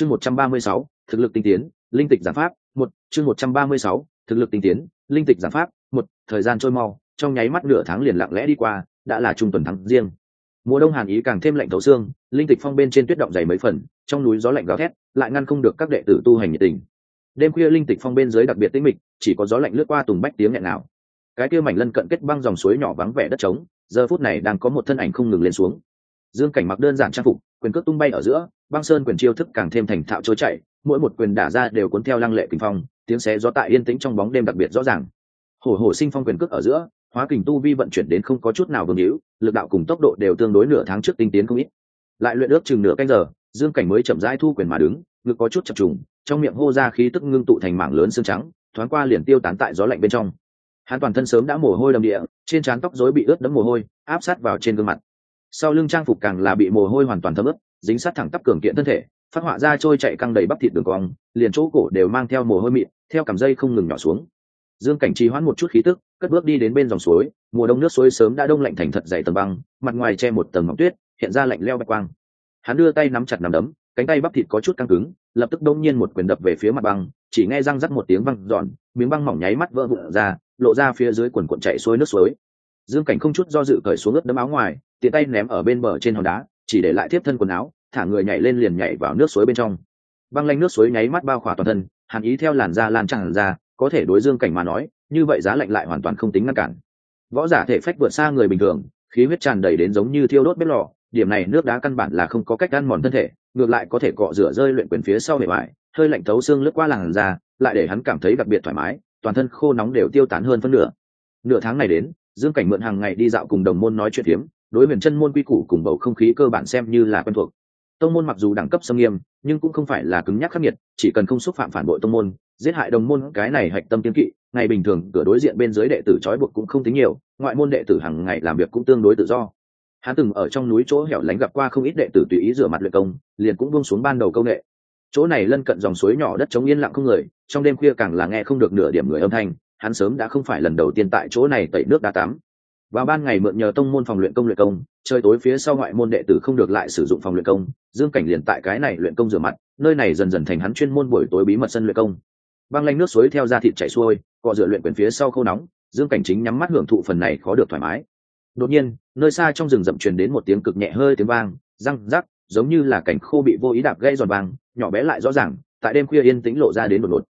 chương một trăm ba mươi sáu, thực lực tinh tiến, linh tịch giảm pháp, một, chương một trăm ba mươi sáu, thực lực tinh tiến, linh tịch giảm pháp, một, thời gian trôi mau, trong nháy mắt nửa tháng liền lặng lẽ đi qua, đã là trung tuần tháng riêng. Mùa đông hàn ý càng thêm lạnh thấu xương, linh tịch phong bên trên tuyết động dày mấy phần, trong núi gió lạnh gào thét, lại ngăn không được các đệ tử tu hành nhiệt tình. Đêm khuya linh tịch phong bên dưới đặc biệt tĩnh mịch, chỉ có gió lạnh lướt qua tùng bách tiếng nhẹ nào cái kia mảnh lân cận kết băng dòng suối nhỏ vắng vẻ đất trống, giờ phút này đang có một thân ảnh không ngừng lên xuống dương cảnh mặc đơn giản trang phục, quyền cước tung bay ở giữa, băng sơn quyền chiêu thức càng thêm thành thạo trôi chạy mỗi một quyền đả ra đều cuốn theo lăng lệ kinh phong, tiếng xé gió tại yên tĩnh trong bóng đêm đặc biệt rõ ràng. Hổ hổ sinh phong quyền cước ở giữa, hóa kình tu vi vận chuyển đến không có chút nào vương hữu, lực đạo cùng tốc độ đều tương đối nửa tháng trước tinh tiến không ít. Lại luyện ước chừng nửa canh giờ, dương cảnh mới chậm rãi thu quyền mà đứng, ngực có chút chập trùng, trong miệng hô ra khí tức ngưng tụ thành mảng lớn xương trắng, thoáng qua liền tiêu tán tại gió lạnh bên trong. Hắn toàn thân sớm đã mồ hôi đầm địa, trên trán tóc rối bị ướt đẫm mồ hôi, áp sát vào trên gương mặt sau lưng trang phục càng là bị mồ hôi hoàn toàn thấm ướt, dính sát thẳng tắp cường kiện thân thể, phát họa ra trôi chạy căng đầy bắp thịt đường cong, liền chỗ cổ đều mang theo mồ hôi mịn, theo cảm dây không ngừng nhỏ xuống. Dương cảnh trì hoãn một chút khí tức, cất bước đi đến bên dòng suối, mùa đông nước suối sớm đã đông lạnh thành thật dày tầng băng, mặt ngoài che một tầng ngọc tuyết, hiện ra lạnh leo bạch quang. Hắn đưa tay nắm chặt nắm đấm, cánh tay bắp thịt có chút căng cứng, lập tức đông nhiên một quyền đập về phía mặt băng, chỉ nghe răng rắc một tiếng văng giòn miếng băng mỏng nháy mắt vỡ vụn ra, lộ ra phía dưới quần cuộn chạy xuôi nước suối dương cảnh không chút do dự cởi xuống ướt đấm áo ngoài tiện tay ném ở bên bờ trên hòn đá chỉ để lại tiếp thân quần áo thả người nhảy lên liền nhảy vào nước suối bên trong. Băng lanh nước suối nháy mắt bao khỏa toàn thân hàn ý theo làn da lan tràn ra có thể đối dương cảnh mà nói như vậy giá lạnh lại hoàn toàn không tính ngăn cản. Võ giả thể phách vượt xa người bình thường khí huyết tràn đầy đến giống như thiêu đốt bếp lò điểm này nước đá căn bản là không có cách ăn mòn thân thể ngược lại có thể cọ rửa rơi luyện quyền phía sau bề mại, hơi lạnh thấu xương lướt qua làn da lại để hắn cảm thấy đặc biệt thoải mái toàn thân khô nóng đều tiêu tán hơn phân nửa. Nửa tháng này đến dương cảnh mượn hàng ngày đi dạo cùng đồng môn nói chuyện hiếm đối huyền chân môn quy củ cùng bầu không khí cơ bản xem như là quen thuộc. Tông môn mặc dù đẳng cấp xâm nghiêm, nhưng cũng không phải là cứng nhắc khắc nghiệt, chỉ cần không xúc phạm phản bội tông môn, giết hại đồng môn cái này hạch tâm kiếm kỵ, ngày bình thường cửa đối diện bên dưới đệ tử trói buộc cũng không tính nhiều, ngoại môn đệ tử hàng ngày làm việc cũng tương đối tự do. Hắn từng ở trong núi chỗ hẻo lánh gặp qua không ít đệ tử tùy ý rửa mặt luyện công, liền cũng buông xuống ban đầu công nghệ. Chỗ này lân cận dòng suối nhỏ đất trống yên lặng không người, trong đêm khuya càng là nghe không được nửa điểm người âm thanh hắn sớm đã không phải lần đầu tiên tại chỗ này tẩy nước đá tắm. Vào ban ngày mượn nhờ tông môn phòng luyện công luyện công trời tối phía sau ngoại môn đệ tử không được lại sử dụng phòng luyện công dương cảnh liền tại cái này luyện công rửa mặt nơi này dần dần thành hắn chuyên môn buổi tối bí mật sân luyện công. Băng lanh nước suối theo da thịt chảy xuôi cọ rửa luyện quyền phía sau khâu nóng dương cảnh chính nhắm mắt hưởng thụ phần này khó được thoải mái. Đột nhiên nơi xa trong rừng rậm truyền đến một tiếng cực nhẹ hơi tiếng vang răng rắc giống như là cảnh khô bị vô ý đạp gây giòn vang, nhỏ bé lại rõ ràng tại đêm khuya yên tĩnh lộ ra đến đột ngột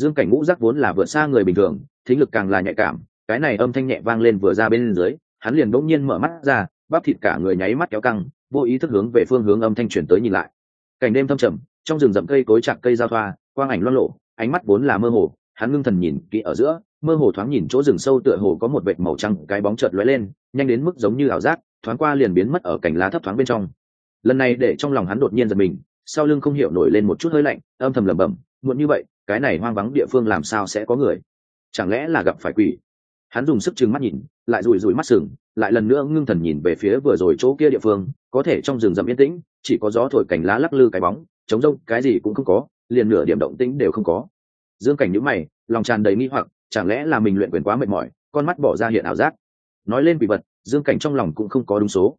dương cảnh ngũ giác vốn là vượt xa người bình thường, thính lực càng là nhạy cảm, cái này âm thanh nhẹ vang lên vừa ra bên dưới, hắn liền đỗng nhiên mở mắt ra, bắp thịt cả người nháy mắt kéo căng, vô ý thức hướng về phương hướng âm thanh chuyển tới nhìn lại. Cảnh đêm thâm trầm, trong rừng rậm cây cối chặt cây giao thoa, quang ảnh loan lộ ánh mắt vốn là mơ hồ, hắn ngưng thần nhìn kỹ ở giữa, mơ hồ thoáng nhìn chỗ rừng sâu tựa hồ có một vệt màu trắng cái bóng chợt lóe lên, nhanh đến mức giống như ảo giác, thoáng qua liền biến mất ở cành lá thấp thoáng bên trong. Lần này để trong lòng hắn đột nhiên giật mình, sau lưng không hiểu nổi lên một chút hơi lạnh, âm thầm lẩm bẩm, muộn như vậy cái này hoang vắng địa phương làm sao sẽ có người? Chẳng lẽ là gặp phải quỷ? Hắn dùng sức chừng mắt nhìn, lại rùi rùi mắt sừng, lại lần nữa ngưng thần nhìn về phía vừa rồi chỗ kia địa phương, có thể trong rừng rậm yên tĩnh, chỉ có gió thổi cành lá lắc lư cái bóng chống rông, cái gì cũng không có, liền nửa điểm động tĩnh đều không có. Dương cảnh nhữ mày, lòng tràn đầy nghi hoặc, chẳng lẽ là mình luyện quyền quá mệt mỏi, con mắt bỏ ra hiện ảo giác. Nói lên quỷ vật, dương cảnh trong lòng cũng không có đúng số.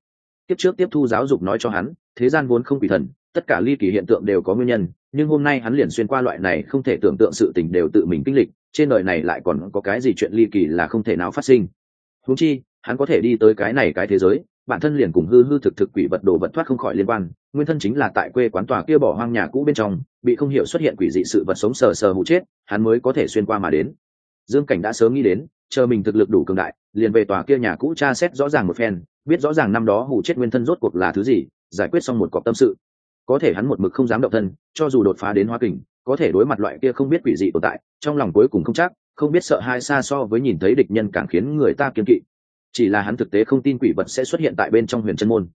Tiếp trước tiếp thu giáo dục nói cho hắn, thế gian vốn không quỷ thần, tất cả ly kỳ hiện tượng đều có nguyên nhân nhưng hôm nay hắn liền xuyên qua loại này không thể tưởng tượng sự tình đều tự mình kinh lịch, trên đời này lại còn có cái gì chuyện ly kỳ là không thể nào phát sinh. Húng chi, hắn có thể đi tới cái này cái thế giới, bản thân liền cùng hư hư thực thực quỷ vật đồ vật thoát không khỏi liên quan, nguyên thân chính là tại quê quán tòa kia bỏ hoang nhà cũ bên trong, bị không hiểu xuất hiện quỷ dị sự vật sống sờ sờ hụ chết, hắn mới có thể xuyên qua mà đến. Dương cảnh đã sớm nghĩ đến, chờ mình thực lực đủ cường đại, liền về tòa kia nhà cũ tra xét rõ ràng một phen, biết rõ ràng năm đó hụ chết nguyên thân rốt cuộc là thứ gì, giải quyết xong một cọc tâm sự có thể hắn một mực không dám động thân, cho dù đột phá đến hoa kình, có thể đối mặt loại kia không biết quỷ dị tồn tại, trong lòng cuối cùng không chắc, không biết sợ hai xa so với nhìn thấy địch nhân càng khiến người ta kiên kỵ. Chỉ là hắn thực tế không tin quỷ vật sẽ xuất hiện tại bên trong huyền chân môn.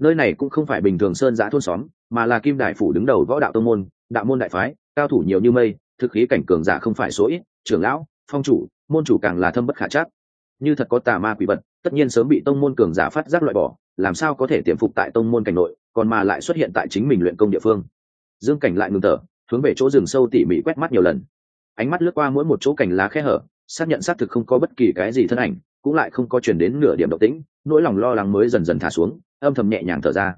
Nơi này cũng không phải bình thường sơn giã thôn xóm, mà là kim đại phủ đứng đầu võ đạo tông môn, đạo môn đại phái, cao thủ nhiều như mây, thực khí cảnh cường giả không phải số ít, trưởng lão, phong chủ, môn chủ càng là thâm bất khả chắc. Như thật có tà ma quỷ vật tất nhiên sớm bị tông môn cường giả phát giác loại bỏ, làm sao có thể tiềm phục tại tông môn cảnh nội, còn mà lại xuất hiện tại chính mình luyện công địa phương. Dương cảnh lại ngừng thở, hướng về chỗ rừng sâu tỉ mỉ quét mắt nhiều lần. Ánh mắt lướt qua mỗi một chỗ cành lá khe hở, xác nhận xác thực không có bất kỳ cái gì thân ảnh, cũng lại không có chuyển đến nửa điểm động tĩnh, nỗi lòng lo lắng mới dần dần thả xuống, âm thầm nhẹ nhàng thở ra.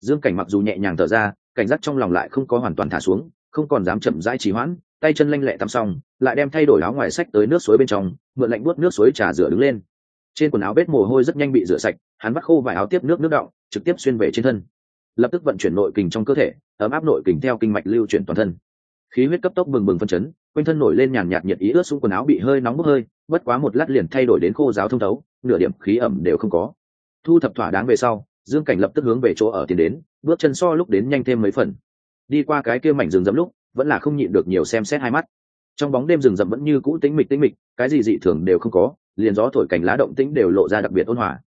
Dương cảnh mặc dù nhẹ nhàng thở ra, cảnh giác trong lòng lại không có hoàn toàn thả xuống, không còn dám chậm rãi trì hoãn, tay chân lanh lẹ tắm xong, lại đem thay đổi áo ngoài sách tới nước suối bên trong, mượn lạnh buốt nước suối trà rửa đứng lên trên quần áo vết mồ hôi rất nhanh bị rửa sạch, hắn vắt khô vài áo tiếp nước nước đọng, trực tiếp xuyên về trên thân. Lập tức vận chuyển nội kình trong cơ thể, ấm áp nội kình theo kinh mạch lưu chuyển toàn thân. Khí huyết cấp tốc bừng bừng phân chấn, quanh thân nổi lên nhàn nhạt nhiệt ý ướt xuống quần áo bị hơi nóng bốc hơi, bất quá một lát liền thay đổi đến khô giáo thông thấu, nửa điểm khí ẩm đều không có. Thu thập thỏa đáng về sau, dương cảnh lập tức hướng về chỗ ở tiến đến, bước chân so lúc đến nhanh thêm mấy phần. Đi qua cái kia mảnh rừng rậm lúc, vẫn là không nhịn được nhiều xem xét hai mắt. Trong bóng đêm rừng rậm vẫn như cũ tĩnh mịch tĩnh mịch, cái gì dị thường đều không có liền gió thổi cành lá động tĩnh đều lộ ra đặc biệt ôn hòa.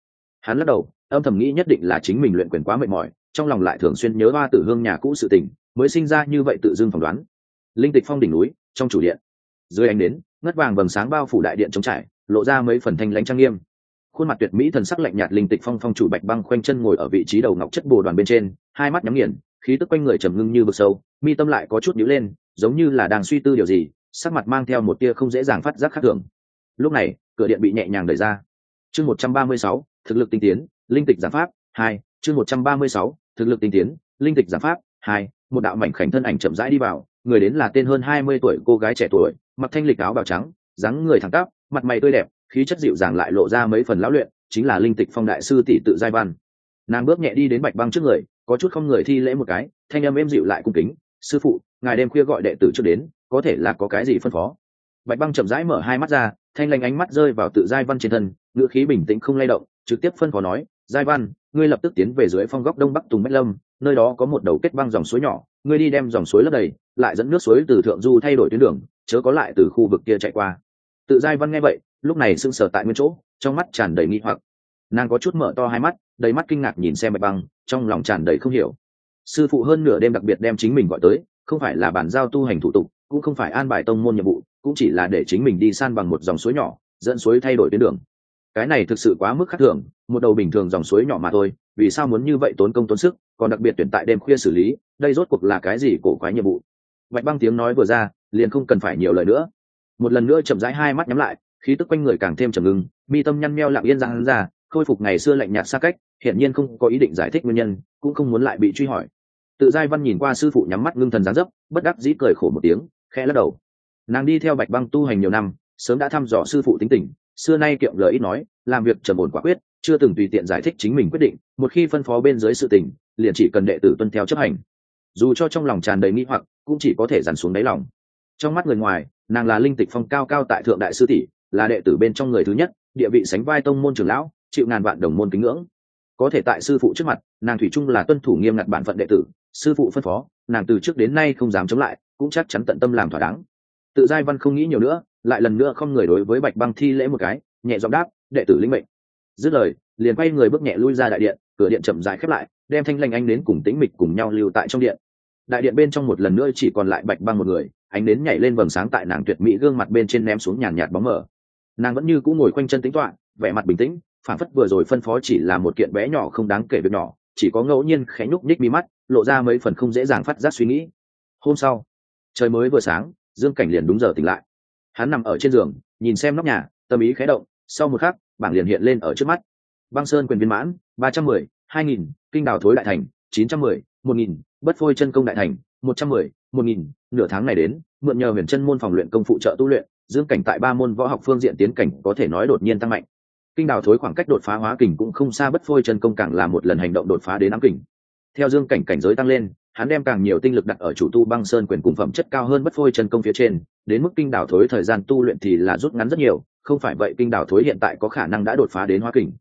Hắn lắc đầu, âm thầm nghĩ nhất định là chính mình luyện quyền quá mệt mỏi, trong lòng lại thường xuyên nhớ hoa tử hương nhà cũ sự tình, mới sinh ra như vậy tự dưng phỏng đoán. Linh tịch phong đỉnh núi, trong chủ điện. Dưới ánh đến ngất vàng vầng sáng bao phủ đại điện trống trải, lộ ra mấy phần thanh lãnh trang nghiêm. Khuôn mặt tuyệt mỹ thần sắc lạnh nhạt linh tịch phong phong chủ bạch băng khoanh chân ngồi ở vị trí đầu ngọc chất bồ đoàn bên trên, hai mắt nhắm nghiền, khí tức quanh người trầm ngưng như vực sâu, mi tâm lại có chút nhíu lên, giống như là đang suy tư điều gì, sắc mặt mang theo một tia không dễ dàng phát giác khác thường. Lúc này cửa điện bị nhẹ nhàng đẩy ra. Chương một trăm ba mươi sáu, thực lực tinh tiến, linh tịch giảm pháp, hai, chương một trăm ba mươi sáu, thực lực tinh tiến, linh tịch giảm pháp, hai, một đạo mảnh khảnh thân ảnh chậm rãi đi vào, người đến là tên hơn hai mươi tuổi cô gái trẻ tuổi, mặc thanh lịch áo bào trắng, dáng người thẳng tắp, mặt mày tươi đẹp, khí chất dịu dàng lại lộ ra mấy phần lão luyện, chính là linh tịch phong đại sư tỷ tự giai văn. Nàng bước nhẹ đi đến bạch băng trước người, có chút không người thi lễ một cái, thanh âm êm dịu lại cung kính, sư phụ, ngài đêm khuya gọi đệ tử trước đến, có thể là có cái gì phân phó? Bạch băng chậm rãi mở hai mắt ra thanh lành ánh mắt rơi vào tự giai văn trên thân, ngữ khí bình tĩnh không lay động, trực tiếp phân phó nói, giai văn, ngươi lập tức tiến về dưới phong góc đông bắc tùng bách lâm, nơi đó có một đầu kết băng dòng suối nhỏ, ngươi đi đem dòng suối lấp đầy, lại dẫn nước suối từ thượng du thay đổi tuyến đường, chớ có lại từ khu vực kia chạy qua. Tự giai văn nghe vậy, lúc này sưng sờ tại nguyên chỗ, trong mắt tràn đầy nghi hoặc. Nàng có chút mở to hai mắt, đầy mắt kinh ngạc nhìn xem bạch băng, trong lòng tràn đầy không hiểu. Sư phụ hơn nửa đêm đặc biệt đem chính mình gọi tới, không phải là bản giao tu hành thủ tục, cũng không phải an bài tông môn nhiệm vụ cũng chỉ là để chính mình đi san bằng một dòng suối nhỏ, dẫn suối thay đổi tuyến đường. Cái này thực sự quá mức khắc thường, một đầu bình thường dòng suối nhỏ mà thôi, vì sao muốn như vậy tốn công tốn sức, còn đặc biệt tuyển tại đêm khuya xử lý, đây rốt cuộc là cái gì cổ quái nhiệm vụ? Mạch băng tiếng nói vừa ra, liền không cần phải nhiều lời nữa. Một lần nữa chậm rãi hai mắt nhắm lại, khí tức quanh người càng thêm trầm ngưng, mi tâm nhăn meo lặng yên ra hắn ra, khôi phục ngày xưa lạnh nhạt xa cách hiện nhiên không có ý định giải thích nguyên nhân, cũng không muốn lại bị truy hỏi. Tự giai văn nhìn qua sư phụ nhắm mắt ngưng thần gián dấp, bất đắc dĩ cười khổ một tiếng, khẽ lắc đầu nàng đi theo bạch băng tu hành nhiều năm, sớm đã thăm dò sư phụ tính tình, xưa nay kiệm lời ít nói, làm việc trầm ổn quả quyết, chưa từng tùy tiện giải thích chính mình quyết định, một khi phân phó bên dưới sự tình, liền chỉ cần đệ tử tuân theo chấp hành. Dù cho trong lòng tràn đầy nghi hoặc, cũng chỉ có thể dằn xuống đáy lòng. Trong mắt người ngoài, nàng là linh tịch phong cao cao tại thượng đại sư tỷ, là đệ tử bên trong người thứ nhất, địa vị sánh vai tông môn trưởng lão, chịu ngàn vạn đồng môn kính ngưỡng. Có thể tại sư phụ trước mặt, nàng thủy chung là tuân thủ nghiêm ngặt bản phận đệ tử, sư phụ phân phó, nàng từ trước đến nay không dám chống lại, cũng chắc chắn tận tâm làm thỏa đáng tự giai văn không nghĩ nhiều nữa, lại lần nữa không người đối với bạch băng thi lễ một cái, nhẹ giọng đáp, đệ tử linh mệnh. Dứt lời, liền quay người bước nhẹ lui ra đại điện, cửa điện chậm dài khép lại, đem thanh lanh anh đến cùng tĩnh mịch cùng nhau lưu tại trong điện. Đại điện bên trong một lần nữa chỉ còn lại bạch băng một người, ánh đến nhảy lên vầng sáng tại nàng tuyệt mỹ gương mặt bên trên ném xuống nhàn nhạt bóng mờ. Nàng vẫn như cũ ngồi quanh chân tính toạ vẻ mặt bình tĩnh phản phất vừa rồi phân phó chỉ là một kiện bé nhỏ không đáng kể việc nhỏ, chỉ có ngẫu nhiên khẽ nhúc nhích mi mắt, lộ ra mấy phần không dễ dàng phát giác suy nghĩ. Hôm sau, trời mới vừa sáng dương cảnh liền đúng giờ tỉnh lại. Hắn nằm ở trên giường, nhìn xem nóc nhà, tâm ý khé động, sau một khắc, bảng liền hiện lên ở trước mắt. Băng sơn quyền viên mãn, ba trăm mười, hai nghìn, kinh đào thối đại thành, chín trăm mười, một nghìn, bất phôi chân công đại thành, một trăm mười, một nghìn, nửa tháng này đến, mượn nhờ huyền chân môn phòng luyện công phụ trợ tu luyện, dương cảnh tại ba môn võ học phương diện tiến cảnh có thể nói đột nhiên tăng mạnh. Kinh đào thối khoảng cách đột phá hóa kình cũng không xa bất phôi chân công càng là một lần hành động đột phá đến ám kình. Theo dương cảnh cảnh giới tăng lên hắn đem càng nhiều tinh lực đặt ở chủ tu băng sơn quyền cùng phẩm chất cao hơn bất phôi chân công phía trên, đến mức kinh đảo thối thời gian tu luyện thì là rút ngắn rất nhiều, không phải vậy kinh đảo thối hiện tại có khả năng đã đột phá đến hoa kình.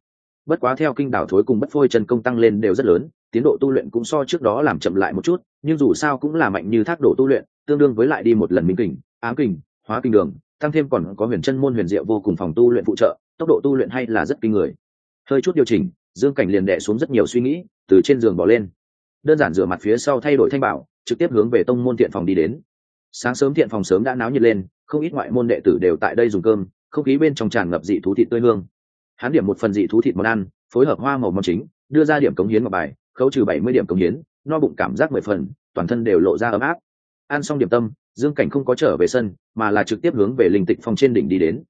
Bất quá theo kinh đảo thối cùng bất phôi chân công tăng lên đều rất lớn, tiến độ tu luyện cũng so trước đó làm chậm lại một chút, nhưng dù sao cũng là mạnh như thác đổ tu luyện, tương đương với lại đi một lần minh kình, ám kình, hóa kinh đường, tăng thêm còn có huyền chân môn huyền diệu vô cùng phòng tu luyện phụ trợ, tốc độ tu luyện hay là rất kinh người. Hơi chút điều chỉnh, dương cảnh liền đẻ xuống rất nhiều suy nghĩ, từ trên giường bỏ lên đơn giản rửa mặt phía sau thay đổi thanh bảo, trực tiếp hướng về tông môn thiện phòng đi đến. Sáng sớm thiện phòng sớm đã náo nhiệt lên, không ít ngoại môn đệ tử đều tại đây dùng cơm, không khí bên trong tràn ngập dị thú thịt tươi hương. Hắn điểm một phần dị thú thịt món ăn, phối hợp hoa màu món chính, đưa ra điểm cống hiến một bài, khấu trừ bảy mươi điểm cống hiến, no bụng cảm giác mười phần, toàn thân đều lộ ra ấm áp. Ăn xong điểm tâm, dương cảnh không có trở về sân, mà là trực tiếp hướng về linh tịch phòng trên đỉnh đi đến.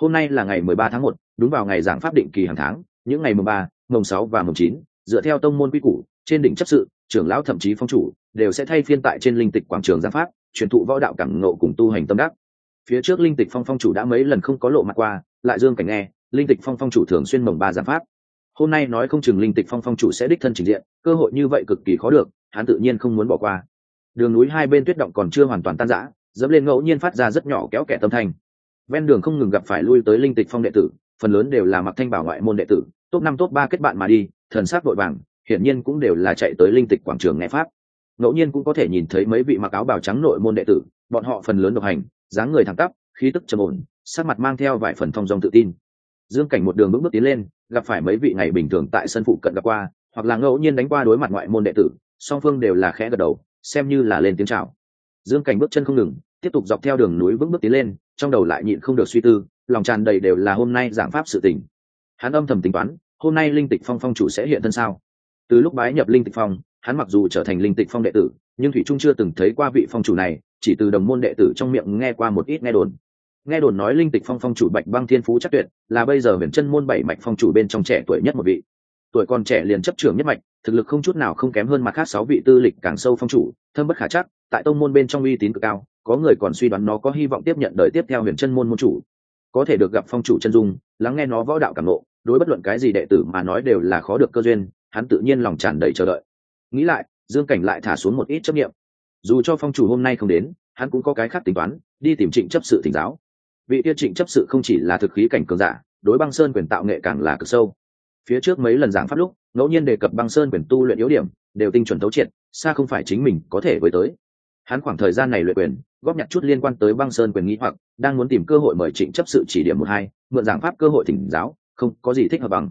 Hôm nay là ngày mười ba tháng một, đúng vào ngày giảng pháp định kỳ hàng tháng, những ngày mùng ba, mùng sáu và mùng chín, dựa theo tông môn quy củ trên đỉnh chấp sự, trưởng lão thậm chí phong chủ, đều sẽ thay phiên tại trên linh tịch quảng trường giang pháp, truyền thụ võ đạo cẳng nộ cùng tu hành tâm đắc. Phía trước linh tịch phong phong chủ đã mấy lần không có lộ mặt qua, lại dương cảnh nghe, linh tịch phong phong chủ thường xuyên mồng ba giang pháp. Hôm nay nói không chừng linh tịch phong phong chủ sẽ đích thân trình diện, cơ hội như vậy cực kỳ khó được, hắn tự nhiên không muốn bỏ qua. Đường núi hai bên tuyết động còn chưa hoàn toàn tan rã, dẫm lên ngẫu nhiên phát ra rất nhỏ kéo kẻ tâm thanh. Ven đường không ngừng gặp phải lui tới linh tịch phong đệ tử, phần lớn đều là mặc thanh bảo ngoại môn đệ tử, top năm, top ba kết bạn mà đi, thần sắc vội vàng hiển nhiên cũng đều là chạy tới linh tịch quảng trường nghe pháp. Ngẫu nhiên cũng có thể nhìn thấy mấy vị mặc áo bào trắng nội môn đệ tử, bọn họ phần lớn độc hành, dáng người thẳng tắp, khí tức trầm ổn, sắc mặt mang theo vài phần thông dong tự tin. Dương cảnh một đường bước bước tiến lên, gặp phải mấy vị ngày bình thường tại sân phụ cận gặp qua, hoặc là ngẫu nhiên đánh qua đối mặt ngoại môn đệ tử, song phương đều là khẽ gật đầu, xem như là lên tiếng chào. Dương cảnh bước chân không ngừng, tiếp tục dọc theo đường núi bước bước tiến lên, trong đầu lại nhịn không được suy tư, lòng tràn đầy đều là hôm nay giảng pháp sự tình. Hắn âm thầm tính toán, hôm nay linh tịch phong phong chủ sẽ hiện thân sao? Từ lúc bái nhập linh tịch phong, hắn mặc dù trở thành linh tịch phong đệ tử, nhưng thủy trung chưa từng thấy qua vị phong chủ này, chỉ từ đồng môn đệ tử trong miệng nghe qua một ít nghe đồn. Nghe đồn nói linh tịch phong phong chủ bạch băng thiên phú chắc tuyệt, là bây giờ huyền chân môn bảy mạch phong chủ bên trong trẻ tuổi nhất một vị. Tuổi còn trẻ liền chấp trưởng nhất mạch, thực lực không chút nào không kém hơn mặt khác sáu vị tư lịch càng sâu phong chủ, thâm bất khả chắc, tại tông môn bên trong uy tín cực cao, có người còn suy đoán nó có hy vọng tiếp nhận đời tiếp theo huyền chân môn môn chủ. Có thể được gặp phong chủ chân dung, lắng nghe nó võ đạo cảm nộ đối bất luận cái gì đệ tử mà nói đều là khó được cơ duyên hắn tự nhiên lòng tràn đầy chờ đợi. Nghĩ lại, dương cảnh lại thả xuống một ít chấp nghiệm dù cho phong chủ hôm nay không đến, hắn cũng có cái khác tính toán, đi tìm trịnh chấp sự thỉnh giáo. Vị tiêu trịnh chấp sự không chỉ là thực khí cảnh cường giả, đối băng sơn quyền tạo nghệ càng là cực sâu. Phía trước mấy lần giảng pháp lúc, ngẫu nhiên đề cập băng sơn quyền tu luyện yếu điểm, đều tinh chuẩn thấu triệt, xa không phải chính mình có thể với tới. Hắn khoảng thời gian này luyện quyền, góp nhặt chút liên quan tới băng sơn quyền nghĩ hoặc, đang muốn tìm cơ hội mời trịnh chấp sự chỉ điểm một hai, mượn giảng pháp cơ hội thỉnh giáo, không có gì thích hợp bằng.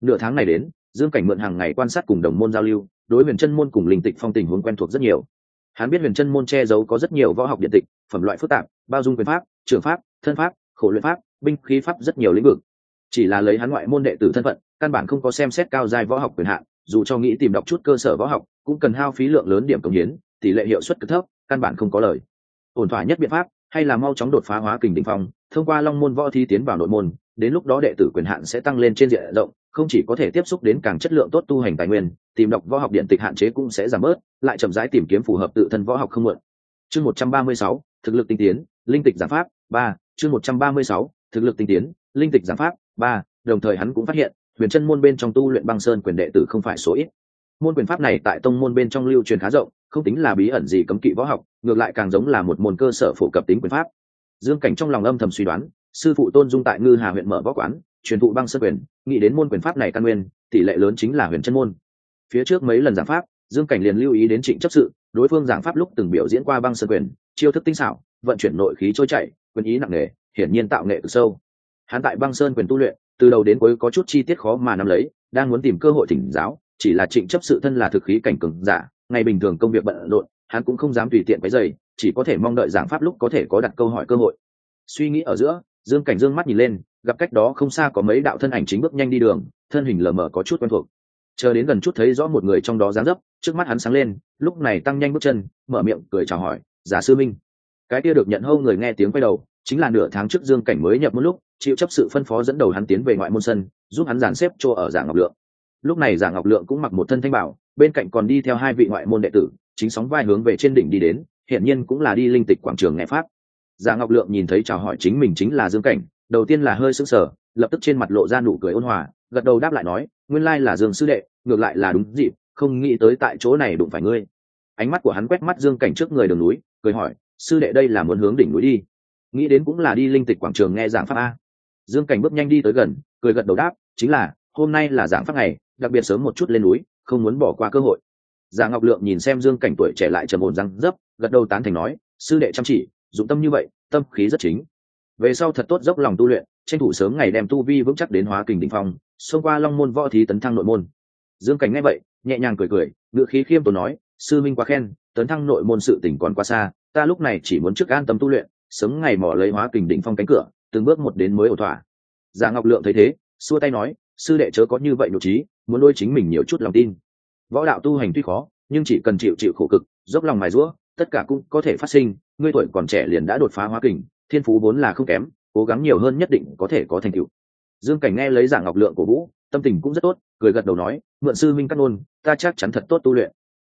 Nửa tháng này đến dương cảnh mượn hàng ngày quan sát cùng đồng môn giao lưu, đối huyền chân môn cùng linh tịch phong tình huống quen thuộc rất nhiều. Hắn biết huyền chân môn che giấu có rất nhiều võ học điện tịch, phẩm loại phức tạp, bao dung quyền pháp, trường pháp, thân pháp, khổ luyện pháp, binh khí pháp rất nhiều lĩnh vực. Chỉ là lấy hắn ngoại môn đệ tử thân phận, căn bản không có xem xét cao dài võ học quyền hạn, dù cho nghĩ tìm đọc chút cơ sở võ học, cũng cần hao phí lượng lớn điểm công hiến, tỷ lệ hiệu suất cực thấp, căn bản không có lời. Ổn thỏa nhất biện pháp, hay là mau chóng đột phá hóa kình đỉnh phong, thông qua long môn võ thi tiến vào nội môn đến lúc đó đệ tử quyền hạn sẽ tăng lên trên diện rộng, không chỉ có thể tiếp xúc đến càng chất lượng tốt tu hành tài nguyên, tìm đọc võ học điện tịch hạn chế cũng sẽ giảm bớt, lại chậm rãi tìm kiếm phù hợp tự thân võ học không mượn. Chương một trăm ba mươi sáu, thực lực tinh tiến, linh tịch giảm pháp, ba, chương một trăm ba mươi sáu, thực lực tinh tiến, linh tịch giảm pháp, ba, đồng thời hắn cũng phát hiện, huyền chân môn bên trong tu luyện băng sơn quyền đệ tử không phải số ít. Môn quyền pháp này tại tông môn bên trong lưu truyền khá rộng, không tính là bí ẩn gì cấm kỵ võ học, ngược lại càng giống là một môn cơ sở phổ cập tính quyền pháp. Dương cảnh trong lòng âm thầm suy đoán sư phụ tôn dung tại ngư hà huyện mở võ quán, truyền thụ băng sơn quyền, nghĩ đến môn quyền pháp này căn nguyên, tỷ lệ lớn chính là huyền chân môn. Phía trước mấy lần giảng pháp, dương cảnh liền lưu ý đến trịnh chấp sự, đối phương giảng pháp lúc từng biểu diễn qua băng sơn quyền, chiêu thức tinh xảo, vận chuyển nội khí trôi chảy, quyền ý nặng nề, hiển nhiên tạo nghệ cực sâu. Hắn tại băng sơn quyền tu luyện, từ đầu đến cuối có chút chi tiết khó mà nắm lấy, đang muốn tìm cơ hội thỉnh giáo, chỉ là trịnh chấp sự thân là thực khí cảnh cường giả, ngày bình thường công việc bận rộn, hắn cũng không dám tùy tiện cái dày chỉ có thể mong đợi giảng pháp lúc có thể có đặt câu hỏi cơ hội. Suy nghĩ ở giữa dương cảnh dương mắt nhìn lên, gặp cách đó không xa có mấy đạo thân ảnh chính bước nhanh đi đường, thân hình lờ mờ có chút quen thuộc. Chờ đến gần chút thấy rõ một người trong đó dáng dấp, trước mắt hắn sáng lên, lúc này tăng nhanh bước chân, mở miệng cười chào hỏi, giả sư minh. Cái kia được nhận hâu người nghe tiếng quay đầu, chính là nửa tháng trước dương cảnh mới nhập một lúc, chịu chấp sự phân phó dẫn đầu hắn tiến về ngoại môn sân, giúp hắn dàn xếp chỗ ở giả ngọc lượng. Lúc này giả ngọc lượng cũng mặc một thân thanh bảo, bên cạnh còn đi theo hai vị ngoại môn đệ tử, chính sóng vai hướng về trên đỉnh đi đến hiện nhiên cũng là đi linh tịch quảng trường nghe pháp giả ngọc lượng nhìn thấy chào hỏi chính mình chính là dương cảnh, đầu tiên là hơi sững sờ, lập tức trên mặt lộ ra nụ cười ôn hòa, gật đầu đáp lại nói, nguyên lai là dương sư đệ, ngược lại là đúng dịp, không nghĩ tới tại chỗ này đụng phải ngươi. Ánh mắt của hắn quét mắt dương cảnh trước người đường núi, cười hỏi, sư đệ đây là muốn hướng đỉnh núi đi? Nghĩ đến cũng là đi linh tịch quảng trường nghe giảng pháp a. Dương cảnh bước nhanh đi tới gần, cười gật đầu đáp, chính là, hôm nay là giảng pháp ngày, đặc biệt sớm một chút lên núi, không muốn bỏ qua cơ hội. Giả ngọc lượng nhìn xem dương cảnh tuổi trẻ lại trầm ổn răng dấp, gật đầu tán thành nói, sư đệ chăm chỉ dụng tâm như vậy, tâm khí rất chính. Về sau thật tốt dốc lòng tu luyện, tranh thủ sớm ngày đem tu vi vững chắc đến hóa kình đ phong, xông qua long môn võ thí tấn thăng nội môn. Dương cảnh nghe vậy, nhẹ nhàng cười cười ngự khí khiêm tốn nói, sư minh quá khen, tấn thăng nội môn sự tỉnh còn quá xa, ta lúc này chỉ muốn trước an tâm tu luyện, sớm ngày mỏ lấy hóa kình đỉnh phong cánh cửa, từng bước một đến mới ổn thỏa. Giả ngọc lượng thấy thế, xua tay nói, sư đệ chớ có như vậy nội trí, muốn nuôi chính mình nhiều chút lòng tin. Võ đạo tu hành tuy khó, nhưng chỉ cần chịu chịu khổ cực, dốc lòng mài rũa tất cả cũng có thể phát sinh, ngươi tuổi còn trẻ liền đã đột phá hóa kình, thiên phú vốn là không kém, cố gắng nhiều hơn nhất định có thể có thành tựu. Dương cảnh nghe lấy giả ngọc lượng của vũ, tâm tình cũng rất tốt, cười gật đầu nói, mượn sư minh cắt ngôn ta chắc chắn thật tốt tu luyện.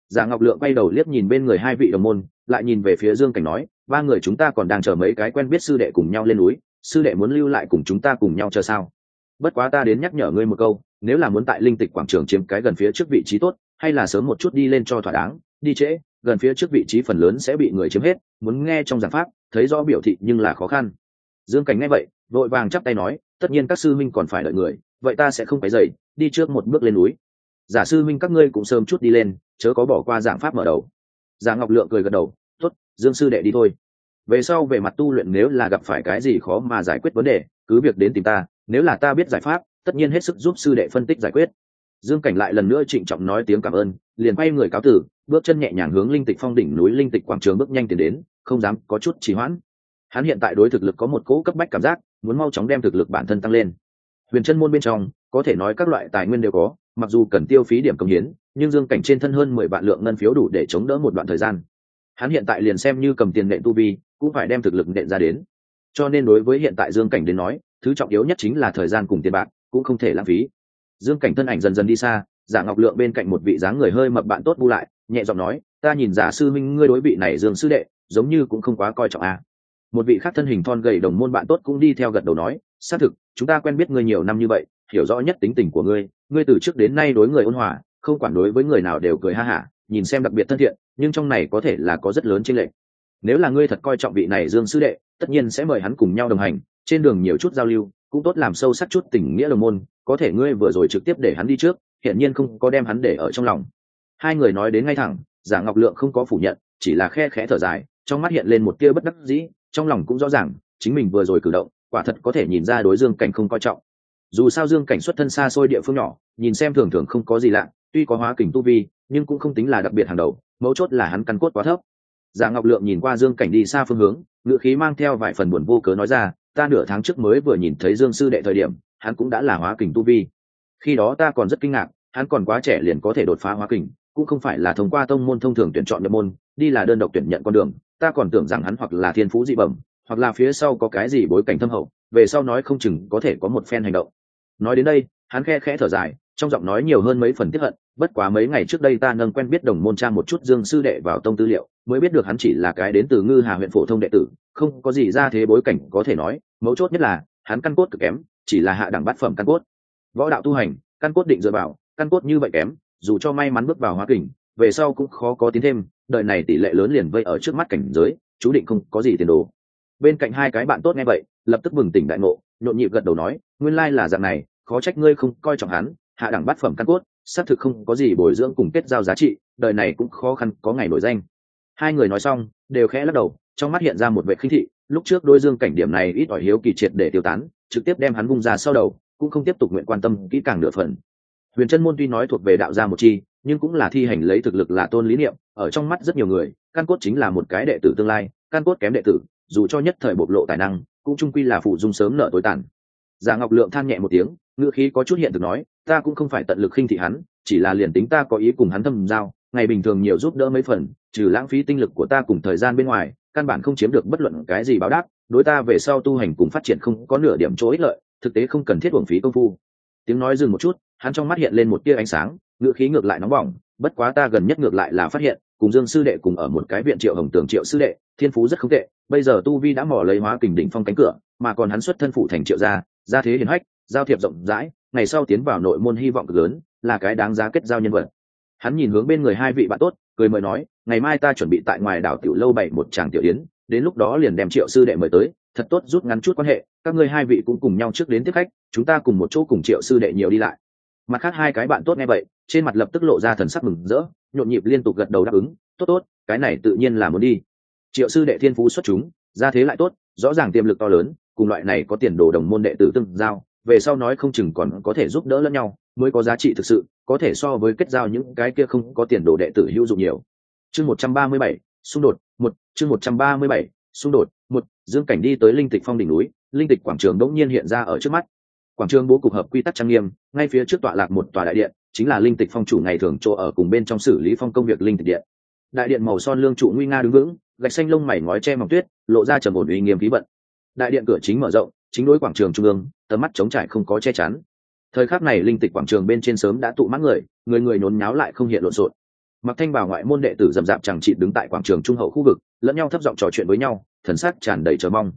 Giả ngọc lượng quay đầu liếc nhìn bên người hai vị đồng môn, lại nhìn về phía dương cảnh nói, ba người chúng ta còn đang chờ mấy cái quen biết sư đệ cùng nhau lên núi, sư đệ muốn lưu lại cùng chúng ta cùng nhau chờ sao? Bất quá ta đến nhắc nhở ngươi một câu, nếu là muốn tại linh tịch quảng trường chiếm cái gần phía trước vị trí tốt, hay là sớm một chút đi lên cho thỏa đáng, đi trễ gần phía trước vị trí phần lớn sẽ bị người chiếm hết, muốn nghe trong giảng pháp, thấy rõ biểu thị nhưng là khó khăn. Dương cảnh nghe vậy, vội vàng chắp tay nói, tất nhiên các sư minh còn phải đợi người, vậy ta sẽ không phải dậy đi trước một bước lên núi. Giả sư minh các ngươi cũng sớm chút đi lên, chớ có bỏ qua giảng pháp mở đầu. Giả ngọc lượng cười gật đầu t ố t dương sư đệ đi thôi. Về sau về mặt tu luyện nếu là gặp phải cái gì khó mà giải quyết vấn đề, cứ việc đến tìm ta, nếu là ta biết giải pháp, tất nhiên hết sức giúp sư đệ phân tích giải quyết dương cảnh lại lần nữa trịnh trọng nói tiếng cảm ơn, liền quay người cáo tử, bước chân nhẹ nhàng hướng linh tịch phong đỉnh núi linh tịch quảng trường bước nhanh tiến đến, không dám có chút trì hoãn. Hắn hiện tại đối thực lực có một cỗ cấp bách cảm giác, muốn mau chóng đem thực lực bản thân tăng lên. Huyền chân môn bên trong, có thể nói các loại tài nguyên đều có, mặc dù cần tiêu phí điểm công hiến, nhưng dương cảnh trên thân hơn mười vạn lượng ngân phiếu đủ để chống đỡ một đoạn thời gian. Hắn hiện tại liền xem như cầm tiền nện tu vi, cũng phải đem thực lực nện ra đến. Cho nên đối với hiện tại dương cảnh đến nói, thứ trọng yếu nhất chính là thời gian cùng tiền bạc, cũng không thể lãng phí dương cảnh thân ảnh dần dần đi xa, giả ngọc lượng bên cạnh một vị dáng người hơi mập bạn tốt bu lại, nhẹ giọng nói, ta nhìn giả sư minh ngươi đối vị này dương sư đệ, giống như cũng không quá coi trọng a à. một vị khác thân hình thon gầy đồng môn bạn tốt cũng đi theo gật đầu nói, xác thực, chúng ta quen biết ngươi nhiều năm như vậy, hiểu rõ nhất tính tình của ngươi ngươi từ trước đến nay đối người ôn hòa, không quản đối với người nào đều cười ha hả, nhìn xem đặc biệt thân thiện, nhưng trong này có thể là có rất lớn trên lệ nếu là ngươi thật coi trọng vị này dương sư đệ, tất nhiên sẽ mời hắn cùng nhau đồng hành, trên đường nhiều chút giao lưu, cũng tốt làm sâu sắc chút tình nghĩa đồng môn có thể ngươi vừa rồi trực tiếp để hắn đi trước, hiển nhiên không có đem hắn để ở trong lòng. Hai người nói đến ngay thẳng, giả ngọc lượng không có phủ nhận, chỉ là khe khẽ thở dài, trong mắt hiện lên một tia bất đắc dĩ, trong lòng cũng rõ ràng, chính mình vừa rồi cử động, quả thật có thể nhìn ra đối dương cảnh không coi trọng. Dù sao dương cảnh xuất thân xa xôi địa phương nhỏ, nhìn xem thường thường không có gì lạ, tuy có hóa kình tu vi, nhưng cũng không tính là đặc biệt hàng đầu, mấu chốt là hắn căn cốt quá thấp. Giả ngọc lượng nhìn qua dương cảnh đi xa phương hướng ngựa khí mang theo vài phần buồn vô cớ nói ra, ta nửa tháng trước mới vừa nhìn thấy dương sư đệ thời điểm hắn cũng đã là hóa kình tu vi. Khi đó ta còn rất kinh ngạc, hắn còn quá trẻ liền có thể đột phá hóa kình, cũng không phải là thông qua tông môn thông thường tuyển chọn nhập môn, đi là đơn độc tuyển nhận con đường. Ta còn tưởng rằng hắn hoặc là thiên phú dị bẩm, hoặc là phía sau có cái gì bối cảnh thâm hậu, về sau nói không chừng có thể có một phen hành động. Nói đến đây, hắn khe khẽ thở dài, trong giọng nói nhiều hơn mấy phần tiếp hận, bất quá mấy ngày trước đây ta nâng quen biết đồng môn cha một chút dương sư đệ vào tông tư liệu, mới biết được hắn chỉ là cái đến từ ngư hà huyện phổ thông đệ tử, không có gì ra thế bối cảnh có thể nói, mấu chốt nhất là, hắn căn cốt cực kém chỉ là hạ đẳng bát phẩm căn cốt. Võ đạo tu hành, căn cốt định dựa vào, căn cốt như vậy kém, dù cho may mắn bước vào hóa kình, về sau cũng khó có tiến thêm đợi này tỷ lệ lớn liền vây ở trước mắt cảnh giới, chú định không có gì tiền đồ. Bên cạnh hai cái bạn tốt nghe vậy, lập tức bừng tỉnh đại ngộ, nhộn nhịp gật đầu nói, nguyên lai là dạng này, khó trách ngươi không coi trọng hắn, hạ đẳng bát phẩm căn cốt, xác thực không có gì bồi dưỡng cùng kết giao giá trị, đời này cũng khó khăn có ngày nổi danh. Hai người nói xong, đều khẽ lắc đầu trong mắt hiện ra một vệ khinh thị, lúc trước đôi dương cảnh điểm này ít ỏi hiếu kỳ triệt để tiêu tán, trực tiếp đem hắn vung ra sau đầu, cũng không tiếp tục nguyện quan tâm kỹ càng nửa phần. Huyền chân môn tuy nói thuộc về đạo gia một chi, nhưng cũng là thi hành lấy thực lực là tôn lý niệm, ở trong mắt rất nhiều người, căn cốt chính là một cái đệ tử tương lai, căn cốt kém đệ tử, dù cho nhất thời bộc lộ tài năng, cũng trung quy là phụ dung sớm nợ tối tàn. Giả ngọc lượng than nhẹ một tiếng, ngữ khí có chút hiện thực nói, ta cũng không phải tận lực khinh thị hắn, chỉ là liền tính ta có ý cùng hắn thâm giao, ngày bình thường nhiều giúp đỡ mấy phần, trừ lãng phí tinh lực của ta cùng thời gian bên ngoài căn bản không chiếm được bất luận cái gì báo đáp, đối ta về sau tu hành cùng phát triển không có nửa điểm chỗ ích lợi, thực tế không cần thiết uổng phí công phu. Tiếng nói dừng một chút, hắn trong mắt hiện lên một tia ánh sáng, ngữ khí ngược lại nóng bỏng, bất quá ta gần nhất ngược lại là phát hiện, cùng dương sư đệ cùng ở một cái viện triệu hồng tường triệu sư đệ, thiên phú rất không tệ, bây giờ tu vi đã mỏ lấy hóa kình đỉnh phong cánh cửa, mà còn hắn xuất thân phụ thành triệu gia gia thế hiền hách, giao thiệp rộng rãi, ngày sau tiến vào nội môn hy vọng cực lớn, là cái đáng giá kết giao nhân vật. Hắn nhìn hướng bên người hai vị bạn tốt cười mời nói, ngày mai ta chuẩn bị tại ngoài đảo tiểu lâu bảy một tràng tiểu yến, đến lúc đó liền đem triệu sư đệ mời tới, thật tốt rút ngắn chút quan hệ, các ngươi hai vị cũng cùng nhau trước đến tiếp khách, chúng ta cùng một chỗ cùng triệu sư đệ nhiều đi lại. Mặt khác hai cái bạn tốt nghe vậy, trên mặt lập tức lộ ra thần sắc mừng rỡ, nhộn nhịp liên tục gật đầu đáp ứng, tốt tốt, cái này tự nhiên là muốn đi. Triệu sư đệ thiên phú xuất chúng ra thế lại tốt, rõ ràng tiềm lực to lớn, cùng loại này có tiền đồ đồng môn đệ tử tương giao, về sau nói không chừng còn có thể giúp đỡ lẫn nhau mới có giá trị thực sự, có thể so với kết giao những cái kia không có tiền đồ đệ tử hữu dụng nhiều. Chương một trăm ba mươi bảy, xung đột, một, chương một trăm ba mươi bảy, xung đột, một, dương cảnh đi tới linh tịch phong đỉnh núi, linh tịch quảng trường đống nhiên hiện ra ở trước mắt. Quảng trường bố cục hợp quy tắc trang nghiêm, ngay phía trước tọa lạc một tòa đại điện, chính là linh tịch phong chủ ngày thường chỗ ở cùng bên trong xử lý phong công việc linh tịch điện. Đại điện màu son lương trụ nguy nga đứng vững, gạch xanh lông mày ngói che mỏng tuyết, lộ ra trầm ổn uy nghiêm khí vận. Đại điện cửa chính mở rộng, chính đối quảng trường trung ương, tầm mắt chống trải không có che chắn thời khắc này linh tịch quảng trường bên trên sớm đã tụ mãn người người người nhốn nháo lại không hiện lộn xộn. Mặc thanh bảo ngoại môn đệ tử dầm dạp chẳng trị đứng tại quảng trường trung hậu khu vực, lẫn nhau thấp giọng trò chuyện với nhau, thần sắc tràn đầy chờ mong.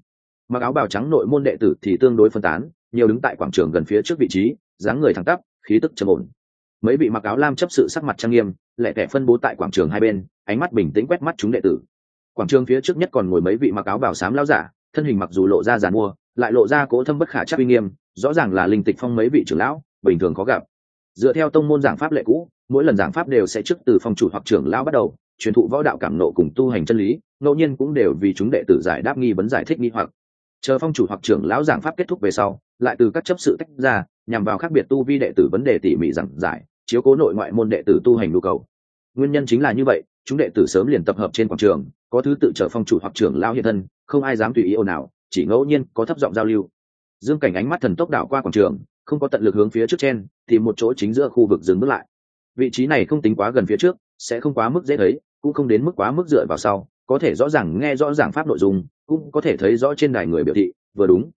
Mặc áo bào trắng nội môn đệ tử thì tương đối phân tán, nhiều đứng tại quảng trường gần phía trước vị trí, dáng người thẳng tắp, khí tức trầm ổn. Mấy vị mặc áo lam chấp sự sắc mặt trang nghiêm lẹ tẻ phân bố tại quảng trường hai bên, ánh mắt bình tĩnh quét mắt chúng đệ tử. Quảng trường phía trước nhất còn ngồi mấy vị mặc áo bào xám lao giả, thân hình mặc dù lộ ra giàn mua lại lộ ra cố thâm bất khả chắc uy nghiêm, rõ ràng là linh tịch phong mấy vị trưởng lão, bình thường khó gặp. Dựa theo tông môn giảng pháp lệ cũ, mỗi lần giảng pháp đều sẽ trước từ phong chủ hoặc trưởng lão bắt đầu, truyền thụ võ đạo cảm nộ cùng tu hành chân lý, ngẫu nhiên cũng đều vì chúng đệ tử giải đáp nghi vấn giải thích nghi hoặc. Chờ phong chủ hoặc trưởng lão giảng pháp kết thúc về sau, lại từ các chấp sự tách ra, nhằm vào khác biệt tu vi đệ tử vấn đề tỉ mỉ giảng giải, chiếu cố nội ngoại môn đệ tử tu hành nhu cầu. Nguyên nhân chính là như vậy, chúng đệ tử sớm liền tập hợp trên quảng trường, có thứ tự trở phong chủ hoặc trưởng lão hiện thân, không ai dám tùy ý ồn nào chỉ ngẫu nhiên có thấp giọng giao lưu. Dương cảnh ánh mắt thần tốc đảo qua quảng trường, không có tận lực hướng phía trước trên tìm một chỗ chính giữa khu vực dừng bước lại. Vị trí này không tính quá gần phía trước, sẽ không quá mức dễ thấy, cũng không đến mức quá mức dựa vào sau, có thể rõ ràng nghe rõ ràng pháp nội dung, cũng có thể thấy rõ trên đài người biểu thị, vừa đúng.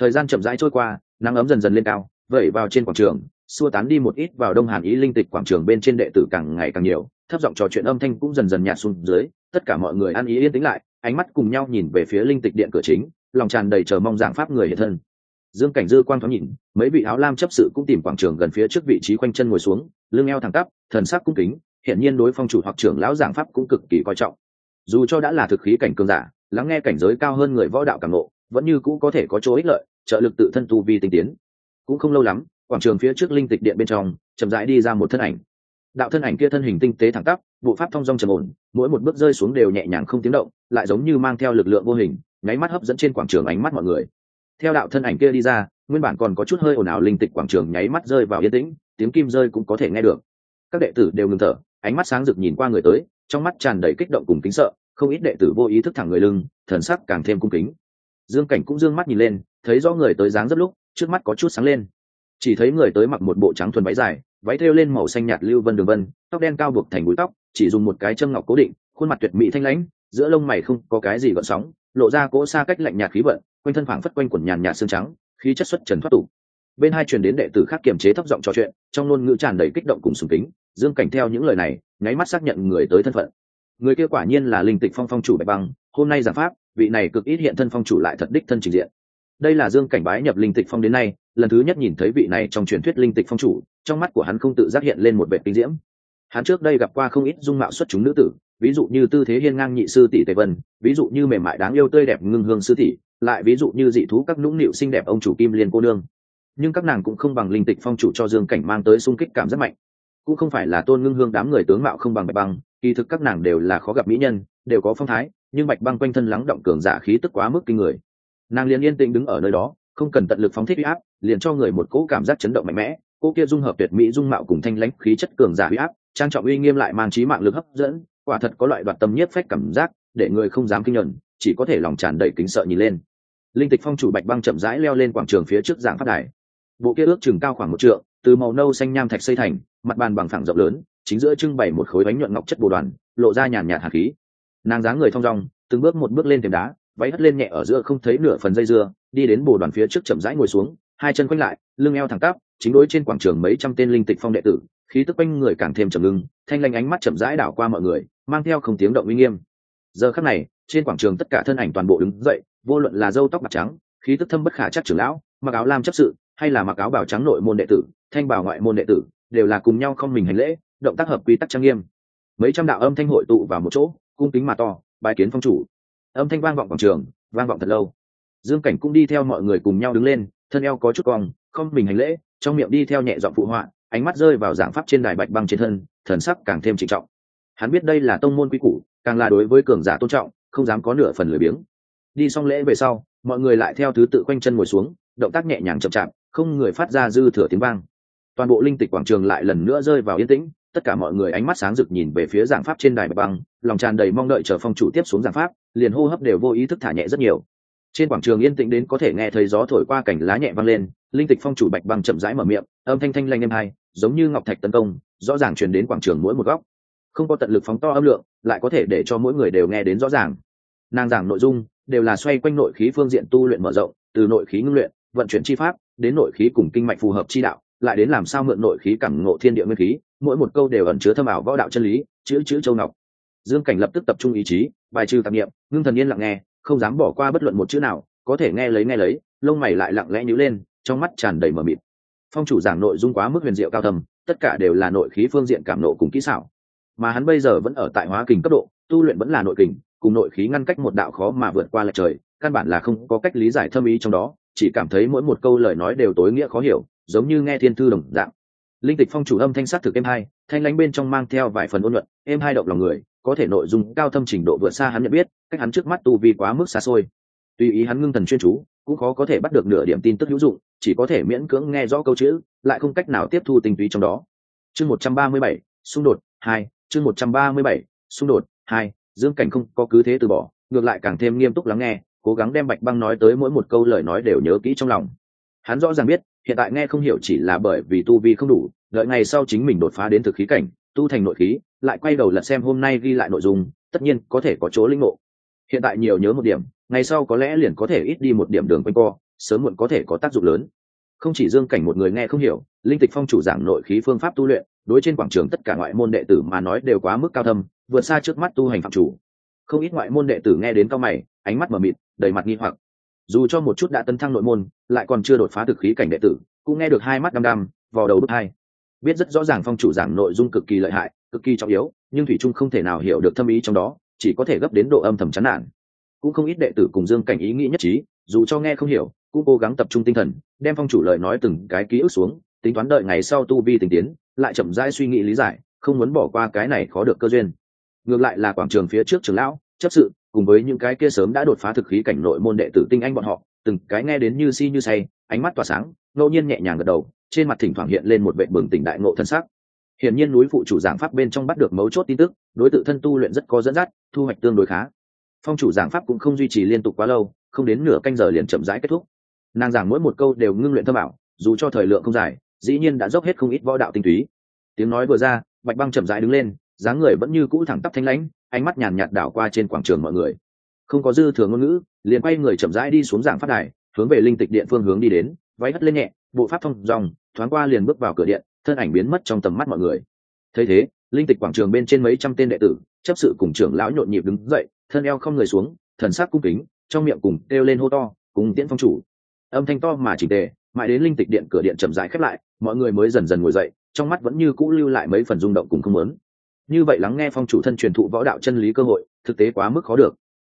Thời gian chậm rãi trôi qua, nắng ấm dần dần lên cao, vẩy vào trên quảng trường, xua tán đi một ít vào đông hàn ý linh tịch quảng trường bên trên đệ tử càng ngày càng nhiều, thấp giọng trò chuyện âm thanh cũng dần dần nhạt xuống dưới, tất cả mọi người ăn ý yên tĩnh lại, ánh mắt cùng nhau nhìn về phía linh tịch điện cửa chính lòng tràn đầy chờ mong giảng pháp người hiện thân. Dương cảnh dư quang thoáng nhìn, mấy vị áo lam chấp sự cũng tìm quảng trường gần phía trước vị trí quanh chân ngồi xuống, lưng eo thẳng tắp, thần sắc cung kính hiện nhiên đối phong chủ hoặc trưởng lão giảng pháp cũng cực kỳ coi trọng. Dù cho đã là thực khí cảnh cường giả, lắng nghe cảnh giới cao hơn người võ đạo càng ngộ, vẫn như cũ có thể có chỗ ích lợi, trợ lực tự thân tu vi tinh tiến. Cũng không lâu lắm, quảng trường phía trước linh tịch điện bên trong, chậm rãi đi ra một thân ảnh. Đạo thân ảnh kia thân hình tinh tế thẳng tắp, bộ pháp thong dong trầm ổn, mỗi một bước rơi xuống đều nhẹ nhàng không tiếng động, lại giống như mang theo lực lượng vô hình nháy mắt hấp dẫn trên quảng trường ánh mắt mọi người. Theo đạo thân ảnh kia đi ra, nguyên bản còn có chút hơi ồn ào linh tịch quảng trường nháy mắt rơi vào yên tĩnh, tiếng kim rơi cũng có thể nghe được. Các đệ tử đều ngừng thở, ánh mắt sáng rực nhìn qua người tới, trong mắt tràn đầy kích động cùng kính sợ, không ít đệ tử vô ý thức thẳng người lưng, thần sắc càng thêm cung kính. Dương cảnh cũng dương mắt nhìn lên, thấy rõ người tới dáng rất lúc, trước mắt có chút sáng lên. Chỉ thấy người tới mặc một bộ trắng thuần váy dài, váy thêu lên màu xanh nhạt lưu vân đường vân, tóc đen cao buộc thành búi tóc, chỉ dùng một cái châm ngọc cố định, khuôn mặt tuyệt mỹ thanh lãnh, giữa lông mày không có cái gì gợn sóng lộ ra cỗ xa cách lạnh nhạt khí vận, quanh thân phảng phất quanh quần nhàn nhạt xương trắng, khí chất xuất trần thoát tục. Bên hai truyền đến đệ tử khác kiềm chế thấp giọng trò chuyện, trong ngôn ngữ tràn đầy kích động cùng sùng kính. Dương cảnh theo những lời này, nháy mắt xác nhận người tới thân phận. Người kia quả nhiên là linh tịch phong phong chủ bạch băng, hôm nay giảng pháp, vị này cực ít hiện thân phong chủ lại thật đích thân trình diện. Đây là dương cảnh bái nhập linh tịch phong đến nay, lần thứ nhất nhìn thấy vị này trong truyền thuyết linh tịch phong chủ, trong mắt của hắn không tự giác hiện lên một vệ tinh diễm. Hắn trước đây gặp qua không ít dung mạo xuất chúng nữ tử ví dụ như tư thế hiên ngang nhị sư tỷ tề vân, ví dụ như mềm mại đáng yêu tươi đẹp ngưng hương sư tỷ, lại ví dụ như dị thú các nũng nịu xinh đẹp ông chủ kim liên cô nương. Nhưng các nàng cũng không bằng linh tịch phong chủ cho dương cảnh mang tới sung kích cảm rất mạnh. Cũng không phải là tôn ngưng hương đám người tướng mạo không bằng bạch băng, kỳ thực các nàng đều là khó gặp mỹ nhân, đều có phong thái, nhưng bạch băng quanh thân lắng động cường giả khí tức quá mức kinh người. Nàng liền yên tĩnh đứng ở nơi đó, không cần tận lực phóng thích huy áp, liền cho người một cỗ cảm giác chấn động mạnh mẽ cô kia dung hợp tuyệt mỹ dung mạo cùng thanh lãnh khí chất cường giả huy áp trang trọng uy nghiêm lại mang trí mạng lực hấp dẫn, quả thật có loại đoạt tâm nhiếp phách cảm giác, để người không dám kinh nhuận, chỉ có thể lòng tràn đầy kính sợ nhìn lên. Linh tịch phong chủ bạch băng chậm rãi leo lên quảng trường phía trước giảng phát đài. Bộ kia ước chừng cao khoảng một trượng, từ màu nâu xanh nham thạch xây thành, mặt bàn bằng phẳng rộng lớn, chính giữa trưng bày một khối bánh nhuận ngọc chất bồ đoàn, lộ ra nhàn nhạt hạt khí. Nàng dáng người thong dong, từng bước một bước lên thềm đá, váy hất lên nhẹ ở giữa không thấy nửa phần dây dưa, đi đến bồ đoàn phía trước chậm rãi ngồi xuống, hai chân quanh lại, lưng eo thẳng tắp, chính đối trên quảng trường mấy trăm tên linh tịch phong đệ tử khí tức quanh người càng thêm trầm ngưng, thanh lanh ánh mắt chậm rãi đảo qua mọi người, mang theo không tiếng động uy nghiêm. Giờ khắc này, trên quảng trường tất cả thân ảnh toàn bộ đứng dậy, vô luận là dâu tóc bạc trắng, khí tức thâm bất khả chắc trưởng lão, mặc áo lam chấp sự, hay là mặc áo bảo trắng nội môn đệ tử, thanh bảo ngoại môn đệ tử, đều là cùng nhau không mình hành lễ, động tác hợp quy tắc trang nghiêm. Mấy trăm đạo âm thanh hội tụ vào một chỗ, cung kính mà to bài kiến phong chủ. Âm thanh vang vọng quảng trường, vang vọng thật lâu. Dương cảnh cũng đi theo mọi người cùng nhau đứng lên, thân eo có chút cong, không mình hành lễ, trong miệng đi theo nhẹ giọng phụ họa ánh mắt rơi vào giảng pháp trên đài bạch băng trên thân, thần sắc càng thêm trịnh trọng. Hắn biết đây là tông môn quy củ, càng là đối với cường giả tôn trọng, không dám có nửa phần lười biếng. Đi xong lễ về sau, mọi người lại theo thứ tự quanh chân ngồi xuống, động tác nhẹ nhàng chậm chạp, không người phát ra dư thừa tiếng vang. Toàn bộ linh tịch quảng trường lại lần nữa rơi vào yên tĩnh, tất cả mọi người ánh mắt sáng rực nhìn về phía giảng pháp trên đài bạch băng, lòng tràn đầy mong đợi chờ phong chủ tiếp xuống giảng pháp, liền hô hấp đều vô ý thức thả nhẹ rất nhiều. Trên quảng trường yên tĩnh đến có thể nghe thấy gió thổi qua cảnh lá nhẹ vang lên linh tịch phong chủ bạch băng chậm rãi mở miệng, âm thanh thanh lanh êm hai, giống như ngọc thạch tấn công, rõ ràng truyền đến quảng trường mỗi một góc. Không có tận lực phóng to âm lượng, lại có thể để cho mỗi người đều nghe đến rõ ràng. Nàng giảng nội dung, đều là xoay quanh nội khí phương diện tu luyện mở rộng, từ nội khí ngưng luyện, vận chuyển chi pháp, đến nội khí cùng kinh mạch phù hợp chi đạo, lại đến làm sao mượn nội khí cảm ngộ thiên địa nguyên khí, mỗi một câu đều ẩn chứa thâm ảo võ đạo chân lý, chữ chữ châu ngọc. Dương cảnh lập tức tập trung ý chí, bài trừ tạp nghiệm ngưng thần yên lặng nghe, không dám bỏ qua bất luận một chữ nào, có thể nghe lấy nghe lấy, lông mày lại lặng lẽ nhíu lên trong mắt tràn đầy mờ mịt. Phong chủ giảng nội dung quá mức huyền diệu cao thầm tất cả đều là nội khí phương diện cảm nộ cùng kỹ xảo. Mà hắn bây giờ vẫn ở tại hóa kình cấp độ, tu luyện vẫn là nội kình, cùng nội khí ngăn cách một đạo khó mà vượt qua lệch trời, căn bản là không có cách lý giải thâm ý trong đó, chỉ cảm thấy mỗi một câu lời nói đều tối nghĩa khó hiểu, giống như nghe thiên thư đồng dạng. Linh tịch phong chủ âm thanh sắc thực êm hai, thanh lãnh bên trong mang theo vài phần ôn luận êm hai động lòng người, có thể nội dung cao thâm trình độ vượt xa hắn nhận biết, cách hắn trước mắt tu vi quá mức xa xôi tùy ý hắn ngưng thần chuyên chú, cũng khó có thể bắt được nửa điểm tin tức hữu dụng, chỉ có thể miễn cưỡng nghe rõ câu chữ, lại không cách nào tiếp thu tinh túy trong đó. Chương một trăm ba mươi bảy, xung đột, hai, chương một trăm ba mươi bảy, xung đột, hai, dương cảnh không có cứ thế từ bỏ, ngược lại càng thêm nghiêm túc lắng nghe, cố gắng đem bạch băng nói tới mỗi một câu lời nói đều nhớ kỹ trong lòng. Hắn rõ ràng biết, hiện tại nghe không hiểu chỉ là bởi vì tu vi không đủ, đợi ngày sau chính mình đột phá đến thực khí cảnh, tu thành nội khí, lại quay đầu lật xem hôm nay ghi lại nội dung, tất nhiên có thể có chỗ linh ngộ. Hiện tại nhiều nhớ một điểm ngày sau có lẽ liền có thể ít đi một điểm đường quanh co, sớm muộn có thể có tác dụng lớn. Không chỉ dương cảnh một người nghe không hiểu, linh tịch phong chủ giảng nội khí phương pháp tu luyện, đối trên quảng trường tất cả ngoại môn đệ tử mà nói đều quá mức cao thâm, vượt xa trước mắt tu hành phạm chủ. Không ít ngoại môn đệ tử nghe đến cao mày, ánh mắt mờ mịt, đầy mặt nghi hoặc. Dù cho một chút đã tấn thăng nội môn, lại còn chưa đột phá thực khí cảnh đệ tử, cũng nghe được hai mắt đăm đăm vào đầu bức hai. Biết rất rõ ràng phong chủ giảng nội dung cực kỳ lợi hại, cực kỳ trọng yếu, nhưng thủy trung không thể nào hiểu được thâm ý trong đó, chỉ có thể gấp đến độ âm thầm chán nản cũng không ít đệ tử cùng dương cảnh ý nghĩ nhất trí, dù cho nghe không hiểu, cũng cố gắng tập trung tinh thần, đem phong chủ lời nói từng cái ký ức xuống, tính toán đợi ngày sau tu vi tình tiến, lại chậm rãi suy nghĩ lý giải, không muốn bỏ qua cái này khó được cơ duyên. Ngược lại là quảng trường phía trước trường lão, chấp sự, cùng với những cái kia sớm đã đột phá thực khí cảnh nội môn đệ tử tinh anh bọn họ, từng cái nghe đến như si như say, ánh mắt tỏa sáng, ngẫu nhiên nhẹ nhàng gật đầu, trên mặt thỉnh thoảng hiện lên một vệ bừng tỉnh đại ngộ thân sắc. Hiển nhiên núi phụ chủ giảng pháp bên trong bắt được mấu chốt tin tức, đối tự thân tu luyện rất có dẫn dắt, thu hoạch tương đối khá phong chủ giảng pháp cũng không duy trì liên tục quá lâu, không đến nửa canh giờ liền chậm rãi kết thúc. Nàng giảng mỗi một câu đều ngưng luyện thâm ảo, dù cho thời lượng không dài, dĩ nhiên đã dốc hết không ít võ đạo tinh túy. Tiếng nói vừa ra, bạch băng chậm rãi đứng lên, dáng người vẫn như cũ thẳng tắp thanh lãnh, ánh mắt nhàn nhạt đảo qua trên quảng trường mọi người. Không có dư thừa ngôn ngữ, liền quay người chậm rãi đi xuống giảng phát đài, hướng về linh tịch điện phương hướng đi đến, váy hất lên nhẹ, bộ pháp thông dòng, thoáng qua liền bước vào cửa điện, thân ảnh biến mất trong tầm mắt mọi người. Thấy thế linh tịch quảng trường bên trên mấy trăm tên đệ tử, chấp sự cùng trưởng lão nhộn nhịp đứng dậy, thân eo không người xuống, thần sắc cung kính, trong miệng cùng kêu lên hô to, cùng tiễn phong chủ. Âm thanh to mà chỉnh tề, mãi đến linh tịch điện cửa điện chậm rãi khép lại, mọi người mới dần dần ngồi dậy, trong mắt vẫn như cũ lưu lại mấy phần rung động cùng không lớn như vậy lắng nghe phong chủ thân truyền thụ võ đạo chân lý cơ hội, thực tế quá mức khó được.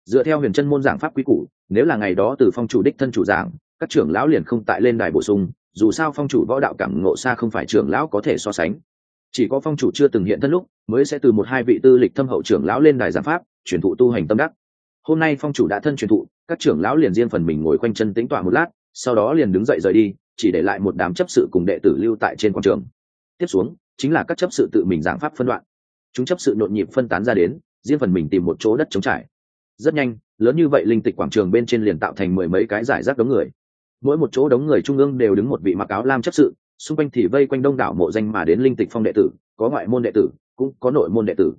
Dựa theo huyền chân môn giảng pháp quý củ, nếu là ngày đó từ phong chủ đích thân chủ giảng, các trưởng lão liền không tại lên đài bổ sung, dù sao phong chủ võ đạo cảm ngộ xa không phải trưởng lão có thể so sánh chỉ có phong chủ chưa từng hiện thân lúc, mới sẽ từ một hai vị tư lịch thâm hậu trưởng lão lên đài giảng pháp, truyền thụ tu hành tâm đắc. Hôm nay phong chủ đã thân truyền thụ, các trưởng lão liền riêng phần mình ngồi quanh chân tính tọa một lát, sau đó liền đứng dậy rời đi, chỉ để lại một đám chấp sự cùng đệ tử lưu tại trên quảng trường. Tiếp xuống, chính là các chấp sự tự mình giảng pháp phân đoạn. Chúng chấp sự nhộn nhịp phân tán ra đến, riêng phần mình tìm một chỗ đất trống trải. Rất nhanh, lớn như vậy linh tịch quảng trường bên trên liền tạo thành mười mấy cái giải rác đống người. Mỗi một chỗ đống người trung ương đều đứng một vị mặc áo lam chấp sự xung quanh thì vây quanh đông đảo mộ danh mà đến linh tịch phong đệ tử, có ngoại môn đệ tử, cũng có nội môn đệ tử.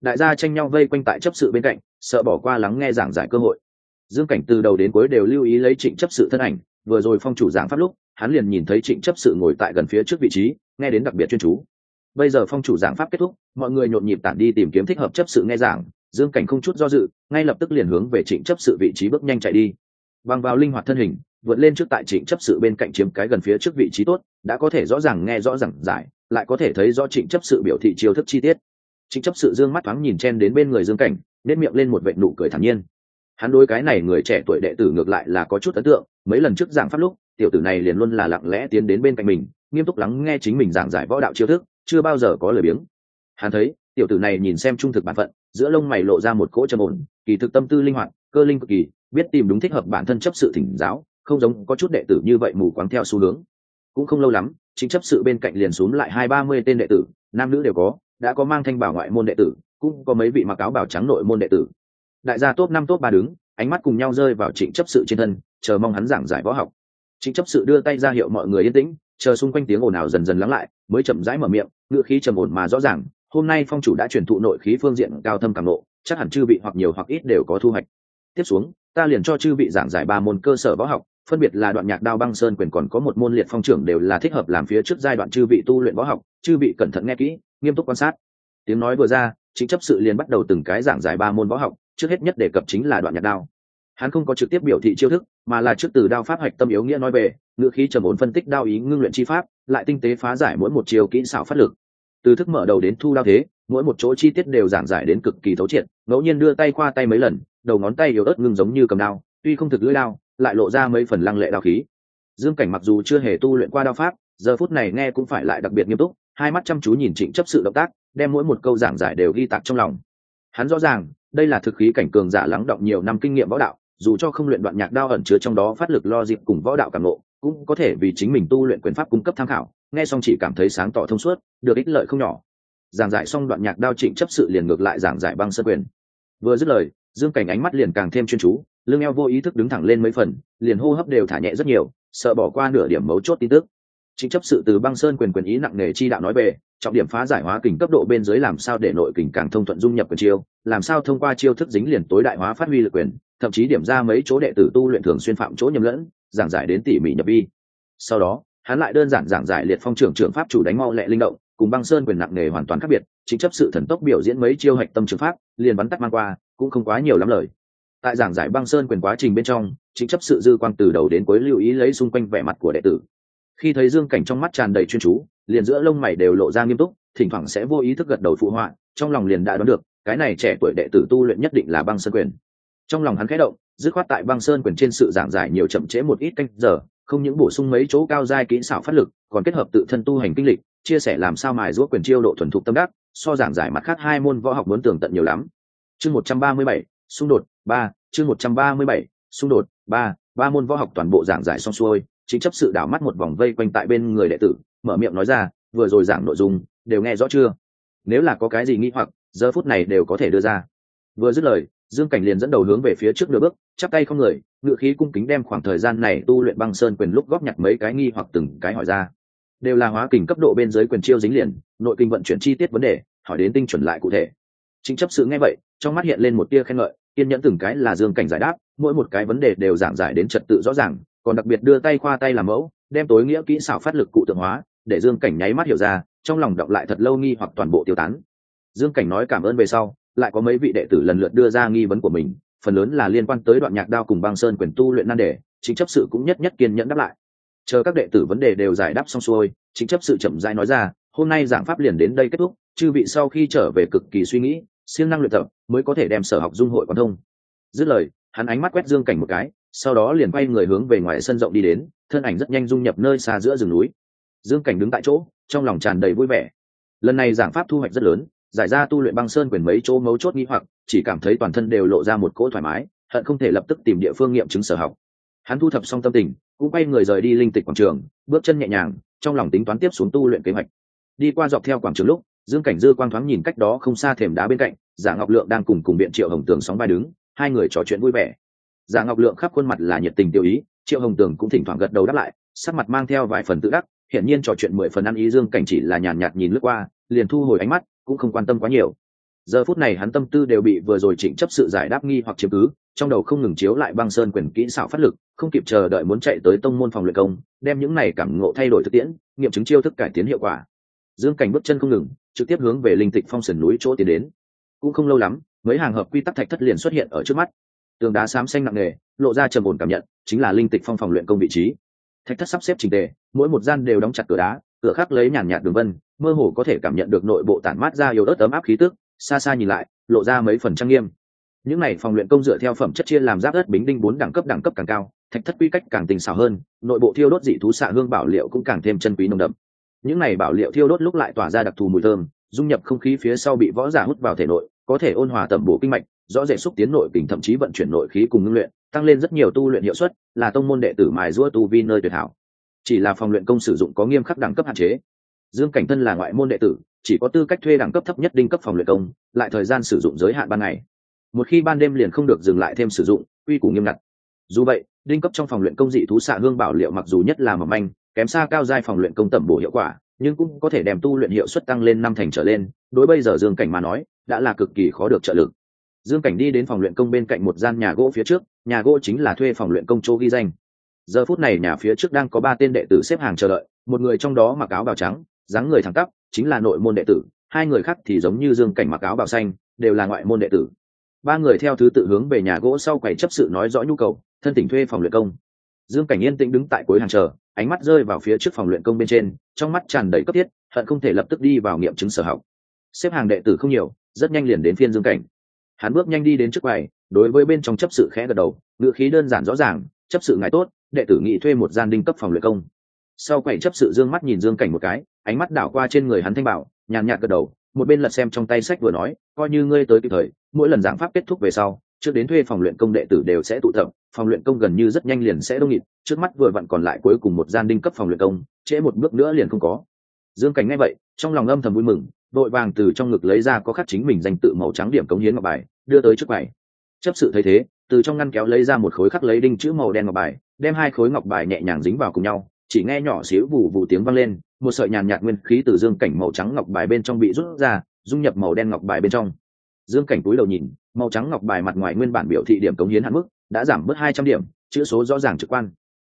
Đại gia tranh nhau vây quanh tại chấp sự bên cạnh, sợ bỏ qua lắng nghe giảng giải cơ hội. Dương cảnh từ đầu đến cuối đều lưu ý lấy trịnh chấp sự thân ảnh, vừa rồi phong chủ giảng pháp lúc, hắn liền nhìn thấy trịnh chấp sự ngồi tại gần phía trước vị trí, nghe đến đặc biệt chuyên chú. Bây giờ phong chủ giảng pháp kết thúc, mọi người nhộn nhịp tản đi tìm kiếm thích hợp chấp sự nghe giảng, dương cảnh không chút do dự, ngay lập tức liền hướng về trịnh chấp sự vị trí bước nhanh chạy đi. Bằng vào linh hoạt thân hình vượt lên trước tại trịnh chấp sự bên cạnh chiếm cái gần phía trước vị trí tốt, đã có thể rõ ràng nghe rõ ràng giải, lại có thể thấy rõ trịnh chấp sự biểu thị chiêu thức chi tiết. Trịnh chấp sự dương mắt thoáng nhìn chen đến bên người dương cảnh nếp miệng lên một vệ nụ cười thản nhiên. Hắn đối cái này người trẻ tuổi đệ tử ngược lại là có chút ấn tượng, mấy lần trước giảng pháp lúc, tiểu tử này liền luôn là lặng lẽ tiến đến bên cạnh mình, nghiêm túc lắng nghe chính mình giảng giải võ đạo chiêu thức, chưa bao giờ có lời biếng. Hắn thấy, tiểu tử này nhìn xem trung thực bản phận, giữa lông mày lộ ra một cỗ trầm ổn, kỳ thực tâm tư linh hoạt, cơ linh cực kỳ, biết tìm đúng thích hợp bản thân chấp sự thỉnh giáo không giống có chút đệ tử như vậy mù quáng theo xu hướng. Cũng không lâu lắm, chính chấp sự bên cạnh liền xuống lại hai ba mươi tên đệ tử, nam nữ đều có, đã có mang thanh bảo ngoại môn đệ tử, cũng có mấy vị mặc áo bảo trắng nội môn đệ tử. Đại gia top năm top ba đứng, ánh mắt cùng nhau rơi vào trịnh chấp sự trên thân, chờ mong hắn giảng giải võ học. Trịnh chấp sự đưa tay ra hiệu mọi người yên tĩnh, chờ xung quanh tiếng ồn ào dần dần lắng lại, mới chậm rãi mở miệng ngựa khí trầm ổn mà rõ ràng, hôm nay phong chủ đã truyền thụ nội khí phương diện cao thâm càng nộ chắc hẳn chư vị hoặc nhiều hoặc ít đều có thu hoạch. Tiếp xuống, ta liền cho chư vị giảng giải ba môn cơ sở võ học phân biệt là đoạn nhạc đao băng sơn quyền còn có một môn liệt phong trưởng đều là thích hợp làm phía trước giai đoạn chư vị tu luyện võ học, chư vị cẩn thận nghe kỹ, nghiêm túc quan sát. Tiếng nói vừa ra, chính chấp sự liền bắt đầu từng cái giảng giải ba môn võ học, trước hết nhất đề cập chính là đoạn nhạc đao. Hắn không có trực tiếp biểu thị chiêu thức, mà là trước từ đao pháp hạch tâm yếu nghĩa nói về, ngữ khí trầm ổn phân tích đao ý, ngưng luyện chi pháp, lại tinh tế phá giải mỗi một chiều kỹ xảo phát lực. Từ thức mở đầu đến thu đao thế, mỗi một chỗ chi tiết đều giảng giải đến cực kỳ thấu triệt, ngẫu nhiên đưa tay qua tay mấy lần, đầu ngón tay yếu ớt ngưng giống như cầm đao, tuy không thực lưỡi đao lại lộ ra mấy phần lăng lệ đao khí. Dương cảnh mặc dù chưa hề tu luyện qua đao pháp, giờ phút này nghe cũng phải lại đặc biệt nghiêm túc, hai mắt chăm chú nhìn trịnh chấp sự động tác, đem mỗi một câu giảng giải đều ghi tạc trong lòng. Hắn rõ ràng, đây là thực khí cảnh cường giả lắng động nhiều năm kinh nghiệm võ đạo, dù cho không luyện đoạn nhạc đao ẩn chứa trong đó phát lực lo dịp cùng võ đạo cảm lộ cũng có thể vì chính mình tu luyện quyền pháp cung cấp tham khảo, nghe xong chỉ cảm thấy sáng tỏ thông suốt, được ích lợi không nhỏ. Giảng giải xong đoạn nhạc đao trịnh chấp sự liền ngược lại giảng giải băng sơ quyền. Vừa dứt lời, dương cảnh ánh mắt liền càng thêm chuyên chú lưng eo vô ý thức đứng thẳng lên mấy phần, liền hô hấp đều thả nhẹ rất nhiều, sợ bỏ qua nửa điểm mấu chốt tin tức. Chính chấp sự từ băng sơn quyền quyền ý nặng nề chi đạo nói về, trọng điểm phá giải hóa kình cấp độ bên dưới làm sao để nội kình càng thông thuận dung nhập quyền chiêu, làm sao thông qua chiêu thức dính liền tối đại hóa phát huy lực quyền, thậm chí điểm ra mấy chỗ đệ tử tu luyện thường xuyên phạm chỗ nhầm lẫn, giảng giải đến tỉ mỉ nhập vi. Sau đó, hắn lại đơn giản giảng giải liệt phong trưởng trưởng pháp chủ đánh mau lẹ linh động, cùng băng sơn quyền nặng nề hoàn toàn khác biệt, chính chấp sự thần tốc biểu diễn mấy chiêu hạch tâm trường pháp, liền bắn tắt mang qua, cũng không quá nhiều lắm lời tại giảng giải băng sơn quyền quá trình bên trong, chính chấp sự dư quang từ đầu đến cuối lưu ý lấy xung quanh vẻ mặt của đệ tử. Khi thấy dương cảnh trong mắt tràn đầy chuyên chú, liền giữa lông mày đều lộ ra nghiêm túc, thỉnh thoảng sẽ vô ý thức gật đầu phụ họa, trong lòng liền đã đoán được, cái này trẻ tuổi đệ tử tu luyện nhất định là băng sơn quyền. Trong lòng hắn khẽ động, dứt khoát tại băng sơn quyền trên sự giảng giải nhiều chậm trễ một ít canh giờ, không những bổ sung mấy chỗ cao giai kỹ xảo phát lực, còn kết hợp tự thân tu hành kinh lịch, chia sẻ làm sao mài giũa quyền chiêu độ thuần thục tâm đắc, so giảng giải mặt khác hai môn võ học muốn tường tận nhiều lắm. Chương một trăm ba mươi bảy, xung đột ba, chương một trăm ba mươi bảy, xung đột. Ba ba môn võ học toàn bộ giảng giải xong xuôi chính chấp sự đảo mắt một vòng vây quanh tại bên người đệ tử, mở miệng nói ra, vừa rồi giảng nội dung, đều nghe rõ chưa? Nếu là có cái gì nghi hoặc, giờ phút này đều có thể đưa ra. Vừa dứt lời, dương cảnh liền dẫn đầu hướng về phía trước nửa bước, chắp tay không người, ngựa khí cung kính đem khoảng thời gian này tu luyện băng sơn quyền lúc góp nhặt mấy cái nghi hoặc từng cái hỏi ra. Đều là hóa kình cấp độ bên dưới quyền chiêu dính liền, nội kinh vận chuyển chi tiết vấn đề, hỏi đến tinh chuẩn lại cụ thể. Chính chấp sự nghe vậy, trong mắt hiện lên một tia khen ngợi kiên nhẫn từng cái là dương cảnh giải đáp, mỗi một cái vấn đề đều giảng giải đến trật tự rõ ràng, còn đặc biệt đưa tay khoa tay làm mẫu, đem tối nghĩa kỹ xảo phát lực cụ tượng hóa, để dương cảnh nháy mắt hiểu ra, trong lòng đọc lại thật lâu nghi hoặc toàn bộ tiêu tán. Dương cảnh nói cảm ơn về sau, lại có mấy vị đệ tử lần lượt đưa ra nghi vấn của mình, phần lớn là liên quan tới đoạn nhạc đao cùng băng sơn quyền tu luyện nan đề, chính chấp sự cũng nhất nhất kiên nhẫn đáp lại. Chờ các đệ tử vấn đề đều giải đáp xong xuôi, chính chấp sự chậm rãi nói ra, hôm nay giảng pháp liền đến đây kết thúc, chư vị sau khi trở về cực kỳ suy nghĩ siêng năng luyện tập mới có thể đem sở học dung hội quan thông. Dứt lời, hắn ánh mắt quét dương cảnh một cái, sau đó liền quay người hướng về ngoài sân rộng đi đến, thân ảnh rất nhanh dung nhập nơi xa giữa rừng núi. Dương cảnh đứng tại chỗ, trong lòng tràn đầy vui vẻ. Lần này giảng pháp thu hoạch rất lớn, giải ra tu luyện băng sơn quyền mấy chỗ mấu chốt nghi hoặc, chỉ cảm thấy toàn thân đều lộ ra một cỗ thoải mái, hận không thể lập tức tìm địa phương nghiệm chứng sở học. Hắn thu thập xong tâm tình, cũng quay người rời đi linh tịch quảng trường, bước chân nhẹ nhàng, trong lòng tính toán tiếp xuống tu luyện kế hoạch. Đi qua dọc theo quảng trường lúc dương cảnh dư quang thoáng nhìn cách đó không xa thềm đá bên cạnh, giả ngọc lượng đang cùng cùng biện triệu hồng tường sóng vai đứng, hai người trò chuyện vui vẻ. Giả ngọc lượng khắp khuôn mặt là nhiệt tình tiêu ý, triệu hồng tường cũng thỉnh thoảng gật đầu đáp lại, sắc mặt mang theo vài phần tự đắc, hiển nhiên trò chuyện mười phần ăn ý dương cảnh chỉ là nhàn nhạt nhìn lướt qua, liền thu hồi ánh mắt, cũng không quan tâm quá nhiều. Giờ phút này hắn tâm tư đều bị vừa rồi chỉnh chấp sự giải đáp nghi hoặc chiếm cứ, trong đầu không ngừng chiếu lại băng sơn quyền kỹ xảo phát lực, không kịp chờ đợi muốn chạy tới tông môn phòng luyện công, đem những này cảm ngộ thay đổi thực tiễn, nghiệm chứng chiêu thức cải tiến hiệu quả. Dương cảnh bước chân không ngừng trực tiếp hướng về linh tịch phong sườn núi chỗ tiến đến. Cũng không lâu lắm, mấy hàng hợp quy tắc thạch thất liền xuất hiện ở trước mắt. Tường đá xám xanh nặng nề, lộ ra trầm ổn cảm nhận, chính là linh tịch phong phòng luyện công vị trí. Thạch thất sắp xếp trình tề, mỗi một gian đều đóng chặt cửa đá, cửa khác lấy nhàn nhạt đường vân, mơ hồ có thể cảm nhận được nội bộ tản mát ra yếu ớt ấm áp khí tức, xa xa nhìn lại, lộ ra mấy phần trang nghiêm. Những này phòng luyện công dựa theo phẩm chất chia làm giáp đất bính đinh bốn đẳng cấp đẳng cấp càng cao, thạch thất quy cách càng tình xảo hơn, nội bộ thiêu đốt dị thú xạ hương bảo liệu cũng càng thêm chân quý nồng đậm những này bảo liệu thiêu đốt lúc lại tỏa ra đặc thù mùi thơm, dung nhập không khí phía sau bị võ giả hút vào thể nội, có thể ôn hòa tẩm bổ kinh mạch, rõ rệt xúc tiến nội kình thậm chí vận chuyển nội khí cùng ngưng luyện, tăng lên rất nhiều tu luyện hiệu suất, là tông môn đệ tử mài giũa tu vi nơi tuyệt hảo. Chỉ là phòng luyện công sử dụng có nghiêm khắc đẳng cấp hạn chế. Dương cảnh thân là ngoại môn đệ tử, chỉ có tư cách thuê đẳng cấp thấp nhất đinh cấp phòng luyện công, lại thời gian sử dụng giới hạn ban ngày. Một khi ban đêm liền không được dừng lại thêm sử dụng, quy củ nghiêm ngặt. Dù vậy, đinh cấp trong phòng luyện công dị thú xạ hương bảo liệu mặc dù nhất là mầm manh kém xa cao giai phòng luyện công tẩm bổ hiệu quả, nhưng cũng có thể đem tu luyện hiệu suất tăng lên năm thành trở lên, đối bây giờ dương cảnh mà nói, đã là cực kỳ khó được trợ lực. Dương cảnh đi đến phòng luyện công bên cạnh một gian nhà gỗ phía trước, nhà gỗ chính là thuê phòng luyện công chỗ ghi danh. Giờ phút này nhà phía trước đang có ba tên đệ tử xếp hàng chờ đợi, một người trong đó mặc áo bào trắng, dáng người thẳng tắp, chính là nội môn đệ tử, hai người khác thì giống như dương cảnh mặc áo bào xanh, đều là ngoại môn đệ tử. Ba người theo thứ tự hướng về nhà gỗ sau quầy chấp sự nói rõ nhu cầu, thân tỉnh thuê phòng luyện công. Dương cảnh yên tĩnh đứng tại cuối hàng chờ ánh mắt rơi vào phía trước phòng luyện công bên trên, trong mắt tràn đầy cấp thiết, hận không thể lập tức đi vào nghiệm chứng sở học. Xếp hàng đệ tử không nhiều, rất nhanh liền đến phiên dương cảnh. Hắn bước nhanh đi đến trước quầy, đối với bên trong chấp sự khẽ gật đầu, ngữ khí đơn giản rõ ràng, chấp sự ngài tốt, đệ tử nghị thuê một gian đinh cấp phòng luyện công. Sau quầy chấp sự dương mắt nhìn dương cảnh một cái, ánh mắt đảo qua trên người hắn thanh bảo, nhàn nhạt gật đầu, một bên lật xem trong tay sách vừa nói, coi như ngươi tới kịp thời, mỗi lần giảng pháp kết thúc về sau trước đến thuê phòng luyện công đệ tử đều sẽ tụ tập, phòng luyện công gần như rất nhanh liền sẽ đông nghịt, trước mắt vừa vặn còn lại cuối cùng một gian đinh cấp phòng luyện công, trễ một bước nữa liền không có. Dương cảnh nghe vậy, trong lòng âm thầm vui mừng, đội vàng từ trong ngực lấy ra có khắc chính mình danh tự màu trắng điểm cống hiến ngọc bài, đưa tới trước bài. Chấp sự thấy thế, từ trong ngăn kéo lấy ra một khối khắc lấy đinh chữ màu đen ngọc bài, đem hai khối ngọc bài nhẹ nhàng dính vào cùng nhau, chỉ nghe nhỏ xíu vù vù tiếng vang lên, một sợi nhàn nhạt nguyên khí từ dương cảnh màu trắng ngọc bài bên trong bị rút ra, dung nhập màu đen ngọc bài bên trong dương cảnh túi đầu nhìn, màu trắng ngọc bài mặt ngoài nguyên bản biểu thị điểm cống hiến hạn mức, đã giảm bớt hai trăm điểm, chữ số rõ ràng trực quan.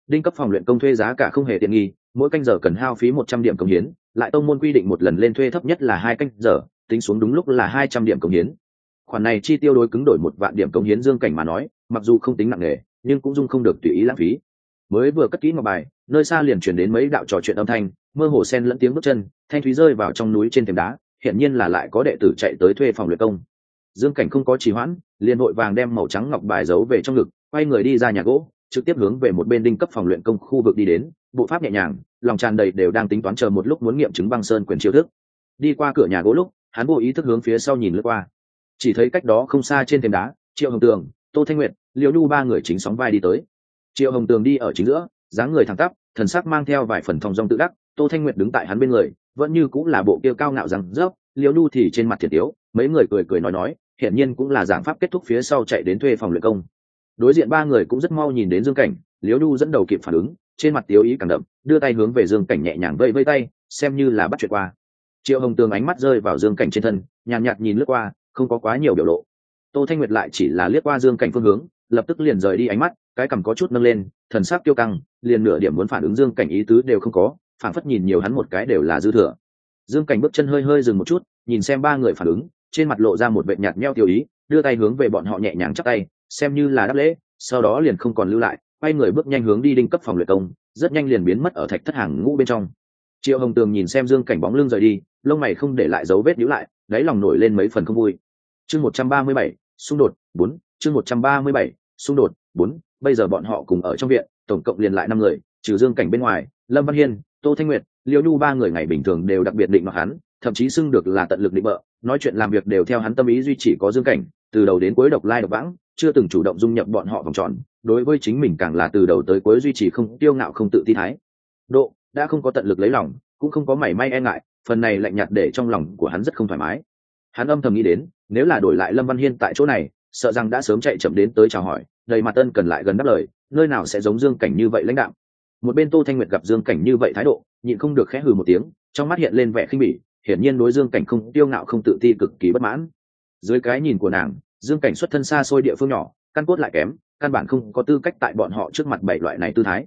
Đinh cấp phòng luyện công thuê giá cả không hề tiện nghi, mỗi canh giờ cần hao phí một trăm điểm cống hiến, lại tông môn quy định một lần lên thuê thấp nhất là hai canh giờ, tính xuống đúng lúc là hai trăm điểm cống hiến. Khoản này chi tiêu đối cứng đổi một vạn điểm cống hiến dương cảnh mà nói, mặc dù không tính nặng nề, nhưng cũng dung không được tùy ý lãng phí. Mới vừa cất kỹ ngọc bài, nơi xa liền chuyển đến mấy đạo trò chuyện âm thanh, mơ hồ sen lẫn tiếng bước chân, thanh thúy rơi vào trong núi trên thềm đá hiện nhiên là lại có đệ tử chạy tới thuê phòng luyện công dương cảnh không có trì hoãn, liền vội vàng đem màu trắng ngọc bài giấu về trong ngực, quay người đi ra nhà gỗ, trực tiếp hướng về một bên đinh cấp phòng luyện công khu vực đi đến, bộ pháp nhẹ nhàng, lòng tràn đầy đều đang tính toán chờ một lúc muốn nghiệm chứng băng sơn quyền chiêu thức. Đi qua cửa nhà gỗ lúc, hắn vô ý thức hướng phía sau nhìn lướt qua. Chỉ thấy cách đó không xa trên thềm đá, triệu hồng tường, tô thanh nguyệt, liễu nhu ba người chính sóng vai đi tới. Triệu hồng tường đi ở chính giữa, dáng người thẳng tắp, thần sắc mang theo vài phần thong dong tự đắc, tô thanh nguyệt đứng tại hắn bên người, vẫn như cũng là bộ kia cao ngạo rằng rớp, liễu nhu thì trên mặt thiệt yếu mấy người cười cười nói nói, hiển nhiên cũng là giảng pháp kết thúc phía sau chạy đến thuê phòng luyện công. Đối diện ba người cũng rất mau nhìn đến dương cảnh, liễu nhu dẫn đầu kịp phản ứng, trên mặt tiếu ý càng đậm, đưa tay hướng về dương cảnh nhẹ nhàng vây vây tay, xem như là bắt chuyện qua. Triệu hồng tường ánh mắt rơi vào dương cảnh trên thân, nhàn nhạt nhìn lướt qua, không có quá nhiều biểu lộ. Tô thanh nguyệt lại chỉ là liếc qua dương cảnh phương hướng, lập tức liền rời đi ánh mắt, cái cằm có chút nâng lên, thần sắc tiêu căng, liền nửa điểm muốn phản ứng dương cảnh ý tứ đều không có phản phất nhìn nhiều hắn một cái đều là dư thừa. Dương cảnh bước chân hơi hơi dừng một chút, nhìn xem ba người phản ứng trên mặt lộ ra một vệ nhạt nheo tiêu ý, đưa tay hướng về bọn họ nhẹ nhàng chắc tay, xem như là đáp lễ, sau đó liền không còn lưu lại, quay người bước nhanh hướng đi đinh cấp phòng luyện công, rất nhanh liền biến mất ở thạch thất hàng ngũ bên trong. Triệu hồng tường nhìn xem dương cảnh bóng lưng rời đi, lông mày không để lại dấu vết nhữ lại, đáy lòng nổi lên mấy phần không vui. Chương một trăm ba mươi bảy, xung đột bốn, chương một trăm ba mươi bảy, xung đột bốn, bây giờ bọn họ cùng ở trong viện, tổng cộng liền lại năm người, trừ dương cảnh bên ngoài, lâm văn hiên, tô thanh nguyệt liêu nhu ba người ngày bình thường đều đặc biệt định mặc hắn, thậm chí xưng được là tận lực định bợ nói chuyện làm việc đều theo hắn tâm ý duy chỉ có dương cảnh, từ đầu đến cuối độc lai độc vãng, chưa từng chủ động dung nhập bọn họ vòng tròn, đối với chính mình càng là từ đầu tới cuối duy trì không tiêu ngạo không tự thi thái. Độ, đã không có tận lực lấy lòng, cũng không có mảy may e ngại, phần này lạnh nhạt để trong lòng của hắn rất không thoải mái. Hắn âm thầm nghĩ đến, nếu là đổi lại lâm văn hiên tại chỗ này, sợ rằng đã sớm chạy chậm đến tới chào hỏi, đầy mặt tân cần lại gần đáp lời, nơi nào sẽ giống dương cảnh như vậy lãnh đạo một bên tô thanh nguyệt gặp dương cảnh như vậy thái độ, nhịn không được khẽ hừ một tiếng, trong mắt hiện lên vẻ khinh bỉ hiển nhiên đối dương cảnh không tiêu ngạo, không tự ti, cực kỳ bất mãn. Dưới cái nhìn của nàng, dương cảnh xuất thân xa xôi địa phương nhỏ, căn cốt lại kém, căn bản không có tư cách tại bọn họ trước mặt bảy loại này tư thái.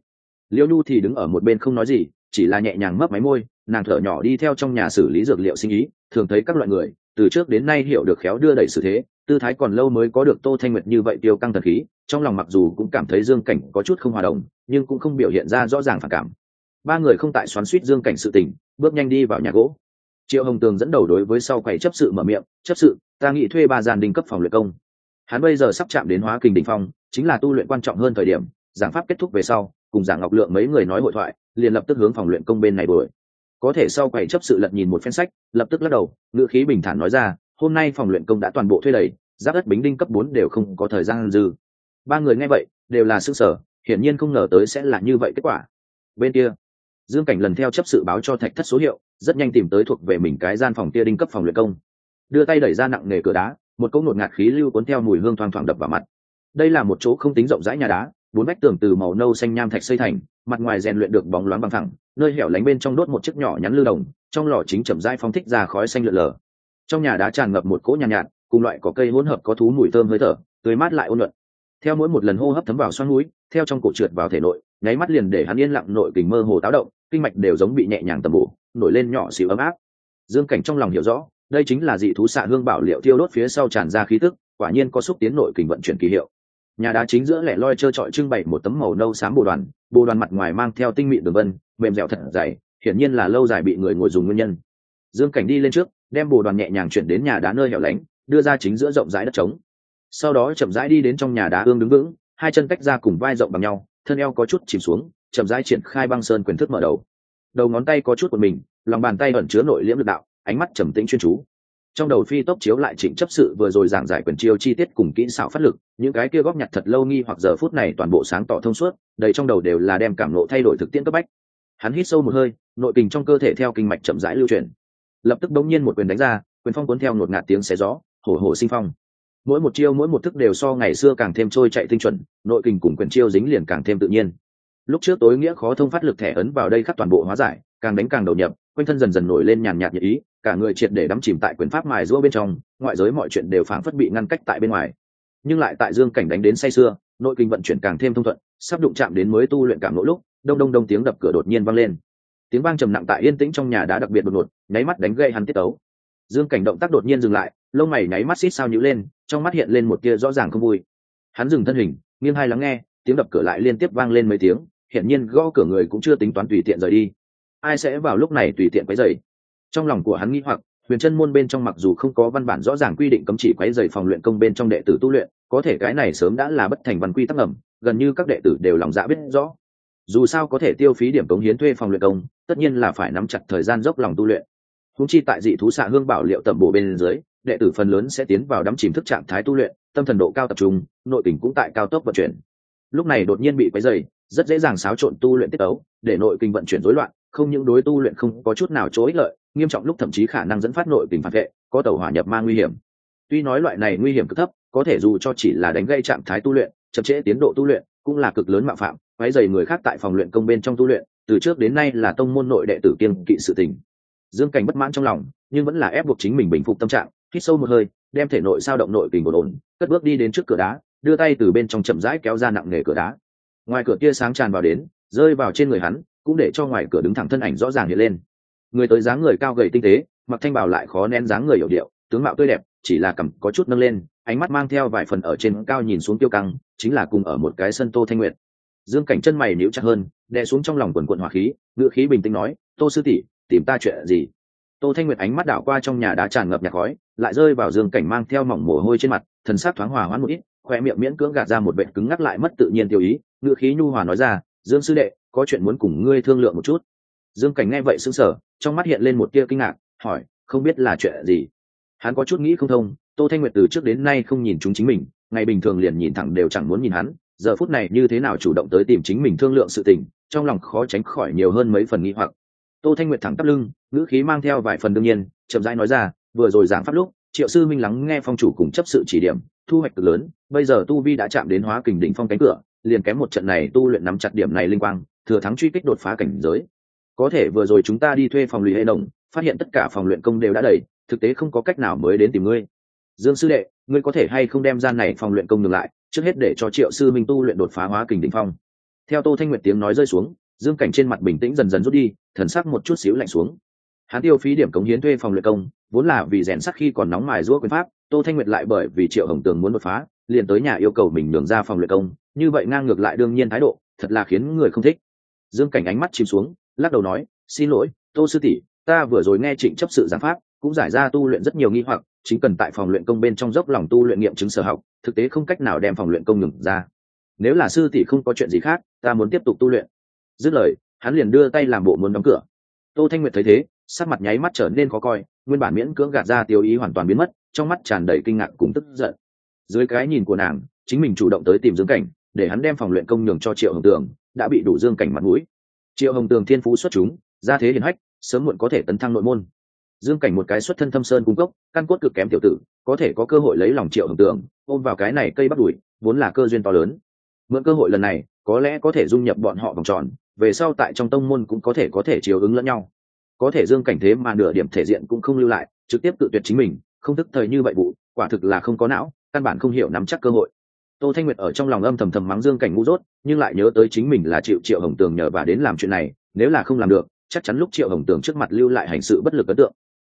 Liễu nhu thì đứng ở một bên không nói gì, chỉ là nhẹ nhàng mấp máy môi, nàng thở nhỏ đi theo trong nhà xử lý dược liệu sinh ý, thường thấy các loại người, từ trước đến nay hiểu được khéo đưa đẩy sự thế, tư thái còn lâu mới có được tô thanh nguyệt như vậy tiêu căng thần khí, trong lòng mặc dù cũng cảm thấy dương cảnh có chút không hòa đồng, nhưng cũng không biểu hiện ra rõ ràng phản cảm. Ba người không tại xoắn suýt dương cảnh sự tình, bước nhanh đi vào nhà gỗ triệu hồng tường dẫn đầu đối với sau quầy chấp sự mở miệng, chấp sự, ta nghĩ thuê ba gian đình cấp phòng luyện công. Hắn bây giờ sắp chạm đến hóa kinh đình phong, chính là tu luyện quan trọng hơn thời điểm, giảng pháp kết thúc về sau, cùng giảng ngọc lượng mấy người nói hội thoại, liền lập tức hướng phòng luyện công bên này đuổi. Có thể sau quầy chấp sự lật nhìn một phen sách, lập tức lắc đầu, ngữ khí bình thản nói ra, hôm nay phòng luyện công đã toàn bộ thuê đầy, giáp đất bính đinh cấp bốn đều không có thời gian dư. Ba người nghe vậy, đều là s ư sở hiển nhiên không ngờ tới sẽ là như vậy kết quả. Bên kia dương cảnh lần theo chấp sự báo cho thạch thất số hiệu rất nhanh tìm tới thuộc về mình cái gian phòng kia đinh cấp phòng luyện công. Đưa tay đẩy ra nặng nghề cửa đá một cỗ ngột ngạt khí lưu cuốn theo mùi hương thoang thoảng đập vào mặt. Đây là một chỗ không tính rộng rãi nhà đá bốn vách tường từ màu nâu xanh nham thạch xây thành mặt ngoài rèn luyện được bóng loáng bằng thẳng nơi hẻo lánh bên trong đốt một chiếc nhỏ nhắn lưu đồng trong lò chính chậm rãi phong thích ra khói xanh lượn lờ. Trong nhà đá tràn ngập một cỗ nhàn nhạt, nhạt cùng loại có cây hỗn hợp có thú mùi thơm hơi thở tươi mát lại ôn luận theo mỗi một lần hô hấp thấm vào xoan mũi theo trong cổ trượt vào thể nội nháy mắt liền để hắn yên lặng nội kình mơ hồ táo động, kinh mạch đều giống bị nhẹ nhàng tầm bổ, nổi lên nhỏ xịu ấm áp. Dương cảnh trong lòng hiểu rõ, đây chính là dị thú xạ hương bảo liệu tiêu đốt phía sau tràn ra khí tức, quả nhiên có xúc tiến nội kình vận chuyển kỳ hiệu. Nhà đá chính giữa lẻ loi trơ trọi trưng bày một tấm màu nâu xám bồ đoàn bồ đoàn mặt ngoài mang theo tinh mịn đường vân, mềm dẻo thật dày, hiển nhiên là lâu dài bị người ngồi dùng nguyên nhân. Dương cảnh đi lên trước, đem bồ đoàn nhẹ nhàng chuyển đến nhà đá nơi hẻo lánh, đưa ra chính giữa rộng rãi đất trống. Sau đó chậm rãi đi đến trong nhà đá ương đứng vững, hai chân tách ra cùng vai rộng bằng nhau thân eo có chút chìm xuống, chậm rãi triển khai băng sơn quyền thức mở đầu. Đầu ngón tay có chút của mình, lòng bàn tay ẩn chứa nội liễm lực đạo, ánh mắt trầm tĩnh chuyên chú. Trong đầu phi tốc chiếu lại trịnh chấp sự vừa rồi giảng giải quyền chiêu chi tiết cùng kỹ xảo phát lực, những cái kia góp nhặt thật lâu nghi hoặc giờ phút này toàn bộ sáng tỏ thông suốt, đầy trong đầu đều là đem cảm lộ thay đổi thực tiễn cấp bách. Hắn hít sâu một hơi, nội kình trong cơ thể theo kinh mạch chậm rãi lưu chuyển. Lập tức bỗng nhiên một quyền đánh ra, quyền phong cuốn theo ngột ngạt tiếng xé gió, hổ hổ sinh phong mỗi một chiêu mỗi một thức đều so ngày xưa càng thêm trôi chạy tinh chuẩn, nội kình cùng quyền chiêu dính liền càng thêm tự nhiên. Lúc trước tối nghĩa khó thông phát lực thẻ ấn vào đây khắc toàn bộ hóa giải, càng đánh càng đầu nhập, quanh thân dần dần nổi lên nhàn nhạt nhiệt ý, cả người triệt để đắm chìm tại quyền pháp mài giũa bên trong, ngoại giới mọi chuyện đều phảng phất bị ngăn cách tại bên ngoài. Nhưng lại tại dương cảnh đánh đến say sưa, nội kinh vận chuyển càng thêm thông thuận, sắp đụng chạm đến mới tu luyện cảm nỗi lúc, đông đông đông tiếng đập cửa đột nhiên vang lên. Tiếng vang trầm nặng tại yên tĩnh trong nhà đã đặc biệt đột ngột, nháy mắt đánh gây hắn tiết tấu. Dương cảnh động tác đột nhiên dừng lại, lông mày nháy mắt xít sao nhữ lên trong mắt hiện lên một tia rõ ràng không vui. Hắn dừng thân hình, nghiêng hai lắng nghe, tiếng đập cửa lại liên tiếp vang lên mấy tiếng, hiển nhiên gõ cửa người cũng chưa tính toán tùy tiện rời đi. Ai sẽ vào lúc này tùy tiện quấy rầy? Trong lòng của hắn nghĩ hoặc, huyền chân môn bên trong mặc dù không có văn bản rõ ràng quy định cấm chỉ quấy rầy phòng luyện công bên trong đệ tử tu luyện, có thể cái này sớm đã là bất thành văn quy tắc ngầm, gần như các đệ tử đều lòng dạ biết rõ. Dù sao có thể tiêu phí điểm cống hiến thuê phòng luyện công, tất nhiên là phải nắm chặt thời gian dốc lòng tu luyện húng chi tại dị thú xạ hương bảo liệu tẩm bổ bên dưới, đệ tử phần lớn sẽ tiến vào đắm chìm thức trạng thái tu luyện, tâm thần độ cao tập trung, nội tình cũng tại cao tốc vận chuyển. Lúc này đột nhiên bị quấy dày rất dễ dàng xáo trộn tu luyện tiết ấu để nội kinh vận chuyển rối loạn, không những đối tu luyện không có chút nào chỗ ích lợi nghiêm trọng lúc thậm chí khả năng dẫn phát nội kinh phản vệ, có tàu hỏa nhập ma nguy hiểm. Tuy nói loại này nguy hiểm cực thấp, có thể dù cho chỉ là đánh gây trạng thái tu luyện, chậm trễ tiến độ tu luyện, cũng là cực lớn mạo phạm, quấy dày người khác tại phòng luyện công bên trong tu luyện, từ trước đến nay là tông môn nội đệ tử kiên kỵ sự tình dương cảnh bất mãn trong lòng, nhưng vẫn là ép buộc chính mình bình phục tâm trạng, hít sâu một hơi, đem thể nội sao động nội kình ổn ổn, cất bước đi đến trước cửa đá, đưa tay từ bên trong chậm rãi kéo ra nặng nề cửa đá. Ngoài cửa tia sáng tràn vào đến, rơi vào trên người hắn, cũng để cho ngoài cửa đứng thẳng thân ảnh rõ ràng hiện lên. Người tới dáng người cao gầy tinh tế, mặc thanh bảo lại khó nén dáng người hiểu điệu, tướng mạo tươi đẹp, chỉ là cằm có chút nâng lên, ánh mắt mang theo vài phần ở trên cao nhìn xuống tiêu căng, chính là cùng ở một cái sân tô thanh nguyệt. Dương cảnh chân mày níu chặt hơn, đè xuống trong lòng quần quận hỏa khí ngựa khí bình tĩnh nói, tô sư tỷ tìm ta chuyện gì? Tô thanh nguyệt ánh mắt đảo qua trong nhà đá tràn ngập nhạc khói, lại rơi vào dương cảnh mang theo mỏng mồ hôi trên mặt, thần sắc thoáng hòa hoãn một ít, khoe miệng miễn cưỡng gạt ra một bệnh cứng ngắc lại mất tự nhiên tiêu ý ngựa khí nhu hòa nói ra, dương sư đệ, có chuyện muốn cùng ngươi thương lượng một chút. Dương cảnh nghe vậy sững sờ, trong mắt hiện lên một tia kinh ngạc, hỏi, không biết là chuyện gì? Hắn có chút nghĩ không thông, tô thanh nguyệt từ trước đến nay không nhìn chúng chính mình, ngày bình thường liền nhìn thẳng đều chẳng muốn nhìn hắn, giờ phút này như thế nào chủ động tới tìm chính mình thương lượng sự tình, trong lòng khó tránh khỏi nhiều hơn mấy phần nghi hoặc tô thanh nguyệt thẳng tắp lưng, ngữ khí mang theo vài phần đương nhiên, chậm rãi nói ra, vừa rồi giảng pháp lúc, triệu sư minh lắng nghe phong chủ cùng chấp sự chỉ điểm, thu hoạch cực lớn, bây giờ tu vi đã chạm đến hóa kình đỉnh phong cánh cửa, liền kém một trận này tu luyện nắm chặt điểm này linh quang, thừa thắng truy kích đột phá cảnh giới. Có thể vừa rồi chúng ta đi thuê phòng lùi hệ đồng, phát hiện tất cả phòng luyện công đều đã đầy, thực tế không có cách nào mới đến tìm ngươi. Dương sư đệ, ngươi có thể hay không đem gian này phòng luyện công ngừng lại, trước hết để cho triệu sư minh tu luyện đột phá hóa kình đỉnh phong. Theo tô thanh nguyệt tiếng nói rơi xuống dương cảnh trên mặt bình tĩnh dần dần rút đi, thần sắc một chút xíu lạnh xuống. Hắn tiêu phí điểm cống hiến thuê phòng luyện công, vốn là vì rèn sắc khi còn nóng mài giũa quyền pháp, tô thanh nguyệt lại bởi vì triệu hồng tường muốn đột phá, liền tới nhà yêu cầu mình nhường ra phòng luyện công. Như vậy ngang ngược lại đương nhiên thái độ, thật là khiến người không thích. Dương cảnh ánh mắt chìm xuống, lắc đầu nói, xin lỗi, tô sư tỷ, ta vừa rồi nghe trịnh chấp sự giảng pháp, cũng giải ra tu luyện rất nhiều nghi hoặc, chính cần tại phòng luyện công bên trong dốc lòng tu luyện nghiệm chứng sở học, thực tế không cách nào đem phòng luyện công ngừng ra. Nếu là sư tỷ không có chuyện gì khác, ta muốn tiếp tục tu luyện dứt lời, hắn liền đưa tay làm bộ muốn đóng cửa. Tô thanh nguyệt thấy thế, sắc mặt nháy mắt trở nên khó coi, nguyên bản miễn cưỡng gạt ra tiêu ý hoàn toàn biến mất, trong mắt tràn đầy kinh ngạc cùng tức giận. Dưới cái nhìn của nàng, chính mình chủ động tới tìm dương cảnh, để hắn đem phòng luyện công nhường cho triệu hồng tường, đã bị đủ dương cảnh mặt mũi. Triệu hồng tường thiên phú xuất chúng ra thế hiển hách, sớm muộn có thể tấn thăng nội môn. Dương cảnh một cái xuất thân thâm sơn cung cấp, căn cốt cực kém tiểu tử, có thể có cơ hội lấy lòng triệu hồng tường, ôm vào cái này cây bắt đuổi, vốn là cơ duyên to lớn. Mượn cơ hội lần này, có lẽ có thể dung nhập bọn họ vòng tròn về sau tại trong tông môn cũng có thể có thể chiều ứng lẫn nhau. Có thể dương cảnh thế mà nửa điểm thể diện cũng không lưu lại, trực tiếp tự tuyệt chính mình, không thức thời như vậy vụ, quả thực là không có não, căn bản không hiểu nắm chắc cơ hội. Tô thanh nguyệt ở trong lòng âm thầm thầm mắng dương cảnh ngu dốt, nhưng lại nhớ tới chính mình là triệu triệu hồng tường nhờ và đến làm chuyện này, nếu là không làm được, chắc chắn lúc triệu hồng tường trước mặt lưu lại hành sự bất lực ấn tượng.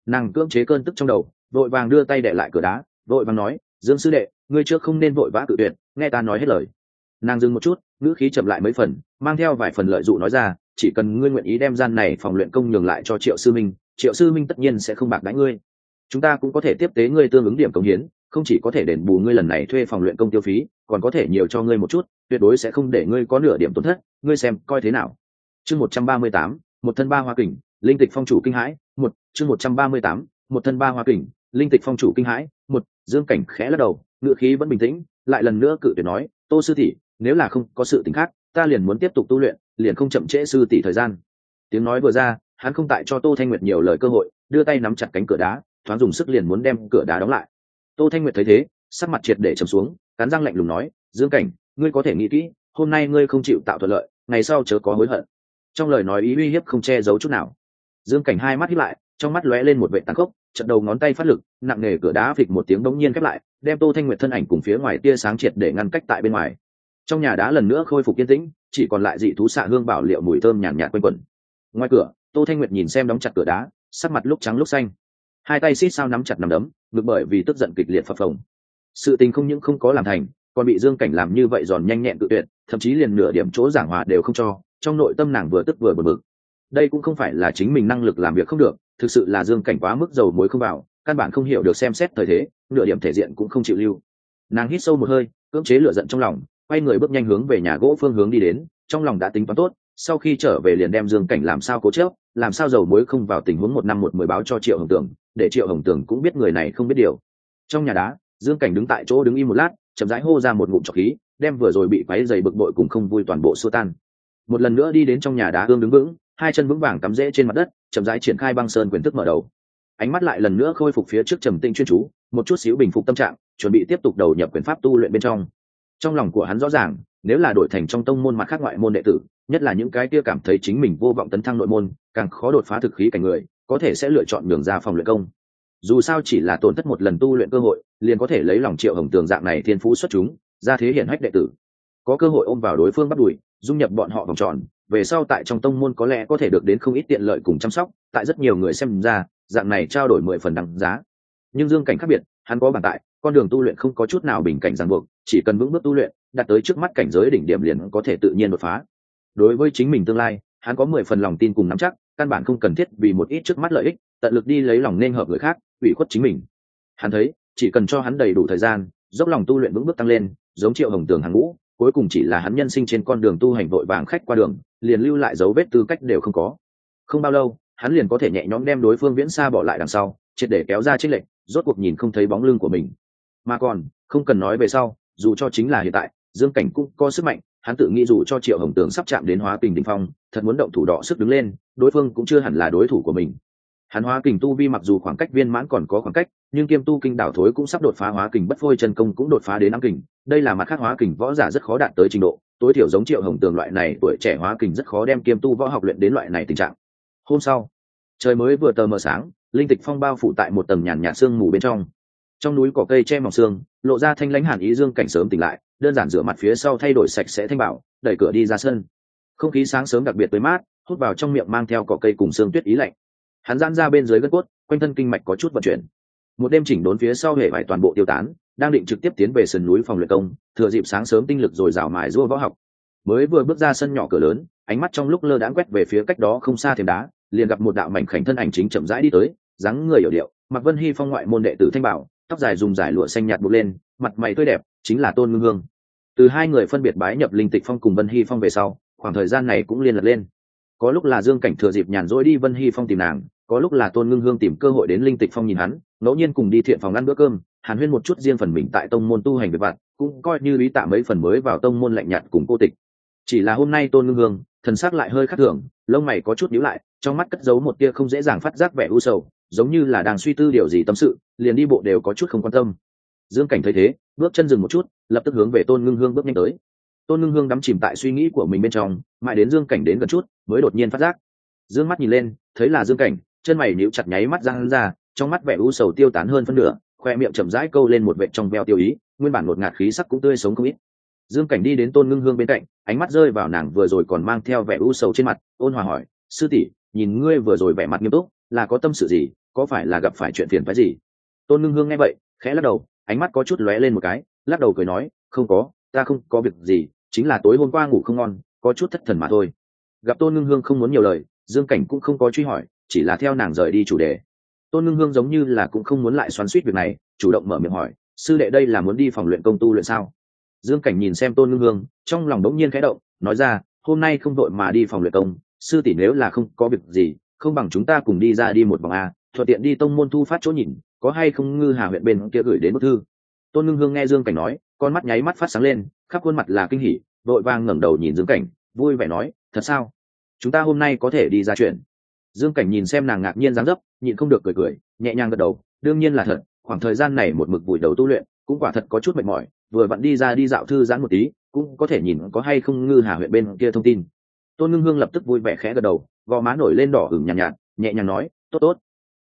Nàng cưỡng chế cơn tức trong đầu, vội vàng đưa tay đệ lại cửa đá, vội vàng nói, dương sư đệ, ngươi trước không nên vội vã cự tuyệt, nghe ta nói hết lời nàng dừng một chút, ngữ khí chậm lại mấy phần, mang theo vài phần lợi dụ nói ra, chỉ cần ngươi nguyện ý đem gian này phòng luyện công nhường lại cho triệu sư minh, triệu sư minh tất nhiên sẽ không bạc đãi ngươi chúng ta cũng có thể tiếp tế ngươi tương ứng điểm công hiến, không chỉ có thể đền bù ngươi lần này thuê phòng luyện công tiêu phí, còn có thể nhiều cho ngươi một chút, tuyệt đối sẽ không để ngươi có nửa điểm tổn thất, ngươi xem coi thế nào chương một trăm ba mươi tám, một thân ba hoa kình, linh tịch phong chủ kinh hãi, một, chương một trăm ba mươi tám, một thân ba hoa kình, linh tịch phong chủ kinh hãi, một, dương cảnh khẽ lắc đầu ngựa khí vẫn bình tĩnh, lại lần nữa cự tuyệt nói, tô sư thị nếu là không có sự t khác, ta liền muốn tiếp tục tu luyện, liền không chậm trễ sư tỷ thời gian. Tiếng nói vừa ra, hắn không tại cho tô thanh nguyệt nhiều lời cơ hội, đưa tay nắm chặt cánh cửa đá, thoáng dùng sức liền muốn đem cửa đá đóng lại. Tô thanh nguyệt thấy thế, sắc mặt triệt để trầm xuống, cắn răng lạnh lùng nói, dương cảnh, ngươi có thể nghĩ kỹ, hôm nay ngươi không chịu tạo thuận lợi, ngày sau chớ có hối hận. Trong lời nói ý uy hiếp không che giấu chút nào. Dương cảnh hai mắt hít lại, trong mắt lóe lên một vệ tàn khốc trận đầu ngón tay phát lực, nặng nề cửa đá phịch một tiếng bỗng nhiên khép lại, đem tô thanh nguyệt thân ảnh cùng phía ngoài tia sáng triệt để ngăn cách tại bên ngoài trong nhà đã lần nữa khôi phục yên tĩnh, chỉ còn lại dị thú xạ hương bảo liệu mùi thơm nhàn nhạt quanh quẩn. Ngoài cửa, tô thanh nguyệt nhìn xem đóng chặt cửa đá, sắc mặt lúc trắng lúc xanh. Hai tay xít sao nắm chặt nằm đấm, ngực bởi vì tức giận kịch liệt phập phồng. Sự tình không những không có làm thành, còn bị dương cảnh làm như vậy giòn nhanh nhẹn tự tuyệt, thậm chí liền nửa điểm chỗ giảng hòa đều không cho, trong nội tâm nàng vừa tức vừa bực bực. Đây cũng không phải là chính mình năng lực làm việc không được, thực sự là dương cảnh quá mức dầu muối không vào, căn bản không hiểu được xem xét thời thế, nửa điểm thể diện cũng không chịu lưu. Nàng hít sâu một hơi, cưỡng chế lửa giận trong lòng quay người bước nhanh hướng về nhà gỗ phương hướng đi đến, trong lòng đã tính toán tốt, sau khi trở về liền đem dương cảnh làm sao cố chớp làm sao dầu muối không vào tình huống một năm một mười báo cho triệu hồng tường để triệu hồng tường cũng biết người này không biết điều. Trong nhà đá, dương cảnh đứng tại chỗ đứng im một lát, chậm rãi hô ra một ngụm trọc khí, đem vừa rồi bị quáy dày bực bội cùng không vui toàn bộ xua tan. Một lần nữa đi đến trong nhà đá hương đứng vững, hai chân vững vàng cắm rễ trên mặt đất, chậm rãi triển khai băng sơn quyền thức mở đầu. Ánh mắt lại lần nữa khôi phục phía trước trầm tinh chuyên chú, một chút xíu bình phục tâm trạng, chuẩn bị tiếp tục đầu nhập quyền pháp tu luyện bên trong trong lòng của hắn rõ ràng, nếu là đổi thành trong tông môn mặt khác ngoại môn đệ tử, nhất là những cái kia cảm thấy chính mình vô vọng tấn thăng nội môn, càng khó đột phá thực khí cảnh người, có thể sẽ lựa chọn đường ra phòng luyện công. Dù sao chỉ là tổn thất một lần tu luyện cơ hội, liền có thể lấy lòng triệu hồng tường dạng này thiên phú xuất chúng, ra thế hiển hách đệ tử. Có cơ hội ôm vào đối phương bắt đùi dung nhập bọn họ vòng tròn, về sau tại trong tông môn có lẽ có thể được đến không ít tiện lợi cùng chăm sóc, tại rất nhiều người xem ra, dạng này trao đổi mười phần đằng giá. Nhưng dương cảnh khác biệt, hắn có bản tại con đường tu luyện không có chút nào bình cảnh ràng buộc, chỉ cần vững bước tu luyện, đạt tới trước mắt cảnh giới đỉnh điểm liền có thể tự nhiên đột phá. Đối với chính mình tương lai, hắn có mười phần lòng tin cùng nắm chắc, căn bản không cần thiết vì một ít trước mắt lợi ích, tận lực đi lấy lòng nên hợp người khác, ủy khuất chính mình. Hắn thấy, chỉ cần cho hắn đầy đủ thời gian, dốc lòng tu luyện vững bước tăng lên, giống triệu hồng tường hàng ngũ, cuối cùng chỉ là hắn nhân sinh trên con đường tu hành vội vàng khách qua đường, liền lưu lại dấu vết tư cách đều không có. Không bao lâu, hắn liền có thể nhẹ nhõm đem đối phương viễn xa bỏ lại đằng sau, triệt để kéo ra trích lệnh, rốt cuộc nhìn không thấy bóng lưng của mình mà còn, không cần nói về sau, dù cho chính là hiện tại, dương cảnh cũng có sức mạnh, hắn tự nghĩ dù cho triệu hồng tường sắp chạm đến hóa kình đình phong, thật muốn động thủ đọ sức đứng lên, đối phương cũng chưa hẳn là đối thủ của mình. Hắn hóa kình tu vi mặc dù khoảng cách viên mãn còn có khoảng cách, nhưng kiêm tu kinh đảo thối cũng sắp đột phá hóa kình bất phôi chân công cũng đột phá đến năm kình, đây là mặt khác hóa kình võ giả rất khó đạt tới trình độ, tối thiểu giống triệu hồng tường loại này, tuổi trẻ hóa kình rất khó đem kiêm tu võ học luyện đến loại này tình trạng. Hôm sau, trời mới vừa tờ mờ sáng, linh tịch phong bao phủ tại một tầng nhàn nhạt sương mù bên trong trong núi cỏ cây che mỏng xương, lộ ra thanh lãnh hàn ý dương cảnh sớm tỉnh lại, đơn giản rửa mặt phía sau thay đổi sạch sẽ thanh bảo, đẩy cửa đi ra sân. Không khí sáng sớm đặc biệt tới mát, hút vào trong miệng mang theo cỏ cây cùng xương tuyết ý lạnh. Hắn giãn ra bên dưới gân cốt, quanh thân kinh mạch có chút vận chuyển. Một đêm chỉnh đốn phía sau hệ vải toàn bộ tiêu tán, đang định trực tiếp tiến về sườn núi phòng luyện công, thừa dịp sáng sớm tinh lực rồi rào mài rua võ học. Mới vừa bước ra sân nhỏ cửa lớn, ánh mắt trong lúc lơ đãng quét về phía cách đó không xa thềm đá, liền gặp một đạo mảnh khảnh thân ảnh chính chậm rãi đi tới, dáng người hiểu điệu, mặc vân hy phong ngoại môn đệ tử thanh bảo tóc dài dùng giải lụa xanh nhạt buộc lên, mặt mày tươi đẹp, chính là tôn ngưng hương. Từ hai người phân biệt bái nhập linh tịch phong cùng vân hy phong về sau, khoảng thời gian này cũng liên lạc lên. Có lúc là dương cảnh thừa dịp nhàn rỗi đi vân hy phong tìm nàng, có lúc là tôn ngưng hương tìm cơ hội đến linh tịch phong nhìn hắn, ngẫu nhiên cùng đi thiện phòng ăn bữa cơm, hàn huyên một chút riêng phần mình tại tông môn tu hành về vặt, cũng coi như lý tạ mấy phần mới vào tông môn lạnh nhạt cùng cô tịch. Chỉ là hôm nay tôn ngưng hương, thần sắc lại hơi khắc thường, lông mày có chút nhíu lại, trong mắt cất giấu một tia không dễ dàng phát giác vẻ u sầu giống như là đang suy tư điều gì tâm sự, liền đi bộ đều có chút không quan tâm. Dương cảnh thấy thế, bước chân dừng một chút, lập tức hướng về tôn ngưng hương bước nhanh tới. Tôn ngưng hương đắm chìm tại suy nghĩ của mình bên trong, mãi đến dương cảnh đến gần chút, mới đột nhiên phát giác. Dương mắt nhìn lên, thấy là dương cảnh, chân mày níu chặt nháy mắt ra hắn ra, trong mắt vẻ u sầu tiêu tán hơn phân nửa, khoe miệng chậm rãi câu lên một vệ trong veo tiêu ý, nguyên bản một ngạt khí sắc cũng tươi sống không ít. Dương cảnh đi đến tôn ngưng hương bên cạnh, ánh mắt rơi vào nàng vừa rồi còn mang theo vẻ u sầu trên mặt, ôn hòa hỏi, sư tỷ, nhìn ngươi vừa rồi vẻ mặt nghiêm túc, là có tâm sự gì? Có phải là gặp phải chuyện phiền phức gì? Tôn ngưng hương nghe vậy, khẽ lắc đầu, ánh mắt có chút lóe lên một cái, lắc đầu cười nói, không có, ta không có việc gì, chính là tối hôm qua ngủ không ngon, có chút thất thần mà thôi. Gặp tôn ngưng hương không muốn nhiều lời, dương cảnh cũng không có truy hỏi, chỉ là theo nàng rời đi chủ đề. Tôn ngưng hương giống như là cũng không muốn lại xoắn suýt việc này, chủ động mở miệng hỏi, sư đệ đây là muốn đi phòng luyện công tu luyện sao? Dương cảnh nhìn xem tôn ngưng hương, trong lòng đống nhiên khẽ động, nói ra, hôm nay không đội mà đi phòng luyện công, sư tỷ nếu là không có việc gì, không bằng chúng ta cùng đi ra đi một vòng a thuận tiện đi tông môn thu phát chỗ nhìn có hay không ngư hà huyện bên kia gửi đến bức thư. Tôn ngưng hương nghe dương cảnh nói con mắt nháy mắt phát sáng lên khắp khuôn mặt là kinh hỉ vội vàng ngẩng đầu nhìn dương cảnh vui vẻ nói thật sao? Chúng ta hôm nay có thể đi ra chuyện. Dương cảnh nhìn xem nàng ngạc nhiên dáng dấp nhịn không được cười cười nhẹ nhàng gật đầu đương nhiên là thật khoảng thời gian này một mực vùi đầu tu luyện cũng quả thật có chút mệt mỏi vừa vặn đi ra đi dạo thư giãn một tí cũng có thể nhìn có hay không ngư hà huyện bên kia thông tin. Tôn ngưng hương lập tức vui vẻ khẽ gật đầu gò má nổi lên đỏ ửng nhàn nhạt, nhạt nhẹ nhàng nói tốt tốt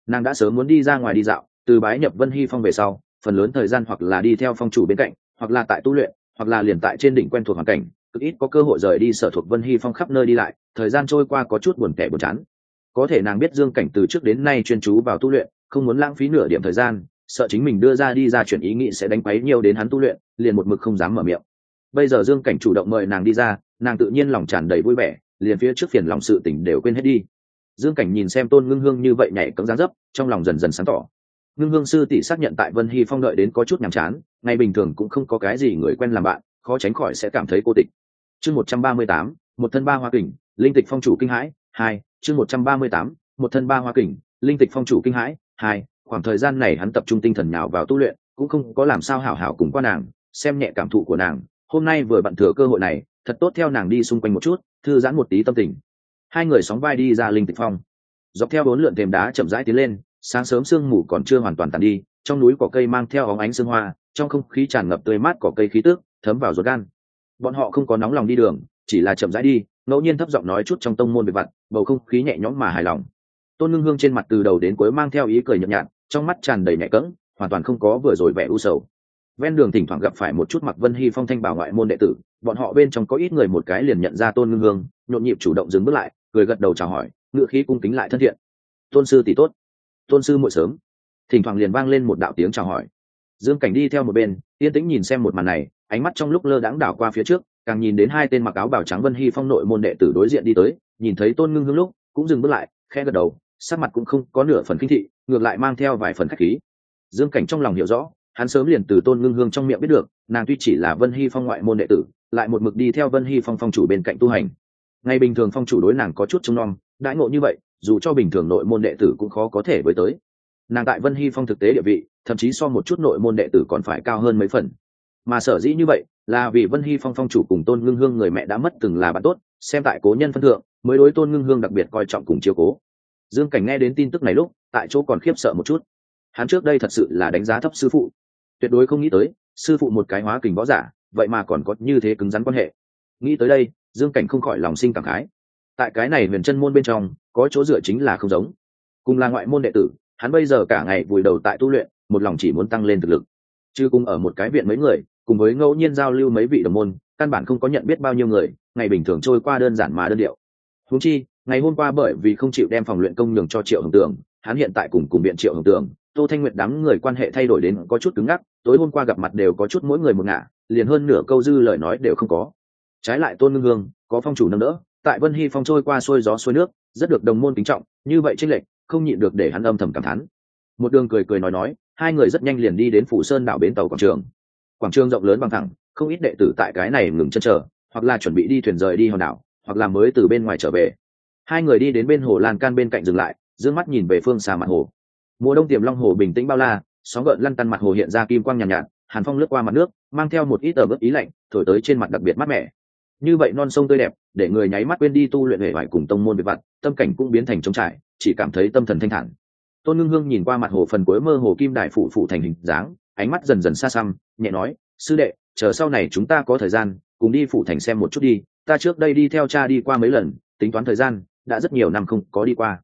nàng đã sớm muốn đi ra ngoài đi dạo, từ bái nhập vân hy phong về sau, phần lớn thời gian hoặc là đi theo phong chủ bên cạnh, hoặc là tại tu luyện, hoặc là liền tại trên đỉnh quen thuộc hoàn cảnh, cực ít có cơ hội rời đi sở thuộc vân hy phong khắp nơi đi lại, thời gian trôi qua có chút buồn tẻ buồn chán. Có thể nàng biết dương cảnh từ trước đến nay chuyên chú vào tu luyện, không muốn lãng phí nửa điểm thời gian, sợ chính mình đưa ra đi ra chuyện ý nghĩ sẽ đánh quấy nhiều đến hắn tu luyện, liền một mực không dám mở miệng. Bây giờ dương cảnh chủ động mời nàng đi ra, nàng tự nhiên lòng tràn đầy vui vẻ, liền phía trước phiền lòng sự tỉnh đều quên hết đi dương cảnh nhìn xem tôn ngưng hương như vậy nhảy cấm dáng dấp, trong lòng dần dần sáng tỏ. Ngưng hương sư tỷ xác nhận tại vân hy phong đợi đến có chút nhàm chán, ngày bình thường cũng không có cái gì người quen làm bạn, khó tránh khỏi sẽ cảm thấy cô tịch. Chương một trăm ba mươi tám, một thân ba hoa kình, linh tịch phong chủ kinh hãi, hai, chương một trăm ba mươi tám, một thân ba hoa kình, linh tịch phong chủ kinh hãi, hai, khoảng thời gian này hắn tập trung tinh thần nào vào tu luyện, cũng không có làm sao hảo hảo cùng qua nàng, xem nhẹ cảm thụ của nàng. Hôm nay vừa bận thừa cơ hội này, thật tốt theo nàng đi xung quanh một chút, thư giãn một tí tâm tình hai người sóng vai đi ra linh tịch phong. Dọc theo bốn lượn thềm đá chậm rãi tiến lên, sáng sớm sương mù còn chưa hoàn toàn tàn đi, trong núi cỏ cây mang theo óng ánh sương hoa, trong không khí tràn ngập tươi mát cỏ cây khí tước thấm vào ruột gan. Bọn họ không có nóng lòng đi đường, chỉ là chậm rãi đi, ngẫu nhiên thấp giọng nói chút trong tông môn về vặt, bầu không khí nhẹ nhõm mà hài lòng. Tôn ngưng hương trên mặt từ đầu đến cuối mang theo ý cười nhợt nhạt, trong mắt tràn đầy nhẹ cỡng hoàn toàn không có vừa rồi vẻ u sầu. Ven đường thỉnh thoảng gặp phải một chút mặc vân hy phong thanh bảo ngoại môn đệ tử, bọn họ bên trong có ít người một cái liền nhận ra tôn ngưng hương nhộn nhịp chủ động dừng bước lại, cười gật đầu chào hỏi ngựa khí cung kính lại thân thiện. Tôn sư tỷ tốt. Tôn sư muội sớm. Thỉnh thoảng liền vang lên một đạo tiếng chào hỏi. Dương cảnh đi theo một bên, yên tĩnh nhìn xem một màn này, ánh mắt trong lúc lơ đãng đảo qua phía trước, càng nhìn đến hai tên mặc áo bảo trắng vân hy phong nội môn đệ tử đối diện đi tới, nhìn thấy tôn ngưng hương lúc, cũng dừng bước lại khe gật đầu, sắc mặt cũng không có nửa phần kinh thị, ngược lại mang theo vài phần khách khí. Dương cảnh trong lòng hiểu rõ, hắn sớm liền từ tôn ngưng hương trong miệng biết được, nàng tuy chỉ là vân hy phong ngoại môn đệ tử, lại một mực đi theo vân hy phong phong chủ bên cạnh tu hành ngày bình thường phong chủ đối nàng có chút trông nom, đãi ngộ như vậy, dù cho bình thường nội môn đệ tử cũng khó có thể với tới. Nàng tại vân hy phong thực tế địa vị, thậm chí so một chút nội môn đệ tử còn phải cao hơn mấy phần. Mà sở dĩ như vậy, là vì vân hy phong phong chủ cùng tôn ngưng hương người mẹ đã mất từng là bạn tốt, xem tại cố nhân phân thượng, mới đối tôn ngưng hương đặc biệt coi trọng cùng chiều cố. Dương cảnh nghe đến tin tức này lúc, tại chỗ còn khiếp sợ một chút. Hắn trước đây thật sự là đánh giá thấp sư phụ. Tuyệt đối không nghĩ tới, sư phụ một cái hóa kình võ giả, vậy mà còn có như thế cứng rắn quan hệ. Nghĩ tới đây dương cảnh không khỏi lòng sinh cảm khái. Tại cái này huyền chân môn bên trong, có chỗ dựa chính là không giống. Cùng là ngoại môn đệ tử, hắn bây giờ cả ngày vùi đầu tại tu luyện, một lòng chỉ muốn tăng lên thực lực. Chứ cùng ở một cái viện mấy người, cùng với ngẫu nhiên giao lưu mấy vị đồng môn, căn bản không có nhận biết bao nhiêu người, ngày bình thường trôi qua đơn giản mà đơn điệu. Húng chi, ngày hôm qua bởi vì không chịu đem phòng luyện công nhường cho triệu hồng tường, hắn hiện tại cùng cùng viện triệu hồng tường, tô thanh nguyệt đám người quan hệ thay đổi đến có chút cứng ngắc, tối hôm qua gặp mặt đều có chút mỗi người một ngả, liền hơn nửa câu dư lời nói đều không có trái lại tôn ngưng hương có phong chủ nâng đỡ tại vân hy phong trôi qua xuôi gió xuôi nước rất được đồng môn kính trọng như vậy tranh lệch không nhịn được để hắn âm thầm cảm thán. Một đường cười cười nói nói hai người rất nhanh liền đi đến phủ sơn đảo bến tàu quảng trường. Quảng trường rộng lớn bằng thẳng không ít đệ tử tại cái này ngừng chân chờ hoặc là chuẩn bị đi thuyền rời đi hòn đảo hoặc là mới từ bên ngoài trở về. Hai người đi đến bên hồ lan can bên cạnh dừng lại d mắt nhìn về phương xa mặt hồ. Mùa đông tiềm long hồ bình tĩnh bao la sóng gợn lăn tăn mặt hồ hiện ra kim quang nhàn nhạt, nhạt hàn phong lướt qua mặt nước mang theo một ít ở bức ý lạnh thổi tới trên mặt đặc biệt mát mẻ như vậy non sông tươi đẹp, để người nháy mắt quên đi tu luyện hệ vải cùng tông môn về vặt, tâm cảnh cũng biến thành trống trải, chỉ cảm thấy tâm thần thanh thản. Tôn ngưng hương nhìn qua mặt hồ phần cuối mơ hồ kim đại phụ phụ thành hình dáng, ánh mắt dần dần xa xăm, nhẹ nói, sư đệ, chờ sau này chúng ta có thời gian, cùng đi phụ thành xem một chút đi. Ta trước đây đi theo cha đi qua mấy lần, tính toán thời gian, đã rất nhiều năm không có đi qua.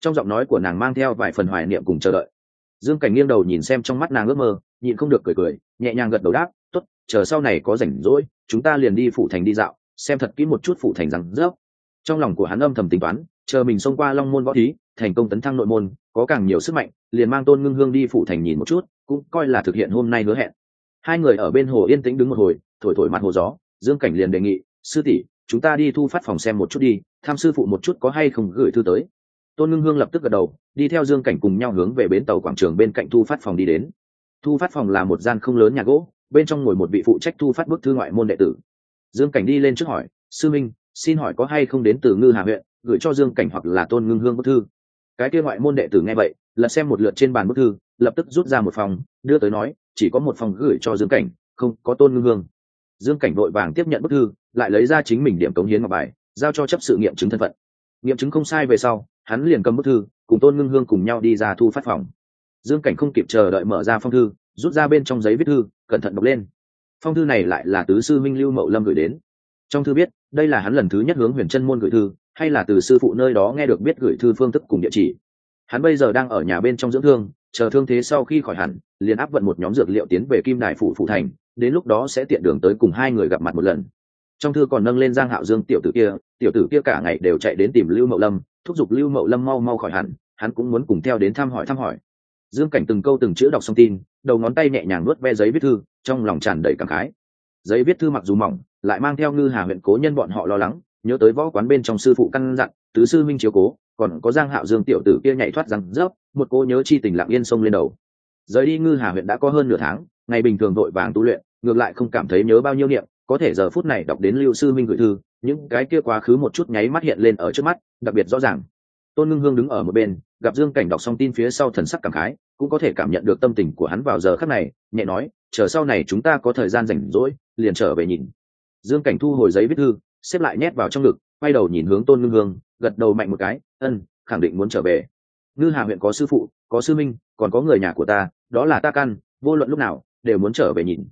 Trong giọng nói của nàng mang theo vài phần hoài niệm cùng chờ đợi. Dương cảnh nghiêng đầu nhìn xem trong mắt nàng ước mơ, nhịn không được cười cười, nhẹ nhàng gật đầu đáp chờ sau này có rảnh rỗi, chúng ta liền đi phủ thành đi dạo, xem thật kỹ một chút phủ thành rằng rớp. Trong lòng của hắn âm thầm tính toán, chờ mình xông qua long môn võ thí, thành công tấn thăng nội môn, có càng nhiều sức mạnh, liền mang tôn ngưng hương đi phủ thành nhìn một chút, cũng coi là thực hiện hôm nay hứa hẹn. Hai người ở bên hồ yên tĩnh đứng một hồi, thổi thổi mặt hồ gió, dương cảnh liền đề nghị, sư tỷ, chúng ta đi thu phát phòng xem một chút đi, tham sư phụ một chút có hay không gửi thư tới. Tôn ngưng hương lập tức gật đầu, đi theo dương cảnh cùng nhau hướng về bến tàu quảng trường bên cạnh thu phát phòng đi đến. Thu phát phòng là một gian không lớn nhà gỗ bên trong ngồi một vị phụ trách thu phát bức thư ngoại môn đệ tử. Dương cảnh đi lên trước hỏi, sư minh, xin hỏi có hay không đến từ ngư hà huyện, gửi cho dương cảnh hoặc là tôn ngưng hương bức thư? Cái kia ngoại môn đệ tử nghe vậy, lật xem một lượt trên bàn bức thư, lập tức rút ra một phòng, đưa tới nói, chỉ có một phòng gửi cho dương cảnh, không có tôn ngưng hương. Dương cảnh vội vàng tiếp nhận bức thư, lại lấy ra chính mình điểm cống hiến ngọc bài, giao cho chấp sự nghiệm chứng thân phận. Nghiệm chứng không sai về sau, hắn liền cầm bức thư, cùng tôn ngưng hương cùng nhau đi ra thu phát phòng. Dương cảnh không kịp chờ đợi mở ra phong thư rút ra bên trong giấy viết thư, cẩn thận đọc lên. Phong thư này lại là tứ sư minh lưu mậu lâm gửi đến. Trong thư biết đây là hắn lần thứ nhất hướng huyền chân môn gửi thư, hay là từ sư phụ nơi đó nghe được biết gửi thư phương thức cùng địa chỉ. Hắn bây giờ đang ở nhà bên trong dưỡng thương, chờ thương thế sau khi khỏi hẳn, liền áp vận một nhóm dược liệu tiến về kim đài phủ phụ thành, đến lúc đó sẽ tiện đường tới cùng hai người gặp mặt một lần. Trong thư còn nâng lên giang hạo dương tiểu tử kia, tiểu tử kia cả ngày đều chạy đến tìm lưu mậu lâm, thúc giục lưu mậu lâm mau mau khỏi hẳn, hắn cũng muốn cùng theo đến thăm hỏi thăm hỏi. Dương cảnh từng câu từng chữ đọc xong tin đầu ngón tay nhẹ nhàng nuốt ve giấy viết thư, trong lòng tràn đầy cảm khái. Giấy viết thư mặc dù mỏng, lại mang theo ngư hà huyện cố nhân bọn họ lo lắng, nhớ tới võ quán bên trong sư phụ căn dặn, tứ sư minh chiếu cố, còn có giang hạo dương tiểu tử kia nhảy thoát răng rớp, một cô nhớ chi tình lặng yên sông lên đầu. Rời đi ngư hà huyện đã có hơn nửa tháng, ngày bình thường vội vàng tu luyện, ngược lại không cảm thấy nhớ bao nhiêu niệm, có thể giờ phút này đọc đến lưu sư minh gửi thư, những cái kia quá khứ một chút nháy mắt hiện lên ở trước mắt, đặc biệt rõ ràng. Tôn ngưng hương đứng ở một bên gặp dương cảnh đọc xong tin phía sau thần sắc cảm khái, cũng có thể cảm nhận được tâm tình của hắn vào giờ khắc này, nhẹ nói, chờ sau này chúng ta có thời gian rảnh rỗi, liền trở về nhìn. Dương cảnh thu hồi giấy viết thư, xếp lại nhét vào trong ngực, quay đầu nhìn hướng tôn ngưng hương, gật đầu mạnh một cái, ân, khẳng định muốn trở về. Ngư hà huyện có sư phụ, có sư minh, còn có người nhà của ta, đó là ta căn, vô luận lúc nào, đều muốn trở về nhìn.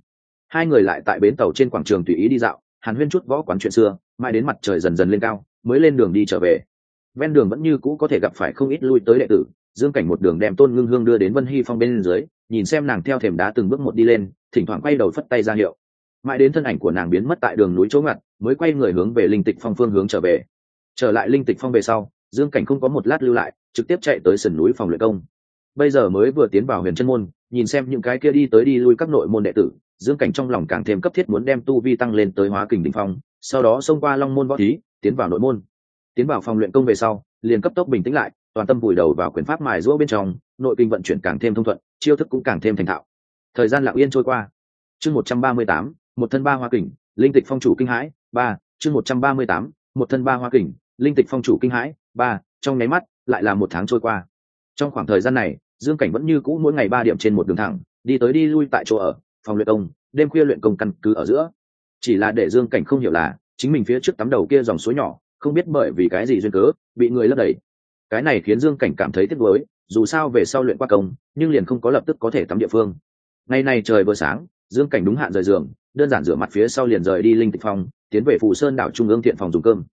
Hai người lại tại bến tàu trên quảng trường tùy ý đi dạo, hàn huyên chút võ quán chuyện xưa, mãi đến mặt trời dần dần lên cao, mới lên đường đi trở về ven đường vẫn như cũ có thể gặp phải không ít lui tới đệ tử, dương cảnh một đường đem tôn ngưng hương đưa đến vân hy phong bên dưới, nhìn xem nàng theo thềm đá từng bước một đi lên, thỉnh thoảng quay đầu phất tay ra hiệu. Mãi đến thân ảnh của nàng biến mất tại đường núi chỗ ngặt, mới quay người hướng về linh tịch phong phương hướng trở về. Trở lại linh tịch phong về sau, dương cảnh không có một lát lưu lại, trực tiếp chạy tới sườn núi phòng luyện công. Bây giờ mới vừa tiến vào huyền chân môn, nhìn xem những cái kia đi tới đi lui các nội môn đệ tử, dương cảnh trong lòng càng thêm cấp thiết muốn đem tu vi tăng lên tới hóa kình đ ỉ n h phong, sau đó xông qua long môn võ thí, tiến vào nội môn tiến vào phòng luyện công về sau, liền cấp tốc bình tĩnh lại, toàn tâm vùi đầu vào quyền pháp mài rũa bên trong, nội kinh vận chuyển càng thêm thông thuận, chiêu thức cũng càng thêm thành thạo. Thời gian lặng yên trôi qua. Chương một trăm ba mươi tám, một thân ba hoa kình, linh tịch phong chủ kinh hãi, ba, chương một trăm ba mươi tám, một thân ba hoa kình, linh tịch phong chủ kinh hãi, ba, trong nháy mắt, lại là một tháng trôi qua. Trong khoảng thời gian này, dương cảnh vẫn như cũ mỗi ngày ba điểm trên một đường thẳng, đi tới đi lui tại chỗ ở, phòng luyện công, đêm khuya luyện công căn cứ ở giữa. Chỉ là để dương cảnh không hiểu là, chính mình phía trước tắm đầu kia dòng suối nhỏ không biết bởi vì cái gì duyên cớ, bị người lấp đầy. Cái này khiến dương cảnh cảm thấy tiếc nuối, dù sao về sau luyện qua công, nhưng liền không có lập tức có thể tắm địa phương. Ngày này trời vừa sáng, dương cảnh đúng hạn rời giường, đơn giản rửa mặt phía sau liền rời đi linh tịch phòng tiến về phù sơn đảo trung ương thiện phòng dùng cơm.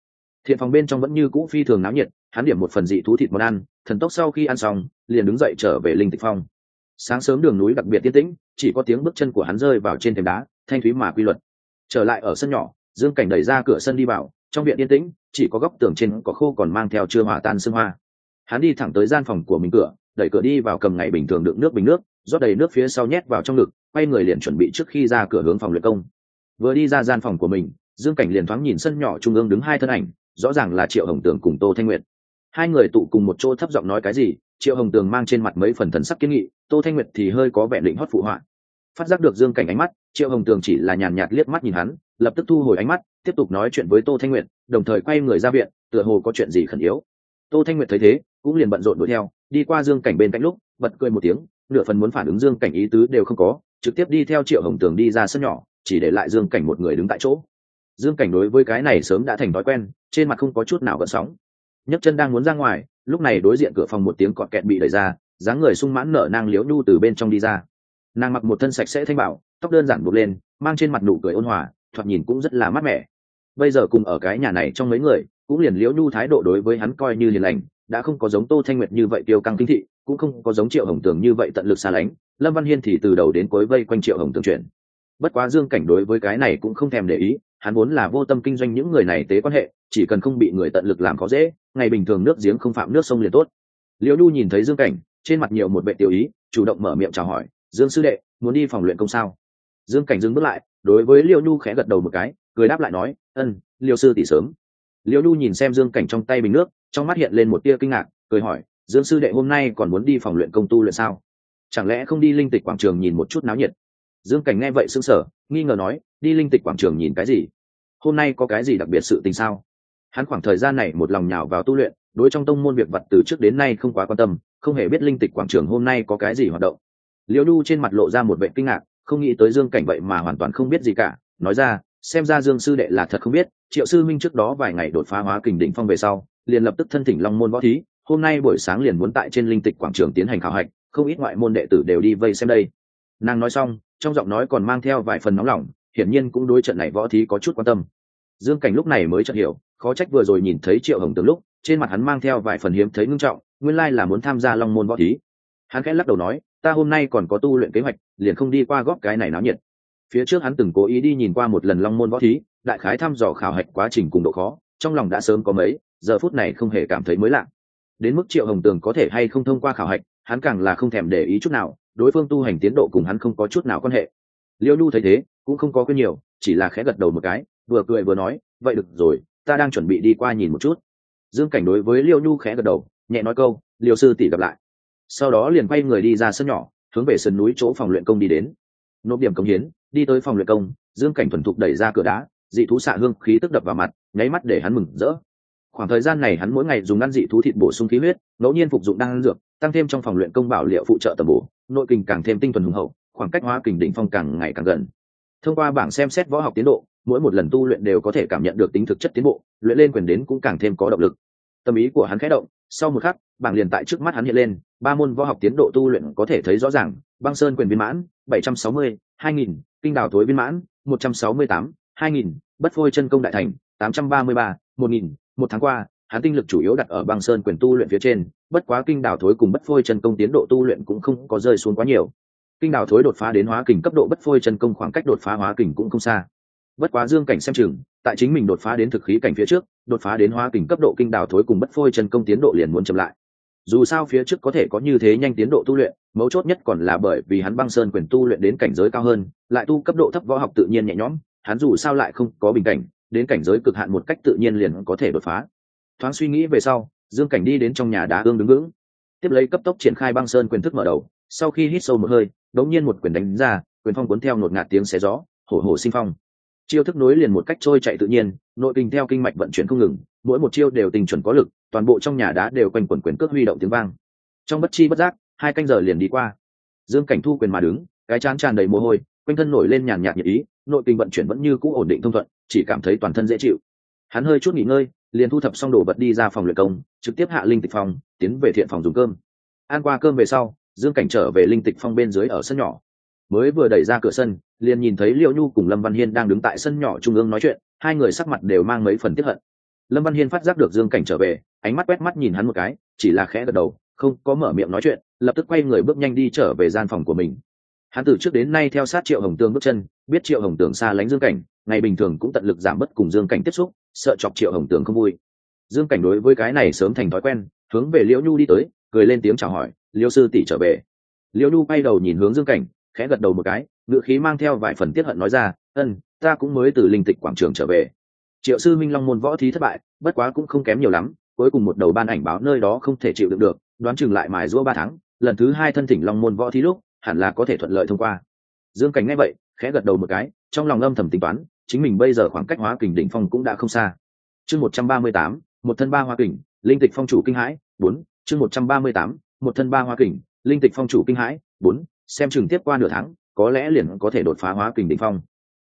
Thiện phòng bên trong vẫn như cũ phi thường náo nhiệt, hắn điểm một phần dị thú thịt món ăn, thần tốc sau khi ăn xong, liền đứng dậy trở về linh tịch phong. Sáng sớm đường núi đặc biệt tiên tĩnh, chỉ có tiếng bước chân của hắn rơi vào trên thềm đá, thanh thúy mà quy luật. Trở lại ở sân nhỏ, dương cảnh đẩy ra cửa sân đi vào, trong viện yên tĩnh chỉ có góc tường trên có khô còn mang theo chưa hòa tan sương hoa. Hắn đi thẳng tới gian phòng của mình cửa, đẩy cửa đi vào cầm ngày bình thường đựng nước bình nước, rót đầy nước phía sau nhét vào trong ngực, quay người liền chuẩn bị trước khi ra cửa hướng phòng luyện công. Vừa đi ra gian phòng của mình, dương cảnh liền thoáng nhìn sân nhỏ trung ương đứng hai thân ảnh, rõ ràng là triệu hồng tường cùng tô thanh nguyệt. Hai người tụ cùng một chỗ thấp giọng nói cái gì, triệu hồng tường mang trên mặt mấy phần thần sắc kiến nghị, tô thanh nguyệt thì hơi có vẻ định hót phụ họa. Phát giác được dương cảnh ánh mắt, triệu hồng tường chỉ là nhàn nhạt liếc mắt nhìn hắn, lập tức thu hồi ánh mắt, tiếp tục nói chuyện với tô thanh nguyệt đồng thời quay người ra viện, tựa hồ có chuyện gì khẩn yếu. Tô thanh nguyệt thấy thế, cũng liền bận rộn đuổi theo, đi qua dương cảnh bên cạnh lúc, bật cười một tiếng, nửa phần muốn phản ứng dương cảnh ý tứ đều không có, trực tiếp đi theo triệu hồng tường đi ra sân nhỏ, chỉ để lại dương cảnh một người đứng tại chỗ. Dương cảnh đối với cái này sớm đã thành thói quen, trên mặt không có chút nào gợn sóng. Nhấc chân đang muốn ra ngoài, lúc này đối diện cửa phòng một tiếng cọt kẹt bị đẩy ra, dáng người sung mãn nở nang liếu nhu từ bên trong đi ra. Nàng mặc một thân sạch sẽ thanh bảo, tóc đơn giản buộc lên, mang trên mặt nụ cười ôn hòa, thoạt nhìn cũng rất là mát mẻ bây giờ cùng ở cái nhà này trong mấy người, cũng liền liễu nhu thái độ đối với hắn coi như liền lành, đã không có giống tô thanh nguyệt như vậy tiêu căng kinh thị, cũng không có giống triệu hồng tường như vậy tận lực xa lánh. Lâm văn hiên thì từ đầu đến cuối vây quanh triệu hồng tường chuyển bất quá dương cảnh đối với cái này cũng không thèm để ý, hắn vốn là vô tâm kinh doanh những người này tế quan hệ, chỉ cần không bị người tận lực làm khó dễ, ngày bình thường nước giếng không phạm nước sông liền tốt. Liễu nhu nhìn thấy dương cảnh, trên mặt nhiều một vệ tiểu ý, chủ động mở miệng chào hỏi, dương sư đệ, muốn đi phòng luyện công sao? Dương cảnh dừng bước lại, đối với liễu nhu khẽ gật đầu một cái cười đáp lại nói, ân, liêu sư tỷ sớm. Liêu nhu nhìn xem dương cảnh trong tay bình nước, trong mắt hiện lên một tia kinh ngạc, cười hỏi, dương sư đệ hôm nay còn muốn đi phòng luyện công tu luyện sao? Chẳng lẽ không đi linh tịch quảng trường nhìn một chút náo nhiệt? Dương cảnh nghe vậy sững sờ, nghi ngờ nói, đi linh tịch quảng trường nhìn cái gì? Hôm nay có cái gì đặc biệt sự tình sao? Hắn khoảng thời gian này một lòng nhào vào tu luyện, đối trong tông môn việc vật từ trước đến nay không quá quan tâm, không hề biết linh tịch quảng trường hôm nay có cái gì hoạt động. Liễu nhu trên mặt lộ ra một vệ kinh ngạc, không nghĩ tới dương cảnh vậy mà hoàn toàn không biết gì cả, nói ra xem ra dương sư đệ là thật không biết, triệu sư minh trước đó vài ngày đột phá hóa kình đỉnh phong về sau, liền lập tức thân thỉnh long môn võ thí, hôm nay buổi sáng liền muốn tại trên linh tịch quảng trường tiến hành khảo hạch, không ít ngoại môn đệ tử đều đi vây xem đây. Nàng nói xong, trong giọng nói còn mang theo vài phần nóng lòng, hiển nhiên cũng đối trận này võ thí có chút quan tâm. Dương cảnh lúc này mới chợt hiểu, khó trách vừa rồi nhìn thấy triệu hồng tướng lúc, trên mặt hắn mang theo vài phần hiếm thấy ngưng trọng, nguyên lai là muốn tham gia long môn võ thí. Hắn khẽ lắc đầu nói, ta hôm nay còn có tu luyện kế hoạch, liền không đi qua góp cái này náo nhiệt phía trước hắn từng cố ý đi nhìn qua một lần long môn võ thí, đại khái thăm dò khảo hạch quá trình cùng độ khó, trong lòng đã sớm có mấy, giờ phút này không hề cảm thấy mới lạ. Đến mức triệu hồng tường có thể hay không thông qua khảo hạch, hắn càng là không thèm để ý chút nào, đối phương tu hành tiến độ cùng hắn không có chút nào quan hệ. Liêu nhu thấy thế, cũng không có quên nhiều, chỉ là khẽ gật đầu một cái, vừa cười vừa nói, vậy được rồi, ta đang chuẩn bị đi qua nhìn một chút. Dương cảnh đối với liêu nhu khẽ gật đầu, nhẹ nói câu, liêu sư tỷ gặp lại. Sau đó liền quay người đi ra sân nhỏ, hướng về sân núi chỗ phòng luyện công đi đến. Nộp điểm công hiến đi tới phòng luyện công, dương cảnh thuần thục đẩy ra cửa đá, dị thú xạ hương khí tức đập vào mặt, nháy mắt để hắn mừng rỡ. Khoảng thời gian này hắn mỗi ngày dùng ăn dị thú thịt bổ sung khí huyết, ngẫu nhiên phục dụng đan dược, tăng thêm trong phòng luyện công bảo liệu phụ trợ tầm bổ, nội kình càng thêm tinh thuần hùng hậu, khoảng cách hóa kình đỉnh phong càng ngày càng gần. Thông qua bảng xem xét võ học tiến độ, mỗi một lần tu luyện đều có thể cảm nhận được tính thực chất tiến bộ, luyện lên quyền đến cũng càng thêm có động lực. Tâm ý của hắn khẽ động, sau một khắc, bảng liền tại trước mắt hắn hiện lên, ba môn võ học tiến độ tu luyện có thể thấy rõ ràng, băng sơn quyền viên mãn, bảy trăm sáu mươi, hai nghìn kinh đào thối viên mãn, một trăm sáu mươi tám, hai nghìn, bất phôi chân công đại thành, tám trăm ba mươi ba, một nghìn, một tháng qua, hắn tinh lực chủ yếu đặt ở băng sơn quyền tu luyện phía trên, bất quá kinh đào thối cùng bất phôi chân công tiến độ tu luyện cũng không có rơi xuống quá nhiều. Kinh đào thối đột phá đến hóa kình cấp độ bất phôi chân công khoảng cách đột phá hóa kình cũng không xa. Bất quá dương cảnh xem chừng, tại chính mình đột phá đến thực khí cảnh phía trước, đột phá đến hóa kình cấp độ kinh đào thối cùng bất phôi chân công tiến độ liền muốn chậm lại dù sao phía trước có thể có như thế nhanh tiến độ tu luyện, mấu chốt nhất còn là bởi vì hắn băng sơn quyền tu luyện đến cảnh giới cao hơn, lại tu cấp độ thấp võ học tự nhiên nhẹ nhõm, hắn dù sao lại không có bình cảnh, đến cảnh giới cực hạn một cách tự nhiên liền có thể đột phá. Thoáng suy nghĩ về sau, dương cảnh đi đến trong nhà đá ương đứng vững. Tiếp lấy cấp tốc triển khai băng sơn quyền thức mở đầu, sau khi hít sâu một hơi, đống nhiên một quyền đánh ra, quyền phong cuốn theo nột ngạt tiếng xé gió, hổ hổ sinh phong. Chiêu thức nối liền một cách trôi chạy tự nhiên, nội kinh theo kinh mạch vận chuyển không ngừng mỗi một chiêu đều tình chuẩn có lực, toàn bộ trong nhà đá đều quanh quẩn quyền cước huy động tiếng vang. Trong bất chi bất giác, hai canh giờ liền đi qua. Dương cảnh thu quyền mà đứng, cái chán tràn đầy mồ hôi, quanh thân nổi lên nhàn nhạt nhiệt ý, nội tình vận chuyển vẫn như cũ ổn định thông thuận, chỉ cảm thấy toàn thân dễ chịu. Hắn hơi chút nghỉ ngơi, liền thu thập xong đồ vật đi ra phòng luyện công, trực tiếp hạ linh tịch phòng tiến về thiện phòng dùng cơm. Ăn qua cơm về sau, dương cảnh trở về linh tịch phong bên dưới ở sân nhỏ. Mới vừa đẩy ra cửa sân, liền nhìn thấy liệu nhu cùng lâm văn hiên đang đứng tại sân nhỏ trung ương nói chuyện, hai người sắc mặt đều mang mấy phần tiếp hận lâm văn hiên phát giác được dương cảnh trở về, ánh mắt quét mắt nhìn hắn một cái, chỉ là khẽ gật đầu, không có mở miệng nói chuyện, lập tức quay người bước nhanh đi trở về gian phòng của mình. Hắn từ trước đến nay theo sát triệu hồng tương bước chân, biết triệu hồng tường xa lánh dương cảnh, ngày bình thường cũng tận lực giảm bớt cùng dương cảnh tiếp xúc, sợ chọc triệu hồng tường không vui. Dương cảnh đối với cái này sớm thành thói quen, hướng về liễu nhu đi tới, cười lên tiếng chào hỏi liễu sư tỷ trở về. Liễu nhu bay đầu nhìn hướng dương cảnh, khẽ gật đầu một cái ngự khí mang theo vài phần tiết hận nói ra ân ta cũng mới từ linh tịch quảng trường trở về triệu sư minh long môn võ thí thất bại, bất quá cũng không kém nhiều lắm, cuối cùng một đầu ban ảnh báo nơi đó không thể chịu đựng được, đoán chừng lại mài giũa ba tháng, lần thứ hai thân thỉnh long môn võ thí lúc, hẳn là có thể thuận lợi thông qua. Dương cảnh nghe vậy, khẽ gật đầu một cái, trong lòng âm thầm tính toán, chính mình bây giờ khoảng cách hóa kình đỉnh phong cũng đã không xa. Chương một trăm ba mươi tám, một thân ba hoa kình, linh tịch phong chủ kinh hãi, bốn, chương một trăm ba mươi tám, một thân ba hoa kình, linh tịch phong chủ kinh hãi, bốn, xem chừng tiếp qua nửa tháng, có lẽ liền có thể đột phá hóa kình đỉnh phong.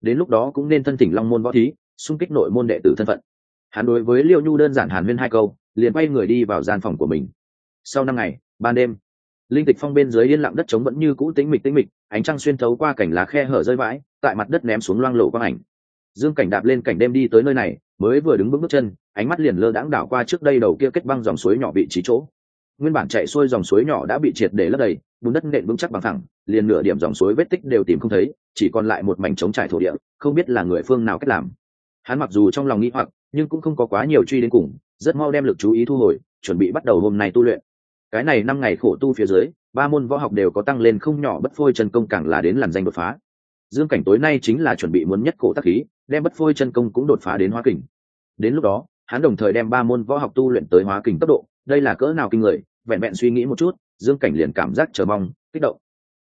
Đến lúc đó cũng nên thân thỉnh long môn võ thí xung kích nội môn đệ tử thân phận. Hắn đối với liêu nhu đơn giản hàn huyên hai câu, liền quay người đi vào gian phòng của mình. Sau năm ngày, ban đêm, linh tịch phong bên dưới yên lặng đất trống vẫn như cũ tĩnh mịch tĩnh mịch, ánh trăng xuyên thấu qua cảnh lá khe hở rơi vãi, tại mặt đất ném xuống loang lộ quang ảnh. Dương cảnh đạp lên cảnh đêm đi tới nơi này, mới vừa đứng bước bước chân, ánh mắt liền lơ đãng đảo qua trước đây đầu kia kết băng dòng suối nhỏ vị trí chỗ. Nguyên bản chạy xuôi dòng suối nhỏ đã bị triệt để lấp đầy, bùn đất nện vững chắc bằng thẳng liền nửa điểm dòng suối vết tích đều tìm không thấy, chỉ còn lại một mảnh trống trải thổ địa, không biết là người phương nào cách làm hắn mặc dù trong lòng nghĩ hoặc, nhưng cũng không có quá nhiều truy đến cùng, rất mau đem lực chú ý thu hồi, chuẩn bị bắt đầu hôm nay tu luyện. Cái này năm ngày khổ tu phía dưới, ba môn võ học đều có tăng lên không nhỏ bất phôi chân công càng là đến làn danh đột phá. Dương cảnh tối nay chính là chuẩn bị muốn nhất cổ tác khí, đem bất phôi chân công cũng đột phá đến hóa kình. Đến lúc đó, hắn đồng thời đem ba môn võ học tu luyện tới hóa kình tốc độ, đây là cỡ nào kinh người, vẹn vẹn suy nghĩ một chút, dương cảnh liền cảm giác chờ mong, kích động.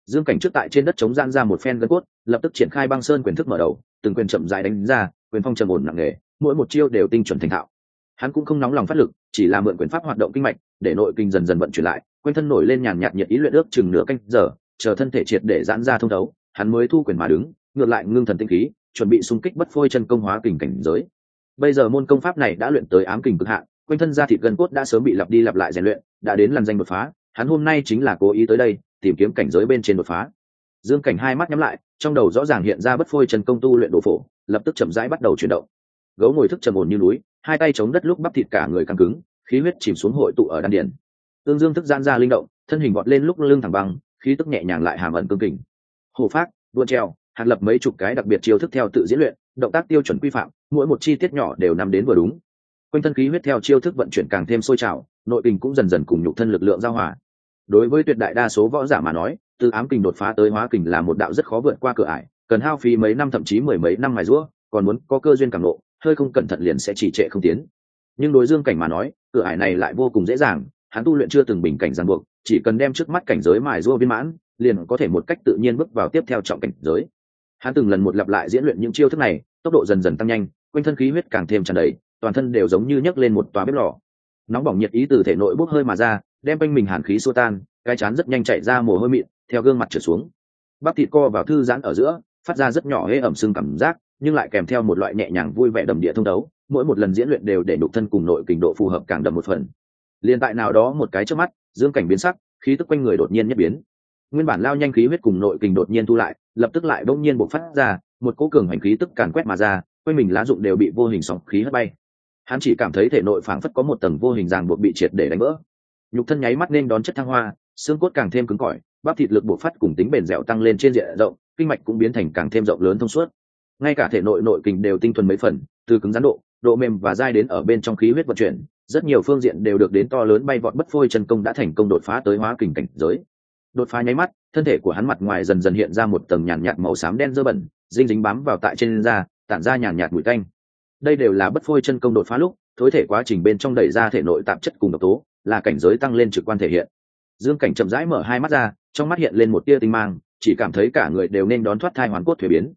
Dương cảnh trước tại trên đất chống gian ra một phen gân cốt, lập tức triển khai băng sơn quyền thức mở đầu, từng quyền chậm dài đánh ra quyền phong trầm ổn nặng nề, mỗi một chiêu đều tinh chuẩn thành thạo. Hắn cũng không nóng lòng phát lực, chỉ là mượn quyền pháp hoạt động kinh mạch, để nội kinh dần dần vận chuyển lại, quanh thân nổi lên nhàn nhạt nhiệt ý luyện ước chừng nửa canh giờ, chờ thân thể triệt để giãn ra thông thấu, hắn mới thu quyền mà đứng, ngược lại ngưng thần tinh khí, chuẩn bị xung kích bất phôi chân công hóa kình cảnh giới. Bây giờ môn công pháp này đã luyện tới ám kình cực hạn, quanh thân da thịt gân cốt đã sớm bị lặp đi lặp lại rèn luyện, đã đến làn danh đột phá, hắn hôm nay chính là cố ý tới đây, tìm kiếm cảnh giới bên trên đột phá. Dương cảnh hai mắt nhắm lại, trong đầu rõ ràng hiện ra bất phôi chân công tu luyện đồ phổ lập tức chậm rãi bắt đầu chuyển động. Gấu ngồi thức trầm ổn như núi, hai tay chống đất lúc bắp thịt cả người căng cứng, khí huyết chìm xuống hội tụ ở đan điền. Tương dương thức gian ra linh động, thân hình vọt lên lúc lưng thẳng băng, khí tức nhẹ nhàng lại hàm ẩn cương kình. Hồ phát đua treo hạt lập mấy chục cái đặc biệt chiêu thức theo tự diễn luyện, động tác tiêu chuẩn quy phạm, mỗi một chi tiết nhỏ đều nằm đến vừa đúng. Quanh thân khí huyết theo chiêu thức vận chuyển càng thêm sôi trào, nội kình cũng dần dần cùng nhục thân lực lượng giao hòa. Đối với tuyệt đại đa số võ giả mà nói, từ ám kình đột phá tới hóa kình là một đạo rất khó vượt qua cửa ải cần hao phí mấy năm thậm chí mười mấy năm mài rũa, còn muốn có cơ duyên cảm nộ, hơi không cẩn thận liền sẽ chỉ trệ không tiến. Nhưng đối dương cảnh mà nói, cửa ải này lại vô cùng dễ dàng, hắn tu luyện chưa từng bình cảnh ràng buộc, chỉ cần đem trước mắt cảnh giới mài rũa viên mãn, liền có thể một cách tự nhiên bước vào tiếp theo trọng cảnh giới. Hắn từng lần một lặp lại diễn luyện những chiêu thức này, tốc độ dần dần tăng nhanh, quanh thân khí huyết càng thêm tràn đầy, toàn thân đều giống như nhấc lên một tòa bếp lò. Nóng bỏng nhiệt ý từ thể nội bốc hơi mà ra, đem quanh mình hàn khí xua tan, cái chán rất nhanh chạy ra mồ hôi mịn, theo gương mặt trở xuống. Bắp thịt co vào thư giãn ở giữa phát ra rất nhỏ hễ ẩm sưng cảm giác, nhưng lại kèm theo một loại nhẹ nhàng vui vẻ đầm địa thông đấu mỗi một lần diễn luyện đều để nhục thân cùng nội kình độ phù hợp càng đậm một phần. Liền tại nào đó một cái trước mắt, dương cảnh biến sắc, khí tức quanh người đột nhiên nhất biến. Nguyên bản lao nhanh khí huyết cùng nội kình đột nhiên thu lại, lập tức lại bỗng nhiên bộc phát ra, một cỗ cường hành khí tức càn quét mà ra, quanh mình lá dụng đều bị vô hình sóng khí hất bay. Hắn chỉ cảm thấy thể nội phảng phất có một tầng vô hình ràng buộc bị triệt để đánh vỡ. Nhục thân nháy mắt nên đón chất thăng hoa, xương cốt càng thêm cứng cỏi, bắp thịt lực bộc phát cùng tính bền dẻo tăng lên trên diện rộng kinh mạch cũng biến thành càng thêm rộng lớn thông suốt. Ngay cả thể nội nội kình đều tinh thuần mấy phần, từ cứng rắn độ độ mềm và dai đến ở bên trong khí huyết vận chuyển, rất nhiều phương diện đều được đến to lớn bay vọt bất phôi chân công đã thành công đột phá tới hóa kình cảnh giới. Đột phá nháy mắt, thân thể của hắn mặt ngoài dần dần hiện ra một tầng nhàn nhạt màu xám đen dơ bẩn dinh dính bám vào tại trên da, tản ra nhàn nhạt mùi tanh. Đây đều là bất phôi chân công đột phá lúc, thối thể quá trình bên trong đẩy ra thể nội tạp chất cùng độc tố, là cảnh giới tăng lên trực quan thể hiện. Dương cảnh chậm rãi mở hai mắt ra, trong mắt hiện lên một tia tinh mang chỉ cảm thấy cả người đều nên đón thoát thai hoàn cốt thuế biến.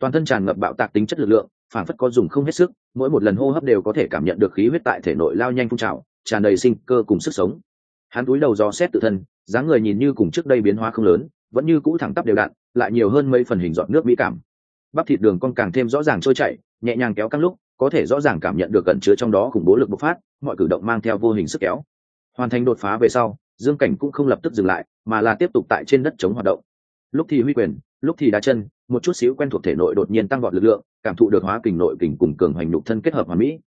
Toàn thân tràn ngập bạo tạc tính chất lực lượng phản phất có dùng không hết sức, mỗi một lần hô hấp đều có thể cảm nhận được khí huyết tại thể nội lao nhanh phun trào, tràn đầy sinh cơ cùng sức sống. Hắn túi đầu dò xét tự thân, dáng người nhìn như cùng trước đây biến hóa không lớn, vẫn như cũ thẳng tắp đều đặn, lại nhiều hơn mấy phần hình giọt nước mỹ cảm. Bắp thịt đường con càng thêm rõ ràng trôi chảy, nhẹ nhàng kéo căng lúc, có thể rõ ràng cảm nhận được cẩn chứa trong đó khủng bố lực bộc phát, mọi cử động mang theo vô hình sức kéo. Hoàn thành đột phá về sau, dương cảnh cũng không lập tức dừng lại, mà là tiếp tục tại trên đất chống hoạt động lúc thì huy quyền, lúc thì đá chân, một chút xíu quen thuộc thể nội đột nhiên tăng vọt lực lượng, cảm thụ được hóa kình nội kình cùng cường hoành nhục thân kết hợp hòa mỹ.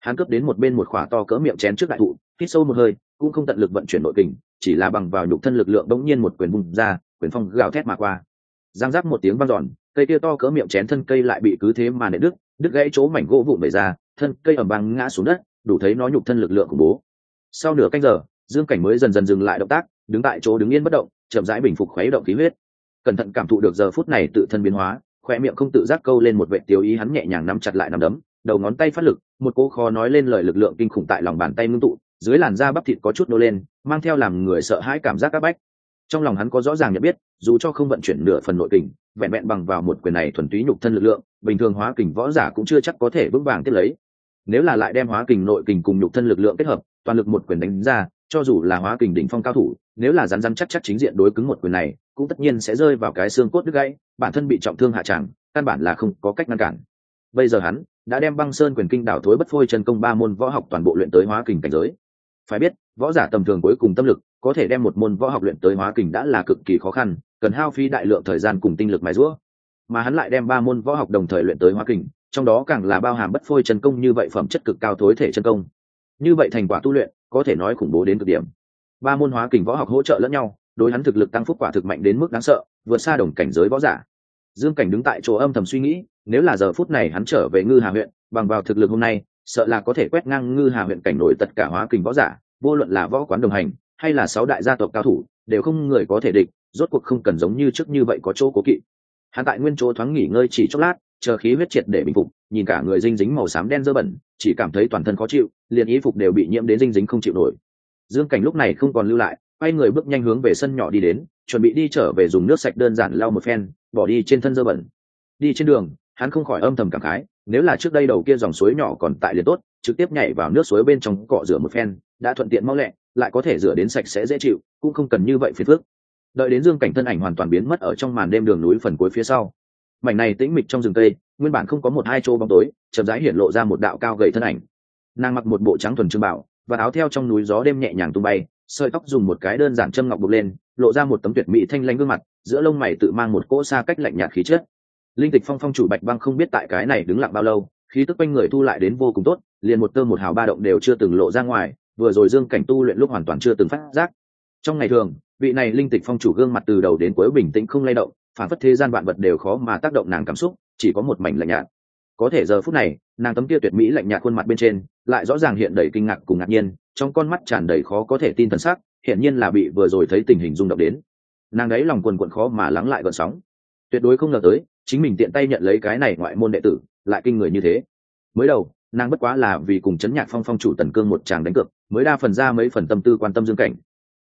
Hắn cướp đến một bên một khỏa to cỡ miệng chén trước đại thụ, hít sâu một hơi, cũng không tận lực vận chuyển nội kình, chỉ là bằng vào nhục thân lực lượng đống nhiên một quyền bùng ra, quyền phong gào thét mà qua. Giang giáp một tiếng vang giòn cây kia to cỡ miệng chén thân cây lại bị cứ thế mà nệ đứt đứt gãy chỗ mảnh gỗ vụn bể ra, thân cây ẩm vang ngã xuống đất, đủ thấy nó nhục thân lực lượng khủng bố. Sau nửa canh giờ, dương cảnh mới dần dần dừng lại động tác, đứng tại chỗ đứng yên bất động, chậm rãi bình phục khuấy động khí huyết cẩn thận cảm thụ được giờ phút này tự thân biến hóa khoe miệng không tự giác câu lên một vệ tiêu ý hắn nhẹ nhàng nắm chặt lại nắm đấm, đầu ngón tay phát lực, một cỗ khó nói lên lời lực lượng kinh khủng tại lòng bàn tay ngưng tụ, dưới làn da bắp thịt có chút nô lên, mang theo làm người sợ hãi cảm giác áp bách. Trong lòng hắn có rõ ràng nhận biết, dù cho không vận chuyển nửa phần nội kình, vẹn vẹn bằng vào một quyền này thuần túy nhục thân lực lượng, bình thường hóa kình võ giả cũng chưa chắc có thể vững vàng tiếp lấy. Nếu là lại đem hóa kình nội kình cùng nhục thân lực lượng kết hợp, toàn lực một quyền đánh ra, cho dù là hóa kình đỉnh phong cao thủ, nếu là rắn rắn chắc chắc chính diện đối cứng một quyền này cũng tất nhiên sẽ rơi vào cái xương cốt đứt gãy, bản thân bị trọng thương hạ tràng, căn bản là không có cách ngăn cản. Bây giờ hắn đã đem băng sơn quyền kinh đảo thối bất phôi chân công ba môn võ học toàn bộ luyện tới hóa kình cảnh giới. Phải biết, võ giả tầm thường cuối cùng tâm lực có thể đem một môn võ học luyện tới hóa kình đã là cực kỳ khó khăn, cần hao phí đại lượng thời gian cùng tinh lực mài rũa mà hắn lại đem ba môn võ học đồng thời luyện tới hóa kình, trong đó càng là bao hàm bất phôi chân công như vậy phẩm chất cực cao thối thể chân công. Như vậy thành quả tu luyện có thể nói khủng bố đến cực điểm. Ba môn hóa kình võ học hỗ trợ lẫn nhau đối hắn thực lực tăng phúc quả thực mạnh đến mức đáng sợ, vượt xa đồng cảnh giới võ giả. Dương cảnh đứng tại chỗ âm thầm suy nghĩ, nếu là giờ phút này hắn trở về ngư hà huyện, bằng vào thực lực hôm nay, sợ là có thể quét ngang ngư hà huyện cảnh nổi tất cả hóa kình võ giả, vô luận là võ quán đồng hành, hay là sáu đại gia tộc cao thủ, đều không người có thể địch, rốt cuộc không cần giống như trước như vậy có chỗ cố kỵ. Hắn tại nguyên chỗ thoáng nghỉ ngơi chỉ chốc lát, chờ khí huyết triệt để bình phục, nhìn cả người dinh dính màu xám đen dơ bẩn, chỉ cảm thấy toàn thân khó chịu, liền y phục đều bị nhiễm đến dinh dính không chịu nổi. Dương cảnh lúc này không còn lưu lại quay người bước nhanh hướng về sân nhỏ đi đến, chuẩn bị đi trở về dùng nước sạch đơn giản lau một phen, bỏ đi trên thân dơ bẩn. Đi trên đường, hắn không khỏi âm thầm cảm khái, nếu là trước đây đầu kia dòng suối nhỏ còn tại liền tốt, trực tiếp nhảy vào nước suối bên trong cọ rửa một phen, đã thuận tiện mau lẹ, lại có thể rửa đến sạch sẽ dễ chịu, cũng không cần như vậy phiền phức. Đợi đến dương cảnh thân ảnh hoàn toàn biến mất ở trong màn đêm đường núi phần cuối phía sau, mảnh này tĩnh mịch trong rừng cây, nguyên bản không có một hai chỗ bóng tối, chậm rãi hiện lộ ra một đạo cao gầy thân ảnh. Nàng mặc một bộ trắng thuần trương bảo, và áo theo trong núi gió đêm nhẹ nhàng tung bay sợi tóc dùng một cái đơn giản châm ngọc buộc lên, lộ ra một tấm tuyệt mỹ thanh lãnh gương mặt, giữa lông mày tự mang một cỗ xa cách lạnh nhạt khí chất. Linh tịch phong phong chủ bạch băng không biết tại cái này đứng lặng bao lâu, khí tức quanh người thu lại đến vô cùng tốt, liền một tơ một hào ba động đều chưa từng lộ ra ngoài, vừa rồi dương cảnh tu luyện lúc hoàn toàn chưa từng phát giác. Trong ngày thường, vị này linh tịch phong chủ gương mặt từ đầu đến cuối bình tĩnh không lay động, phản phất thế gian vạn vật đều khó mà tác động nàng cảm xúc, chỉ có một mảnh lạnh nhạt. Có thể giờ phút này, nàng tấm kia tuyệt mỹ lạnh nhạt khuôn mặt bên trên, lại rõ ràng hiện đầy kinh ngạc cùng ngạc nhiên trong con mắt tràn đầy khó có thể tin thần sắc hiện nhiên là bị vừa rồi thấy tình hình rung động đến. Nàng ấy lòng quần quận khó mà lắng lại gợn sóng. Tuyệt đối không ngờ tới, chính mình tiện tay nhận lấy cái này ngoại môn đệ tử, lại kinh người như thế. Mới đầu, nàng bất quá là vì cùng chấn nhạc phong phong chủ tần cương một chàng đánh cược, mới đa phần ra mấy phần tâm tư quan tâm dương cảnh.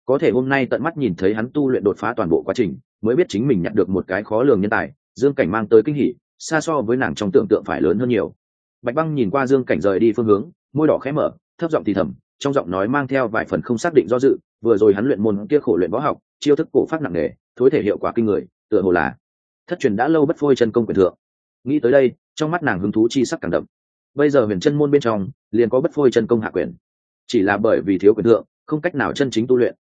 Có thể hôm nay tận mắt nhìn thấy hắn tu luyện đột phá toàn bộ quá trình, mới biết chính mình nhận được một cái khó lường nhân tài, dương cảnh mang tới kinh hỉ, xa so với nàng trong tưởng tượng phải lớn hơn nhiều. Bạch băng nhìn qua dương cảnh rời đi phương hướng, môi đỏ khẽ mở, thấp giọng thì thầm trong giọng nói mang theo vài phần không xác định do dự, vừa rồi hắn luyện môn kia khổ luyện võ học, chiêu thức cổ pháp nặng nề, thối thể hiệu quả kinh người, tựa hồ là thất truyền đã lâu bất phôi chân công quyền thượng. Nghĩ tới đây, trong mắt nàng hứng thú chi sắc càng đậm. Bây giờ huyền chân môn bên trong, liền có bất phôi chân công hạ quyền. Chỉ là bởi vì thiếu quyền thượng, không cách nào chân chính tu luyện.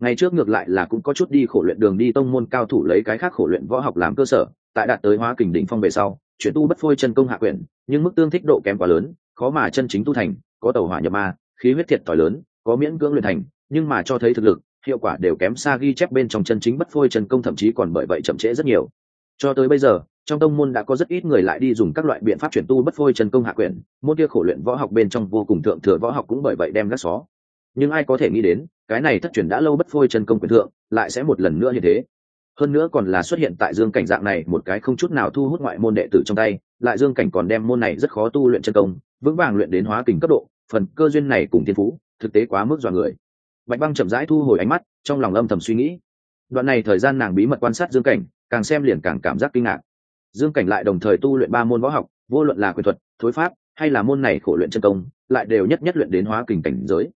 Ngày trước ngược lại là cũng có chút đi khổ luyện đường đi tông môn cao thủ lấy cái khác khổ luyện võ học làm cơ sở, tại đạt tới hóa kình đỉnh phong về sau, chuyển tu bất phôi chân công hạ quyền, nhưng mức tương thích độ kém quá lớn, khó mà chân chính tu thành, có tàu hỏa nhập ma khí huyết thiệt thòi lớn, có miễn cưỡng luyện thành, nhưng mà cho thấy thực lực, hiệu quả đều kém xa ghi chép bên trong chân chính bất phôi chân công thậm chí còn bởi vậy chậm trễ rất nhiều. Cho tới bây giờ, trong tông môn đã có rất ít người lại đi dùng các loại biện pháp chuyển tu bất phôi chân công hạ quyển môn kia khổ luyện võ học bên trong vô cùng thượng thừa võ học cũng bởi vậy đem gác xó. Nhưng ai có thể nghĩ đến, cái này thất truyền đã lâu bất phôi chân công quyền thượng, lại sẽ một lần nữa như thế. Hơn nữa còn là xuất hiện tại dương cảnh dạng này một cái không chút nào thu hút ngoại môn đệ tử trong tay, lại dương cảnh còn đem môn này rất khó tu luyện chân công, vững vàng luyện đến hóa kình cấp độ phần cơ duyên này cùng thiên phú, thực tế quá mức dọa người. Bạch băng chậm rãi thu hồi ánh mắt, trong lòng âm thầm suy nghĩ. Đoạn này thời gian nàng bí mật quan sát dương cảnh, càng xem liền càng cảm giác kinh ngạc. Dương cảnh lại đồng thời tu luyện ba môn võ học, vô luận là quyền thuật, thối pháp, hay là môn này khổ luyện chân công, lại đều nhất nhất luyện đến hóa kình cảnh giới.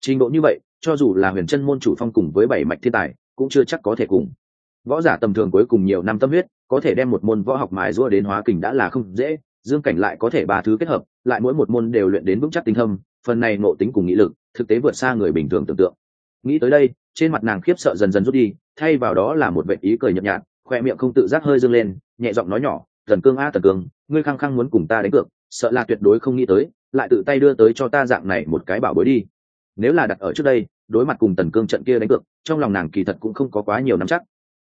Trình độ như vậy, cho dù là huyền chân môn chủ phong cùng với bảy mạch thiên tài, cũng chưa chắc có thể cùng. Võ giả tầm thường cuối cùng nhiều năm tâm huyết, có thể đem một môn võ học mài rua đến hóa kình đã là không dễ dương cảnh lại có thể ba thứ kết hợp, lại mỗi một môn đều luyện đến vững chắc tinh thâm phần này ngộ tính cùng nghị lực, thực tế vượt xa người bình thường tưởng tượng. Nghĩ tới đây, trên mặt nàng khiếp sợ dần dần rút đi, thay vào đó là một vệ ý cười nhợt nhạt, khoe miệng không tự giác hơi dâng lên, nhẹ giọng nói nhỏ tần cương a, thần cương, ngươi khăng khăng muốn cùng ta đánh cược, sợ là tuyệt đối không nghĩ tới, lại tự tay đưa tới cho ta dạng này một cái bảo bối đi. Nếu là đặt ở trước đây, đối mặt cùng tần cương trận kia đánh cược, trong lòng nàng kỳ thật cũng không có quá nhiều nắm chắc.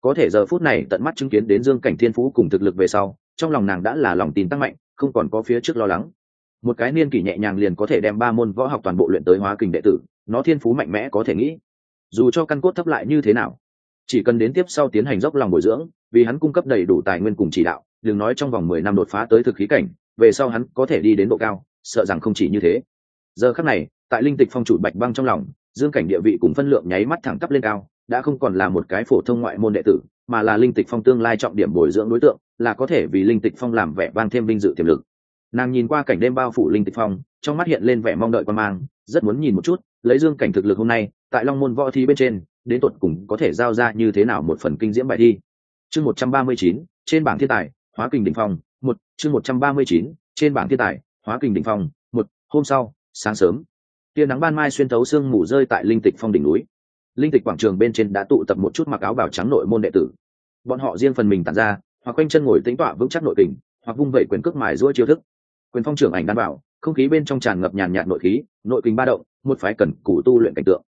Có thể giờ phút này tận mắt chứng kiến đến dương cảnh thiên phú cùng thực lực về sau, trong lòng nàng đã là lòng tin tăng mạnh không còn có phía trước lo lắng. Một cái niên kỷ nhẹ nhàng liền có thể đem ba môn võ học toàn bộ luyện tới hóa kình đệ tử, nó thiên phú mạnh mẽ có thể nghĩ. Dù cho căn cốt thấp lại như thế nào, chỉ cần đến tiếp sau tiến hành dốc lòng bồi dưỡng, vì hắn cung cấp đầy đủ tài nguyên cùng chỉ đạo, đừng nói trong vòng mười năm đột phá tới thực khí cảnh, về sau hắn có thể đi đến độ cao, sợ rằng không chỉ như thế. Giờ khắc này, tại linh tịch phong chủ bạch băng trong lòng, dương cảnh địa vị cùng phân lượng nháy mắt thẳng tắp lên cao đã không còn là một cái phổ thông ngoại môn đệ tử, mà là linh tịch phong tương lai trọng điểm bồi dưỡng đối tượng, là có thể vì linh tịch phong làm vẻ vang thêm vinh dự tiềm lực. Nàng nhìn qua cảnh đêm bao phủ linh tịch phong, trong mắt hiện lên vẻ mong đợi quan mang, rất muốn nhìn một chút, lấy dương cảnh thực lực hôm nay, tại long môn võ thi bên trên, đến tột cùng có thể giao ra như thế nào một phần kinh diễm bài thi. Chương một trăm ba mươi chín, trên bảng thiên tài, hóa kình đ ỉ n h phong, một, chương một trăm ba mươi chín, trên bảng thiên tài, hóa kình đ ỉ n h phong, một, hôm sau, sáng sớm. Tia nắng ban mai xuyên thấu sương mù rơi tại linh tịch phong đỉnh núi linh tịch quảng trường bên trên đã tụ tập một chút mặc áo bào trắng nội môn đệ tử. Bọn họ riêng phần mình tàn ra, hoặc quanh chân ngồi tính tọa vững chắc nội kình, hoặc vung vẩy quyền cước mài rũa chiêu thức. Quyền phong trưởng ảnh đan bảo, không khí bên trong tràn ngập nhàn nhạt nội khí, nội kình ba động, một phái cần củ tu luyện cảnh tượng.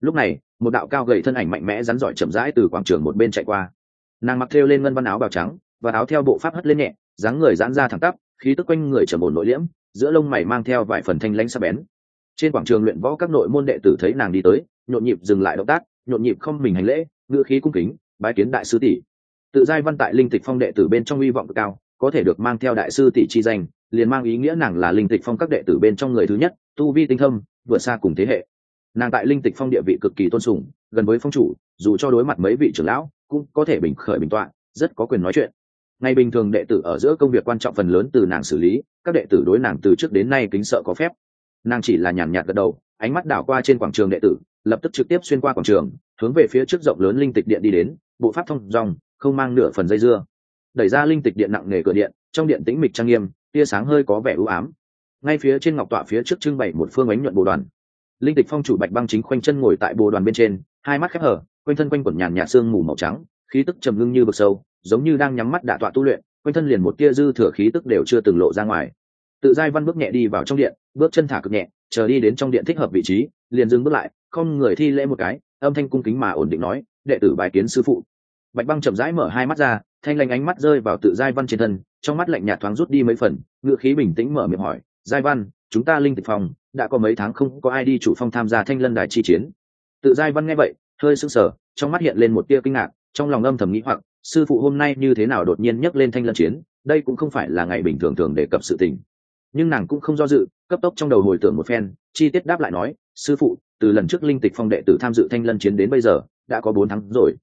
Lúc này, một đạo cao gầy thân ảnh mạnh mẽ rắn giỏi chậm rãi từ quảng trường một bên chạy qua. Nàng mặc thêu lên ngân văn áo bào trắng, và áo theo bộ pháp hất lên nhẹ, dáng người giãn ra thẳng tắp, khí tức quanh người trầm ổn nội liễm, giữa lông mày mang theo vài phần thanh lãnh sắc bén trên quảng trường luyện võ các nội môn đệ tử thấy nàng đi tới, nhộn nhịp dừng lại động tác, nhộn nhịp không mình hành lễ, ngữ khí cung kính, bái kiến đại sư tỷ. Tự giai văn tại linh tịch phong đệ tử bên trong hy vọng cao, có thể được mang theo đại sư tỷ chi danh, liền mang ý nghĩa nàng là linh tịch phong các đệ tử bên trong người thứ nhất, tu vi tinh thâm, vượt xa cùng thế hệ. Nàng tại linh tịch phong địa vị cực kỳ tôn sùng, gần với phong chủ, dù cho đối mặt mấy vị trưởng lão, cũng có thể bình khởi bình tọa rất có quyền nói chuyện. Ngày bình thường đệ tử ở giữa công việc quan trọng phần lớn từ nàng xử lý, các đệ tử đối nàng từ trước đến nay kính sợ có phép nàng chỉ là nhàn nhạt gật đầu, ánh mắt đảo qua trên quảng trường đệ tử, lập tức trực tiếp xuyên qua quảng trường, hướng về phía trước rộng lớn linh tịch điện đi đến, bộ pháp thông dòng, không mang nửa phần dây dưa. Đẩy ra linh tịch điện nặng nề cửa điện, trong điện tĩnh mịch trang nghiêm, tia sáng hơi có vẻ ưu ám. Ngay phía trên ngọc tọa phía trước trưng bày một phương ánh nhuận bồ đoàn. Linh tịch phong chủ bạch băng chính khoanh chân ngồi tại bồ đoàn bên trên, hai mắt khép hở, quanh thân quanh quẩn nhàn nhạt xương mù màu trắng, khí tức trầm ngưng như vực sâu, giống như đang nhắm mắt đả tọa tu luyện, quanh thân liền một tia dư thừa khí tức đều chưa từng lộ ra ngoài. Tự giai văn bước nhẹ đi vào trong điện bước chân thả cực nhẹ, chờ đi đến trong điện thích hợp vị trí, liền dừng bước lại, không người thi lễ một cái, âm thanh cung kính mà ổn định nói, đệ tử bài kiến sư phụ. Bạch băng chậm rãi mở hai mắt ra, thanh lanh ánh mắt rơi vào tự giai văn trên thân, trong mắt lạnh nhạt thoáng rút đi mấy phần ngựa khí bình tĩnh mở miệng hỏi, giai văn, chúng ta linh tịch phòng, đã có mấy tháng không có ai đi chủ phong tham gia thanh lân đài chi chiến. Tự giai văn nghe vậy, hơi sững sờ, trong mắt hiện lên một tia kinh ngạc, trong lòng âm thầm nghĩ hoặc, sư phụ hôm nay như thế nào đột nhiên nhắc lên thanh lân chiến, đây cũng không phải là ngày bình thường thường đề cập sự tình nhưng nàng cũng không do dự, cấp tốc trong đầu hồi tưởng một phen, chi tiết đáp lại nói, sư phụ, từ lần trước linh tịch phong đệ tử tham dự thanh lân chiến đến bây giờ, đã có bốn tháng rồi.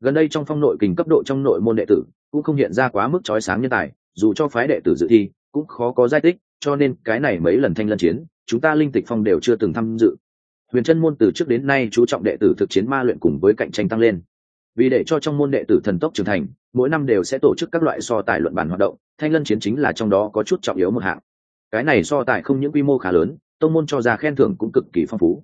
Gần đây trong phong nội kình cấp độ trong nội môn đệ tử, cũng không hiện ra quá mức trói sáng nhân tài, dù cho phái đệ tử dự thi, cũng khó có giải tích cho nên cái này mấy lần thanh lân chiến, chúng ta linh tịch phong đều chưa từng tham dự. Huyền chân môn từ trước đến nay chú trọng đệ tử thực chiến ma luyện cùng với cạnh tranh tăng lên. Vì để cho trong môn đệ tử thần tốc trưởng thành, mỗi năm đều sẽ tổ chức các loại so tài luận bản hoạt động, thanh lân chiến chính là trong đó có chút trọng yếu một hạng cái này so tài không những quy mô khá lớn, tông môn cho ra khen thưởng cũng cực kỳ phong phú.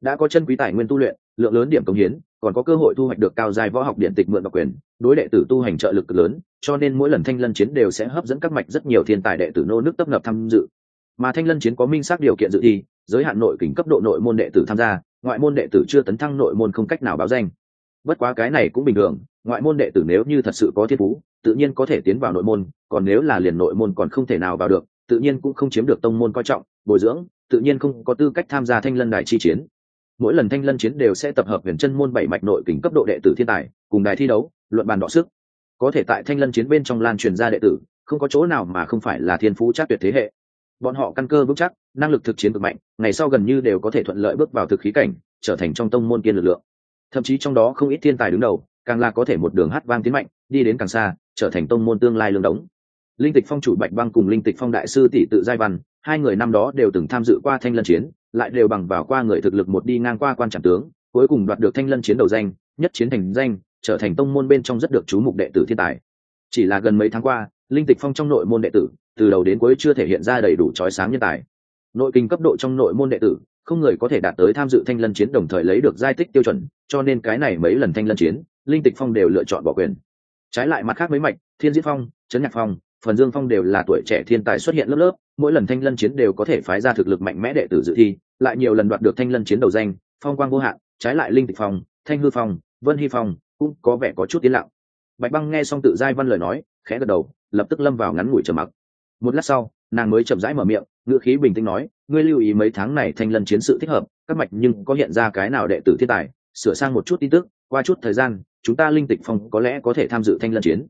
Đã có chân quý tài nguyên tu luyện, lượng lớn điểm công hiến, còn có cơ hội thu hoạch được cao dài võ học điện tịch mượn độc quyền, đối đệ tử tu hành trợ lực lớn, cho nên mỗi lần thanh lân chiến đều sẽ hấp dẫn các mạch rất nhiều thiên tài đệ tử nô nước tấp nập tham dự. Mà thanh lân chiến có minh xác điều kiện dự thi, giới hạn nội kính cấp độ nội môn đệ tử tham gia, ngoại môn đệ tử chưa tấn thăng nội môn không cách nào báo danh. Bất quá cái này cũng bình thường, ngoại môn đệ tử nếu như thật sự có thiên phú, tự nhiên có thể tiến vào nội môn, còn nếu là liền nội môn còn không thể nào vào được tự nhiên cũng không chiếm được tông môn coi trọng, bồi dưỡng, tự nhiên không có tư cách tham gia thanh lân đài chi chiến. Mỗi lần thanh lân chiến đều sẽ tập hợp huyền chân môn bảy mạch nội kính cấp độ đệ tử thiên tài, cùng đài thi đấu, luận bàn đọ sức. Có thể tại thanh lân chiến bên trong lan truyền ra đệ tử, không có chỗ nào mà không phải là thiên phú chắc tuyệt thế hệ. Bọn họ căn cơ vững chắc, năng lực thực chiến cực mạnh, ngày sau gần như đều có thể thuận lợi bước vào thực khí cảnh, trở thành trong tông môn kiên lực lượng. Thậm chí trong đó không ít thiên tài đứng đầu, càng là có thể một đường hát vang tiến mạnh, đi đến càng xa, trở thành tông môn tương lai lương đống linh tịch phong chủ bạch băng cùng linh tịch phong đại sư tỷ tự giai văn, hai người năm đó đều từng tham dự qua thanh lân chiến, lại đều bằng vào qua người thực lực một đi ngang qua quan trạm tướng, cuối cùng đoạt được thanh lân chiến đầu danh, nhất chiến thành danh, trở thành tông môn bên trong rất được chú mục đệ tử thiên tài. Chỉ là gần mấy tháng qua, linh tịch phong trong nội môn đệ tử, từ đầu đến cuối chưa thể hiện ra đầy đủ trói sáng nhân tài. Nội kinh cấp độ trong nội môn đệ tử, không người có thể đạt tới tham dự thanh lân chiến đồng thời lấy được giai tích tiêu chuẩn, cho nên cái này mấy lần thanh lân chiến, linh tịch phong đều lựa chọn bỏ quyền. Trái lại mặt khác mấy mạch, thiên diễn phong, trấn nhạc phong phần dương phong đều là tuổi trẻ thiên tài xuất hiện lớp lớp, mỗi lần thanh lân chiến đều có thể phái ra thực lực mạnh mẽ đệ tử dự thi, lại nhiều lần đoạt được thanh lân chiến đầu danh, phong quang vô hạn, trái lại linh tịch phong, thanh hư phong, vân hy phong, cũng có vẻ có chút tiến lặng. Bạch băng nghe xong tự giai văn lời nói, khẽ gật đầu, lập tức lâm vào ngắn ngủi trầm mặc. Một lát sau, nàng mới chậm rãi mở miệng, ngữ khí bình tĩnh nói, ngươi lưu ý mấy tháng này thanh lân chiến sự thích hợp, các mạch nhưng có hiện ra cái nào đệ tử thiên tài, sửa sang một chút tin tức, qua chút thời gian, chúng ta linh tịch phong có lẽ có thể tham dự thanh lân chiến.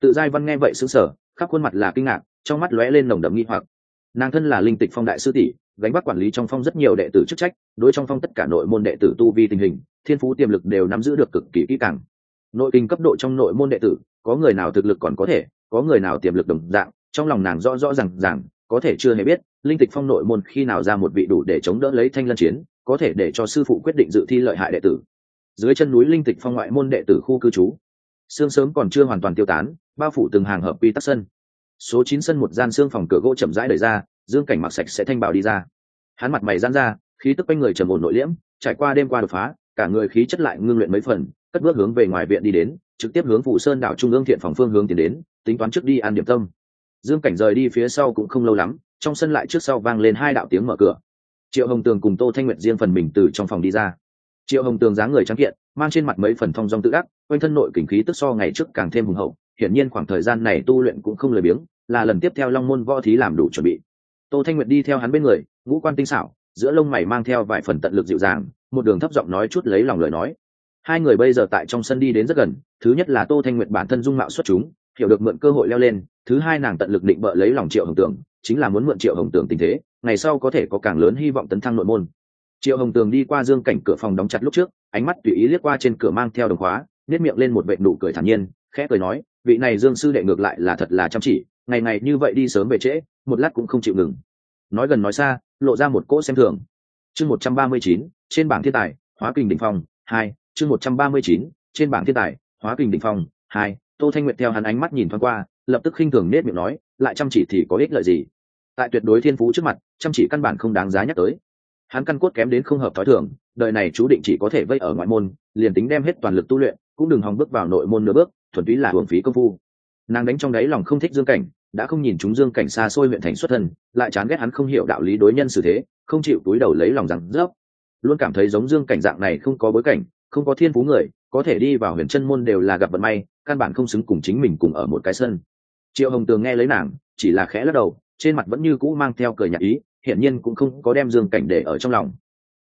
Tự giai văn nghe vậy xứng sở khắp khuôn mặt là kinh ngạc, trong mắt lóe lên nồng đậm nghi hoặc. Nàng thân là linh tịch phong đại sư tỷ, gánh bắt quản lý trong phong rất nhiều đệ tử chức trách, đối trong phong tất cả nội môn đệ tử tu vi tình hình, thiên phú tiềm lực đều nắm giữ được cực kỳ kỹ càng. Nội kinh cấp độ trong nội môn đệ tử, có người nào thực lực còn có thể, có người nào tiềm lực đồng dạng, trong lòng nàng rõ rõ rằng rằng có thể chưa hề biết, linh tịch phong nội môn khi nào ra một vị đủ để chống đỡ lấy thanh lân chiến, có thể để cho sư phụ quyết định dự thi lợi hại đệ tử. Dưới chân núi linh tịch phong ngoại môn đệ tử khu cư trú sương sớm còn chưa hoàn toàn tiêu tán, bao phủ từng hàng hợp quy tắc sân. Số chín sân một gian xương phòng cửa gỗ chậm rãi đẩy ra, dương cảnh mặc sạch sẽ thanh bảo đi ra. Hắn mặt mày gian ra, khí tức quanh người trầm ổn nội liễm, trải qua đêm qua đột phá, cả người khí chất lại ngưng luyện mấy phần, cất bước hướng về ngoài viện đi đến, trực tiếp hướng phủ sơn đảo trung ương thiện phòng phương hướng tiến đến, tính toán trước đi ăn điểm tâm. Dương cảnh rời đi phía sau cũng không lâu lắm, trong sân lại trước sau vang lên hai đạo tiếng mở cửa. Triệu hồng tường cùng tô thanh nguyện riêng phần mình từ trong phòng đi ra. Triệu hồng tường dáng người trắng kiện, mang trên mặt mấy phần thong dong tự ác quanh thân nội kình khí tức so ngày trước càng thêm hùng hậu, hiển nhiên khoảng thời gian này tu luyện cũng không lười biếng, là lần tiếp theo long môn võ thí làm đủ chuẩn bị. Tô thanh nguyệt đi theo hắn bên người, ngũ quan tinh xảo, giữa lông mày mang theo vài phần tận lực dịu dàng, một đường thấp giọng nói chút lấy lòng lời nói. Hai người bây giờ tại trong sân đi đến rất gần, thứ nhất là tô thanh nguyệt bản thân dung mạo xuất chúng, hiểu được mượn cơ hội leo lên, thứ hai nàng tận lực định bợ lấy lòng triệu hồng tường, chính là muốn mượn triệu hồng tường tình thế, ngày sau có thể có càng lớn hy vọng tấn thăng nội môn. Triệu hồng tường đi qua dương cảnh cửa phòng đóng chặt lúc trước, ánh mắt tùy ý liếc qua trên cửa mang theo đồng khóa nét miệng lên một vệ nụ cười thản nhiên, khẽ cười nói, vị này dương sư đệ ngược lại là thật là chăm chỉ, ngày ngày như vậy đi sớm về trễ, một lát cũng không chịu ngừng. Nói gần nói xa, lộ ra một cỗ xem thường. Chương một trăm ba mươi chín, trên bảng thiên tài, hóa kình đỉnh phong, hai, chương một trăm ba mươi chín, trên bảng thiên tài, hóa kình đỉnh phong, hai, tô thanh nguyệt theo hắn ánh mắt nhìn thoáng qua, lập tức khinh thường nết miệng nói, lại chăm chỉ thì có ích lợi gì? Tại tuyệt đối thiên phú trước mặt, chăm chỉ căn bản không đáng giá nhắc tới. Hắn căn cốt kém đến không hợp thói thường, đời này chú định chỉ có thể vây ở ngoại môn, liền tính đem hết toàn lực tu luyện cũng đừng hòng bước vào nội môn nửa bước, thuần túy là hưởng phí công phu. Nàng đánh trong đáy lòng không thích dương cảnh, đã không nhìn chúng dương cảnh xa xôi huyện thành xuất thân, lại chán ghét hắn không hiểu đạo lý đối nhân xử thế, không chịu túi đầu lấy lòng rằng rớp. Luôn cảm thấy giống dương cảnh dạng này không có bối cảnh, không có thiên phú người, có thể đi vào huyền chân môn đều là gặp vận may, căn bản không xứng cùng chính mình cùng ở một cái sân. Triệu hồng tường nghe lấy nàng, chỉ là khẽ lắc đầu, trên mặt vẫn như cũ mang theo cười nhạc ý, hiển nhiên cũng không có đem dương cảnh để ở trong lòng.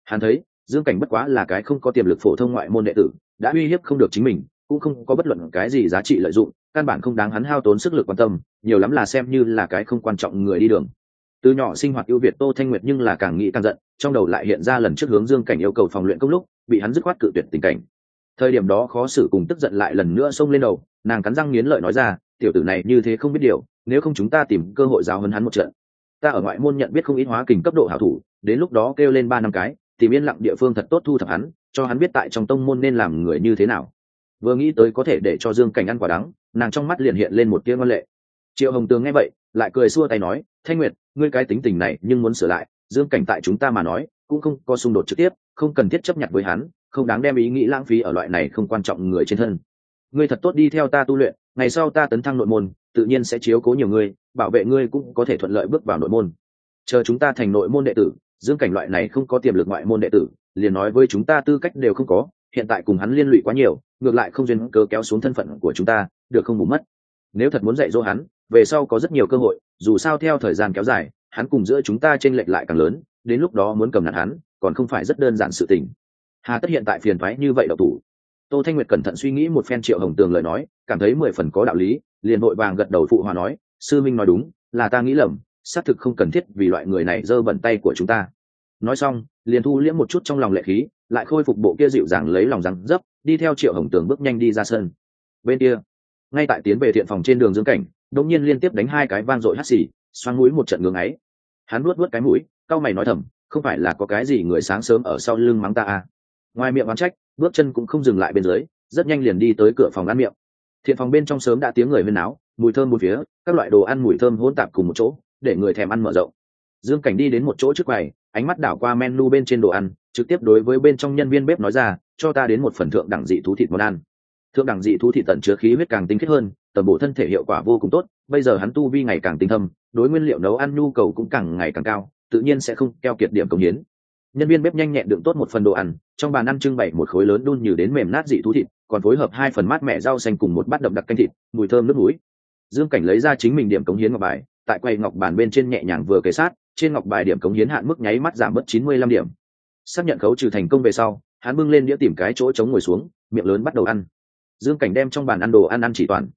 Hắn thấy dương cảnh bất quá là cái không có tiềm lực phổ thông ngoại môn đệ tử, đã uy hiếp không được chính mình, cũng không có bất luận cái gì giá trị lợi dụng, căn bản không đáng hắn hao tốn sức lực quan tâm, nhiều lắm là xem như là cái không quan trọng người đi đường. Từ nhỏ sinh hoạt ưu việt tô thanh nguyệt nhưng là càng nghĩ càng giận, trong đầu lại hiện ra lần trước hướng dương cảnh yêu cầu phòng luyện công lúc, bị hắn dứt khoát cự tuyệt tình cảnh. Thời điểm đó khó xử cùng tức giận lại lần nữa xông lên đầu, nàng cắn răng nghiến lợi nói ra, tiểu tử này như thế không biết điều, nếu không chúng ta tìm cơ hội giáo hơn hắn một trận. Ta ở ngoại môn nhận biết không ít hóa kình cấp độ hảo thủ, đến lúc đó kêu lên ba năm cái tìm yên lặng địa phương thật tốt thu thập hắn, cho hắn biết tại trong tông môn nên làm người như thế nào. Vừa nghĩ tới có thể để cho dương cảnh ăn quả đắng, nàng trong mắt liền hiện lên một tia ngân lệ. Triệu hồng tường nghe vậy, lại cười xua tay nói, thanh nguyệt, ngươi cái tính tình này nhưng muốn sửa lại, dương cảnh tại chúng ta mà nói, cũng không có xung đột trực tiếp, không cần thiết chấp nhận với hắn, không đáng đem ý nghĩ lãng phí ở loại này không quan trọng người trên thân. Ngươi thật tốt đi theo ta tu luyện, ngày sau ta tấn thăng nội môn, tự nhiên sẽ chiếu cố nhiều ngươi, bảo vệ ngươi cũng có thể thuận lợi bước vào nội môn. Chờ chúng ta thành nội môn đệ tử dương cảnh loại này không có tiềm lực ngoại môn đệ tử, liền nói với chúng ta tư cách đều không có, hiện tại cùng hắn liên lụy quá nhiều, ngược lại không duyên cơ kéo xuống thân phận của chúng ta, được không bù mất. Nếu thật muốn dạy dỗ hắn, về sau có rất nhiều cơ hội, dù sao theo thời gian kéo dài, hắn cùng giữa chúng ta t r ê n lệch lại càng lớn, đến lúc đó muốn cầm nạt hắn, còn không phải rất đơn giản sự tình. Hà tất hiện tại phiền thoái như vậy độc thủ. Tô thanh nguyệt cẩn thận suy nghĩ một phen triệu hồng tường lời nói, cảm thấy mười phần có đạo lý, liền vội vàng gật đầu phụ hòa nói, sư minh nói đúng, là ta nghĩ lầm xác thực không cần thiết vì loại người này giơ bẩn tay của chúng ta. Nói xong, liền thu liễm một chút trong lòng lệ khí, lại khôi phục bộ kia dịu dàng lấy lòng răng dấp, đi theo triệu hồng tường bước nhanh đi ra sân. Bên kia, ngay tại tiến về thiện phòng trên đường dưỡng cảnh, đột nhiên liên tiếp đánh hai cái vang dội hắt xì xoắn mũi một trận ngưỡng ấy. Hắn nuốt nuốt cái mũi, cau mày nói thầm, không phải là có cái gì người sáng sớm ở sau lưng mắng ta à. ngoài miệng oán trách, bước chân cũng không dừng lại bên dưới, rất nhanh liền đi tới cửa phòng ăn miệng. Thiện phòng bên trong sớm đã tiếng người huyên áo mùi thơm một phía, các loại đồ ăn mùi thơm hỗn tạp cùng một chỗ để người thèm ăn mở rộng. Dương cảnh đi đến một chỗ trước quầy, ánh mắt đảo qua menu bên trên đồ ăn, trực tiếp đối với bên trong nhân viên bếp nói ra, cho ta đến một phần thượng đẳng dị thú thịt món ăn. Thượng đẳng dị thú thịt tận chứa khí huyết càng tinh khiết hơn, tầm bổ thân thể hiệu quả vô cùng tốt, bây giờ hắn tu vi ngày càng tinh thâm, đối nguyên liệu nấu ăn nhu cầu cũng càng ngày càng cao, tự nhiên sẽ không keo kiệt điểm công hiến. Nhân viên bếp nhanh nhẹn đựng tốt một phần đồ ăn, trong bàn ăn trưng bày một khối lớn đun như đến mềm nát dị thú thịt, còn phối hợp hai phần mát mẻ rau xanh cùng một bát đậm đặc canh thịt, mùi thơm nước mũi. Dương cảnh lấy ra chính mình điểm cống hiến ngọc bài tại quầy ngọc bàn bên trên nhẹ nhàng vừa kế sát, trên ngọc bài điểm cống hiến hạn mức nháy mắt giảm mất chín mươi lăm điểm. Xác nhận khấu trừ thành công về sau, hắn bưng lên đĩa tìm cái chỗ chống ngồi xuống, miệng lớn bắt đầu ăn. Dương cảnh đem trong bàn ăn đồ ăn ăn chỉ toàn.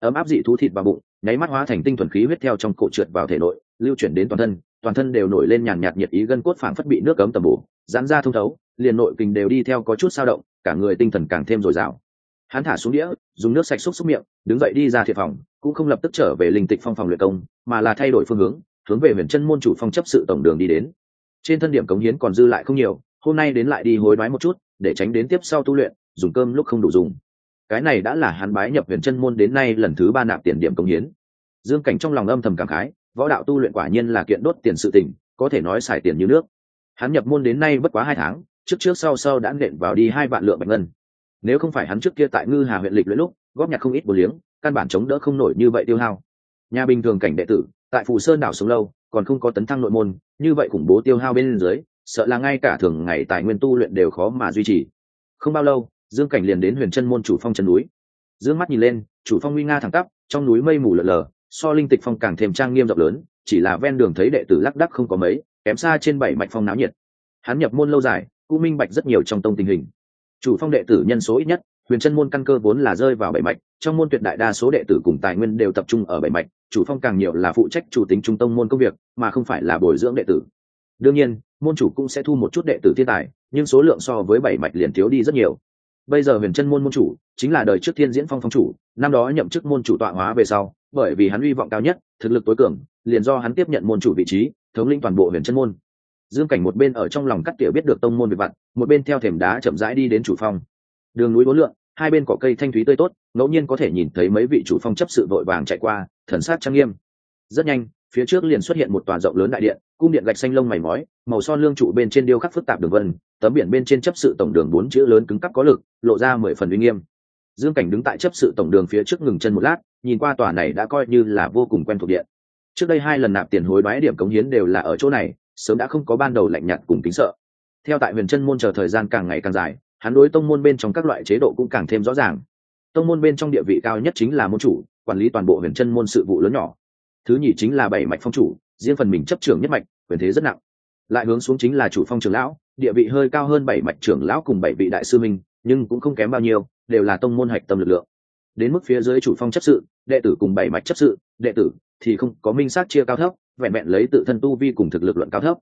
Ấm áp dị thú thịt vào bụng, nháy mắt hóa thành tinh thuần khí huyết theo trong cổ trượt vào thể nội, lưu chuyển đến toàn thân toàn thân đều nổi lên nhàn nhạt nhiệt ý gân cốt phảng phất bị nước cấm tầm bổ, giãn ra thông thấu, liền nội kình đều đi theo có chút sao động, cả người tinh thần càng thêm dồi dào. Hắn thả xuống đĩa, dùng nước sạch xúc xúc miệng, đứng dậy đi ra thiệt phòng cũng không lập tức trở về linh tịch phong phòng luyện công, mà là thay đổi phương hướng hướng về huyền chân môn chủ phong chấp sự tổng đường đi đến. Trên thân điểm cống hiến còn dư lại không nhiều, hôm nay đến lại đi hối đoái một chút, để tránh đến tiếp sau tu luyện, dùng cơm lúc không đủ dùng. Cái này đã là hắn bái nhập huyền chân môn đến nay lần thứ ba nạp tiền điểm cống hiến. Dương cảnh trong lòng âm thầm cảm khái, võ đạo tu luyện quả nhiên là kiện đốt tiền sự tình, có thể nói xài tiền như nước. Hắn nhập môn đến nay bất quá hai tháng, trước trước sau sau đã nện vào đi hai vạn lượng bạch ngân. Nếu không phải hắn trước kia tại ngư hà huyện lịch luyện lúc, góp nhặt không ít bồ liếng căn bản chống đỡ không nổi như vậy tiêu hao. Nhà bình thường cảnh đệ tử, tại phù sơn đảo sống lâu, còn không có tấn thăng nội môn, như vậy khủng bố tiêu hao bên dưới, sợ là ngay cả thường ngày tài nguyên tu luyện đều khó mà duy trì. Không bao lâu, dương cảnh liền đến huyền chân môn chủ phong chân núi. Dương mắt nhìn lên, chủ phong nguy nga thẳng tắp, trong núi mây mù lờ lờ, so linh tịch phong càng thêm trang nghiêm rộng lớn, chỉ là ven đường thấy đệ tử lắc đắc không có mấy, kém xa trên bảy mạch phong náo nhiệt. Hắn nhập môn lâu dài, cũng minh bạch rất nhiều trong tông tình hình. Chủ phong đệ tử nhân số ít nhất, huyền chân môn căn cơ vốn là rơi vào bảy mạch trong môn tuyệt đại đa số đệ tử cùng tài nguyên đều tập trung ở bảy mạch, chủ phong càng nhiều là phụ trách chủ tính trung tông môn công việc, mà không phải là bồi dưỡng đệ tử. Đương nhiên, môn chủ cũng sẽ thu một chút đệ tử thiên tài, nhưng số lượng so với bảy mạch liền thiếu đi rất nhiều. Bây giờ huyền chân môn môn chủ chính là đời trước thiên diễn phong phong chủ, năm đó nhậm chức môn chủ tọa hóa về sau, bởi vì hắn hy vọng cao nhất, thực lực tối cường, liền do hắn tiếp nhận môn chủ vị trí, thống lĩnh toàn bộ huyền chân môn. Dương cảnh một bên ở trong lòng cắt tỉa biết được tông môn về vặn một bên theo thềm đá chậm rãi đi đến chủ phong. Đường núi bốn lượn hai bên cỏ cây thanh thúy tươi tốt, ngẫu nhiên có thể nhìn thấy mấy vị chủ phong chấp sự vội vàng chạy qua, thần sát trang nghiêm. Rất nhanh, phía trước liền xuất hiện một tòa rộng lớn đại điện, cung điện gạch xanh lông mày mói, màu son lương trụ bên trên điêu khắc phức tạp đường vân, tấm biển bên trên chấp sự tổng đường bốn chữ lớn cứng cắp có lực, lộ ra mười phần uy nghiêm. Dương cảnh đứng tại chấp sự tổng đường phía trước ngừng chân một lát, nhìn qua tòa này đã coi như là vô cùng quen thuộc điện. Trước đây hai lần nạp tiền hối đoái điểm cống hiến đều là ở chỗ này, sớm đã không có ban đầu lạnh nhạt cùng kính sợ. Theo tại huyền chân môn chờ thời gian càng ngày càng dài hắn đối tông môn bên trong các loại chế độ cũng càng thêm rõ ràng. Tông môn bên trong địa vị cao nhất chính là môn chủ, quản lý toàn bộ huyền chân môn sự vụ lớn nhỏ. Thứ nhì chính là bảy mạch phong chủ, riêng phần mình chấp trưởng nhất mạch, quyền thế rất nặng. Lại hướng xuống chính là chủ phong trưởng lão, địa vị hơi cao hơn bảy mạch trưởng lão cùng bảy vị đại sư minh nhưng cũng không kém bao nhiêu, đều là tông môn hạch tâm lực lượng. Đến mức phía dưới chủ phong chấp sự, đệ tử cùng bảy mạch chấp sự, đệ tử thì không có minh xác chia cao thấp, vẹn vẹn lấy tự thân tu vi cùng thực lực luận cao thấp.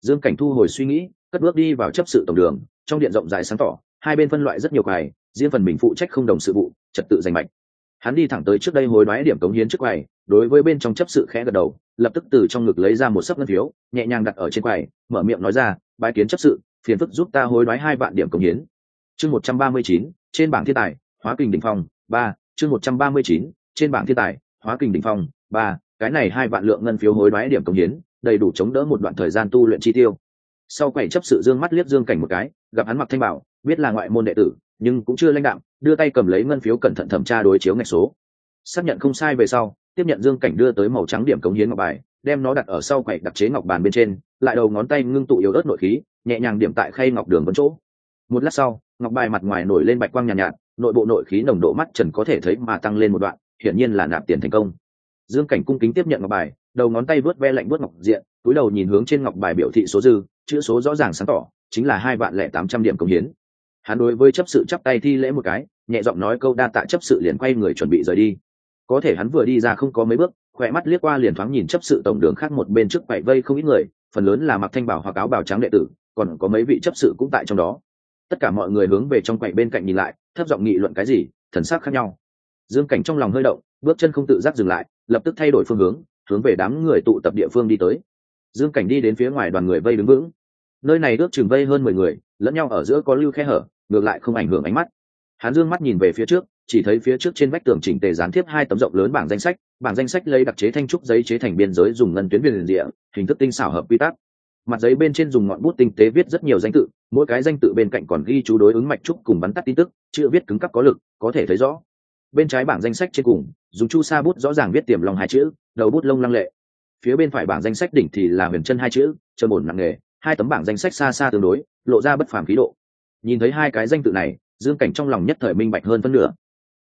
Dương cảnh thu hồi suy nghĩ, cất bước đi vào chấp sự tổng đường trong điện rộng dài sáng tỏ, hai bên phân loại rất nhiều quầy, riêng phần mình phụ trách không đồng sự vụ, trật tự giành mạch. Hắn đi thẳng tới trước đây hối đoái điểm cống hiến trước quầy, đối với bên trong chấp sự khẽ gật đầu, lập tức từ trong ngực lấy ra một sấp ngân phiếu, nhẹ nhàng đặt ở trên quầy, mở miệng nói ra, bái kiến chấp sự, phiền phức giúp ta hối đoái hai vạn điểm cống hiến. Chương một trăm ba mươi chín, trên bảng thiên tài, hóa kình đình phong, ba, chương một trăm ba mươi chín, trên bảng thiên tài, hóa kình đình phong, ba, cái này hai vạn lượng ngân phiếu hối đoái điểm cống hiến, đầy đủ chống đỡ một đoạn thời gian tu luyện chi tiêu. Sau quầy chấp sự dương mắt liếc dương cảnh một cái gặp hắn mặc thanh bảo biết là ngoại môn đệ tử nhưng cũng chưa lãnh đạm đưa tay cầm lấy ngân phiếu cẩn thận thẩm tra đối chiếu ngạch số. Xác nhận không sai về sau tiếp nhận dương cảnh đưa tới màu trắng điểm cống hiến ngọc bài đem nó đặt ở sau quầy đặc chế ngọc bàn bên trên lại đầu ngón tay ngưng tụ yếu ớt nội khí nhẹ nhàng điểm tại khay ngọc đường vấn chỗ. Một lát sau ngọc bài mặt ngoài nổi lên bạch quang nhàn nhạt, nhạt nội bộ nội khí nồng độ mắt trần có thể thấy mà tăng lên một đoạn hiển nhiên là nạp tiền thành công. Dương cảnh cung kính tiếp nhận ngọc bài đầu ngón tay vớt ve lạnh vớt ngọc diện túi đầu nhìn hướng trên ngọc bài biểu thị số dư chữ số rõ ràng sáng tỏ chính là hai vạn lẻ tám trăm điểm công hiến. Hắn đối với chấp sự chắp tay thi lễ một cái, nhẹ giọng nói câu đa tạ chấp sự liền quay người chuẩn bị rời đi. Có thể hắn vừa đi ra không có mấy bước, khỏe mắt liếc qua liền thoáng nhìn chấp sự tổng đường khác một bên trước quậy vây không ít người, phần lớn là mặc thanh bảo hoặc áo bào trắng đệ tử, còn có mấy vị chấp sự cũng tại trong đó. Tất cả mọi người hướng về trong quầy bên cạnh nhìn lại, thấp giọng nghị luận cái gì, thần sắc khác nhau. Dương cảnh trong lòng hơi động, bước chân không tự giác dừng lại, lập tức thay đổi phương hướng hướng về đám người tụ tập địa phương đi tới. Dương cảnh đi đến phía ngoài đoàn người vây đứng vững nơi này ước chừng vây hơn mười người, lẫn nhau ở giữa có lưu khe hở, ngược lại không ảnh hưởng ánh mắt. Hắn dương mắt nhìn về phía trước, chỉ thấy phía trước trên vách tường chỉnh tề dán tiếp hai tấm rộng lớn bảng danh sách, bảng danh sách lấy đặc chế thanh trúc giấy chế thành biên giới dùng ngân tuyến biên địa, hình thức tinh xảo hợp quy tắc. Mặt giấy bên trên dùng ngọn bút tinh tế viết rất nhiều danh tự, mỗi cái danh tự bên cạnh còn ghi chú đối ứng mạch trúc cùng bắn tắt tin tức, chữ viết cứng cắp có lực, có thể thấy rõ. Bên trái bảng danh sách trên cùng, dùng chu sa bút rõ ràng viết tiềm lòng hai chữ, đầu bút lông lăng lệ. Phía bên phải bảng danh sách đỉnh thì là huyền chân hai chữ trơn ổn nặng nghề hai tấm bảng danh sách xa xa tương đối, lộ ra bất phàm khí độ. Nhìn thấy hai cái danh tự này, dương cảnh trong lòng nhất thời minh bạch hơn phân nửa.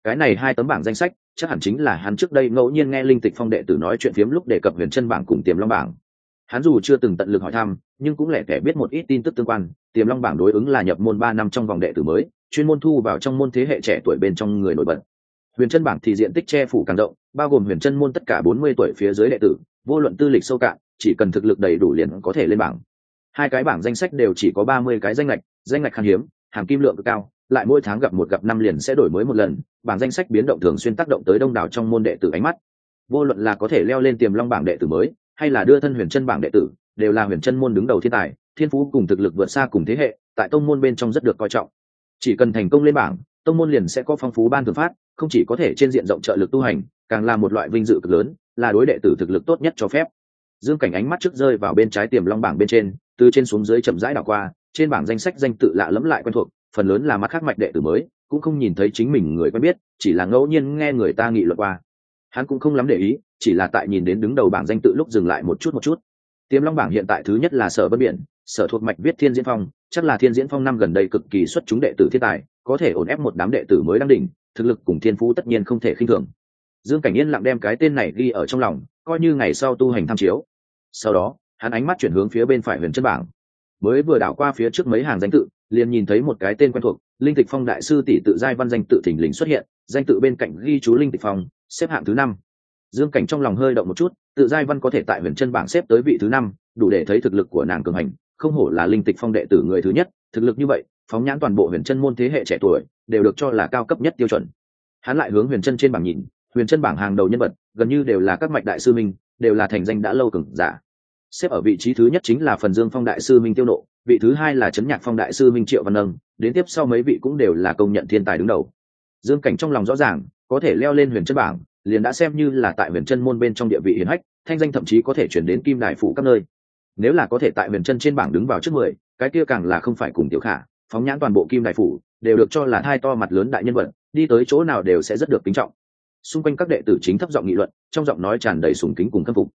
Cái này hai tấm bảng danh sách, chắc hẳn chính là hắn trước đây ngẫu nhiên nghe linh tịch phong đệ tử nói chuyện phiếm lúc đề cập huyền chân bảng cùng tiềm long bảng. Hắn dù chưa từng tận lực hỏi thăm, nhưng cũng lẻ tẻ biết một ít tin tức tương quan, tiềm long bảng đối ứng là nhập môn ba năm trong vòng đệ tử mới, chuyên môn thu vào trong môn thế hệ trẻ tuổi bên trong người nổi bật. Huyền chân bảng thì diện tích che phủ càng rộng, bao gồm huyền chân môn tất cả bốn mươi tuổi phía dưới đệ tử, vô luận tư lịch sâu cạn, chỉ cần thực lực đầy đủ liền có thể lên bảng hai cái bảng danh sách đều chỉ có ba mươi cái danh lệch danh lệch khan hiếm, hàng kim lượng cực cao, lại mỗi tháng gặp một gặp năm liền sẽ đổi mới một lần, bảng danh sách biến động thường xuyên tác động tới đông đảo trong môn đệ tử ánh mắt. Vô luận là có thể leo lên tiềm long bảng đệ tử mới, hay là đưa thân huyền chân bảng đệ tử, đều là huyền chân môn đứng đầu thiên tài, thiên phú cùng thực lực vượt xa cùng thế hệ, tại tông môn bên trong rất được coi trọng. Chỉ cần thành công lên bảng, tông môn liền sẽ có phong phú ban thường phát, không chỉ có thể trên diện rộng trợ lực tu hành, càng là một loại vinh dự cực lớn, là đối đệ tử thực lực tốt nhất cho phép. Dương cảnh ánh mắt trước rơi vào bên trái tiềm long bảng bên trên từ trên xuống dưới chậm rãi đảo qua, trên bảng danh sách danh tự lạ lẫm lại quen thuộc, phần lớn là mắt khác mạch đệ tử mới, cũng không nhìn thấy chính mình người quen biết, chỉ là ngẫu nhiên nghe người ta nghị luận qua. Hắn cũng không lắm để ý, chỉ là tại nhìn đến đứng đầu bảng danh tự lúc dừng lại một chút một chút. Tiềm long bảng hiện tại thứ nhất là sở bất biển, sở thuộc mạch viết thiên diễn phong, chắc là thiên diễn phong năm gần đây cực kỳ xuất chúng đệ tử thiên tài, có thể ổn ép một đám đệ tử mới đang đỉnh, thực lực cùng thiên phú tất nhiên không thể khinh thường. Dương cảnh yên lặng đem cái tên này ghi ở trong lòng, coi như ngày sau tu hành tham chiếu. Sau đó hắn ánh mắt chuyển hướng phía bên phải huyền chân bảng. Mới vừa đảo qua phía trước mấy hàng danh tự, liền nhìn thấy một cái tên quen thuộc, linh tịch phong đại sư tỷ tự giai văn danh tự thỉnh lình xuất hiện, danh tự bên cạnh ghi chú linh tịch phong, xếp hạng thứ năm. Dương cảnh trong lòng hơi động một chút, tự giai văn có thể tại huyền chân bảng xếp tới vị thứ năm, đủ để thấy thực lực của nàng cường hành, không hổ là linh tịch phong đệ tử người thứ nhất, thực lực như vậy, phóng nhãn toàn bộ huyền chân môn thế hệ trẻ tuổi, đều được cho là cao cấp nhất tiêu chuẩn. Hắn lại hướng huyền chân trên bảng nhìn, huyền chân bảng hàng đầu nhân vật, gần như đều là các mạch đại sư minh, đều là thành danh đã lâu cường giả xếp ở vị trí thứ nhất chính là phần dương phong đại sư minh tiêu nộ, vị thứ hai là trấn nhạc phong đại sư minh triệu văn nâng, đến tiếp sau mấy vị cũng đều là công nhận thiên tài đứng đầu. Dương cảnh trong lòng rõ ràng, có thể leo lên huyền chân bảng, liền đã xem như là tại huyền chân môn bên trong địa vị hiển hách, thanh danh thậm chí có thể chuyển đến kim đại phủ các nơi. Nếu là có thể tại huyền chân trên bảng đứng vào trước mười, cái kia càng là không phải cùng tiểu khả, phóng nhãn toàn bộ kim đại phủ, đều được cho là thai to mặt lớn đại nhân vật, đi tới chỗ nào đều sẽ rất được kính trọng. Xung quanh các đệ tử chính thấp giọng nghị luận, trong giọng nói tràn đầy sùng kính cùng khâm phục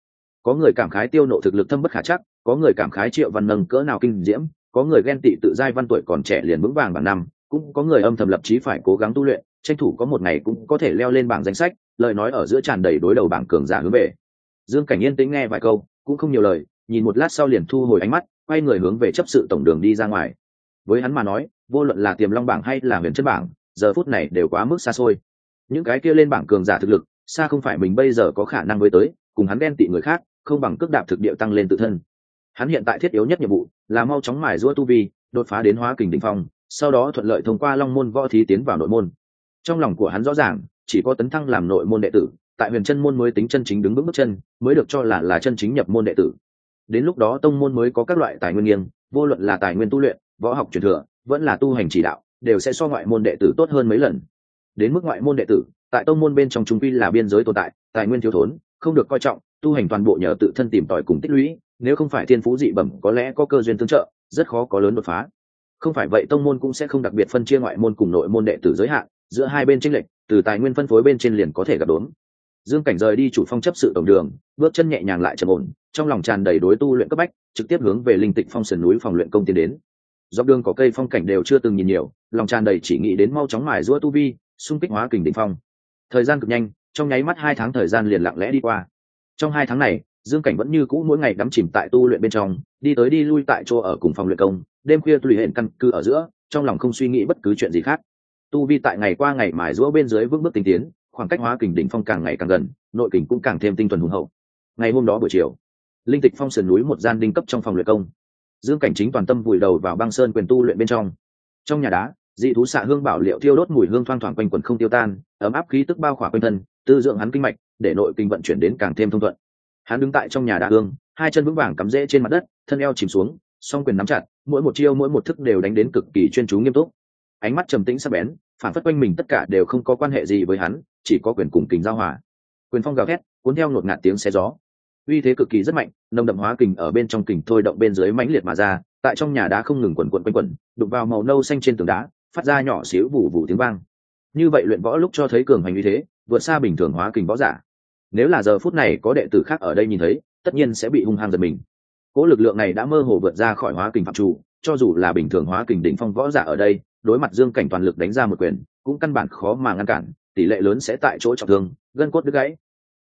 có người cảm khái tiêu nộ thực lực thâm bất khả chắc, có người cảm khái triệu văn nâng cỡ nào kinh diễm, có người ghen tị tự giai văn tuổi còn trẻ liền vững vàng bảng năm, cũng có người âm thầm lập chí phải cố gắng tu luyện, tranh thủ có một ngày cũng có thể leo lên bảng danh sách, lời nói ở giữa tràn đầy đối đầu bảng cường giả hướng về. Dương cảnh yên tĩnh nghe vài câu, cũng không nhiều lời, nhìn một lát sau liền thu hồi ánh mắt, quay người hướng về chấp sự tổng đường đi ra ngoài. Với hắn mà nói, vô luận là tiềm long bảng hay là huyền chất bảng, giờ phút này đều quá mức xa xôi. Những cái kia lên bảng cường giả thực lực, xa không phải mình bây giờ có khả năng với tới, cùng hắn đen tị người khác không bằng cước đạp thực địa tăng lên tự thân. Hắn hiện tại thiết yếu nhất nhiệm vụ là mau chóng mài giũa tu vi, đột phá đến hóa kình đỉnh phong, sau đó thuận lợi thông qua long môn võ thí tiến vào nội môn. Trong lòng của hắn rõ ràng, chỉ có tấn thăng làm nội môn đệ tử, tại huyền chân môn mới tính chân chính đứng bước bước chân, mới được cho là là chân chính nhập môn đệ tử. Đến lúc đó tông môn mới có các loại tài nguyên nghiêng, vô luận là tài nguyên tu luyện, võ học truyền thừa, vẫn là tu hành chỉ đạo, đều sẽ so ngoại môn đệ tử tốt hơn mấy lần. Đến mức ngoại môn đệ tử, tại tông môn bên trong trung quy là biên giới tồn tại, tài nguyên thiếu thốn, không được coi trọng tu hành toàn bộ nhờ tự thân tìm tòi cùng tích lũy, nếu không phải thiên phú dị bẩm, có lẽ có cơ duyên tương trợ, rất khó có lớn đột phá. Không phải vậy, tông môn cũng sẽ không đặc biệt phân chia ngoại môn cùng nội môn đệ tử giới hạn, giữa hai bên tranh lệch, từ tài nguyên phân phối bên trên liền có thể gặp đốn. Dương cảnh rời đi chủ phong chấp sự tổng đường, bước chân nhẹ nhàng lại trầm ổn, trong lòng tràn đầy đối tu luyện cấp bách, trực tiếp hướng về linh tịch phong sườn núi phòng luyện công tiến đến. Dọc đường có cây phong cảnh đều chưa từng nhìn nhiều, lòng tràn đầy chỉ nghĩ đến mau chóng mài giũa tu vi, xung kích hóa kình đỉnh phong. Thời gian cực nhanh, trong nháy mắt hai tháng thời gian liền lặng lẽ đi qua trong hai tháng này, dương cảnh vẫn như cũ mỗi ngày đắm chìm tại tu luyện bên trong, đi tới đi lui tại chỗ ở cùng phòng luyện công, đêm khuya tùy hển căn cư ở giữa, trong lòng không suy nghĩ bất cứ chuyện gì khác. Tu vi tại ngày qua ngày mài giũa bên dưới vững bước tinh tiến, khoảng cách hóa kình đỉnh phong càng ngày càng gần, nội kình cũng càng thêm tinh thuần hùng hậu. Ngày hôm đó buổi chiều, linh tịch phong sườn núi một gian đinh cấp trong phòng luyện công. Dương cảnh chính toàn tâm vùi đầu vào băng sơn quyền tu luyện bên trong. Trong nhà đá dị thú xạ hương bảo liệu thiêu đốt mùi hương thoang thoảng quanh quần không tiêu tan, ấm áp khí tức bao khỏa quanh thân, tư dưỡng hắn kinh mạch, để nội kinh vận chuyển đến càng thêm thông thuận. Hắn đứng tại trong nhà đá hương, hai chân vững vàng cắm rễ trên mặt đất, thân eo chìm xuống, song quyền nắm chặt, mỗi một chiêu mỗi một thức đều đánh đến cực kỳ chuyên chú nghiêm túc. Ánh mắt trầm tĩnh sắc bén, phản phất quanh mình tất cả đều không có quan hệ gì với hắn, chỉ có quyền cùng kình giao hòa. Quyền phong gào thét, cuốn theo ngột ngạt tiếng xe gió. Uy thế cực kỳ rất mạnh, nồng đậm hóa kình ở bên trong kình thôi động bên dưới mãnh liệt mà ra, tại trong nhà đá không ngừng quần quần quanh quẩn đục vào màu nâu xanh trên tường đá phát ra nhỏ xíu vụ vụ tiếng vang. Như vậy luyện võ lúc cho thấy cường hành như thế, vượt xa bình thường hóa kình võ giả. Nếu là giờ phút này có đệ tử khác ở đây nhìn thấy, tất nhiên sẽ bị hung hăng giật mình. Cỗ lực lượng này đã mơ hồ vượt ra khỏi hóa kình phạm chủ, cho dù là bình thường hóa kình đỉnh phong võ giả ở đây, đối mặt dương cảnh toàn lực đánh ra một quyền, cũng căn bản khó mà ngăn cản, tỷ lệ lớn sẽ tại chỗ trọng thương, gân cốt đứt gãy.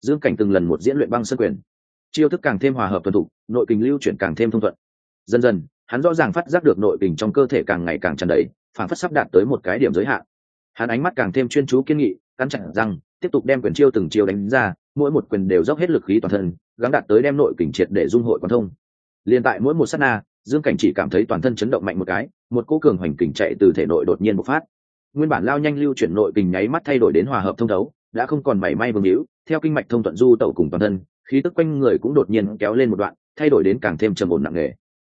Dương cảnh từng lần một diễn luyện băng sân quyền. Chiêu thức càng thêm hòa hợp thuần thục, nội kình lưu chuyển càng thêm thông thuận. Dần dần, hắn rõ ràng phát giác được nội kình trong cơ thể càng ngày càng tràn đầy phản phất sắp đạt tới một cái điểm giới hạn. Hắn ánh mắt càng thêm chuyên chú kiên nghị, cắn chặt răng, tiếp tục đem quyền chiêu từng chiêu đánh ra, mỗi một quyền đều dốc hết lực khí toàn thân, gắng đạt tới đem nội kình triệt để dung hội quan thông. Liền tại mỗi một sát na, dương cảnh chỉ cảm thấy toàn thân chấn động mạnh một cái, một cô cường hoành kình chạy từ thể nội đột nhiên bộc phát. Nguyên bản lao nhanh lưu chuyển nội kình nháy mắt thay đổi đến hòa hợp thông thấu đã không còn mảy may vương hữu, theo kinh mạch thông thuận du tẩu cùng toàn thân, khí tức quanh người cũng đột nhiên kéo lên một đoạn, thay đổi đến càng thêm trầm ổn nặng nề.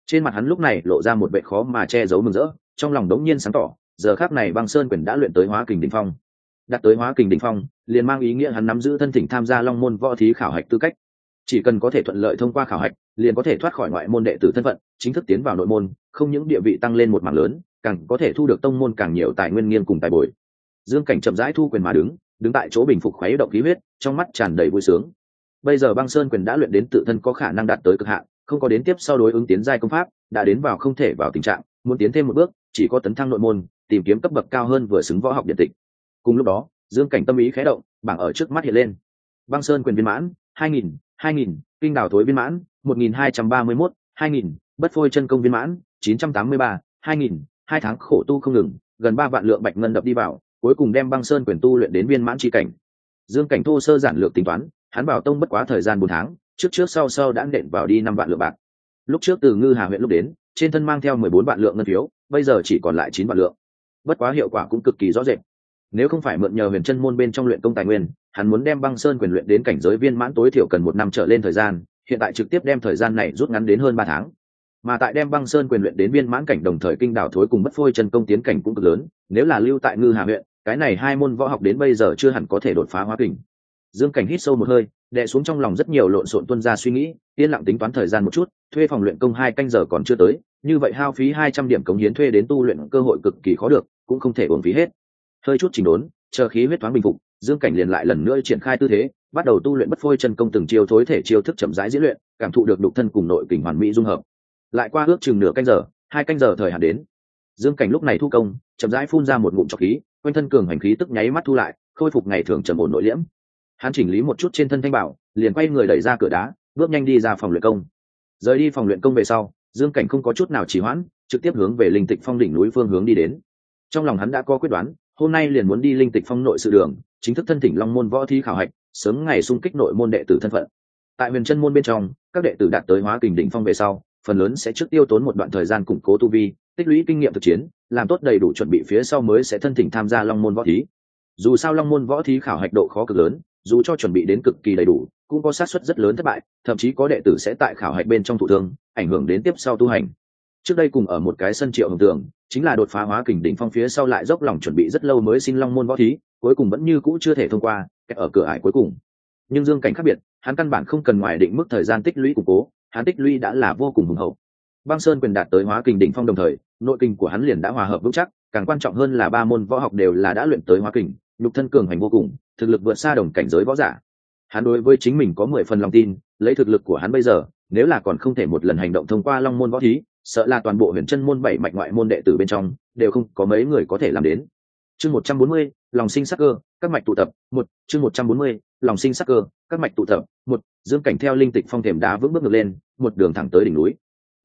Trên mặt hắn lúc này lộ ra một vệ khó mà che giấu mừng rỡ trong lòng đống nhiên sáng tỏ, giờ khác này băng sơn quyền đã luyện tới hóa kình đình phong. Đặt tới hóa kình đình phong, liền mang ý nghĩa hắn nắm giữ thân thỉnh tham gia long môn võ thí khảo hạch tư cách. Chỉ cần có thể thuận lợi thông qua khảo hạch, liền có thể thoát khỏi ngoại môn đệ tử thân phận, chính thức tiến vào nội môn, không những địa vị tăng lên một mảng lớn, càng có thể thu được tông môn càng nhiều tài nguyên nghiên cùng tài bồi. Dương cảnh chậm rãi thu quyền mà đứng đứng tại chỗ bình phục khuấy động khí huyết, trong mắt tràn đầy vui sướng. Bây giờ băng sơn quyền đã luyện đến tự thân có khả năng đạt tới cực hạn, không có đến tiếp sau đối ứng tiến giai công pháp, đã đến vào không thể vào tình trạng, muốn tiến thêm một bước chỉ có tấn thăng nội môn, tìm kiếm cấp bậc cao hơn vừa xứng võ học điện tịch. Cùng lúc đó, dương cảnh tâm ý khé động, bảng ở trước mắt hiện lên. Băng sơn quyền viên mãn, hai nghìn hai nghìn, kinh đào thối viên mãn, một nghìn hai trăm ba mươi mốt, hai nghìn, bất phôi chân công viên mãn, chín trăm tám mươi ba, hai nghìn, hai tháng khổ tu không ngừng, gần ba vạn lượng bạch ngân đập đi vào, cuối cùng đem băng sơn quyền tu luyện đến viên mãn tri cảnh. Dương cảnh thô sơ giản lược tính toán, hắn bảo tông bất quá thời gian bốn tháng, trước trước sau sau đã nện vào đi năm vạn lượng bạc. Lúc trước từ ngư hà huyện lúc đến trên thân mang theo mười bốn vạn lượng ngân phiếu, bây giờ chỉ còn lại chín vạn lượng. Bất quá hiệu quả cũng cực kỳ rõ rệt. Nếu không phải mượn nhờ huyền chân môn bên trong luyện công tài nguyên, hắn muốn đem băng sơn quyền luyện đến cảnh giới viên mãn tối thiểu cần một năm trở lên thời gian, hiện tại trực tiếp đem thời gian này rút ngắn đến hơn ba tháng. Mà tại đem băng sơn quyền luyện đến viên mãn cảnh đồng thời kinh đảo thối cùng bất phôi chân công tiến cảnh cũng cực lớn, nếu là lưu tại ngư hà huyện, cái này hai môn võ học đến bây giờ chưa hẳn có thể đột phá hóa kình. Dương cảnh hít sâu một hơi đè xuống trong lòng rất nhiều lộn xộn tuân ra suy nghĩ, yên lặng tính toán thời gian một chút, thuê phòng luyện công hai canh giờ còn chưa tới, như vậy hao phí hai trăm điểm cống hiến thuê đến tu luyện cơ hội cực kỳ khó được, cũng không thể uống phí hết. Hơi chút chỉnh đốn, chờ khí huyết thoáng bình phục, dương cảnh liền lại lần nữa triển khai tư thế, bắt đầu tu luyện bất phôi chân công từng chiêu thối thể chiêu thức chậm rãi diễn luyện, cảm thụ được đục thân cùng nội kình hoàn mỹ dung hợp. Lại qua ước chừng nửa canh giờ, hai canh giờ thời hạn đến. Dương cảnh lúc này thu công, chậm rãi phun ra một ngụm trọc khí, quanh thân cường hành khí tức nháy mắt thu lại, khôi phục ngày thường trầm ổn nội liễm hắn chỉnh lý một chút trên thân thanh bảo, liền quay người đẩy ra cửa đá, bước nhanh đi ra phòng luyện công. Rời đi phòng luyện công về sau, dương cảnh không có chút nào trì hoãn, trực tiếp hướng về linh tịch phong đỉnh núi phương hướng đi đến. Trong lòng hắn đã có quyết đoán, hôm nay liền muốn đi linh tịch phong nội sự đường, chính thức thân thỉnh long môn võ thi khảo hạch, sớm ngày xung kích nội môn đệ tử thân phận. Tại huyền chân môn bên trong, các đệ tử đạt tới hóa kình đỉnh phong về sau, phần lớn sẽ trước tiêu tốn một đoạn thời gian củng cố tu vi, tích lũy kinh nghiệm thực chiến, làm tốt đầy đủ chuẩn bị phía sau mới sẽ thân thỉnh tham gia long môn võ thí. Dù sao long môn võ thí khảo hạch độ khó cực lớn dù cho chuẩn bị đến cực kỳ đầy đủ, cũng có sát suất rất lớn thất bại, thậm chí có đệ tử sẽ tại khảo hạch bên trong thủ thương, ảnh hưởng đến tiếp sau tu hành. Trước đây cùng ở một cái sân triệu hồng tường, chính là đột phá hóa kình đỉnh phong phía sau lại dốc lòng chuẩn bị rất lâu mới xin long môn võ thí, cuối cùng vẫn như cũ chưa thể thông qua ở cửa ải cuối cùng. Nhưng dương cảnh khác biệt, hắn căn bản không cần ngoài định mức thời gian tích lũy củng cố, hắn tích lũy đã là vô cùng hùng hậu. Băng sơn quyền đạt tới hóa kình đỉnh phong đồng thời, nội kình của hắn liền đã hòa hợp vững chắc, càng quan trọng hơn là ba môn võ học đều là đã luyện tới hóa kình nhục thân cường hành vô cùng, thực lực vượt xa đồng cảnh giới võ giả. Hắn đối với chính mình có mười phần lòng tin, lấy thực lực của hắn bây giờ, nếu là còn không thể một lần hành động thông qua long môn võ thí, sợ là toàn bộ huyền chân môn bảy mạch ngoại môn đệ tử bên trong, đều không có mấy người có thể làm đến. Chương một trăm bốn mươi, lòng sinh sắc cơ, các mạch tụ tập, một, chương một trăm bốn mươi, lòng sinh sắc cơ, các mạch tụ tập, một, dương cảnh theo linh tịch phong thềm đá vững bước ngược lên, một đường thẳng tới đỉnh núi.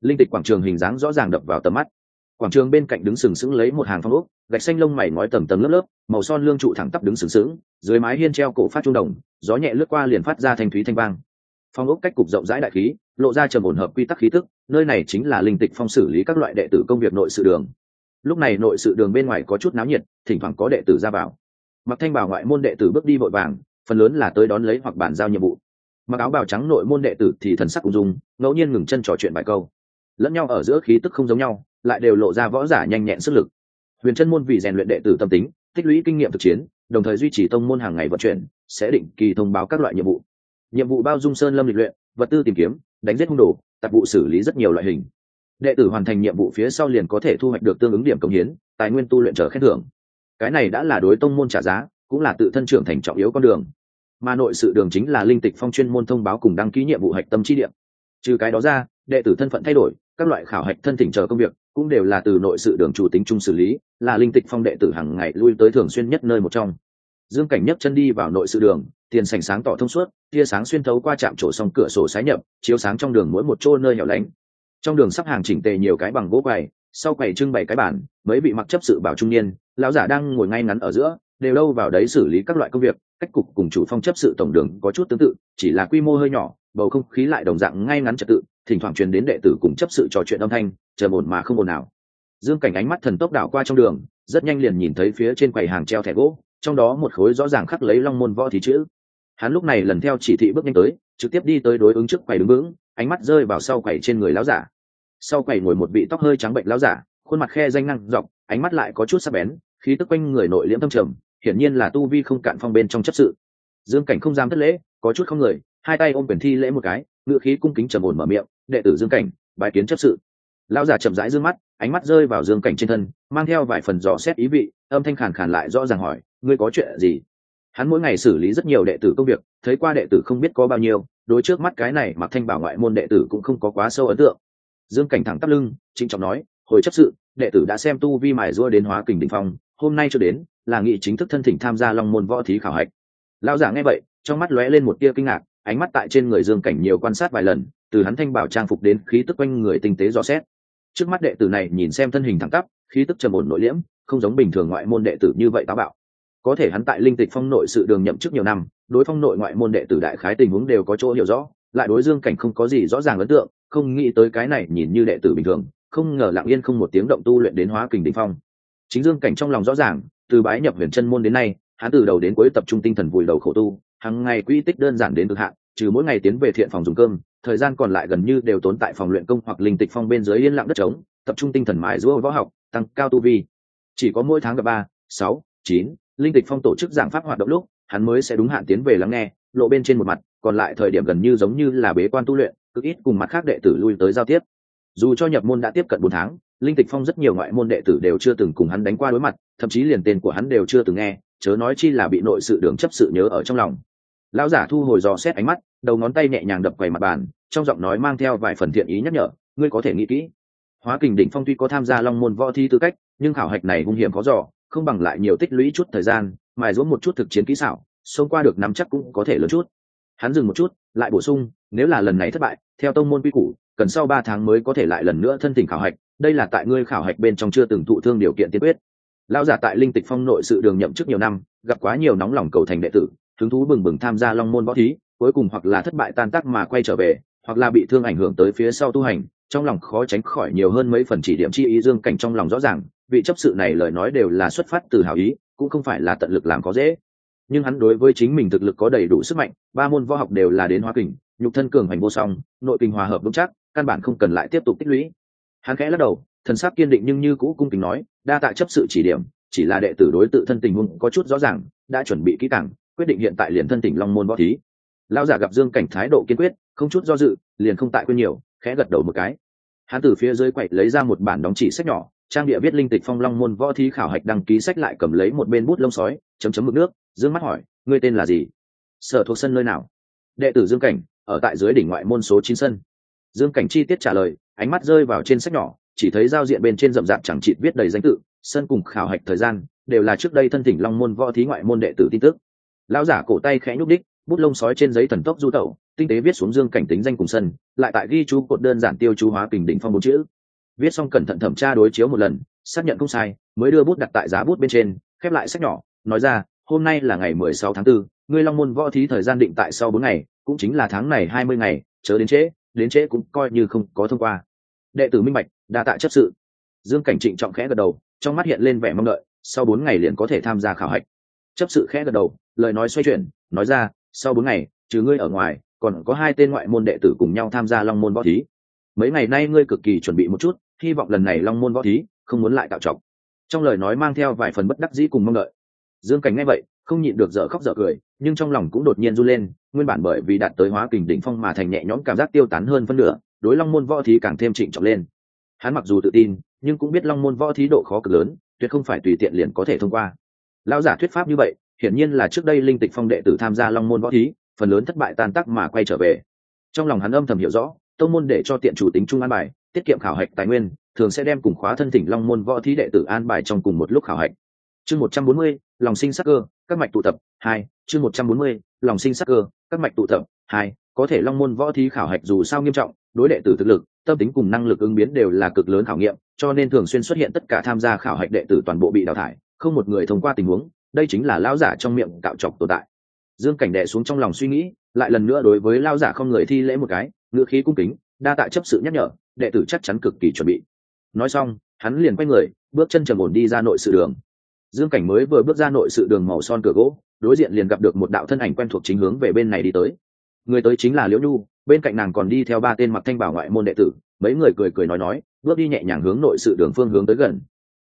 Linh tịch quảng trường hình dáng rõ ràng đập vào tầm mắt quảng trường bên cạnh đứng sừng sững lấy một hàng phong ốc, gạch xanh lông mày ngói tầm tầm lớp lớp, màu son lương trụ thẳng tắp đứng sừng sững, dưới mái hiên treo cổ phát trung đồng, gió nhẹ lướt qua liền phát ra thanh thúy thanh vang. Phong ốc cách cục rộng rãi đại khí, lộ ra trầm ổn hợp quy tắc khí tức, nơi này chính là linh tịch phong xử lý các loại đệ tử công việc nội sự đường. Lúc này nội sự đường bên ngoài có chút náo nhiệt, thỉnh thoảng có đệ tử ra vào. Mặc thanh bảo ngoại môn đệ tử bước đi vội vàng, phần lớn là tới đón lấy hoặc bàn giao nhiệm vụ. Mặc áo bào trắng nội môn đệ tử thì thần sắc cũng dùng ngẫu nhiên ngừng chân trò chuyện vài câu. Lẫn nhau ở giữa khí tức không giống nhau lại đều lộ ra võ giả nhanh nhẹn sức lực. Huyền chân môn vì rèn luyện đệ tử tâm tính, tích lũy kinh nghiệm thực chiến, đồng thời duy trì tông môn hàng ngày vận chuyển, sẽ định kỳ thông báo các loại nhiệm vụ. Nhiệm vụ bao dung sơn lâm lịch luyện, vật tư tìm kiếm, đánh giết hung đồ, tạp vụ xử lý rất nhiều loại hình. Đệ tử hoàn thành nhiệm vụ phía sau liền có thể thu hoạch được tương ứng điểm công hiến, tài nguyên tu luyện trở khen thưởng. Cái này đã là đối tông môn trả giá, cũng là tự thân trưởng thành trọng yếu con đường. Mà nội sự đường chính là linh tịch phong chuyên môn thông báo cùng đăng ký nhiệm vụ hạch tâm chi điểm trừ cái đó ra, đệ tử thân phận thay đổi, các loại khảo hạch thân thỉnh chờ công việc cũng đều là từ nội sự đường chủ tính chung xử lý, là linh tịch phong đệ tử hàng ngày lui tới thường xuyên nhất nơi một trong. Dương cảnh nhấc chân đi vào nội sự đường, tiền sảnh sáng tỏ thông suốt, tia sáng xuyên thấu qua trạm chỗ xong cửa sổ sái nhập, chiếu sáng trong đường mỗi một chỗ nơi hẻo lánh. Trong đường sắp hàng chỉnh tề nhiều cái bằng gỗ quầy, sau quầy trưng bày cái bản mấy vị mặc chấp sự bảo trung niên, lão giả đang ngồi ngay ngắn ở giữa, đều đâu vào đấy xử lý các loại công việc, cách cục cùng chủ phong chấp sự tổng đường có chút tương tự, chỉ là quy mô hơi nhỏ, bầu không khí lại đồng dạng ngay ngắn trật tự thỉnh thoảng truyền đến đệ tử cùng chấp sự trò chuyện âm thanh, chờ ổn mà không ổn nào. Dương cảnh ánh mắt thần tốc đảo qua trong đường, rất nhanh liền nhìn thấy phía trên quầy hàng treo thẻ gỗ, trong đó một khối rõ ràng khắc lấy long môn võ thì chữ. Hắn lúc này lần theo chỉ thị bước nhanh tới, trực tiếp đi tới đối ứng trước quầy đứng vững, ánh mắt rơi vào sau quầy trên người lão giả. Sau quầy ngồi một vị tóc hơi trắng bệnh lão giả, khuôn mặt khe danh năng dọc, ánh mắt lại có chút sắc bén, khí tức quanh người nội liễm thâm trầm, hiển nhiên là tu vi không cạn phong bên trong chấp sự. Dương cảnh không dám thất lễ, có chút không người, hai tay ôm quyền thi lễ một cái, ngựa khí cung kính trầm ổn mở miệng đệ tử dương cảnh bài kiến chấp sự. Lão già chậm rãi dương mắt, ánh mắt rơi vào dương cảnh trên thân, mang theo vài phần dò xét ý vị, âm thanh khàn khàn lại rõ ràng hỏi, ngươi có chuyện gì? Hắn mỗi ngày xử lý rất nhiều đệ tử công việc, thấy qua đệ tử không biết có bao nhiêu, đối trước mắt cái này mặc thanh bảo ngoại môn đệ tử cũng không có quá sâu ấn tượng. Dương cảnh thẳng tắp lưng, trịnh trọng nói, hồi chấp sự, đệ tử đã xem tu vi mài rua đến hóa kình đình phong, hôm nay cho đến, là nghị chính thức thân thỉnh tham gia long môn võ thí khảo hạch. Lão giả nghe vậy, trong mắt lóe lên một tia kinh ngạc ánh mắt tại trên người dương cảnh nhiều quan sát vài lần, từ hắn thanh bảo trang phục đến khí tức quanh người tinh tế rõ xét. Trước mắt đệ tử này nhìn xem thân hình thẳng tắp, khí tức trầm ổn nội liễm, không giống bình thường ngoại môn đệ tử như vậy táo bạo. Có thể hắn tại linh tịch phong nội sự đường nhậm chức nhiều năm, đối phong nội ngoại môn đệ tử đại khái tình huống đều có chỗ hiểu rõ, lại đối dương cảnh không có gì rõ ràng ấn tượng, không nghĩ tới cái này nhìn như đệ tử bình thường, không ngờ lặng yên không một tiếng động tu luyện đến hóa kình đỉnh phong. Chính dương cảnh trong lòng rõ ràng, từ bái nhập huyền chân môn đến nay, hắn từ đầu đến cuối tập trung tinh thần vùi đầu khổ tu hàng ngày quy tích đơn giản đến cực hạn, trừ mỗi ngày tiến về thiện phòng dùng cơm, thời gian còn lại gần như đều tốn tại phòng luyện công hoặc linh tịch phong bên dưới yên lặng đất trống, tập trung tinh thần mãi giữa võ học, tăng cao tu vi. Chỉ có mỗi tháng gặp ba, sáu, chín, linh tịch phong tổ chức giảng pháp hoạt động lúc, hắn mới sẽ đúng hạn tiến về lắng nghe, lộ bên trên một mặt, còn lại thời điểm gần như giống như là bế quan tu luyện, cực ít cùng mặt khác đệ tử lui tới giao tiếp. Dù cho nhập môn đã tiếp cận bốn tháng, linh tịch phong rất nhiều ngoại môn đệ tử đều chưa từng cùng hắn đánh qua đối mặt, thậm chí liền tên của hắn đều chưa từng nghe, chớ nói chi là bị nội sự đường chấp sự nhớ ở trong lòng lão giả thu hồi dò xét ánh mắt, đầu ngón tay nhẹ nhàng đập quầy mặt bàn, trong giọng nói mang theo vài phần thiện ý nhắc nhở, ngươi có thể nghĩ kỹ. Hóa kình đỉnh phong tuy có tham gia long môn võ thi tư cách, nhưng khảo hạch này hung hiểm khó dò, không bằng lại nhiều tích lũy chút thời gian, mài dũa một chút thực chiến kỹ xảo, xông qua được nắm chắc cũng có thể lớn chút. Hắn dừng một chút, lại bổ sung, nếu là lần này thất bại, theo tông môn quy củ, cần sau ba tháng mới có thể lại lần nữa thân tình khảo hạch, đây là tại ngươi khảo hạch bên trong chưa từng thụ thương điều kiện tiên quyết. Lão giả tại linh tịch phong nội sự đường nhậm chức nhiều năm, gặp quá nhiều nóng lòng cầu thành đệ tử hứng thú bừng bừng tham gia long môn võ thí, cuối cùng hoặc là thất bại tan tác mà quay trở về, hoặc là bị thương ảnh hưởng tới phía sau tu hành, trong lòng khó tránh khỏi nhiều hơn mấy phần chỉ điểm chi ý dương cảnh trong lòng rõ ràng, vị chấp sự này lời nói đều là xuất phát từ hảo ý, cũng không phải là tận lực làm có dễ. Nhưng hắn đối với chính mình thực lực có đầy đủ sức mạnh, ba môn võ học đều là đến hóa kình, nhục thân cường hành vô song, nội kinh hòa hợp vững chắc, căn bản không cần lại tiếp tục tích lũy. Hắn khẽ lắc đầu, thần sắc kiên định nhưng như cũ cung kính nói, đa tạ chấp sự chỉ điểm, chỉ là đệ tử đối tự thân tình huống có chút rõ ràng, đã chuẩn bị kỹ càng quyết định hiện tại liền thân tỉnh long môn võ thí. Lão giả gặp dương cảnh thái độ kiên quyết, không chút do dự, liền không tại quên nhiều, khẽ gật đầu một cái. Hắn từ phía dưới quậy lấy ra một bản đóng chỉ sách nhỏ, trang địa viết linh tịch phong long môn võ thí khảo hạch đăng ký sách lại cầm lấy một bên bút lông sói, chấm chấm mực nước, dương mắt hỏi, ngươi tên là gì? Sở thuộc sân nơi nào? Đệ tử dương cảnh, ở tại dưới đỉnh ngoại môn số chín sân. Dương cảnh chi tiết trả lời, ánh mắt rơi vào trên sách nhỏ, chỉ thấy giao diện bên trên rậm rạp chẳng chịt viết đầy danh tự, sân cùng khảo hạch thời gian, đều là trước đây thân thỉnh long môn võ thí ngoại môn đệ tử tin tức lão giả cổ tay khẽ nhúc đích bút lông sói trên giấy thần tốc du tẩu tinh tế viết xuống dương cảnh tính danh cùng sân lại tại ghi chú cột đơn giản tiêu chú hóa kình đỉnh phong bốn chữ. Viết xong cẩn thận thẩm tra đối chiếu một lần xác nhận không sai mới đưa bút đặt tại giá bút bên trên khép lại sách nhỏ nói ra hôm nay là ngày mười sáu tháng 4, ngươi long môn võ thí thời gian định tại sau bốn ngày cũng chính là tháng này hai mươi ngày chớ đến trễ đến trễ cũng coi như không có thông qua. Đệ tử minh bạch đa tạ chấp sự. Dương cảnh trịnh trọng khẽ gật đầu trong mắt hiện lên vẻ mong đợi sau bốn ngày liền có thể tham gia khảo hạch. Chấp sự khẽ gật đầu lời nói xoay chuyển, nói ra, sau bốn ngày, trừ ngươi ở ngoài, còn có hai tên ngoại môn đệ tử cùng nhau tham gia long môn võ thí. Mấy ngày nay ngươi cực kỳ chuẩn bị một chút, hy vọng lần này long môn võ thí không muốn lại tạo trọng trong lời nói mang theo vài phần bất đắc dĩ cùng mong đợi. Dương cảnh nghe vậy, không nhịn được dở khóc dở cười, nhưng trong lòng cũng đột nhiên run lên, nguyên bản bởi vì đạt tới hóa kình đỉnh phong mà thành nhẹ nhõm cảm giác tiêu tán hơn phân nửa, đối long môn võ thí càng thêm trịnh trọng lên. Hắn mặc dù tự tin, nhưng cũng biết long môn võ thí độ khó cực lớn, tuyệt không phải tùy tiện liền có thể thông qua. Lão giả thuyết pháp như vậy hiển nhiên là trước đây linh tịch phong đệ tử tham gia long môn võ thí, phần lớn thất bại tan tác mà quay trở về. Trong lòng hắn âm thầm hiểu rõ, tông môn để cho tiện chủ tính trung an bài, tiết kiệm khảo hạch tài nguyên, thường sẽ đem cùng khóa thân thỉnh long môn võ thí đệ tử an bài trong cùng một lúc khảo hạch. Chương một trăm bốn mươi, lòng sinh sắc cơ, các mạch tụ tập, hai, chương một trăm bốn mươi, lòng sinh sắc cơ, các mạch tụ tập, hai, có thể long môn võ thí khảo hạch dù sao nghiêm trọng, đối đệ tử thực lực, tâm tính cùng năng lực ứng biến đều là cực lớn khảo nghiệm, cho nên thường xuyên xuất hiện tất cả tham gia khảo hạch đệ tử toàn bộ bị đào thải, không một người thông qua tình huống đây chính là lão giả trong miệng cạo chọc tồn tại. Dương cảnh đệ xuống trong lòng suy nghĩ, lại lần nữa đối với lao giả không người thi lễ một cái, ngữ khí cung kính, đa tạ chấp sự nhắc nhở, đệ tử chắc chắn cực kỳ chuẩn bị. Nói xong, hắn liền quay người, bước chân trầm ổn đi ra nội sự đường. Dương cảnh mới vừa bước ra nội sự đường màu son cửa gỗ, đối diện liền gặp được một đạo thân ảnh quen thuộc chính hướng về bên này đi tới. Người tới chính là liễu nhu, bên cạnh nàng còn đi theo ba tên mặc thanh bảo ngoại môn đệ tử, mấy người cười cười nói nói, bước đi nhẹ nhàng hướng nội sự đường phương hướng tới gần.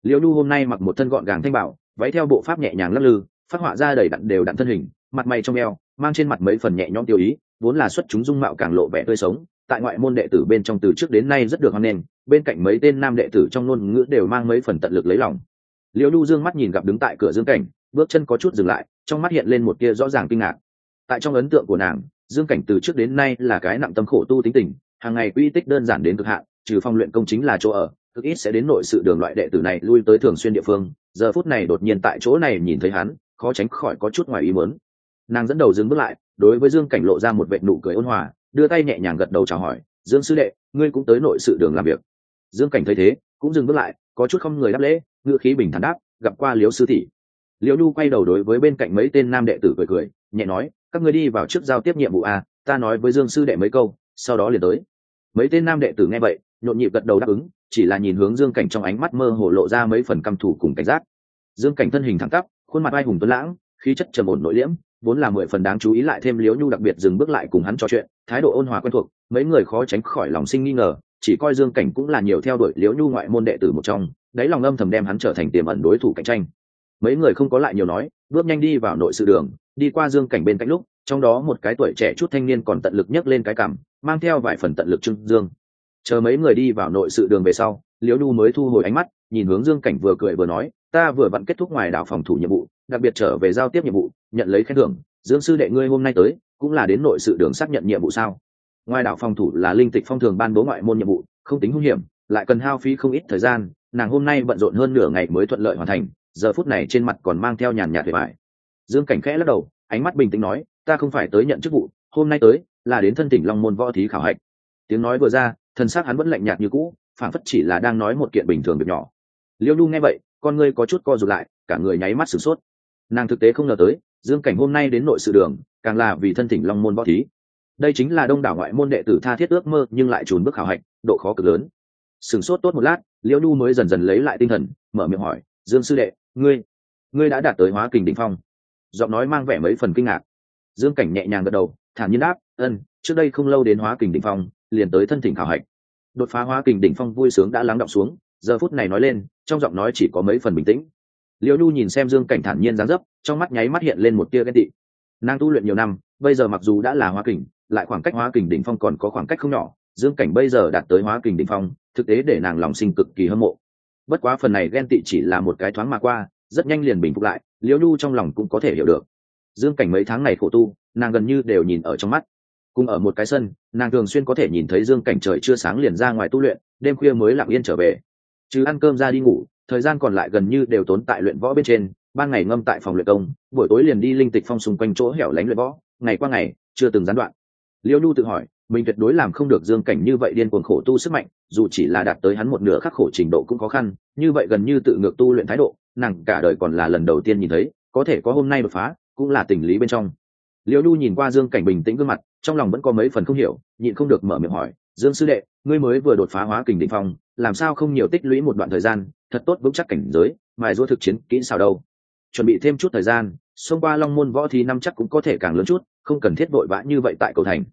Liễu nhu hôm nay mặc một thân gọn gàng thanh bảo váy theo bộ pháp nhẹ nhàng lắc lư, phát họa ra đầy đặn đều đặn thân hình, mặt mày trong eo, mang trên mặt mấy phần nhẹ nhõm tiêu ý, vốn là xuất chúng dung mạo càng lộ vẻ tươi sống. Tại ngoại môn đệ tử bên trong từ trước đến nay rất được hoan nghênh, bên cạnh mấy tên nam đệ tử trong ngôn ngữ đều mang mấy phần tận lực lấy lòng. Liễu lưu dương mắt nhìn gặp đứng tại cửa dương cảnh, bước chân có chút dừng lại, trong mắt hiện lên một kia rõ ràng kinh ngạc. Tại trong ấn tượng của nàng, dương cảnh từ trước đến nay là cái nặng tâm khổ tu tính tình, hàng ngày quy tích đơn giản đến cực hạn, trừ phong luyện công chính là chỗ ở cực ít sẽ đến nội sự đường loại đệ tử này lui tới thường xuyên địa phương, giờ phút này đột nhiên tại chỗ này nhìn thấy hắn, khó tránh khỏi có chút ngoài ý muốn. Nàng dẫn đầu dừng bước lại, đối với dương cảnh lộ ra một vệ nụ cười ôn hòa, đưa tay nhẹ nhàng gật đầu chào hỏi, dương sư đệ, ngươi cũng tới nội sự đường làm việc. Dương cảnh thấy thế, cũng dừng bước lại, có chút không người đáp lễ ngựa khí bình thản đáp, gặp qua liếu sư thị liễu nhu quay đầu đối với bên cạnh mấy tên nam đệ tử cười cười, nhẹ nói, các ngươi đi vào trước giao tiếp nhiệm vụ a, ta nói với dương sư đệ mấy câu, sau đó liền tới. Mấy tên nam đệ tử nghe vậy, nhộn nhịp gật đầu đáp ứng chỉ là nhìn hướng dương cảnh trong ánh mắt mơ hồ lộ ra mấy phần căm thủ cùng cảnh giác. Dương cảnh thân hình thẳng tắp khuôn mặt ai hùng tuấn lãng khí chất trầm ổn nội liễm vốn là mười phần đáng chú ý lại thêm liễu nhu đặc biệt dừng bước lại cùng hắn trò chuyện thái độ ôn hòa quen thuộc mấy người khó tránh khỏi lòng sinh nghi ngờ chỉ coi dương cảnh cũng là nhiều theo đuổi liễu nhu ngoại môn đệ tử một trong đáy lòng âm thầm đem hắn trở thành tiềm ẩn đối thủ cạnh tranh. Mấy người không có lại nhiều nói bước nhanh đi vào nội sự đường đi qua dương cảnh bên cạnh lúc trong đó một cái tuổi trẻ chút thanh niên còn tận lực nhấc lên cái cằm, mang theo vài phần tận lực trưng dương chờ mấy người đi vào nội sự đường về sau, liễu nhu mới thu hồi ánh mắt, nhìn hướng dương cảnh vừa cười vừa nói, ta vừa vặn kết thúc ngoài đảo phòng thủ nhiệm vụ, đặc biệt trở về giao tiếp nhiệm vụ, nhận lấy khen thưởng. Dương sư đệ ngươi hôm nay tới, cũng là đến nội sự đường xác nhận nhiệm vụ sao? Ngoài đảo phòng thủ là linh tịch phong thường ban bố ngoại môn nhiệm vụ, không tính hung hiểm, lại cần hao phí không ít thời gian, nàng hôm nay bận rộn hơn nửa ngày mới thuận lợi hoàn thành, giờ phút này trên mặt còn mang theo nhàn nhạt thiệt vải. Dương cảnh khẽ lắc đầu, ánh mắt bình tĩnh nói, ta không phải tới nhận chức vụ, hôm nay tới là đến thân tỉnh long môn võ thí khảo hạch. Tiếng nói vừa ra thân xác hắn vẫn lạnh nhạt như cũ phản phất chỉ là đang nói một kiện bình thường việc nhỏ. Liêu nhu nghe vậy, con ngươi có chút co rụt lại, cả người nháy mắt sửng sốt. Nàng thực tế không ngờ tới, dương cảnh hôm nay đến nội sự đường, càng là vì thân thỉnh long môn võ thí. Đây chính là đông đảo ngoại môn đệ tử tha thiết ước mơ, nhưng lại trùn bước hảo hạch, độ khó cực lớn. Sửng sốt tốt một lát, Liêu nhu mới dần dần lấy lại tinh thần, mở miệng hỏi, dương sư đệ, ngươi ngươi đã đạt tới hóa kình đỉnh phong? Giọng nói mang vẻ mấy phần kinh ngạc. Dương cảnh nhẹ nhàng gật đầu, thản nhiên đáp, ân, trước đây không lâu đến hóa kình đỉnh phong liền tới thân thỉnh khảo hạch. Đột phá hóa kình đỉnh phong vui sướng đã lắng động xuống, giờ phút này nói lên, trong giọng nói chỉ có mấy phần bình tĩnh. Liễu nhu nhìn xem dương cảnh thản nhiên dáng dấp, trong mắt nháy mắt hiện lên một tia ghen tị. Nàng tu luyện nhiều năm, bây giờ mặc dù đã là hóa kình, lại khoảng cách hóa kình đỉnh phong còn có khoảng cách không nhỏ, dương cảnh bây giờ đạt tới hóa kình đỉnh phong, thực tế để nàng lòng sinh cực kỳ hâm mộ. Bất quá phần này ghen tị chỉ là một cái thoáng mà qua, rất nhanh liền bình phục lại, liễu nhu trong lòng cũng có thể hiểu được. Dương cảnh mấy tháng này khổ tu, nàng gần như đều nhìn ở trong mắt cùng ở một cái sân, nàng thường xuyên có thể nhìn thấy dương cảnh trời chưa sáng liền ra ngoài tu luyện, đêm khuya mới lặng yên trở về. Chứ ăn cơm ra đi ngủ, thời gian còn lại gần như đều tốn tại luyện võ bên trên, ban ngày ngâm tại phòng luyện công, buổi tối liền đi linh tịch phong xung quanh chỗ hẻo lánh luyện võ, ngày qua ngày, chưa từng gián đoạn. Liêu nhu tự hỏi, mình tuyệt đối làm không được dương cảnh như vậy điên cuồng khổ tu sức mạnh, dù chỉ là đạt tới hắn một nửa khắc khổ trình độ cũng khó khăn, như vậy gần như tự ngược tu luyện thái độ, nàng cả đời còn là lần đầu tiên nhìn thấy, có thể có hôm nay đột phá, cũng là tình lý bên trong liễu nhu nhìn qua dương cảnh bình tĩnh gương mặt, trong lòng vẫn có mấy phần không hiểu, nhịn không được mở miệng hỏi, dương sư đệ, ngươi mới vừa đột phá hóa kình định phong, làm sao không nhiều tích lũy một đoạn thời gian, thật tốt vững chắc cảnh giới, mài giũa thực chiến kỹ sao đâu? Chuẩn bị thêm chút thời gian, xông qua long môn võ thì năm chắc cũng có thể càng lớn chút, không cần thiết vội vã như vậy tại cầu thành.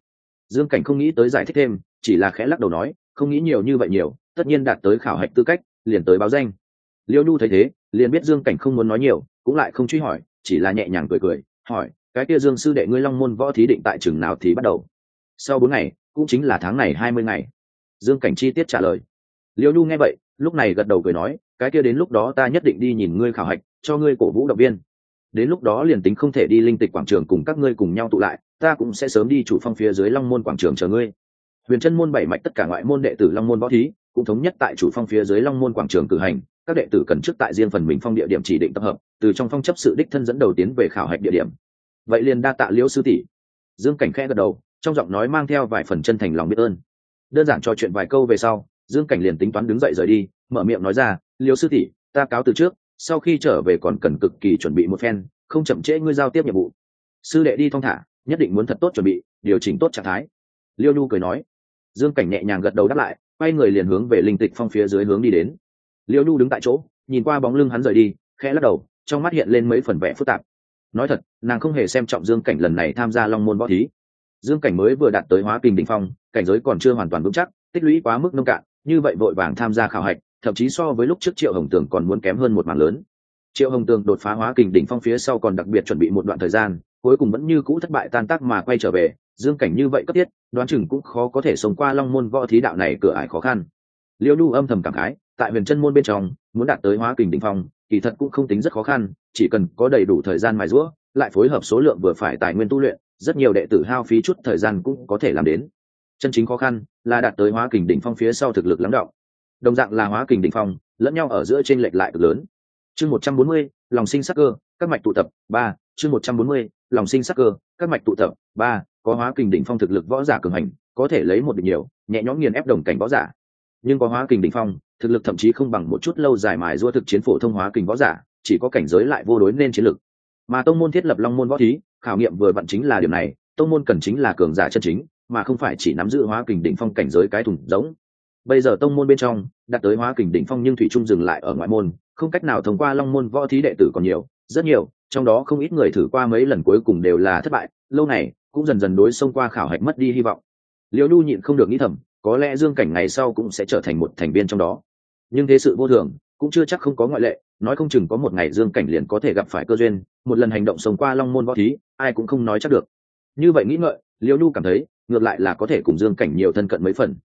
Dương cảnh không nghĩ tới giải thích thêm, chỉ là khẽ lắc đầu nói, không nghĩ nhiều như vậy nhiều, tất nhiên đạt tới khảo hạch tư cách, liền tới báo danh. Liêu nhu thấy thế, liền biết dương cảnh không muốn nói nhiều, cũng lại không truy hỏi, chỉ là nhẹ nhàng cười cười, hỏi cái kia dương sư đệ ngươi long môn võ thí định tại chừng nào thì bắt đầu. Sau bốn ngày, cũng chính là tháng này hai mươi ngày. Dương cảnh chi tiết trả lời. Liêu nhu nghe vậy, lúc này gật đầu cười nói, cái kia đến lúc đó ta nhất định đi nhìn ngươi khảo hạch, cho ngươi cổ vũ động viên. Đến lúc đó liền tính không thể đi linh tịch quảng trường cùng các ngươi cùng nhau tụ lại, ta cũng sẽ sớm đi chủ phong phía dưới long môn quảng trường chờ ngươi. Huyền chân môn bảy mạch tất cả ngoại môn đệ tử long môn võ thí, cũng thống nhất tại chủ phong phía dưới long môn quảng trường cử hành, các đệ tử cần trước tại riêng phần mình phong địa điểm chỉ định tập hợp, từ trong phong chấp sự đích thân dẫn đầu tiến về khảo hạch địa điểm vậy liền đa tạ liễu sư tỷ. Dương cảnh khẽ gật đầu, trong giọng nói mang theo vài phần chân thành lòng biết ơn. Đơn giản trò chuyện vài câu về sau, dương cảnh liền tính toán đứng dậy rời đi, mở miệng nói ra, liễu sư tỷ, ta cáo từ trước, sau khi trở về còn cần cực kỳ chuẩn bị một phen, không chậm trễ ngươi giao tiếp nhiệm vụ. Sư đệ đi thong thả, nhất định muốn thật tốt chuẩn bị, điều chỉnh tốt trạng thái. Liêu nhu cười nói. Dương cảnh nhẹ nhàng gật đầu đáp lại, quay người liền hướng về linh tịch phong phía dưới hướng đi đến. Liêu nhu đứng tại chỗ, nhìn qua bóng lưng hắn rời đi, khẽ lắc đầu, trong mắt hiện lên mấy phần vẻ phức tạp nói thật, nàng không hề xem trọng dương cảnh lần này tham gia long môn võ thí. Dương cảnh mới vừa đạt tới hóa kình đ ỉ n h phong, cảnh giới còn chưa hoàn toàn vững chắc, tích lũy quá mức nông cạn, như vậy vội vàng tham gia khảo hạch, thậm chí so với lúc trước triệu hồng tường còn muốn kém hơn một mảng lớn. Triệu hồng tường đột phá hóa kình đỉnh phong phía sau còn đặc biệt chuẩn bị một đoạn thời gian, cuối cùng vẫn như cũ thất bại tan tác mà quay trở về. Dương cảnh như vậy cấp thiết, đoán chừng cũng khó có thể sống qua long môn võ thí đạo này cửa ải khó khăn. Liêu nhu âm thầm cảm khái, tại huyền chân môn bên trong, muốn đạt tới hóa kình đỉnh phong kỳ thật cũng không tính rất khó khăn, chỉ cần có đầy đủ thời gian mài rũa lại phối hợp số lượng vừa phải tài nguyên tu luyện, rất nhiều đệ tử hao phí chút thời gian cũng có thể làm đến. Chân chính khó khăn là đạt tới hóa kình đỉnh phong phía sau thực lực lắng động. Đồng dạng là hóa kình đỉnh phong, lẫn nhau ở giữa trên lệch lại cực lớn. Chương một trăm bốn mươi, lòng sinh sắc cơ, các mạch tụ tập, ba, chương một trăm bốn mươi, lòng sinh sắc cơ, các mạch tụ tập, ba, có hóa kình đỉnh phong thực lực võ giả cường hành, có thể lấy một địch nhiều, nhẹ nhõm nghiền ép đồng cảnh võ giả. Nhưng có hóa kình đỉnh phong thực lực thậm chí không bằng một chút lâu dài mài giũa thực chiến phổ thông hóa kình võ giả, chỉ có cảnh giới lại vô đối nên chiến lực. Mà tông môn thiết lập long môn võ thí, khảo nghiệm vừa vặn chính là điều này, tông môn cần chính là cường giả chân chính, mà không phải chỉ nắm giữ hóa kình đỉnh phong cảnh giới cái thùng giống. Bây giờ tông môn bên trong, đạt tới hóa kình đỉnh phong nhưng thủy trung dừng lại ở ngoại môn, không cách nào thông qua long môn võ thí đệ tử còn nhiều, rất nhiều, trong đó không ít người thử qua mấy lần cuối cùng đều là thất bại, lâu này cũng dần dần đối xông qua khảo hạch mất đi hy vọng. Liễu nhu nhịn không được nghĩ thầm, có lẽ dương cảnh ngày sau cũng sẽ trở thành một thành viên trong đó nhưng thế sự vô thường, cũng chưa chắc không có ngoại lệ, nói không chừng có một ngày dương cảnh liền có thể gặp phải cơ duyên, một lần hành động sống qua long môn võ thí, ai cũng không nói chắc được. Như vậy nghĩ ngợi Liêu nhu cảm thấy, ngược lại là có thể cùng dương cảnh nhiều thân cận mấy phần.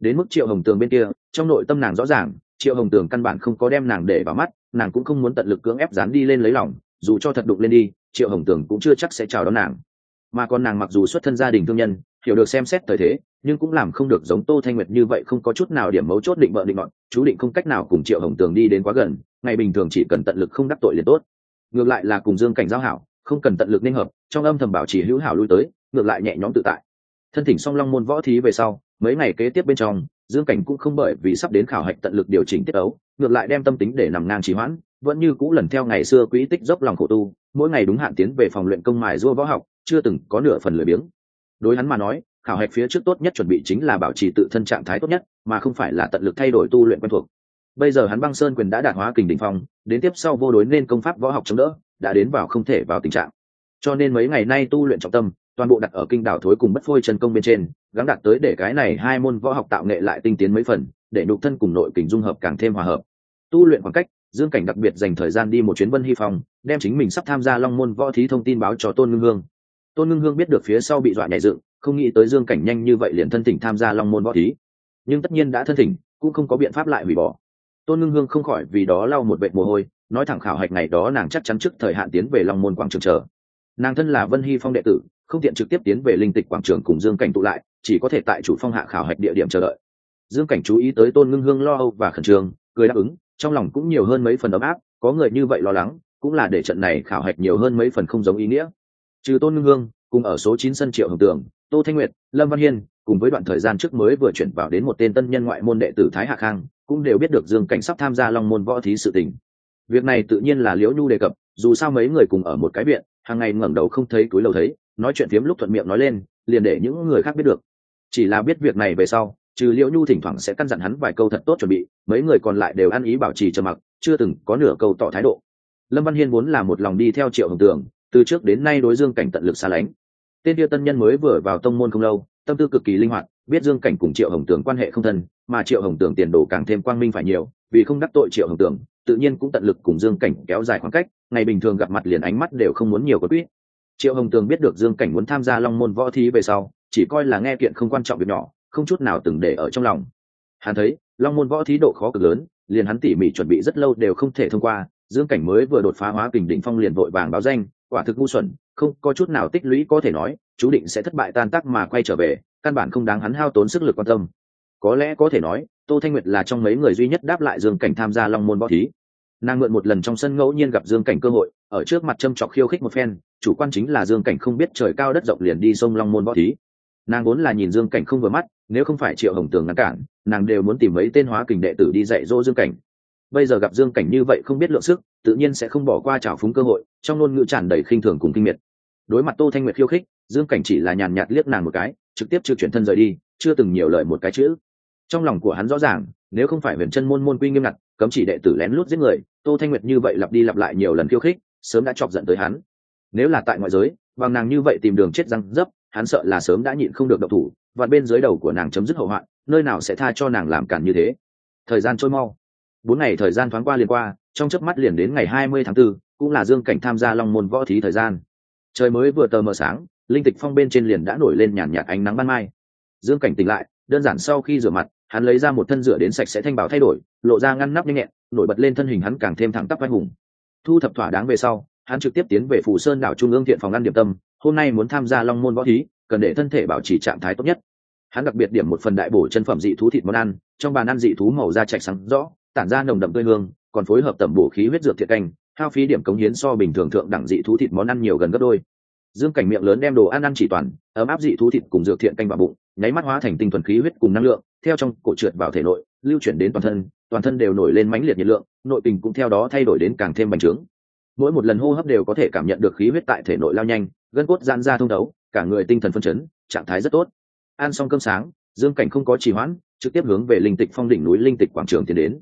Đến mức triệu hồng tường bên kia, trong nội tâm nàng rõ ràng, triệu hồng tường căn bản không có đem nàng để vào mắt, nàng cũng không muốn tận lực cưỡng ép dán đi lên lấy lòng, dù cho thật đục lên đi, triệu hồng tường cũng chưa chắc sẽ chào đón nàng. Mà còn nàng mặc dù xuất thân gia đình thương nhân hiểu được xem xét thời thế, nhưng cũng làm không được giống tô thanh nguyệt như vậy không có chút nào điểm mấu chốt định vợ định ngọn chú định không cách nào cùng triệu hồng tường đi đến quá gần, ngày bình thường chỉ cần tận lực không đắc tội liền tốt. Ngược lại là cùng dương cảnh giao hảo, không cần tận lực nên hợp, trong âm thầm bảo trì hữu hảo lui tới, ngược lại nhẹ nhõm tự tại. Thân thỉnh song long môn võ thí về sau, mấy ngày kế tiếp bên trong, dương cảnh cũng không bởi vì sắp đến khảo hạch tận lực điều chỉnh tiết ấu, ngược lại đem tâm tính để nằm ngang trì hoãn, vẫn như cũ lần theo ngày xưa quỹ tích dốc lòng khổ tu, mỗi ngày đúng hạn tiến về phòng luyện công mài dua võ học, chưa từng có nửa phần lười biếng đối hắn mà nói, khảo hạch phía trước tốt nhất chuẩn bị chính là bảo trì tự thân trạng thái tốt nhất, mà không phải là tận lực thay đổi tu luyện quen thuộc. Bây giờ hắn băng sơn quyền đã đạt hóa kình đỉnh phong, đến tiếp sau vô đối nên công pháp võ học chống đỡ, đã đến vào không thể vào tình trạng. Cho nên mấy ngày nay tu luyện trọng tâm, toàn bộ đặt ở kinh đảo thối cùng bất phôi chân công bên trên, gắng đạt tới để cái này hai môn võ học tạo nghệ lại tinh tiến mấy phần, để nhục thân cùng nội kình dung hợp càng thêm hòa hợp. Tu luyện khoảng cách, dương cảnh đặc biệt dành thời gian đi một chuyến vân hy phòng, đem chính mình sắp tham gia long môn võ thí thông tin báo cho tôn ngưng hương tôn ngưng hương biết được phía sau bị dọa nhảy dựng, không nghĩ tới dương cảnh nhanh như vậy liền thân thỉnh tham gia long môn võ thí. Nhưng tất nhiên đã thân thỉnh, cũng không có biện pháp lại hủy bỏ. Tôn ngưng hương không khỏi vì đó lau một vệ mồ hôi, nói thẳng khảo hạch ngày đó nàng chắc chắn trước thời hạn tiến về long môn quảng trường chờ. Nàng thân là vân hy phong đệ tử, không tiện trực tiếp tiến về linh tịch quảng trường cùng dương cảnh tụ lại, chỉ có thể tại chủ phong hạ khảo hạch địa điểm chờ đợi. Dương cảnh chú ý tới tôn ngưng hương lo âu và khẩn trương, cười đáp ứng, trong lòng cũng nhiều hơn mấy phần ấm áp, có người như vậy lo lắng, cũng là để trận này khảo hạch nhiều hơn mấy phần không giống ý nghĩa trừ tôn ngưng hương, cùng ở số chín sân triệu hồng tường, tô thanh nguyệt, lâm văn hiên, cùng với đoạn thời gian trước mới vừa chuyển vào đến một tên tân nhân ngoại môn đệ tử thái hạ khang, cũng đều biết được dương cảnh sắp tham gia long môn võ thí sự tình. Việc này tự nhiên là liễu nhu đề cập, dù sao mấy người cùng ở một cái viện, hàng ngày ngẩng đầu không thấy túi lầu thấy, nói chuyện phiếm lúc thuận miệng nói lên, liền để những người khác biết được. Chỉ là biết việc này về sau, trừ liễu nhu thỉnh thoảng sẽ căn dặn hắn vài câu thật tốt chuẩn bị, mấy người còn lại đều ăn ý bảo trì trầm mặc, chưa từng có nửa câu tỏ thái độ. Lâm văn hiên vốn là một lòng đi theo triệu hồng tường từ trước đến nay đối dương cảnh tận lực xa lánh. Tên kia tân nhân mới vừa vào tông môn không lâu, tâm tư cực kỳ linh hoạt, biết dương cảnh cùng triệu hồng tường quan hệ không thân, mà triệu hồng tường tiền đồ càng thêm quang minh phải nhiều, vì không đắc tội triệu hồng tường, tự nhiên cũng tận lực cùng dương cảnh kéo dài khoảng cách, ngày bình thường gặp mặt liền ánh mắt đều không muốn nhiều có quýt. Triệu hồng tường biết được dương cảnh muốn tham gia long môn võ thí về sau, chỉ coi là nghe kiện không quan trọng việc nhỏ, không chút nào từng để ở trong lòng. Hắn thấy, long môn võ thí độ khó cực lớn, liền hắn tỉ mỉ chuẩn bị rất lâu đều không thể thông qua, dương cảnh mới vừa đột phá hóa kình đỉnh phong liền vội vàng báo danh quả thực ngu xuẩn, không, có chút nào tích lũy có thể nói, chú định sẽ thất bại tan tác mà quay trở về, căn bản không đáng hắn hao tốn sức lực quan tâm. Có lẽ có thể nói, tô thanh nguyệt là trong mấy người duy nhất đáp lại dương cảnh tham gia long môn võ thí. Nàng mượn một lần trong sân ngẫu nhiên gặp dương cảnh cơ hội, ở trước mặt châm trọc khiêu khích một phen, chủ quan chính là dương cảnh không biết trời cao đất rộng liền đi sông long môn võ thí. Nàng vốn là nhìn dương cảnh không vừa mắt, nếu không phải triệu hồng tường ngăn cản, nàng đều muốn tìm mấy tên hóa kình đệ tử đi dạy dỗ dương cảnh bây giờ gặp dương cảnh như vậy không biết lượng sức, tự nhiên sẽ không bỏ qua trào phúng cơ hội, trong ngôn ngữ tràn đầy khinh thường cùng kinh miệt. Đối mặt tô thanh nguyệt khiêu khích, dương cảnh chỉ là nhàn nhạt liếc nàng một cái, trực tiếp trực chuyển thân rời đi, chưa từng nhiều lời một cái chữ. Trong lòng của hắn rõ ràng, nếu không phải huyền chân môn môn quy nghiêm ngặt, cấm chỉ đệ tử lén lút giết người, tô thanh nguyệt như vậy lặp đi lặp lại nhiều lần khiêu khích, sớm đã chọc giận tới hắn. Nếu là tại ngoại giới, bằng nàng như vậy tìm đường chết răng dấp, hắn sợ là sớm đã nhịn không được độc thủ, và bên dưới đầu của nàng chấm dứt hậu hoạn, nơi nào sẽ tha cho nàng làm cản như thế. Thời gian trôi mau bốn ngày thời gian thoáng qua liền qua trong chớp mắt liền đến ngày hai mươi tháng 4, cũng là dương cảnh tham gia long môn võ thí thời gian. Trời mới vừa tờ mờ sáng linh tịch phong bên trên liền đã nổi lên nhàn nhạt ánh nắng ban mai. Dương cảnh tỉnh lại đơn giản sau khi rửa mặt hắn lấy ra một thân rửa đến sạch sẽ thanh bảo thay đổi lộ ra ngăn nắp nhanh nhẹn nổi bật lên thân hình hắn càng thêm thẳng tắp anh hùng. Thu thập thỏa đáng về sau hắn trực tiếp tiến về phủ sơn đảo trung ương thiện phòng ăn điểm tâm hôm nay muốn tham gia long môn võ thí cần để thân thể bảo trì trạng thái tốt nhất. Hắn đặc biệt điểm một phần đại bổ chân phẩm dị thú thịt món ăn trong bàn ăn dị thú màu da chạch sáng rõ tản ra nồng đậm tươi hương còn phối hợp tẩm bổ khí huyết dược thiệt canh, hao phí điểm cống hiến so bình thường thượng đẳng dị thú thịt món ăn nhiều gần gấp đôi. Dương cảnh miệng lớn đem đồ ăn ăn chỉ toàn, ấm áp dị thú thịt cùng dược thiện canh vào bụng, nháy mắt hóa thành tinh thuần khí huyết cùng năng lượng, theo trong cổ trượt vào thể nội, lưu chuyển đến toàn thân toàn thân đều nổi lên mãnh liệt nhiệt lượng, nội tình cũng theo đó thay đổi đến càng thêm bành trướng. Mỗi một lần hô hấp đều có thể cảm nhận được khí huyết tại thể nội lao nhanh, gân cốt giãn ra thông đấu cả người tinh thần phân chấn, trạng thái rất tốt. Ăn xong cơm sáng, dương cảnh không có trì hoãn, trực tiếp hướng về linh tịch phong đỉnh núi linh tịch quảng trường tiến đến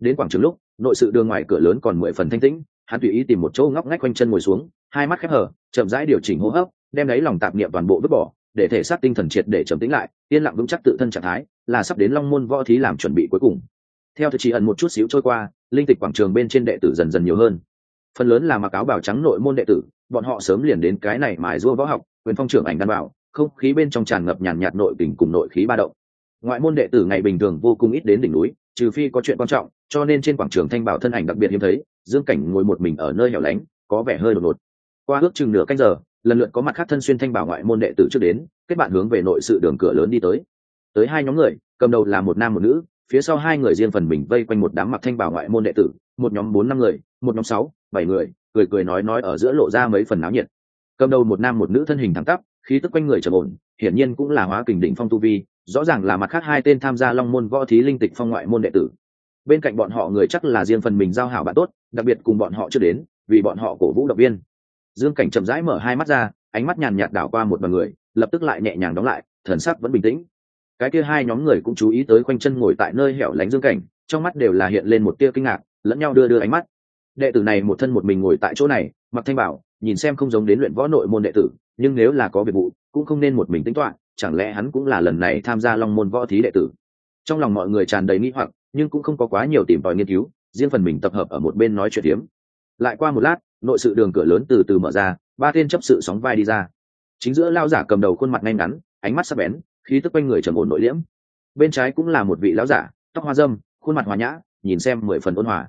đến quảng trường lúc, nội sự đường ngoài cửa lớn còn mười phần thanh tĩnh, hắn tùy ý tìm một chỗ ngóc ngách quanh chân ngồi xuống, hai mắt khép hở chậm rãi điều chỉnh hô hấp, đem lấy lòng tạp niệm toàn bộ vứt bỏ, để thể xác tinh thần triệt để trầm tĩnh lại, yên lặng vững chắc tự thân trạng thái, là sắp đến long môn võ thí làm chuẩn bị cuối cùng. Theo thực chỉ ẩn một chút xíu trôi qua, linh tịch quảng trường bên trên đệ tử dần dần nhiều hơn. Phần lớn là mặc áo bào trắng nội môn đệ tử, bọn họ sớm liền đến cái này mài rua võ học, quyền phong trưởng ảnh đan bảo, không khí bên trong tràn ngập nhàn nhạt nội tình cùng nội khí ba động. Ngoại môn đệ tử ngày bình thường vô cùng ít đến đỉnh núi, trừ phi có chuyện quan trọng cho nên trên quảng trường thanh bảo thân ảnh đặc biệt hiếm thấy, dương cảnh ngồi một mình ở nơi hẻo lánh, có vẻ hơi đột ngột. Qua ước chừng nửa canh giờ, lần lượt có mặt khác thân xuyên thanh bảo ngoại môn đệ tử trước đến, kết bạn hướng về nội sự đường cửa lớn đi tới. Tới hai nhóm người, cầm đầu là một nam một nữ, phía sau hai người riêng phần mình vây quanh một đám mặc thanh bảo ngoại môn đệ tử, một nhóm bốn năm người, một nhóm sáu, bảy người, cười cười nói nói ở giữa lộ ra mấy phần náo nhiệt. Cầm đầu một nam một nữ thân hình thẳng tắp, khí tức quanh người trầm ổn, hiển nhiên cũng là hóa kình đỉnh phong tu vi, rõ ràng là mặt khác hai tên tham gia long môn võ thí linh tịch phong ngoại môn đệ tử bên cạnh bọn họ người chắc là riêng phần mình giao hảo bạn tốt, đặc biệt cùng bọn họ chưa đến, vì bọn họ cổ vũ động viên. Dương cảnh chậm rãi mở hai mắt ra, ánh mắt nhàn nhạt đảo qua một vài người, lập tức lại nhẹ nhàng đóng lại, thần sắc vẫn bình tĩnh. Cái kia hai nhóm người cũng chú ý tới quanh chân ngồi tại nơi hẻo lánh dương cảnh, trong mắt đều là hiện lên một tia kinh ngạc, lẫn nhau đưa đưa ánh mắt. Đệ tử này một thân một mình ngồi tại chỗ này, mặc thanh bảo, nhìn xem không giống đến luyện võ nội môn đệ tử, nhưng nếu là có việc vụ, cũng không nên một mình tính toán, chẳng lẽ hắn cũng là lần này tham gia long môn võ thí đệ tử? Trong lòng mọi người tràn đầy nghi hoặc nhưng cũng không có quá nhiều tìm tòi nghiên cứu, riêng phần mình tập hợp ở một bên nói chuyện tiếm lại qua một lát, nội sự đường cửa lớn từ từ mở ra, ba tên chấp sự sóng vai đi ra. Chính giữa lao giả cầm đầu khuôn mặt ngay ngắn, ánh mắt sắc bén, khí tức quanh người trầm ổn nội liễm. Bên trái cũng là một vị lão giả, tóc hoa dâm, khuôn mặt hòa nhã, nhìn xem mười phần ôn hòa.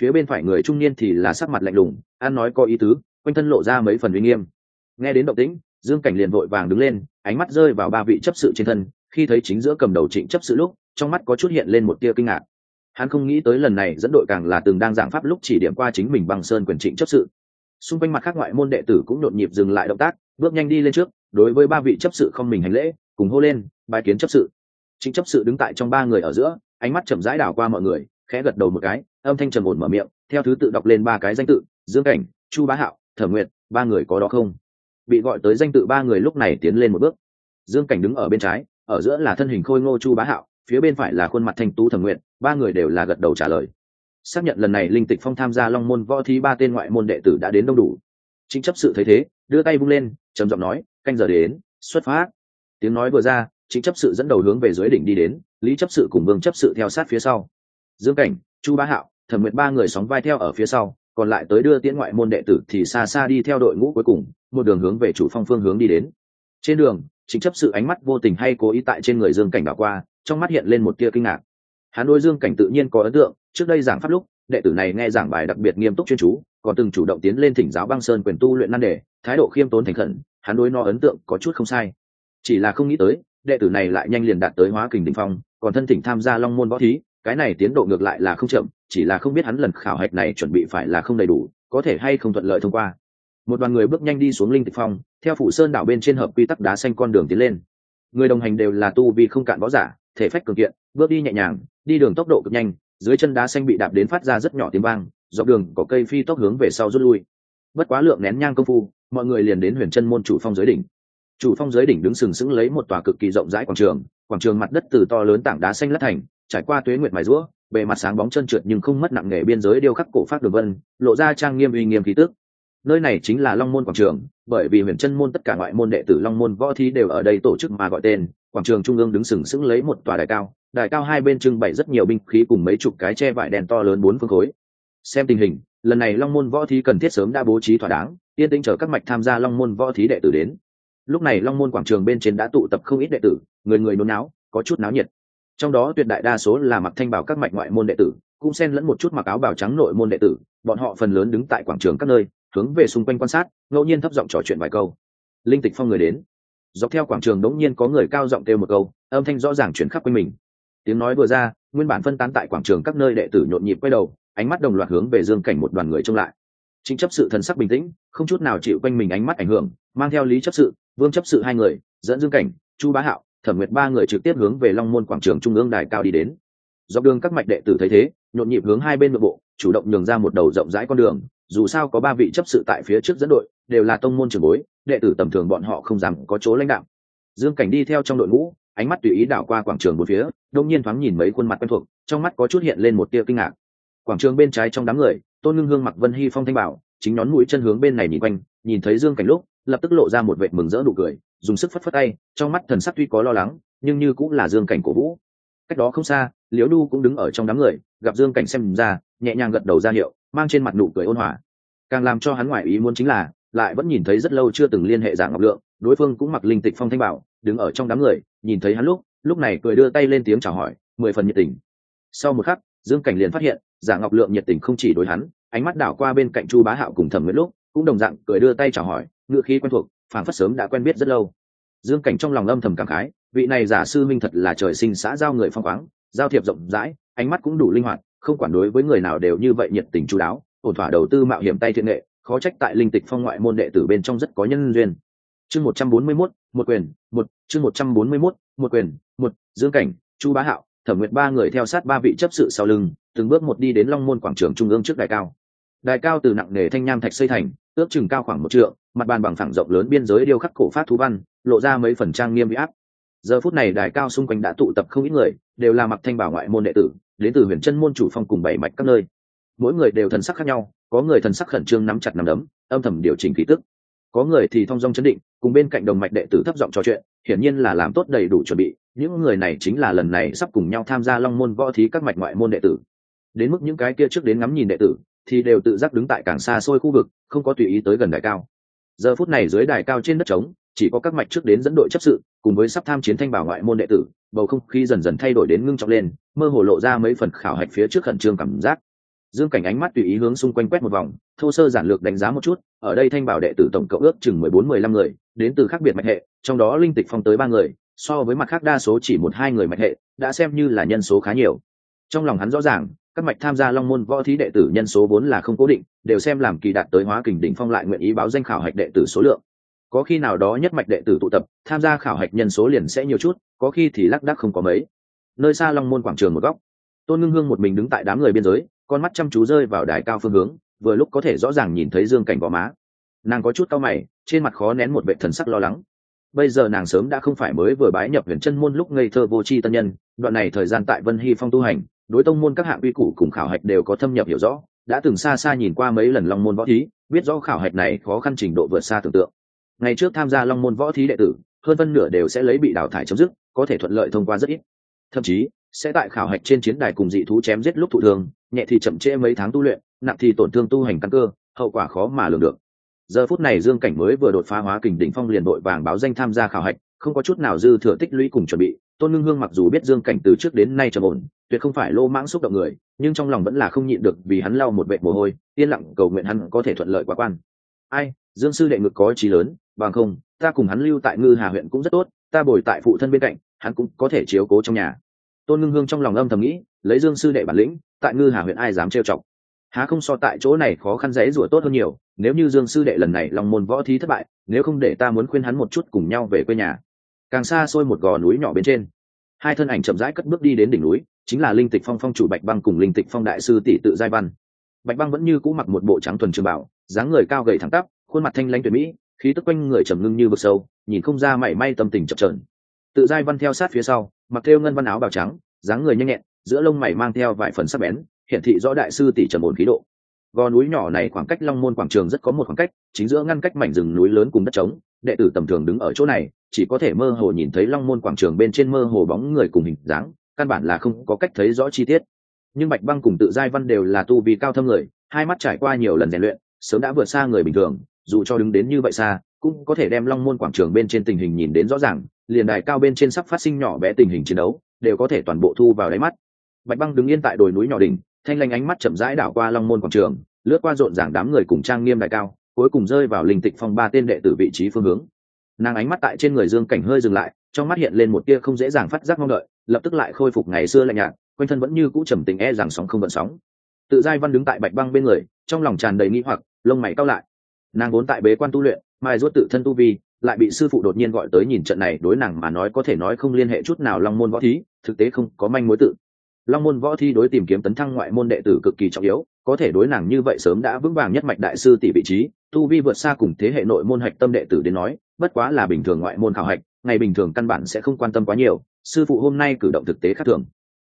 Phía bên phải người trung niên thì là sắc mặt lạnh lùng, ăn nói có ý tứ, quanh thân lộ ra mấy phần uy nghiêm. Nghe đến động tĩnh, dương cảnh liền vội vàng đứng lên, ánh mắt rơi vào ba vị chấp sự trên thân, khi thấy chính giữa cầm đầu trịnh chấp sự lúc trong mắt có chút hiện lên một tia kinh ngạc. Hắn không nghĩ tới lần này dẫn đội càng là từng đang giảng pháp lúc chỉ điểm qua chính mình bằng sơn quyền trịnh chấp sự. Xung quanh mặt khác ngoại môn đệ tử cũng nhộn nhịp dừng lại động tác, bước nhanh đi lên trước, đối với ba vị chấp sự không mình hành lễ, cùng hô lên bài kiến chấp sự. Chính chấp sự đứng tại trong ba người ở giữa, ánh mắt chậm rãi đảo qua mọi người, khẽ gật đầu một cái, âm thanh trầm ổn mở miệng, theo thứ tự đọc lên ba cái danh tự, dương cảnh, chu bá hạo, thẩm nguyệt, ba người có đó không? Bị gọi tới danh tự ba người lúc này tiến lên một bước. Dương cảnh đứng ở bên trái, ở giữa là thân hình khôi ngô chu bá hạo phía bên phải là khuôn mặt thanh tú thẩm nguyện, ba người đều là gật đầu trả lời. Xác nhận lần này linh tịch phong tham gia long môn võ thi ba tên ngoại môn đệ tử đã đến đông đủ. Chính chấp sự thấy thế, đưa tay vung lên, trầm giọng nói, canh giờ đến, xuất phát. Tiếng nói vừa ra, chính chấp sự dẫn đầu hướng về dưới đỉnh đi đến, lý chấp sự cùng vương chấp sự theo sát phía sau. Dương cảnh, chu bá hạo, thẩm nguyện ba người sóng vai theo ở phía sau, còn lại tới đưa tiễn ngoại môn đệ tử thì xa xa đi theo đội ngũ cuối cùng, một đường hướng về chủ phong phương hướng đi đến. Trên đường, chính chấp sự ánh mắt vô tình hay cố ý tại trên người dương cảnh bỏ qua trong mắt hiện lên một tia kinh ngạc. Hắn đôi dương cảnh tự nhiên có ấn tượng, trước đây giảng pháp lúc, đệ tử này nghe giảng bài đặc biệt nghiêm túc chuyên chú, còn từng chủ động tiến lên thỉnh giáo băng sơn quyền tu luyện nan đề, thái độ khiêm tốn thành khẩn, hắn đối nó ấn tượng có chút không sai. Chỉ là không nghĩ tới, đệ tử này lại nhanh liền đạt tới hóa kình đình phong, còn thân thỉnh tham gia long môn võ thí, cái này tiến độ ngược lại là không chậm, chỉ là không biết hắn lần khảo hạch này chuẩn bị phải là không đầy đủ, có thể hay không thuận lợi thông qua. Một đoàn người bước nhanh đi xuống linh tịch phong, theo phủ sơn đảo bên trên hợp quy tắc đá xanh con đường tiến lên. Người đồng hành đều là tu vì không cạn võ giả thể phách cường kiện, bước đi nhẹ nhàng, đi đường tốc độ cực nhanh, dưới chân đá xanh bị đạp đến phát ra rất nhỏ tiếng vang, dọc đường có cây phi tốc hướng về sau rút lui. Bất quá lượng nén nhang công phu, mọi người liền đến huyền chân môn chủ phong giới đỉnh. Chủ phong giới đỉnh đứng sừng sững lấy một tòa cực kỳ rộng rãi quảng trường quảng trường mặt đất từ to lớn tảng đá xanh lát thành, trải qua tuế nguyệt mài rũa, bề mặt sáng bóng chân trượt nhưng không mất nặng nghề biên giới điêu khắc cổ phát đường vân, lộ ra trang nghiêm uy nghiêm khí tức. Nơi này chính là long môn quảng trường, bởi vì huyền chân môn tất cả ngoại môn đệ tử long môn võ thí đều ở đây tổ chức mà gọi tên quảng trường trung ương đứng sừng sững lấy một tòa đài cao đài cao hai bên trưng bày rất nhiều binh khí cùng mấy chục cái che vải đèn to lớn bốn phương khối. Xem tình hình, lần này long môn võ thí cần thiết sớm đã bố trí thỏa đáng, yên tĩnh chờ các mạch tham gia long môn võ thí đệ tử đến. Lúc này long môn quảng trường bên trên đã tụ tập không ít đệ tử, người người nôn náo, có chút náo nhiệt. Trong đó tuyệt đại đa số là mặc thanh bảo các mạch ngoại môn đệ tử, cũng xen lẫn một chút mặc áo bào trắng nội môn đệ tử, bọn họ phần lớn đứng tại quảng trường các nơi, hướng về xung quanh quan sát, ngẫu nhiên thấp giọng trò chuyện vài câu. Linh tịch phong người đến dọc theo quảng trường đống nhiên có người cao giọng kêu một câu, âm thanh rõ ràng chuyển khắp quanh mình. Tiếng nói vừa ra, nguyên bản phân tán tại quảng trường các nơi đệ tử nhộn nhịp quay đầu, ánh mắt đồng loạt hướng về dương cảnh một đoàn người trông lại. Chính chấp sự thần sắc bình tĩnh, không chút nào chịu quanh mình ánh mắt ảnh hưởng, mang theo lý chấp sự, vương chấp sự hai người, dẫn dương cảnh, chu bá hạo, thẩm nguyệt ba người trực tiếp hướng về long môn quảng trường trung ương đài cao đi đến. Dọc đường các mạch đệ tử thấy thế, nhộn nhịp hướng hai bên nội bộ, chủ động nhường ra một đầu rộng rãi con đường dù sao có ba vị chấp sự tại phía trước dẫn đội, đều là tông môn trường bối, đệ tử tầm thường bọn họ không dám có chỗ lãnh đạo. Dương cảnh đi theo trong đội ngũ, ánh mắt tùy ý đảo qua quảng trường một phía, đông nhiên thoáng nhìn mấy khuôn mặt quen thuộc, trong mắt có chút hiện lên một tia kinh ngạc. Quảng trường bên trái trong đám người, tôn ngưng hương mặc vân hy, phong thanh bảo, chính nhón mũi chân hướng bên này nhìn quanh, nhìn thấy dương cảnh lúc, lập tức lộ ra một vệ mừng rỡ nụ cười, dùng sức phất phất tay, trong mắt thần sắc tuy có lo lắng, nhưng như cũng là dương cảnh cổ vũ. Cách đó không xa, liễu đu cũng đứng ở trong đám người, gặp dương cảnh xem ra, nhẹ nhàng gật đầu ra hiệu mang trên mặt nụ cười ôn hòa. Càng làm cho hắn ngoại ý muốn chính là, lại vẫn nhìn thấy rất lâu chưa từng liên hệ giả ngọc lượng, đối phương cũng mặc linh tịch phong thanh bảo, đứng ở trong đám người, nhìn thấy hắn lúc lúc này cười đưa tay lên tiếng chào hỏi, mười phần nhiệt tình. Sau một khắc, dương cảnh liền phát hiện giả ngọc lượng nhiệt tình không chỉ đối hắn, ánh mắt đảo qua bên cạnh chu bá hạo cùng thẩm nguyễn lúc, cũng đồng dạng cười đưa tay chào hỏi ngựa khí quen thuộc phản phất sớm đã quen biết rất lâu. Dương cảnh trong lòng âm thầm cảm khái, vị này giả sư minh thật là trời sinh xã giao người phong khoáng, giao thiệp rộng rãi, ánh mắt cũng đủ linh hoạt không quản đối với người nào đều như vậy nhiệt tình chú đáo ổn thỏa đầu tư mạo hiểm tay thiện nghệ khó trách tại linh tịch phong ngoại môn đệ tử bên trong rất có nhân duyên. Chương một trăm bốn mươi 141, một quyền một chương một trăm bốn mươi 141, một quyền một dương cảnh chu bá hạo thẩm nguyệt ba người theo sát ba vị chấp sự sau lưng từng bước một đi đến long môn quảng trường trung ương trước đài cao. Đài cao từ nặng nề thanh nham thạch xây thành ước chừng cao khoảng một trượng mặt bàn bằng phẳng rộng lớn biên giới điêu khắc cổ phát thú văn lộ ra mấy phần trang nghiêm bị áp. Giờ phút này đài cao xung quanh đã tụ tập không ít người đều là mặc thanh bảo ngoại môn đệ tử đến từ huyền chân môn chủ phong cùng bảy mạch các nơi. Mỗi người đều thần sắc khác nhau, có người thần sắc khẩn trương nắm chặt nắm đấm, âm thầm điều chỉnh khí tức. Có người thì thong dong chấn định, cùng bên cạnh đồng mạch đệ tử thấp giọng trò chuyện, hiển nhiên là làm tốt đầy đủ chuẩn bị, những người này chính là lần này sắp cùng nhau tham gia long môn võ thí các mạch ngoại môn đệ tử. Đến mức những cái kia trước đến ngắm nhìn đệ tử, thì đều tự giác đứng tại càng xa xôi khu vực, không có tùy ý tới gần đài cao. Giờ phút này dưới đài cao trên đất trống, chỉ có các mạch trước đến dẫn đội chấp sự, cùng với sắp tham chiến thanh bảo ngoại môn đệ tử bầu không khí dần dần thay đổi đến ngưng trọng lên, mơ hồ lộ ra mấy phần khảo hạch phía trước khẩn trương cảm giác. Dương cảnh ánh mắt tùy ý hướng xung quanh quét một vòng, thô sơ giản lược đánh giá một chút, ở đây thanh bảo đệ tử tổng cộng ước chừng mười bốn, mười lăm người, đến từ khác biệt mạch hệ, trong đó linh tịch phong tới ba người, so với mặt khác đa số chỉ một, hai người mạch hệ, đã xem như là nhân số khá nhiều. Trong lòng hắn rõ ràng, các mạch tham gia long môn võ thí đệ tử nhân số vốn là không cố định, đều xem làm kỳ đạt tới hóa kình đỉnh phong lại nguyện ý báo danh khảo hạch đệ tử số lượng. Có khi nào đó nhất mạch đệ tử tụ tập, tham gia khảo hạch nhân số liền sẽ nhiều chút có khi thì lác đác không có mấy. Nơi xa long môn quảng trường một góc. Tôn ngưng hương một mình đứng tại đám người biên giới, con mắt chăm chú rơi vào đài cao phương hướng, vừa lúc có thể rõ ràng nhìn thấy dương cảnh gò má. Nàng có chút cau mày, trên mặt khó nén một vệ thần sắc lo lắng. Bây giờ nàng sớm đã không phải mới vừa bái nhập huyền chân môn lúc ngây thơ vô tri tân nhân, đoạn này thời gian tại vân hy phong tu hành, đối tông môn các hạng uy củ cùng khảo hạch đều có thâm nhập hiểu rõ, đã từng xa xa nhìn qua mấy lần long môn võ thí, biết rõ khảo hạch này khó khăn trình độ vượt xa tưởng tượng. Ngày trước tham gia long môn võ thí đệ tử, hơn phân nửa đều sẽ lấy bị đào thải chấm dứt có thể thuận lợi thông qua rất ít. Thậm chí, sẽ tại khảo hạch trên chiến đài cùng dị thú chém giết lúc thụ thường nhẹ thì chậm trễ mấy tháng tu luyện, nặng thì tổn thương tu hành căn cơ, hậu quả khó mà lường được. Giờ phút này dương cảnh mới vừa đột phá hóa kình đỉnh phong liền đội vàng báo danh tham gia khảo hạch, không có chút nào dư thừa tích lũy cùng chuẩn bị. Tôn ngưng hương mặc dù biết dương cảnh từ trước đến nay trầm ổn, tuyệt không phải lô mãng xúc động người, nhưng trong lòng vẫn là không nhịn được vì hắn lau một vệ mồ hôi, yên lặng cầu nguyện hắn có thể thuận lợi quá quan. Ai? Dương sư đệ ngực có trí lớn, bằng không ta cùng hắn lưu tại ngư hà huyện cũng rất tốt, ta bồi tại phụ thân bên cạnh, hắn cũng có thể chiếu cố trong nhà. Tôn ngưng hương trong lòng âm thầm nghĩ, lấy dương sư đệ bản lĩnh, tại ngư hà huyện ai dám trêu chọc? Há không so tại chỗ này khó khăn dễ rủa tốt hơn nhiều, nếu như dương sư đệ lần này lòng môn võ thí thất bại, nếu không để ta muốn khuyên hắn một chút cùng nhau về quê nhà. Càng xa xôi một gò núi nhỏ bên trên, hai thân ảnh chậm rãi cất bước đi đến đỉnh núi, chính là linh tịch phong phong chủ bạch băng cùng linh tịch phong đại sư tỷ tự giai văn. Bạch băng vẫn như cũ mặc một bộ trắng thuần trường bảo, dáng người cao gầy thẳng tắp, khuôn mặt thanh lãnh tuyệt mỹ khí tức quanh người trầm ngưng như vực sâu, nhìn không ra mảy may tâm tình chập trờn tự giai văn theo sát phía sau, mặc theo ngân văn áo bào trắng, dáng người nhanh nhẹn, giữa lông mày mang theo vài phần sắc bén, hiển thị rõ đại sư tỷ trầm ổn khí độ. Gò núi nhỏ này khoảng cách long môn quảng trường rất có một khoảng cách, chính giữa ngăn cách mảnh rừng núi lớn cùng đất trống, đệ tử tầm thường đứng ở chỗ này, chỉ có thể mơ hồ nhìn thấy long môn quảng trường bên trên mơ hồ bóng người cùng hình dáng, căn bản là không có cách thấy rõ chi tiết. Nhưng bạch băng cùng tự giai văn đều là tu vì cao thâm người, hai mắt trải qua nhiều lần rèn luyện, sớm đã vượt xa người bình thường dù cho đứng đến như vậy xa, cũng có thể đem long môn quảng trường bên trên tình hình nhìn đến rõ ràng, liền đài cao bên trên sắp phát sinh nhỏ bé tình hình chiến đấu, đều có thể toàn bộ thu vào đáy mắt. Bạch băng đứng yên tại đồi núi nhỏ đỉnh, thanh lanh ánh mắt chậm rãi đảo qua long môn quảng trường, lướt qua rộn ràng đám người cùng trang nghiêm đại cao, cuối cùng rơi vào linh tịch phong ba tên đệ tử vị trí phương hướng. Nàng ánh mắt tại trên người dương cảnh hơi dừng lại, trong mắt hiện lên một tia không dễ dàng phát giác mong đợi, lập tức lại khôi phục ngày xưa lạnh nhạt, quanh thân vẫn như cũ trầm tình e rằng sóng không vận sóng. Tự giai văn đứng tại bạch băng bên người, trong lòng tràn đầy nghĩ hoặc, lông mày cao lại nàng vốn tại bế quan tu luyện, mai ruốt tự thân tu vi, lại bị sư phụ đột nhiên gọi tới nhìn trận này, đối nàng mà nói có thể nói không liên hệ chút nào long môn võ thí, thực tế không có manh mối tự. Long môn võ thi đối tìm kiếm tấn thăng ngoại môn đệ tử cực kỳ trọng yếu, có thể đối nàng như vậy sớm đã vững vàng nhất mạch đại sư tỷ vị trí, tu vi vượt xa cùng thế hệ nội môn hạch tâm đệ tử đến nói, bất quá là bình thường ngoại môn khảo hạch, ngày bình thường căn bản sẽ không quan tâm quá nhiều, sư phụ hôm nay cử động thực tế khác thường.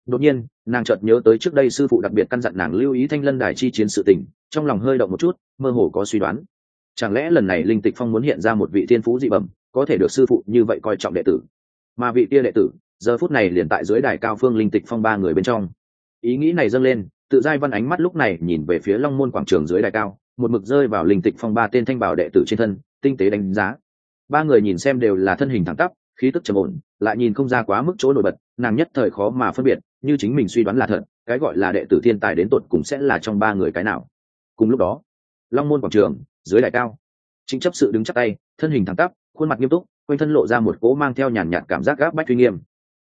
Đột nhiên, nàng chợt nhớ tới trước đây sư phụ đặc biệt căn dặn nàng lưu ý thanh lân đài chi chiến sự tình, trong lòng hơi động một chút, mơ hồ có suy đoán chẳng lẽ lần này linh tịch phong muốn hiện ra một vị thiên phú dị bẩm, có thể được sư phụ như vậy coi trọng đệ tử? Mà vị tia đệ tử, giờ phút này liền tại dưới đài cao phương linh tịch phong ba người bên trong. Ý nghĩ này dâng lên, tự giai văn ánh mắt lúc này nhìn về phía long môn quảng trường dưới đài cao, một mực rơi vào linh tịch phong ba tên thanh bảo đệ tử trên thân, tinh tế đánh giá. Ba người nhìn xem đều là thân hình thẳng tắp, khí tức trầm ổn, lại nhìn không ra quá mức chỗ nổi bật, nàng nhất thời khó mà phân biệt, như chính mình suy đoán là thật, cái gọi là đệ tử thiên tài đến tột cùng sẽ là trong ba người cái nào. Cùng lúc đó, long môn quảng trường dưới đài cao. Chính chấp sự đứng chắc tay, thân hình thẳng tắp, khuôn mặt nghiêm túc, quanh thân lộ ra một cỗ mang theo nhàn nhạt cảm giác gác bách uy nghiêm.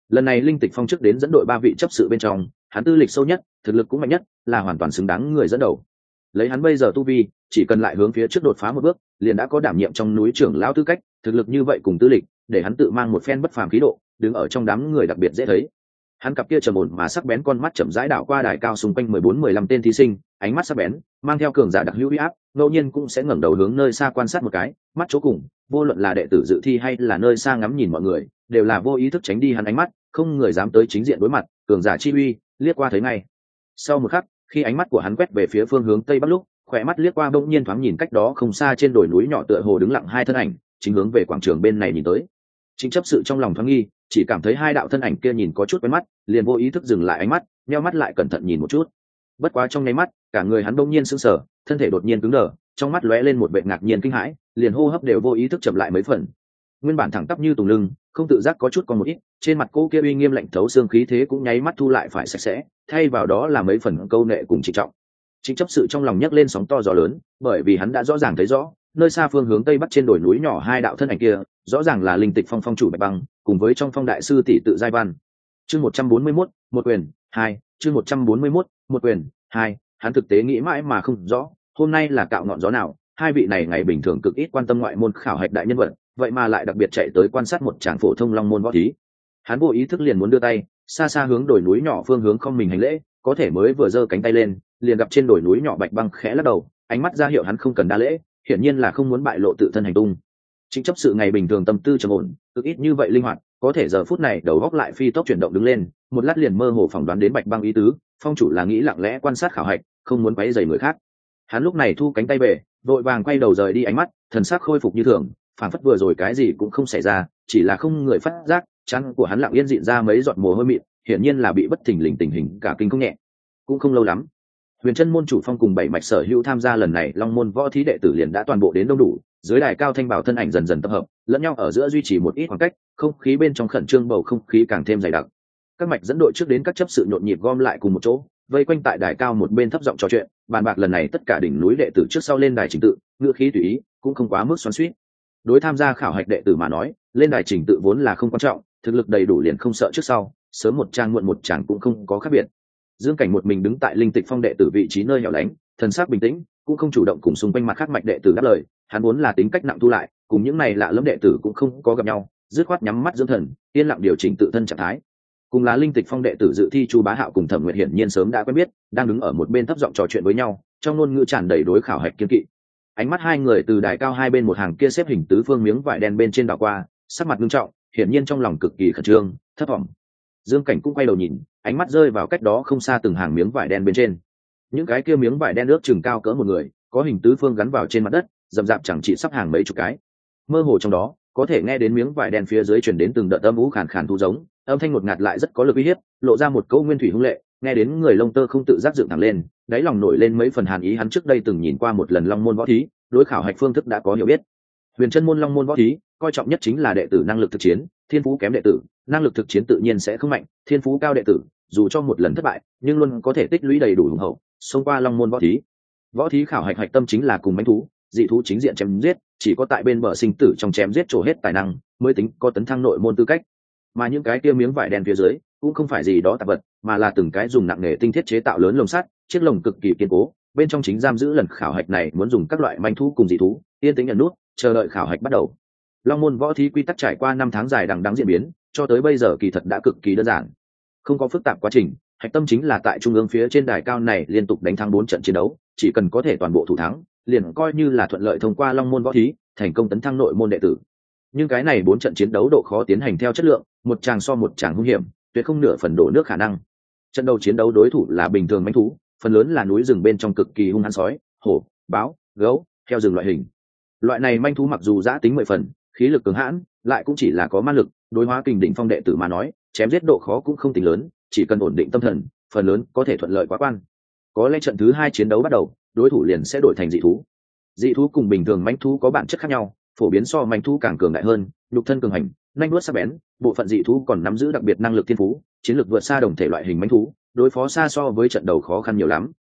Lần này linh tịch phong chức đến dẫn đội ba vị chấp sự bên trong, hắn tư lịch sâu nhất, thực lực cũng mạnh nhất, là hoàn toàn xứng đáng người dẫn đầu. Lấy hắn bây giờ tu vi, chỉ cần lại hướng phía trước đột phá một bước, liền đã có đảm nhiệm trong núi trưởng lão tư cách, thực lực như vậy cùng tư lịch, để hắn tự mang một phen bất phàm khí độ, đứng ở trong đám người đặc biệt dễ thấy. Hắn cặp kia trầm ổn mà sắc bén con mắt chậm rãi đảo qua đài cao xung quanh mười bốn mười lăm tên thí sinh ánh mắt sắc bén, mang theo cường giả đặc hữu huy áp, ngẫu nhiên cũng sẽ ngẩng đầu hướng nơi xa quan sát một cái, mắt chỗ cùng, vô luận là đệ tử dự thi hay là nơi xa ngắm nhìn mọi người, đều là vô ý thức tránh đi hắn ánh mắt, không người dám tới chính diện đối mặt, cường giả chi uy, liếc qua thấy ngay. Sau một khắc, khi ánh mắt của hắn quét về phía phương hướng tây bắc lúc, khỏe mắt liếc qua bỗng nhiên thoáng nhìn cách đó không xa trên đồi núi nhỏ tựa hồ đứng lặng hai thân ảnh, chính hướng về quảng trường bên này nhìn tới. Chính chấp sự trong lòng thoáng nghi, chỉ cảm thấy hai đạo thân ảnh kia nhìn có chút quen mắt, liền vô ý thức dừng lại ánh mắt neo mắt lại cẩn thận nhìn một chút. Bất quá trong nháy mắt cả người hắn bỗng nhiên sững sờ, thân thể đột nhiên cứng đờ, trong mắt lóe lên một vẻ ngạc nhiên kinh hãi, liền hô hấp đều vô ý thức chậm lại mấy phần. Nguyên bản thẳng tắp như tùng lưng, không tự giác có chút còn một ít, trên mặt cô kia uy nghiêm lạnh thấu xương khí thế cũng nháy mắt thu lại phải sạch sẽ, thay vào đó là mấy phần câu nệ cùng trịnh trọng. Chính chấp sự trong lòng nhấc lên sóng to gió lớn, bởi vì hắn đã rõ ràng thấy rõ, nơi xa phương hướng tây bắc trên đồi núi nhỏ hai đạo thân ảnh kia, rõ ràng là linh tịch phong phong chủ bạch băng, cùng với trong phong đại sư tỷ tự giai văn. Chương một trăm bốn mươi mốt, một quyền, hai, chương một trăm bốn mươi mốt, một quyền, hai hắn thực tế nghĩ mãi mà không rõ, hôm nay là cạo ngọn gió nào, hai vị này ngày bình thường cực ít quan tâm ngoại môn khảo hạch đại nhân vật, vậy mà lại đặc biệt chạy tới quan sát một tràng phổ thông long môn võ thí. Hắn vô ý thức liền muốn đưa tay, xa xa hướng đồi núi nhỏ phương hướng không mình hành lễ, có thể mới vừa giơ cánh tay lên, liền gặp trên đồi núi nhỏ bạch băng khẽ lắc đầu, ánh mắt ra hiệu hắn không cần đa lễ, hiển nhiên là không muốn bại lộ tự thân hành tung. Chính chấp sự ngày bình thường tâm tư trầm ổn, cực ít như vậy linh hoạt, có thể giờ phút này đầu góc lại phi tốc chuyển động đứng lên, một lát liền mơ hồ phỏng đoán đến bạch băng ý tứ, phong chủ là nghĩ lặng lẽ quan sát khảo hạch không muốn quấy rầy người khác. Hắn lúc này thu cánh tay về, vội vàng quay đầu rời đi ánh mắt, thần sắc khôi phục như thường phản phất vừa rồi cái gì cũng không xảy ra, chỉ là không người phát giác chăn của hắn lặng yên dịn ra mấy giọt mồ hôi mịn, hiển nhiên là bị bất thình lình tình hình cả kinh không nhẹ. Cũng không lâu lắm, huyền chân môn chủ phong cùng bảy mạch sở hữu tham gia lần này long môn võ thí đệ tử liền đã toàn bộ đến đông đủ, dưới đài cao thanh bảo thân ảnh dần dần tập hợp, lẫn nhau ở giữa duy trì một ít khoảng cách, không khí bên trong khẩn trương bầu không khí càng thêm dày đặc. Các mạch dẫn đội trước đến các chấp sự nhộn nhịp gom lại cùng một chỗ vây quanh tại đài cao một bên thấp giọng trò chuyện, bàn bạc lần này tất cả đỉnh núi đệ tử trước sau lên đài trình tự ngựa khí tùy ý, cũng không quá mức xoắn suýt đối tham gia khảo hạch đệ tử mà nói, lên đài trình tự vốn là không quan trọng, thực lực đầy đủ liền không sợ trước sau, sớm một trang muộn một chàng cũng không có khác biệt. Dương cảnh một mình đứng tại linh tịch phong đệ tử vị trí nơi hẻo lánh, thần sắc bình tĩnh, cũng không chủ động cùng xung quanh mặt khác mạch đệ tử đáp lời, hắn muốn là tính cách nặng thu lại, cùng những này lạ lẫm đệ tử cũng không có gặp nhau, dứt khoát nhắm mắt dưỡng thần, yên lặng điều chỉnh tự thân trạng thái cùng là linh tịch phong đệ tử dự thi chu bá hạo cùng thẩm nguyện hiển nhiên sớm đã quen biết, đang đứng ở một bên thấp giọng trò chuyện với nhau, trong ngôn ngữ tràn đầy đối khảo hạch kiên kỵ. Ánh mắt hai người từ đài cao hai bên một hàng kia xếp hình tứ phương miếng vải đen bên trên đảo qua, sắc mặt nghiêm trọng, hiển nhiên trong lòng cực kỳ khẩn trương thất vọng dương cảnh cũng quay đầu nhìn, ánh mắt rơi vào cách đó không xa từng hàng miếng vải đen bên trên. Những cái kia miếng vải đen ước chừng cao cỡ một người, có hình tứ phương gắn vào trên mặt đất rậm rạp chẳng chỉ sắp hàng mấy chục cái. Mơ hồ trong đó, có thể nghe đến miếng vải đen phía dưới chuyển đến từng đợt âm vũ khàn khàn thu giống âm thanh ngột ngạt lại rất có lực uy hiếp, lộ ra một câu nguyên thủy hung lệ, nghe đến người lông tơ không tự giác dựng thẳng lên, đáy lòng nổi lên mấy phần hàn ý, hắn trước đây từng nhìn qua một lần long môn võ thí, đối khảo hạch phương thức đã có hiểu biết. Huyền chân môn long môn võ thí, coi trọng nhất chính là đệ tử năng lực thực chiến, thiên phú kém đệ tử, năng lực thực chiến tự nhiên sẽ không mạnh, thiên phú cao đệ tử, dù cho một lần thất bại, nhưng luôn có thể tích lũy đầy đủ hùng hậu, xông qua long môn võ thí. Võ thí khảo hạch hạch tâm chính là cùng bánh thú, dị thú chính diện chém giết, chỉ có tại bên bờ sinh tử trong chém giết trổ hết tài năng, mới tính có tấn thăng nội môn tư cách mà những cái kia miếng vải đen phía dưới cũng không phải gì đó tạp vật, mà là từng cái dùng nặng nghề tinh thiết chế tạo lớn lồng sắt, chiếc lồng cực kỳ kiên cố, bên trong chính giam giữ lần khảo hạch này muốn dùng các loại manh thú cùng dị thú, yên tĩnh nhận nút, chờ đợi khảo hạch bắt đầu. Long môn võ thí quy tắc trải qua năm tháng dài đằng đắng diễn biến, cho tới bây giờ kỳ thật đã cực kỳ đơn giản. Không có phức tạp quá trình, hạch tâm chính là tại trung ương phía trên đài cao này liên tục đánh thắng bốn trận chiến đấu, chỉ cần có thể toàn bộ thủ thắng, liền coi như là thuận lợi thông qua long môn võ thí, thành công tấn thăng nội môn đệ tử. Nhưng cái này bốn trận chiến đấu độ khó tiến hành theo chất lượng một tràng so một tràng hung hiểm, tuyệt không nửa phần đổ nước khả năng. Trận đầu chiến đấu đối thủ là bình thường manh thú, phần lớn là núi rừng bên trong cực kỳ hung hăng sói, hổ, báo, gấu, theo rừng loại hình. Loại này manh thú mặc dù giã tính mười phần, khí lực cường hãn, lại cũng chỉ là có ma lực, đối hóa kình đỉnh phong đệ tử mà nói, chém giết độ khó cũng không tính lớn, chỉ cần ổn định tâm thần, phần lớn có thể thuận lợi quá quan. Có lẽ trận thứ hai chiến đấu bắt đầu, đối thủ liền sẽ đổi thành dị thú. Dị thú cùng bình thường manh thú có bản chất khác nhau, phổ biến so manh thú càng cường đại hơn, nhục thân cường hành nanh nuốt sắc bén, bộ phận dị thú còn nắm giữ đặc biệt năng lực thiên phú, chiến lược vượt xa đồng thể loại hình mánh thú, đối phó xa so với trận đầu khó khăn nhiều lắm.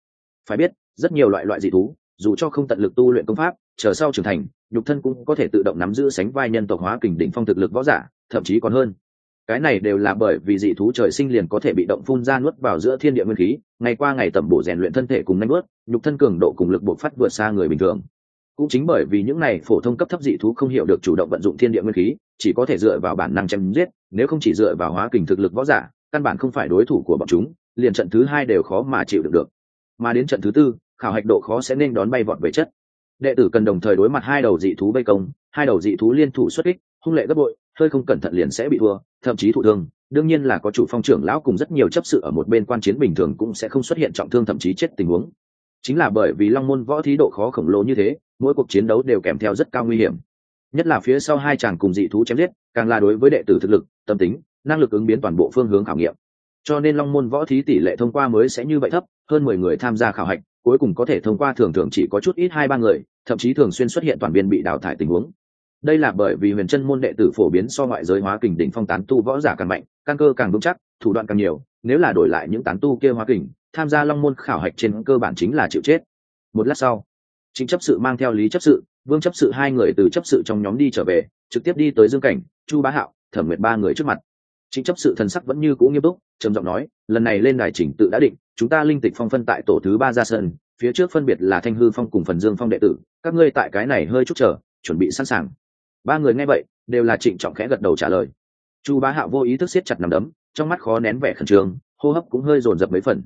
Phải biết, rất nhiều loại loại dị thú, dù cho không tận lực tu luyện công pháp, chờ sau trưởng thành, nhục thân cũng có thể tự động nắm giữ sánh vai nhân tộc hóa kình đỉnh phong thực lực võ giả, thậm chí còn hơn. Cái này đều là bởi vì dị thú trời sinh liền có thể bị động phun ra nuốt vào giữa thiên địa nguyên khí, ngày qua ngày tẩm bổ rèn luyện thân thể cùng nhanh nuốt nhục thân cường độ cùng lực buộc phát vượt xa người bình thường cũng chính bởi vì những này phổ thông cấp thấp dị thú không hiểu được chủ động vận dụng thiên địa nguyên khí, chỉ có thể dựa vào bản năng chém giết, nếu không chỉ dựa vào hóa kình thực lực võ giả, căn bản không phải đối thủ của bọn chúng, liền trận thứ hai đều khó mà chịu được được. Mà đến trận thứ tư, khảo hạch độ khó sẽ nên đón bay vọt về chất. Đệ tử cần đồng thời đối mặt hai đầu dị thú vây công, hai đầu dị thú liên thủ xuất kích, hung lệ gấp bội, hơi không cẩn thận liền sẽ bị thua, thậm chí thụ thương. Đương nhiên là có chủ phong trưởng lão cùng rất nhiều chấp sự ở một bên quan chiến bình thường cũng sẽ không xuất hiện trọng thương thậm chí chết tình huống chính là bởi vì long môn võ thí độ khó khổng lồ như thế, mỗi cuộc chiến đấu đều kèm theo rất cao nguy hiểm. Nhất là phía sau hai chàng cùng dị thú chém giết, càng là đối với đệ tử thực lực, tâm tính, năng lực ứng biến toàn bộ phương hướng khảo nghiệm. Cho nên long môn võ thí tỷ lệ thông qua mới sẽ như vậy thấp, hơn mười người tham gia khảo hạch, cuối cùng có thể thông qua thường thường chỉ có chút ít hai ba người, thậm chí thường xuyên xuất hiện toàn viên bị đào thải tình huống. Đây là bởi vì huyền chân môn đệ tử phổ biến so ngoại giới hóa kình đỉnh phong tán tu võ giả càng mạnh, căn cơ càng vững chắc, thủ đoạn càng nhiều, nếu là đổi lại những tán tu kia hóa kình tham gia long môn khảo hạch trên cơ bản chính là chịu chết. Một lát sau chính chấp sự mang theo lý chấp sự, vương chấp sự hai người từ chấp sự trong nhóm đi trở về, trực tiếp đi tới dương cảnh, chu bá hạo, thẩm nguyệt ba người trước mặt. Chính chấp sự thần sắc vẫn như cũ nghiêm túc, trầm giọng nói, lần này lên đài chỉnh tự đã định, chúng ta linh tịch phong phân tại tổ thứ ba ra sân, phía trước phân biệt là thanh hư phong cùng phần dương phong đệ tử, các ngươi tại cái này hơi chút chờ, chuẩn bị sẵn sàng. Ba người nghe vậy, đều là trịnh trọng khẽ gật đầu trả lời. Chu bá hạo vô ý thức siết chặt nằm đấm, trong mắt khó nén vẻ khẩn trương, hô hấp cũng hơi dồn dập mấy phần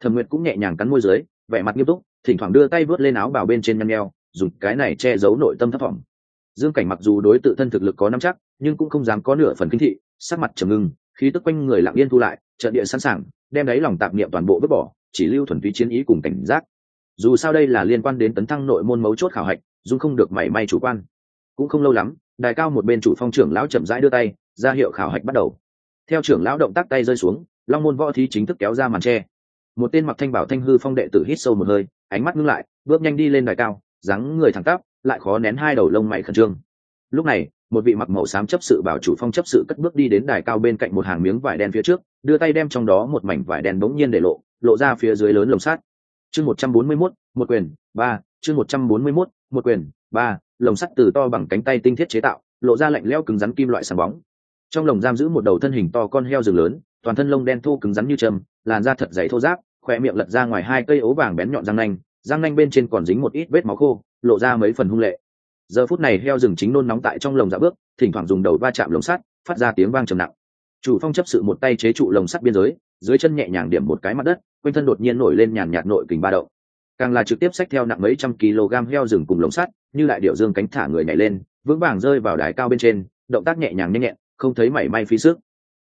thẩm nguyệt cũng nhẹ nhàng cắn môi dưới, vẻ mặt nghiêm túc, thỉnh thoảng đưa tay vớt lên áo bào bên trên nhăn nheo, dùng cái này che giấu nội tâm thất vọng dương cảnh mặc dù đối tự thân thực lực có năm chắc, nhưng cũng không dám có nửa phần kinh thị, sắc mặt trầm ngưng, khí tức quanh người lặng yên thu lại, trận địa sẵn sàng, đem đáy lòng tạp niệm toàn bộ vứt bỏ, chỉ lưu thuần túy chiến ý cùng cảnh giác. Dù sao đây là liên quan đến tấn thăng nội môn mấu chốt khảo hạch dung không được mảy may chủ quan. Cũng không lâu lắm, đài cao một bên chủ phong trưởng lão chậm rãi đưa tay, ra hiệu khảo hạch bắt đầu. Theo trưởng lão động tác tay rơi xuống, long môn võ thí chính thức kéo ra màn tre một tên mặc thanh bảo thanh hư phong đệ tử hít sâu một hơi, ánh mắt ngưng lại, bước nhanh đi lên đài cao, dáng người thẳng tắp, lại khó nén hai đầu lông mày khẩn trương. Lúc này, một vị mặc màu xám chấp sự bảo chủ phong chấp sự cất bước đi đến đài cao bên cạnh một hàng miếng vải đen phía trước, đưa tay đem trong đó một mảnh vải đen bỗng nhiên để lộ lộ ra phía dưới lớn lồng sắt. Chương một trăm bốn mươi mốt, một quyền, ba, chương một trăm bốn mươi mốt, một quyền, ba, lồng sắt từ to bằng cánh tay tinh thiết chế tạo, lộ ra lạnh lẽo cứng rắn kim loại sáng bóng. Trong lồng giam giữ một đầu thân hình to con heo rừng lớn, toàn thân lông đen thô cứng rắn như châm làn da thật dày thô ráp khoe miệng lật ra ngoài hai cây ố vàng bén nhọn răng nanh răng nanh bên trên còn dính một ít vết máu khô, lộ ra mấy phần hung lệ. Giờ phút này heo rừng chính nôn nóng tại trong lồng dạ bước, thỉnh thoảng dùng đầu va chạm lồng sắt, phát ra tiếng vang trầm nặng. Chủ phong chấp sự một tay chế trụ lồng sắt biên giới, dưới chân nhẹ nhàng điểm một cái mặt đất, quanh thân đột nhiên nổi lên nhàn nhạt nội kình ba động. Càng là trực tiếp xách theo nặng mấy trăm kg heo rừng cùng lồng sắt, như lại điệu dương cánh thả người nhảy lên, vững vàng rơi vào đài cao bên trên, động tác nhẹ nhàng nhanh nhẹn, không thấy mảy may phí sức.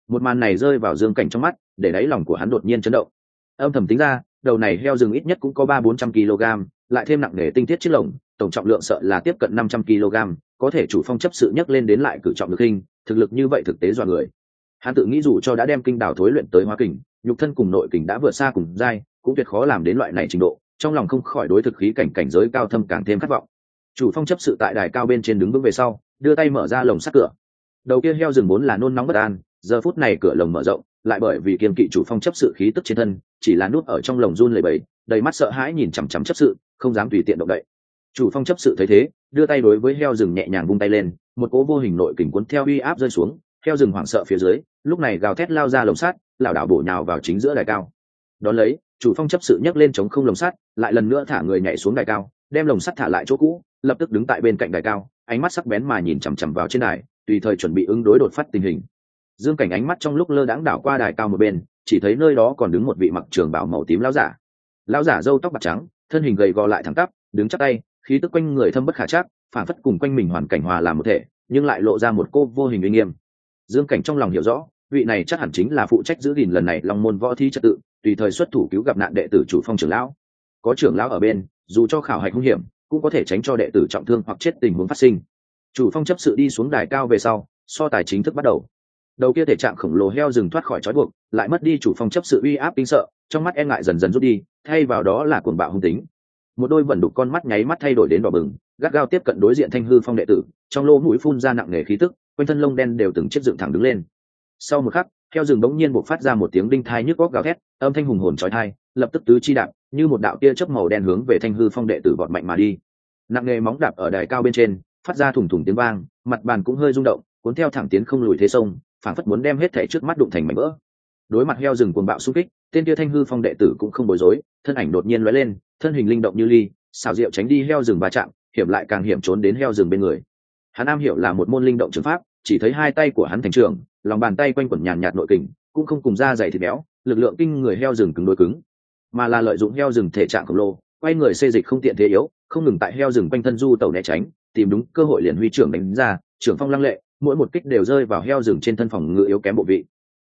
Một màn này rơi vào dương cảnh trong mắt để đáy lòng của hắn đột nhiên chấn động. Âm thầm tính ra, đầu này heo rừng ít nhất cũng có ba bốn trăm kg, lại thêm nặng nề tinh tiết chiếc lồng, tổng trọng lượng sợ là tiếp cận năm trăm kg, có thể chủ phong chấp sự nhắc lên đến lại cử trọng được hình, thực lực như vậy thực tế dọa người. Hắn tự nghĩ dù cho đã đem kinh đảo thối luyện tới hóa kình, nhục thân cùng nội kình đã vượt xa cùng dai cũng tuyệt khó làm đến loại này trình độ, trong lòng không khỏi đối thực khí cảnh cảnh giới cao thâm càng thêm khát vọng. Chủ phong chấp sự tại đài cao bên trên đứng vững về sau, đưa tay mở ra lồng sắt cửa. Đầu kia heo rừng vốn là nôn nóng bất an giờ phút này cửa lồng mở rộng, lại bởi vì kiềm kỵ chủ phong chấp sự khí tức trên thân, chỉ là nút ở trong lồng run lầy bầy đầy mắt sợ hãi nhìn chằm chằm chấp sự, không dám tùy tiện động đậy. Chủ phong chấp sự thấy thế, đưa tay đối với heo rừng nhẹ nhàng vung tay lên, một cỗ vô hình nội kình cuốn theo uy áp rơi xuống, heo rừng hoảng sợ phía dưới, lúc này gào thét lao ra lồng sắt, lảo đảo bổ nhào vào chính giữa đài cao. Đón lấy, chủ phong chấp sự nhấc lên chống không lồng sắt, lại lần nữa thả người nhảy xuống đài cao, đem lồng sắt thả lại chỗ cũ, lập tức đứng tại bên cạnh đài cao, ánh mắt sắc bén mà nhìn chằm chằm vào trên đài, tùy thời chuẩn bị ứng đối đột phát tình hình dương cảnh ánh mắt trong lúc lơ đãng đảo qua đài cao một bên, chỉ thấy nơi đó còn đứng một vị mặc trường bảo màu tím lão giả. Lão giả râu tóc bạc trắng, thân hình gầy gò lại thẳng tắp, đứng chắc tay, khí tức quanh người thâm bất khả chắc, phản phất cùng quanh mình hoàn cảnh hòa làm một thể, nhưng lại lộ ra một cô vô hình uy nghiêm. Dương cảnh trong lòng hiểu rõ, vị này chắc hẳn chính là phụ trách giữ gìn lần này long môn võ thi trật tự, tùy thời xuất thủ cứu gặp nạn đệ tử chủ phong trưởng lão. Có trưởng lão ở bên, dù cho khảo hạch hung hiểm, cũng có thể tránh cho đệ tử trọng thương hoặc chết tình huống phát sinh. Chủ phong chấp sự đi xuống đài cao về sau, so tài chính thức bắt đầu đầu kia thể trạng khổng lồ heo rừng thoát khỏi trói buộc, lại mất đi chủ phong chấp sự uy áp kinh sợ, trong mắt e ngại dần dần rút đi, thay vào đó là cuồng bạo hung tính. Một đôi vẩn đục con mắt nháy mắt thay đổi đến đỏ bừng, gắt gao tiếp cận đối diện thanh hư phong đệ tử, trong lỗ mũi phun ra nặng nề khí tức, quanh thân lông đen đều từng chiếc dựng thẳng đứng lên. Sau một khắc, heo rừng bỗng nhiên buộc phát ra một tiếng đinh thai nhức góc gào thét, âm thanh hùng hồn trói thai lập tức tứ chi đạp, như một đạo tia chớp màu đen hướng về thanh hư phong đệ tử vọt mạnh mà đi. Nặng nề móng đạp ở đài cao bên trên, phát ra thủng thủng tiếng vang, mặt bàn cũng hơi rung động, cuốn theo thẳng tiến không lùi thế sông phản phất muốn đem hết thể trước mắt đụng thành mảnh vỡ. Đối mặt heo rừng cuồng bạo xung kích, tên kia thanh hư phong đệ tử cũng không bối rối, thân ảnh đột nhiên lóe lên, thân hình linh động như ly, xảo diệu tránh đi heo rừng va chạm, hiểm lại càng hiểm trốn đến heo rừng bên người. Hắn am hiểu là một môn linh động trường pháp, chỉ thấy hai tay của hắn thành trường, lòng bàn tay quanh quẩn nhàn nhạt nội kình, cũng không cùng da dày thịt béo, lực lượng kinh người heo rừng cứng đối cứng. Mà là lợi dụng heo rừng thể trạng khổng lồ, quay người xê dịch không tiện thế yếu, không ngừng tại heo rừng quanh thân du tàu né tránh, tìm đúng cơ hội liền huy trưởng đánh ra, trưởng phong lăng lệ mỗi một kích đều rơi vào heo rừng trên thân phòng ngự yếu kém bộ vị.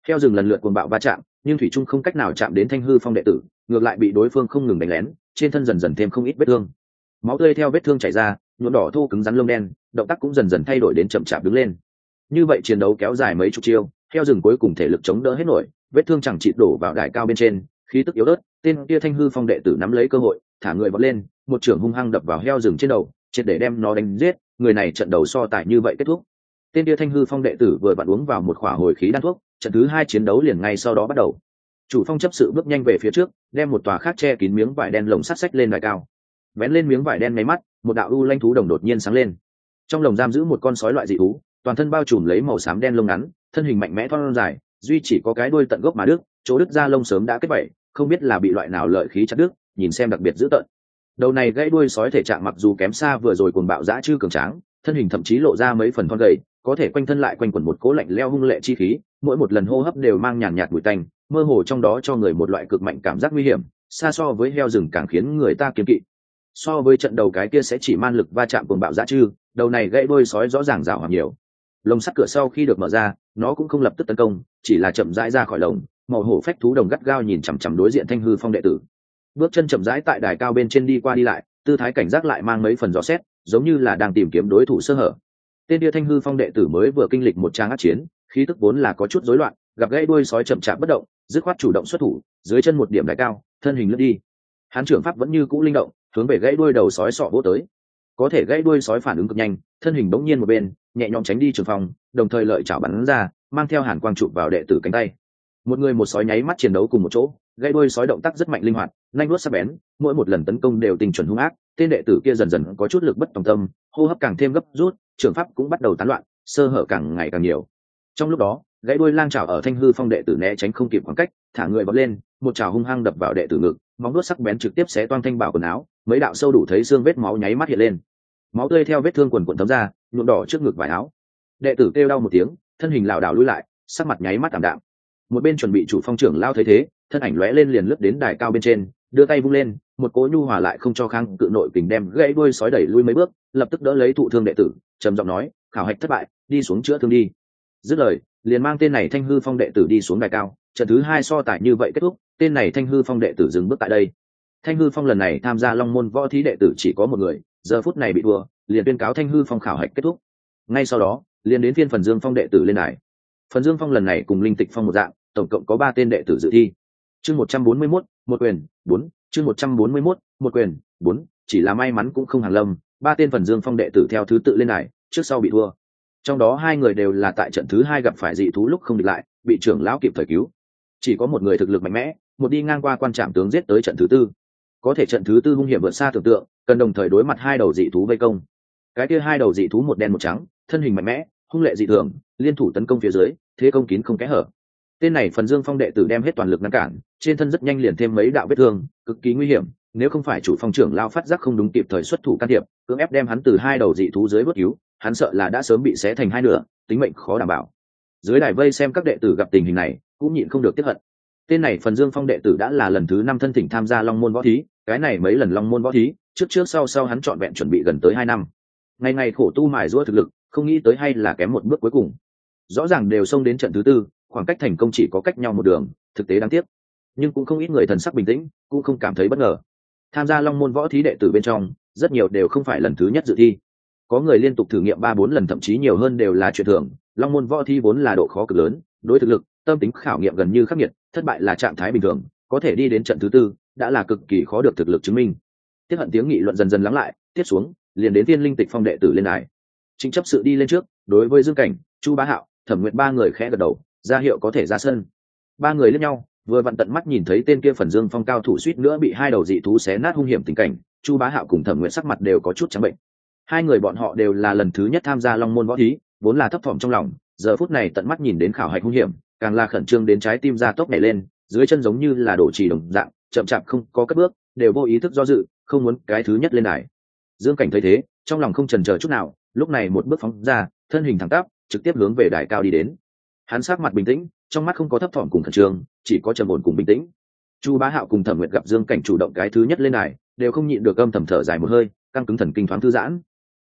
Heo rừng lần lượt cuồng bạo va chạm, nhưng thủy trung không cách nào chạm đến thanh hư phong đệ tử, ngược lại bị đối phương không ngừng đánh lén, trên thân dần dần thêm không ít vết thương. Máu tươi theo vết thương chảy ra, nhuộm đỏ thô cứng rắn lông đen, động tác cũng dần dần thay đổi đến chậm chạp đứng lên. Như vậy chiến đấu kéo dài mấy chục chiêu, heo rừng cuối cùng thể lực chống đỡ hết nổi, vết thương chẳng trị đổ vào đài cao bên trên, khí tức yếu ớt, tên kia thanh hư phong đệ tử nắm lấy cơ hội, thả người vọt lên, một trưởng hung hăng đập vào heo rừng trên đầu, triệt để đem nó đánh giết, người này trận đầu so tài như vậy kết thúc tên kia thanh hư phong đệ tử vừa vặn uống vào một khỏa hồi khí đan thuốc, trận thứ hai chiến đấu liền ngay sau đó bắt đầu. Chủ phong chấp sự bước nhanh về phía trước, đem một tòa khác che kín miếng vải đen lồng sắt sách lên đài cao. Vén lên miếng vải đen máy mắt, một đạo u lanh thú đồng đột nhiên sáng lên. Trong lồng giam giữ một con sói loại dị thú, toàn thân bao trùm lấy màu xám đen lông ngắn, thân hình mạnh mẽ thon dài, duy chỉ có cái đuôi tận gốc mà đứt, chỗ đứt da lông sớm đã kết bậy, không biết là bị loại nào lợi khí chặt đứt, nhìn xem đặc biệt dữ tợn. Đầu này gãy đuôi sói thể trạng mặc dù kém xa vừa rồi cuồng bạo dã chư cường tráng, thân hình thậm chí lộ ra mấy phần thon gầy có thể quanh thân lại quanh quẩn một cố lạnh leo hung lệ chi khí, mỗi một lần hô hấp đều mang nhàn nhạt bụi tanh, mơ hồ trong đó cho người một loại cực mạnh cảm giác nguy hiểm, xa so với heo rừng càng khiến người ta kiếm kỵ. So với trận đầu cái kia sẽ chỉ man lực va chạm cùng bạo dã chư đầu này gãy đôi sói rõ ràng rào hoặc nhiều. Lồng sắt cửa sau khi được mở ra, nó cũng không lập tức tấn công, chỉ là chậm rãi ra khỏi lồng, màu hổ phách thú đồng gắt gao nhìn chằm chằm đối diện thanh hư phong đệ tử. Bước chân chậm rãi tại đài cao bên trên đi qua đi lại, tư thái cảnh giác lại mang mấy phần rõ xét, giống như là đang tìm kiếm đối thủ sơ hở tên đia thanh hư phong đệ tử mới vừa kinh lịch một trang át chiến, khí tức vốn là có chút rối loạn, gặp gãy đuôi sói chậm chạp bất động, dứt khoát chủ động xuất thủ, dưới chân một điểm đại cao, thân hình lướt đi. Hán trưởng pháp vẫn như cũ linh động, hướng về gãy đuôi đầu sói sọ vỗ tới. Có thể gãy đuôi sói phản ứng cực nhanh, thân hình bỗng nhiên một bên, nhẹ nhõm tránh đi trường phòng, đồng thời lợi chảo bắn ra, mang theo hàn quang chụp vào đệ tử cánh tay. Một người một sói nháy mắt chiến đấu cùng một chỗ gây đuôi sói động tác rất mạnh linh hoạt nhanh nuốt sắc bén, mỗi một lần tấn công đều tình chuẩn hung ác, tên đệ tử kia dần dần có chút lực bất tòng tâm, hô hấp càng thêm gấp rút, trường pháp cũng bắt đầu tán loạn, sơ hở càng ngày càng nhiều. Trong lúc đó, gãy đuôi lang trào ở thanh hư phong đệ tử né tránh không kịp khoảng cách, thả người bật lên, một trào hung hăng đập vào đệ tử ngực, móng đuốt sắc bén trực tiếp xé toan thanh bảo quần áo, mấy đạo sâu đủ thấy xương vết máu nháy mắt hiện lên. Máu tươi theo vết thương quần quần thấm ra, nhuộm đỏ trước ngực vải áo. Đệ tử kêu đau một tiếng, thân hình lảo đảo lui lại, sắc mặt nháy mắt ảm đạm một bên chuẩn bị chủ phong trưởng lao thấy thế, thân ảnh lóe lên liền lướt đến đài cao bên trên, đưa tay vung lên, một cỗ nhu hòa lại không cho khang cự nội kình đem gãy đuôi sói đẩy lui mấy bước, lập tức đỡ lấy thụ thương đệ tử, trầm giọng nói, khảo hạch thất bại, đi xuống chữa thương đi. Dứt lời, liền mang tên này thanh hư phong đệ tử đi xuống đài cao, trận thứ hai so tài như vậy kết thúc, tên này thanh hư phong đệ tử dừng bước tại đây. Thanh hư phong lần này tham gia long môn võ thí đệ tử chỉ có một người, giờ phút này bị thua, liền tuyên cáo thanh hư phong khảo hạch kết thúc. Ngay sau đó, liền đến phiên phần dương phong đệ tử lên đài. Phần dương phong lần này cùng linh tịch phong một dạng tổng cộng có ba tên đệ tử dự thi. Chương một trăm bốn mươi mốt, một quyền, bốn, chương một trăm bốn mươi mốt, một quyền, bốn, chỉ là may mắn cũng không hàn lâm, ba tên phần dương phong đệ tử theo thứ tự lên này trước sau bị thua. Trong đó hai người đều là tại trận thứ hai gặp phải dị thú lúc không địch lại, bị trưởng lão kịp thời cứu. Chỉ có một người thực lực mạnh mẽ, một đi ngang qua quan trạm tướng giết tới trận thứ tư. Có thể trận thứ tư hung hiểm vượt xa tưởng tượng, cần đồng thời đối mặt hai đầu dị thú vây công. Cái kia hai đầu dị thú một đen một trắng, thân hình mạnh mẽ, hung lệ dị thường, liên thủ tấn công phía dưới, thế công kín không kẽ hở tên này phần dương phong đệ tử đem hết toàn lực ngăn cản, trên thân rất nhanh liền thêm mấy đạo vết thương, cực kỳ nguy hiểm, nếu không phải chủ phong trưởng lao phát giác không đúng kịp thời xuất thủ can thiệp, cưỡng ép đem hắn từ hai đầu dị thú dưới bất cứu, hắn sợ là đã sớm bị xé thành hai nửa, tính mệnh khó đảm bảo. Dưới đài vây xem các đệ tử gặp tình hình này, cũng nhịn không được tiếp hận. Tên này phần dương phong đệ tử đã là lần thứ năm thân thỉnh tham gia long môn võ thí, cái này mấy lần long môn võ thí, trước trước sau sau hắn trọn vẹn chuẩn bị gần tới hai năm. Ngày ngày khổ tu mài giũa thực lực, không nghĩ tới hay là kém một bước cuối cùng. Rõ ràng đều xông đến trận thứ tư khoảng cách thành công chỉ có cách nhau một đường, thực tế đáng tiếc. Nhưng cũng không ít người thần sắc bình tĩnh, cũng không cảm thấy bất ngờ. Tham gia long môn võ thí đệ tử bên trong, rất nhiều đều không phải lần thứ nhất dự thi. Có người liên tục thử nghiệm ba bốn lần, thậm chí nhiều hơn đều là chuyện thường. Long môn võ thi vốn là độ khó cực lớn, đối thực lực, tâm tính khảo nghiệm gần như khắc nghiệt, thất bại là trạng thái bình thường, có thể đi đến trận thứ tư, đã là cực kỳ khó được thực lực chứng minh. Tiếp hận tiếng nghị luận dần dần lắng lại, tiếp xuống, liền đến tiên linh tịch phong đệ tử lên đài. Chính chấp sự đi lên trước, đối với dương cảnh, chu bá hạo, thẩm nguyện ba người khẽ gật đầu ra hiệu có thể ra sân. Ba người lẫn nhau, vừa vặn tận mắt nhìn thấy tên kia phần dương phong cao thủ suýt nữa bị hai đầu dị thú xé nát hung hiểm tình cảnh, chu bá hạo cùng thẩm nguyện sắc mặt đều có chút trắng bệnh. Hai người bọn họ đều là lần thứ nhất tham gia long môn võ thí, vốn là thấp thỏm trong lòng, giờ phút này tận mắt nhìn đến khảo hạch hung hiểm, càng là khẩn trương đến trái tim ra tốc nhảy lên, dưới chân giống như là đổ trì đồng dạng, chậm chạp không có cất bước, đều vô ý thức do dự, không muốn cái thứ nhất lên đài. Dương cảnh thấy thế, trong lòng không trần chờ chút nào, lúc này một bước phóng ra, thân hình thẳng tắp, trực tiếp hướng về đài cao đi đến hắn sát mặt bình tĩnh, trong mắt không có thấp thỏm cùng khẩn trương, chỉ có trầm ổn cùng bình tĩnh. Chu bá hạo cùng thẩm Nguyệt gặp dương cảnh chủ động cái thứ nhất lên này, đều không nhịn được âm thầm thở dài một hơi, căng cứng thần kinh thoáng thư giãn.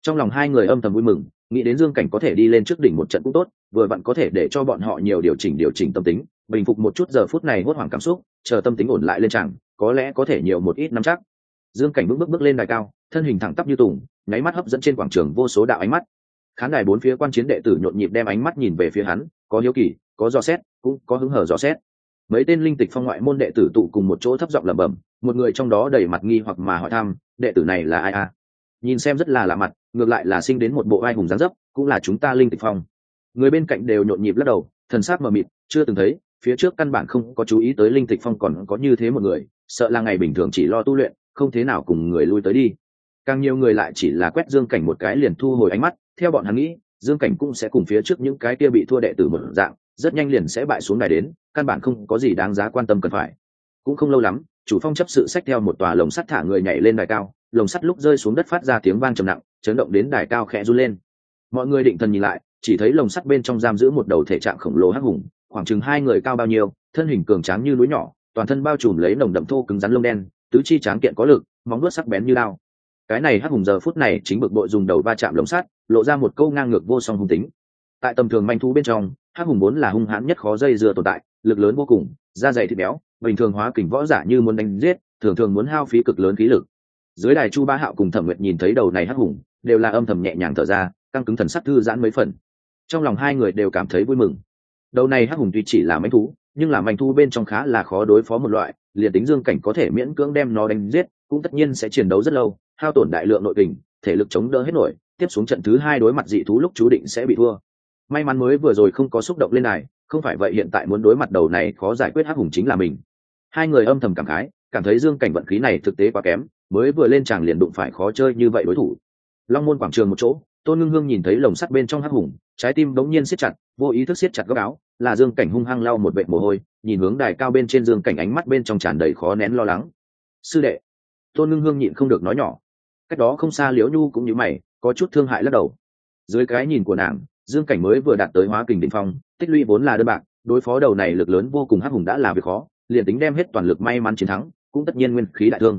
Trong lòng hai người âm thầm vui mừng, nghĩ đến dương cảnh có thể đi lên trước đỉnh một trận cũng tốt, vừa vặn có thể để cho bọn họ nhiều điều chỉnh điều chỉnh tâm tính, bình phục một chút giờ phút này hốt hoảng cảm xúc, chờ tâm tính ổn lại lên chẳng, có lẽ có thể nhiều một ít năm chắc. Dương cảnh bước bước bước lên đài cao, thân hình thẳng tắp như tùng, nháy mắt hấp dẫn trên quảng trường vô số đạo ánh mắt. Khán đài bốn phía quan chiến đệ tử nhộn nhịp đem ánh mắt nhìn về phía hắn có hiếu kỳ, có dò xét, cũng có hứng hở dò xét. Mấy tên linh tịch phong ngoại môn đệ tử tụ cùng một chỗ thấp giọng lẩm bẩm, một người trong đó đầy mặt nghi hoặc mà hỏi thăm, đệ tử này là ai a? Nhìn xem rất là lạ mặt, ngược lại là sinh đến một bộ ai hùng dáng dấp, cũng là chúng ta linh tịch phong. Người bên cạnh đều nhộn nhịp lắc đầu, thần sát mờ mịt, chưa từng thấy, phía trước căn bản không có chú ý tới linh tịch phong còn có như thế một người, sợ là ngày bình thường chỉ lo tu luyện, không thế nào cùng người lui tới đi. Càng nhiều người lại chỉ là quét dương cảnh một cái liền thu hồi ánh mắt, theo bọn hắn nghĩ dương cảnh cũng sẽ cùng phía trước những cái kia bị thua đệ tử một dạng, rất nhanh liền sẽ bại xuống đài đến, căn bản không có gì đáng giá quan tâm cần phải. Cũng không lâu lắm, chủ phong chấp sự sách theo một tòa lồng sắt thả người nhảy lên đài cao, lồng sắt lúc rơi xuống đất phát ra tiếng vang trầm nặng, chấn động đến đài cao khẽ run lên. Mọi người định thần nhìn lại, chỉ thấy lồng sắt bên trong giam giữ một đầu thể trạng khổng lồ hắc hùng, khoảng chừng hai người cao bao nhiêu, thân hình cường tráng như núi nhỏ, toàn thân bao trùm lấy nồng đậm thô cứng rắn lông đen, tứ chi tráng kiện có lực, móng vuốt sắc bén như lao cái này hắc hùng giờ phút này chính bực bội dùng đầu va chạm lồng sắt, lộ ra một câu ngang ngược vô song hung tính. Tại tầm thường manh thú bên trong, hắc hùng vốn là hung hãn nhất khó dây dưa tồn tại, lực lớn vô cùng, da dày thịt béo, bình thường hóa kình võ giả như muốn đánh giết, thường thường muốn hao phí cực lớn khí lực. Dưới đài chu ba hạo cùng thẩm nguyệt nhìn thấy đầu này hắc hùng, đều là âm thầm nhẹ nhàng thở ra, căng cứng thần sắc thư giãn mấy phần. Trong lòng hai người đều cảm thấy vui mừng. Đầu này hắc hùng tuy chỉ là manh thú, nhưng là manh thú bên trong khá là khó đối phó một loại, liền tính dương cảnh có thể miễn cưỡng đem nó đánh giết, cũng tất nhiên sẽ chiến đấu rất lâu hao tổn đại lượng nội tình thể lực chống đỡ hết nổi, tiếp xuống trận thứ hai đối mặt dị thú lúc chú định sẽ bị thua. May mắn mới vừa rồi không có xúc động lên này không phải vậy hiện tại muốn đối mặt đầu này khó giải quyết hắc hùng chính là mình. Hai người âm thầm cảm khái, cảm thấy dương cảnh vận khí này thực tế quá kém, mới vừa lên tràng liền đụng phải khó chơi như vậy đối thủ. Long môn quảng trường một chỗ, tôn ngưng hương nhìn thấy lồng sắt bên trong hắc hùng, trái tim bỗng nhiên siết chặt, vô ý thức siết chặt góc áo, là dương cảnh hung hăng lau một vệ mồ hôi, nhìn hướng đài cao bên trên dương cảnh ánh mắt bên trong tràn đầy khó nén lo lắng. Sư đệ. Tôn ngưng hương nhịn không được nói nhỏ cách đó không xa liễu nhu cũng như mày, có chút thương hại lắc đầu. Dưới cái nhìn của nàng, dương cảnh mới vừa đạt tới hóa kình đ ỉ n h phong, tích lũy vốn là đơn bạc, đối phó đầu này lực lớn vô cùng hắc hùng đã là việc khó, liền tính đem hết toàn lực may mắn chiến thắng, cũng tất nhiên nguyên khí đại thương.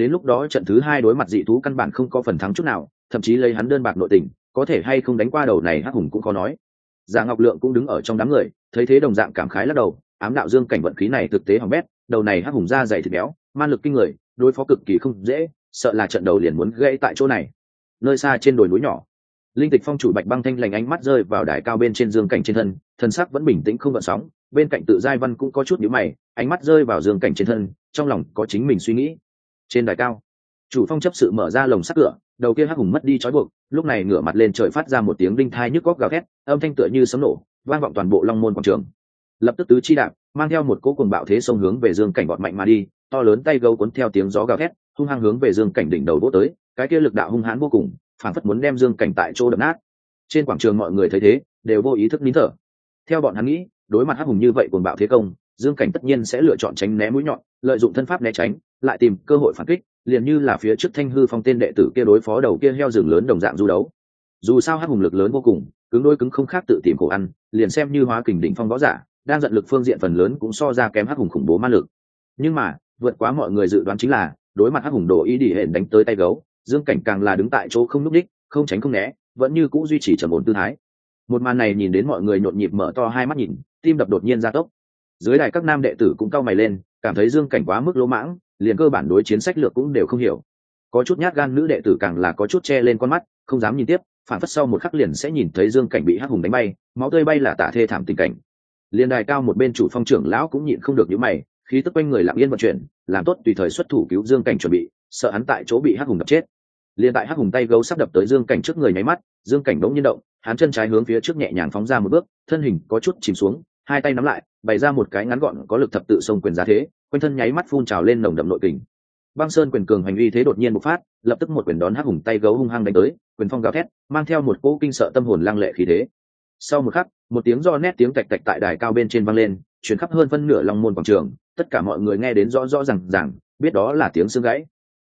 Đến lúc đó trận thứ hai đối mặt dị thú căn bản không có phần thắng chút nào, thậm chí lấy hắn đơn bạc nội tình, có thể hay không đánh qua đầu này hắc hùng cũng khó nói. Già ngọc lượng cũng đứng ở trong đám người, thấy thế đồng dạng cảm khái lắc đầu, ám đạo dương cảnh vận khí này thực tế hỏng bét, đầu này hắc hùng ra dày thịt béo man lực kinh người, đối phó cực kỳ không dễ sợ là trận đầu liền muốn gãy tại chỗ này. Nơi xa trên đồi núi nhỏ, linh tịch phong chủ bạch băng thanh lành ánh mắt rơi vào đài cao bên trên dương cảnh trên thân thân sắc vẫn bình tĩnh không gợn sóng, bên cạnh tự giai văn cũng có chút nhíu mày, ánh mắt rơi vào dương cảnh trên thân, trong lòng có chính mình suy nghĩ. Trên đài cao, chủ phong chấp sự mở ra lồng sắt cửa, đầu kia hắc hùng mất đi trói buộc, lúc này ngửa mặt lên trời phát ra một tiếng đinh thai nhức góc gào thét, âm thanh tựa như sấm nổ, vang vọng toàn bộ long môn quảng trường. Lập tức tứ chi đạp, mang theo một cỗ cuồng bạo thế sông hướng về dương cảnh gọt mạnh mà đi, to lớn tay gấu cuốn theo tiếng gió gào thét hung hăng hướng về dương cảnh đỉnh đầu vỗ tới, cái kia lực đạo hung hãn vô cùng, phản phất muốn đem dương cảnh tại chỗ đập nát. Trên quảng trường mọi người thấy thế, đều vô ý thức nín thở. Theo bọn hắn nghĩ, đối mặt hắc hùng như vậy cuồng bạo thế công, dương cảnh tất nhiên sẽ lựa chọn tránh né mũi nhọn, lợi dụng thân pháp né tránh, lại tìm cơ hội phản kích, liền như là phía trước thanh hư phong tên đệ tử kia đối phó đầu kia heo rừng lớn đồng dạng du đấu. Dù sao hắc hùng lực lớn vô cùng, cứng đôi cứng không khác tự tìm khổ ăn, liền xem như hóa kình đỉnh phong võ giả, đang giận lực phương diện phần lớn cũng so ra kém hắc hùng khủng bố ma lực. Nhưng mà, vượt quá mọi người dự đoán chính là đối mặt hắc hùng đồ ý đi hển đánh tới tay gấu, dương cảnh càng là đứng tại chỗ không núp đích không tránh không né, vẫn như cũ duy trì trầm ổn tư thái. Một màn này nhìn đến mọi người nhộn nhịp mở to hai mắt nhìn, tim đập đột nhiên gia tốc. Dưới đài các nam đệ tử cũng cau mày lên, cảm thấy dương cảnh quá mức lỗ mãng, liền cơ bản đối chiến sách lược cũng đều không hiểu. Có chút nhát gan nữ đệ tử càng là có chút che lên con mắt, không dám nhìn tiếp, phản phất sau một khắc liền sẽ nhìn thấy dương cảnh bị hắc hùng đánh bay, máu tươi bay là tả thê thảm tình cảnh. Liền đài cao một bên chủ phong trưởng lão cũng nhịn không được những mày khí tức quanh người lặng yên vận chuyển, làm tốt tùy thời xuất thủ cứu dương cảnh chuẩn bị, sợ hắn tại chỗ bị hắc hùng đập chết. Liền tại hắc hùng tay gấu sắp đập tới dương cảnh trước người nháy mắt, dương cảnh đống nhiên động, hắn chân trái hướng phía trước nhẹ nhàng phóng ra một bước, thân hình có chút chìm xuống, hai tay nắm lại, bày ra một cái ngắn gọn có lực thập tự sông quyền giá thế, quanh thân nháy mắt phun trào lên nồng đậm nội kình. Băng sơn quyền cường hành uy thế đột nhiên bộc phát, lập tức một quyền đón hắc hùng tay gấu hung hăng đánh tới, quyền phong gào thét, mang theo một cỗ kinh sợ tâm hồn lăng lệ khí thế. Sau một khắc, một tiếng do nét tiếng tạch tạch tại đài cao bên trên vang lên chuyển khắp hơn phân nửa lòng môn quảng trường tất cả mọi người nghe đến rõ rõ r à n g rằng biết đó là tiếng xương gãy.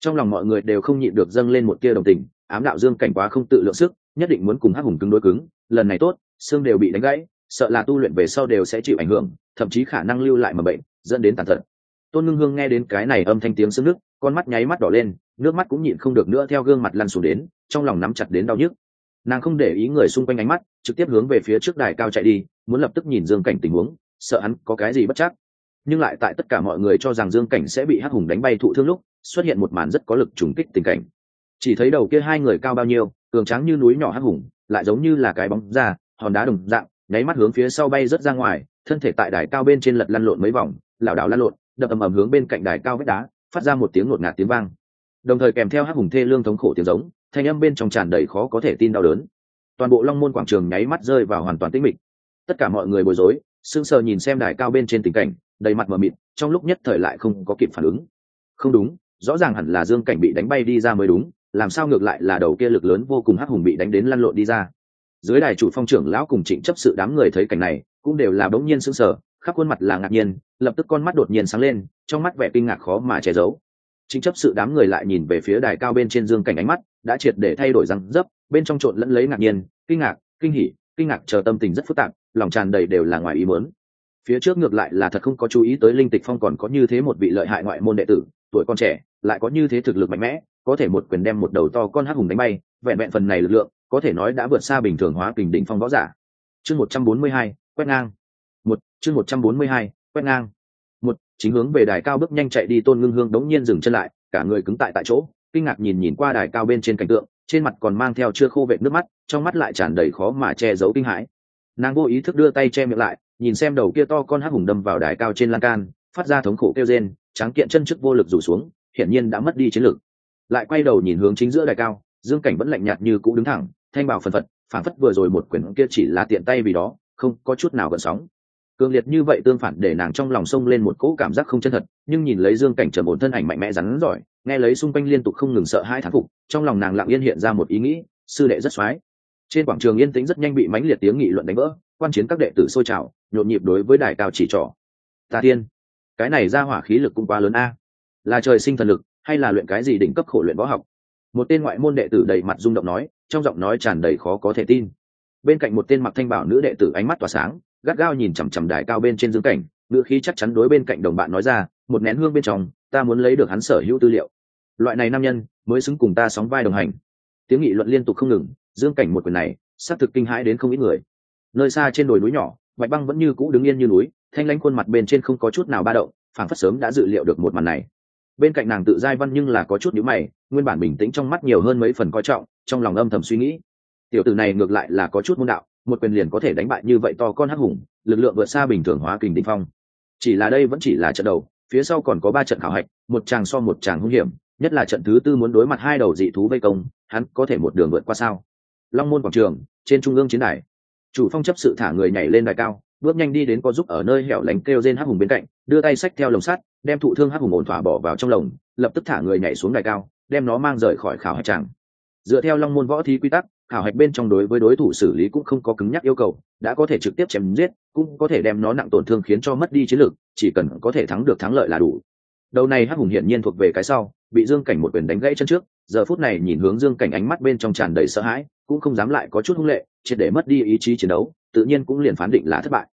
Trong lòng mọi người đều không nhịn được dâng lên một tia đồng tình, ám đạo dương cảnh quá không tự lượng sức, nhất định muốn cùng hắc hùng cứng đối cứng, lần này tốt, xương đều bị đánh gãy, sợ là tu luyện về sau đều sẽ chịu ảnh hưởng, thậm chí khả năng lưu lại mà bệnh, dẫn đến tàn tật. Tôn ngưng hương nghe đến cái này âm thanh tiếng xương nước con mắt nháy mắt đỏ lên, nước mắt cũng nhịn không được nữa theo gương mặt lăn xuống đến, trong lòng nắm chặt đến đau nhức. Nàng không để ý người xung quanh ánh mắt, trực tiếp hướng về phía trước đài cao chạy đi, muốn lập tức nhìn dương cảnh tình huống, sợ hắn có cái gì bất chắc nhưng lại tại tất cả mọi người cho rằng dương cảnh sẽ bị hắc hùng đánh bay thụ thương lúc, xuất hiện một màn rất có lực trùng kích tình cảnh. Chỉ thấy đầu kia hai người cao bao nhiêu, cường trắng như núi nhỏ hắc hùng, lại giống như là cái bóng da, hòn đá đồng dạng, nháy mắt hướng phía sau bay rớt ra ngoài, thân thể tại đài cao bên trên lật lăn lộn mấy vòng, lảo đảo lăn lộn, đập ầm ầm hướng bên cạnh đài cao vách đá, phát ra một tiếng ngột ngạt tiếng vang. Đồng thời kèm theo hắc hùng thê lương thống khổ tiếng giống, thanh âm bên trong tràn đầy khó có thể tin đau đớn. Toàn bộ long môn quảng trường nháy mắt rơi vào hoàn toàn tĩnh mịch. Tất cả mọi người bối rối, sững sờ nhìn xem đài cao bên trên tình cảnh đầy mặt mờ mịt, trong lúc nhất thời lại không có kịp phản ứng. Không đúng, rõ ràng hẳn là dương cảnh bị đánh bay đi ra mới đúng, làm sao ngược lại là đầu kia lực lớn vô cùng hắc hùng bị đánh đến lăn lộn đi ra. Dưới đài chủ phong trưởng lão cùng trịnh chấp sự đám người thấy cảnh này, cũng đều là bỗng nhiên sững sờ, khắp khuôn mặt là ngạc nhiên, lập tức con mắt đột nhiên sáng lên, trong mắt vẻ kinh ngạc khó mà che giấu. Chính chấp sự đám người lại nhìn về phía đài cao bên trên dương cảnh ánh mắt, đã triệt để thay đổi răng dấp, bên trong trộn lẫn lấy ngạc nhiên, kinh ngạc, kinh hỉ, kinh ngạc chờ tâm tình rất phức tạp, lòng tràn đầy đều là ngoài ý muốn phía trước ngược lại là thật không có chú ý tới linh tịch phong còn có như thế một vị lợi hại ngoại môn đệ tử, tuổi con trẻ, lại có như thế thực lực mạnh mẽ, có thể một quyền đem một đầu to con hắc hùng đánh bay, vẹn vẹn phần này lực lượng, có thể nói đã vượt xa bình thường hóa kình đỉnh phong võ giả. Chương một trăm bốn mươi hai, quét ngang. Một, chương một trăm bốn mươi hai, quét ngang. Một, chính hướng về đài cao bước nhanh chạy đi tôn ngưng hương đống nhiên dừng chân lại, cả người cứng tại tại chỗ, kinh ngạc nhìn nhìn qua đài cao bên trên cảnh tượng, trên mặt còn mang theo chưa khô vệt nước mắt, trong mắt lại tràn đầy khó mà che giấu kinh hãi nàng vô ý thức đưa tay che miệng lại, nhìn xem đầu kia to con hắc hùng đâm vào đài cao trên lan can, phát ra thống khổ kêu rên, tráng kiện chân chức vô lực rủ xuống, hiển nhiên đã mất đi chiến lực. Lại quay đầu nhìn hướng chính giữa đài cao, dương cảnh vẫn lạnh nhạt như cũ đứng thẳng, thanh bảo phần phật phản phất vừa rồi một quyển kia chỉ là tiện tay vì đó, không có chút nào gợn sóng. Cường liệt như vậy tương phản để nàng trong lòng sông lên một cỗ cảm giác không chân thật, nhưng nhìn lấy dương cảnh trầm ổn thân ảnh mạnh mẽ rắn giỏi, nghe lấy xung quanh liên tục không ngừng sợ hai thán phục, trong lòng nàng lặng yên hiện ra một ý nghĩ, sư đệ rất xoái trên quảng trường yên tĩnh rất nhanh bị mãnh liệt tiếng nghị luận đánh vỡ quan chiến các đệ tử sôi trào nhộn nhịp đối với đài cao chỉ trỏ. Ta thiên, cái này ra hỏa khí lực cũng quá lớn a. Là trời sinh thần lực hay là luyện cái gì đỉnh cấp khổ luyện võ học? Một tên ngoại môn đệ tử đầy mặt rung động nói trong giọng nói tràn đầy khó có thể tin. Bên cạnh một tên mặc thanh bảo nữ đệ tử ánh mắt tỏa sáng gắt gao nhìn chằm chằm đài cao bên trên dương cảnh ngữ khí chắc chắn đối bên cạnh đồng bạn nói ra một nén hương bên trong ta muốn lấy được hắn sở hữu tư liệu. Loại này nam nhân mới xứng cùng ta sóng vai đồng hành. Tiếng nghị luận liên tục không ngừng dương cảnh một quyền này, xác thực kinh hãi đến không ít người. Nơi xa trên đồi núi nhỏ, bạch băng vẫn như cũ đứng yên như núi, thanh lãnh khuôn mặt bên trên không có chút nào ba động, phảng phất sớm đã dự liệu được một màn này. Bên cạnh nàng tự giai văn nhưng là có chút nhíu mày, nguyên bản bình tĩnh trong mắt nhiều hơn mấy phần coi trọng, trong lòng âm thầm suy nghĩ. Tiểu tử này ngược lại là có chút môn đạo, một quyền liền có thể đánh bại như vậy to con hắc hùng, lực lượng vượt xa bình thường hóa kình định phong. Chỉ là đây vẫn chỉ là trận đầu, phía sau còn có ba trận khảo hạch, một chàng so một chàng hung hiểm, nhất là trận thứ tư muốn đối mặt hai đầu dị thú vây công, hắn có thể một đường vượt qua sao? Long môn quảng trường, trên trung ương chiến đài. Chủ phong chấp sự thả người nhảy lên đài cao, bước nhanh đi đến có giúp ở nơi hẻo lánh kêu trên hắc hùng bên cạnh, đưa tay xách theo lồng sắt, đem thụ thương hắc hùng ổn thỏa bỏ vào trong lồng, lập tức thả người nhảy xuống đài cao, đem nó mang rời khỏi khảo hạch tràng. Dựa theo long môn võ thi quy tắc, khảo hạch bên trong đối với đối thủ xử lý cũng không có cứng nhắc yêu cầu, đã có thể trực tiếp chém giết, cũng có thể đem nó nặng tổn thương khiến cho mất đi chiến lược, chỉ cần có thể thắng được thắng lợi là đủ. Đầu này hắc hùng hiển nhiên thuộc về cái sau, bị dương cảnh một quyền đánh gãy chân trước giờ phút này nhìn hướng dương cảnh ánh mắt bên trong tràn đầy sợ hãi, cũng không dám lại có chút hung lệ, triệt để mất đi ý chí chiến đấu, tự nhiên cũng liền phán định là thất bại.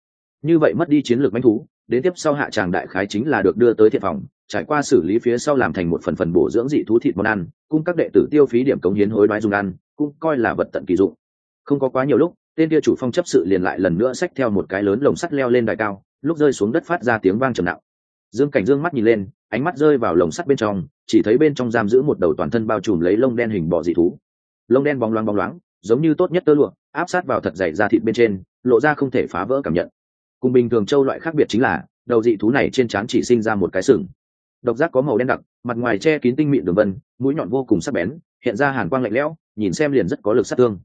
Như vậy mất đi chiến lược manh thú, đến tiếp sau hạ tràng đại khái chính là được đưa tới thiệt phòng, trải qua xử lý phía sau làm thành một phần phần bổ dưỡng dị thú thịt món ăn, cung các đệ tử tiêu phí điểm cống hiến hối đoái dùng ăn, cũng coi là vật tận kỳ dụng. Không có quá nhiều lúc, tên kia chủ phong chấp sự liền lại lần nữa xách theo một cái lớn lồng sắt leo lên đài cao, lúc rơi xuống đất phát ra tiếng vang trầm nặng dương cảnh dương mắt nhìn lên, ánh mắt rơi vào lồng sắt bên trong, chỉ thấy bên trong giam giữ một đầu toàn thân bao trùm lấy lông đen hình bọ dị thú. Lông đen bóng loáng bóng loáng, giống như tốt nhất tơ lụa, áp sát vào thật dày da thịt bên trên, lộ ra không thể phá vỡ cảm nhận. Cùng bình thường châu loại khác biệt chính là, đầu dị thú này trên trán chỉ sinh ra một cái sừng. Độc giác có màu đen đặc, mặt ngoài che kín tinh mịn đường vân, mũi nhọn vô cùng sắc bén, hiện ra hàn quang lạnh lẽo, nhìn xem liền rất có lực sát thương.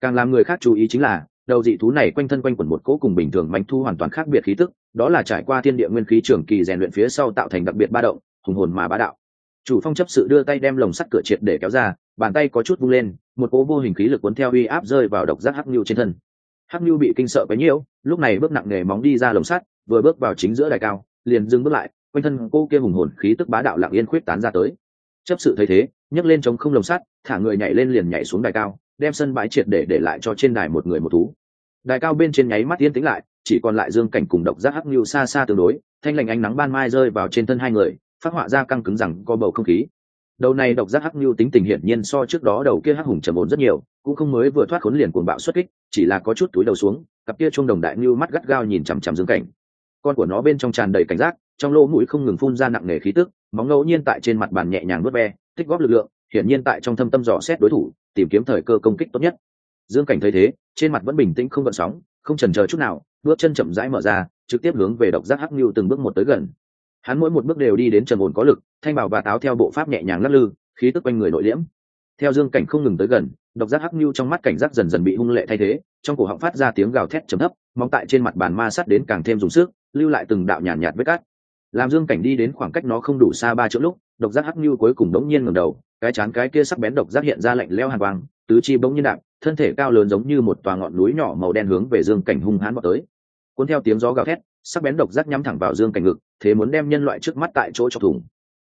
Càng làm người khác chú ý chính là đầu dị thú này quanh thân quanh quẩn một cỗ cùng bình thường bánh thu hoàn toàn khác biệt khí tức, đó là trải qua thiên địa nguyên khí trường kỳ rèn luyện phía sau tạo thành đặc biệt ba động, hùng hồn mà bá đạo. Chủ phong chấp sự đưa tay đem lồng sắt cửa triệt để kéo ra, bàn tay có chút vung lên, một cỗ vô hình khí lực cuốn theo uy áp rơi vào độc giác hắc nhu trên thân. Hắc nhu bị kinh sợ bấy nhiêu lúc này bước nặng nề móng đi ra lồng sắt, vừa bước vào chính giữa đài cao, liền dừng bước lại, quanh thân cô kia hùng hồn khí tức bá đạo lặng yên khuyết tán ra tới. Chấp sự thấy thế, nhấc lên chống không lồng sắt, thả người nhảy lên liền nhảy xuống đài cao đem sân bãi triệt để để lại cho trên đài một người một thú. Đài cao bên trên nháy mắt yên tĩnh lại, chỉ còn lại dương cảnh cùng độc giác hắc nhu xa xa tương đối, thanh lành ánh nắng ban mai rơi vào trên thân hai người, phát họa ra căng cứng rằng có bầu không khí. Đầu này độc giác hắc nhu tính tình hiển nhiên so trước đó đầu kia hắc hùng trầm ổn rất nhiều, cũng không mới vừa thoát khốn liền cuồng bạo xuất kích, chỉ là có chút túi đầu xuống, cặp kia chuông đồng đại nhu mắt gắt gao nhìn chằm chằm dương cảnh. Con của nó bên trong tràn đầy cảnh giác, trong lỗ mũi không ngừng phun ra nặng nề khí tức, móng ngẫu nhiên tại trên mặt bàn nhẹ nhàng nuốt ve, tích góp lực lượng, hiển nhiên tại trong thâm tâm dò xét đối thủ tìm kiếm thời cơ công kích tốt nhất. Dương cảnh thấy thế trên mặt vẫn bình tĩnh không gợn sóng không chần chờ chút nào bước chân chậm rãi mở ra trực tiếp hướng về độc giác hắc nhu từng bước một tới gần. Hắn mỗi một bước đều đi đến trầm ổn có lực thanh bảo và táo theo bộ pháp nhẹ nhàng lắc lư khí tức quanh người nội liễm. Theo dương cảnh không ngừng tới gần độc giác hắc nhu trong mắt cảnh giác dần dần bị hung lệ thay thế trong cổ họng phát ra tiếng gào thét chấm thấp mong tại trên mặt bàn ma sắt đến càng thêm dùng sức lưu lại từng đạo nhàn nhạt, nhạt vết cát làm dương cảnh đi đến khoảng cách nó không đủ xa ba chỗ lúc độc giác hắc nhu cuối cùng đống nhiên ngẩng đầu cái chán cái kia sắc bén độc giác hiện ra lạnh leo hàn quang, tứ chi bỗng nhiên đạp, thân thể cao lớn giống như một tòa ngọn núi nhỏ màu đen hướng về dương cảnh hung hãn vào tới. Cuốn theo tiếng gió gào thét, sắc bén độc giác nhắm thẳng vào dương cảnh ngực, thế muốn đem nhân loại trước mắt tại chỗ cho thủng.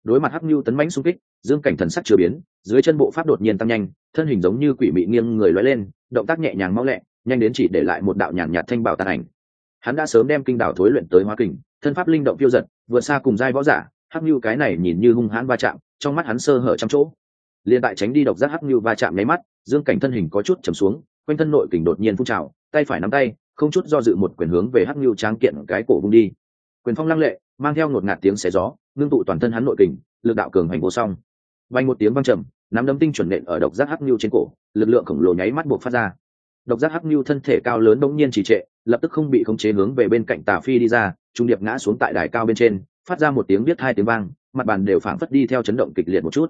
Đối mặt hắc nhu tấn mãnh xung kích, dương cảnh thần sắc chưa biến, dưới chân bộ pháp đột nhiên tăng nhanh, thân hình giống như quỷ mị nghiêng người lóe lên, động tác nhẹ nhàng mau lẹ, nhanh đến chỉ để lại một đạo nhàn nhạt thanh bảo tàn ảnh. Hắn đã sớm đem kinh đảo thối luyện tới hóa kình, thân pháp linh động phiêu giật, vượt xa cùng giai võ giả, hắc nhu cái này nhìn như hung hãn va chạm trong mắt hắn sơ hở trong chỗ. Liền tại tránh đi độc giác hắc như va chạm nháy mắt, dương cảnh thân hình có chút trầm xuống, quanh thân nội kình đột nhiên phun trào, tay phải nắm tay, không chút do dự một quyền hướng về hắc như tráng kiện cái cổ vung đi. Quyền phong lăng lệ, mang theo ngột ngạt tiếng xé gió, ngưng tụ toàn thân hắn nội kình, lực đạo cường hành vô song. Vang một tiếng vang trầm, nắm đấm tinh chuẩn nện ở độc giác hắc như trên cổ, lực lượng khổng lồ nháy mắt buộc phát ra. Độc giác hắc như thân thể cao lớn bỗng nhiên trì trệ, lập tức không bị khống chế hướng về bên cạnh tà phi đi ra, trung điệp ngã xuống tại đài cao bên trên phát ra một tiếng biết hai tiếng vang, mặt bàn đều phảng phất đi theo chấn động kịch liệt một chút.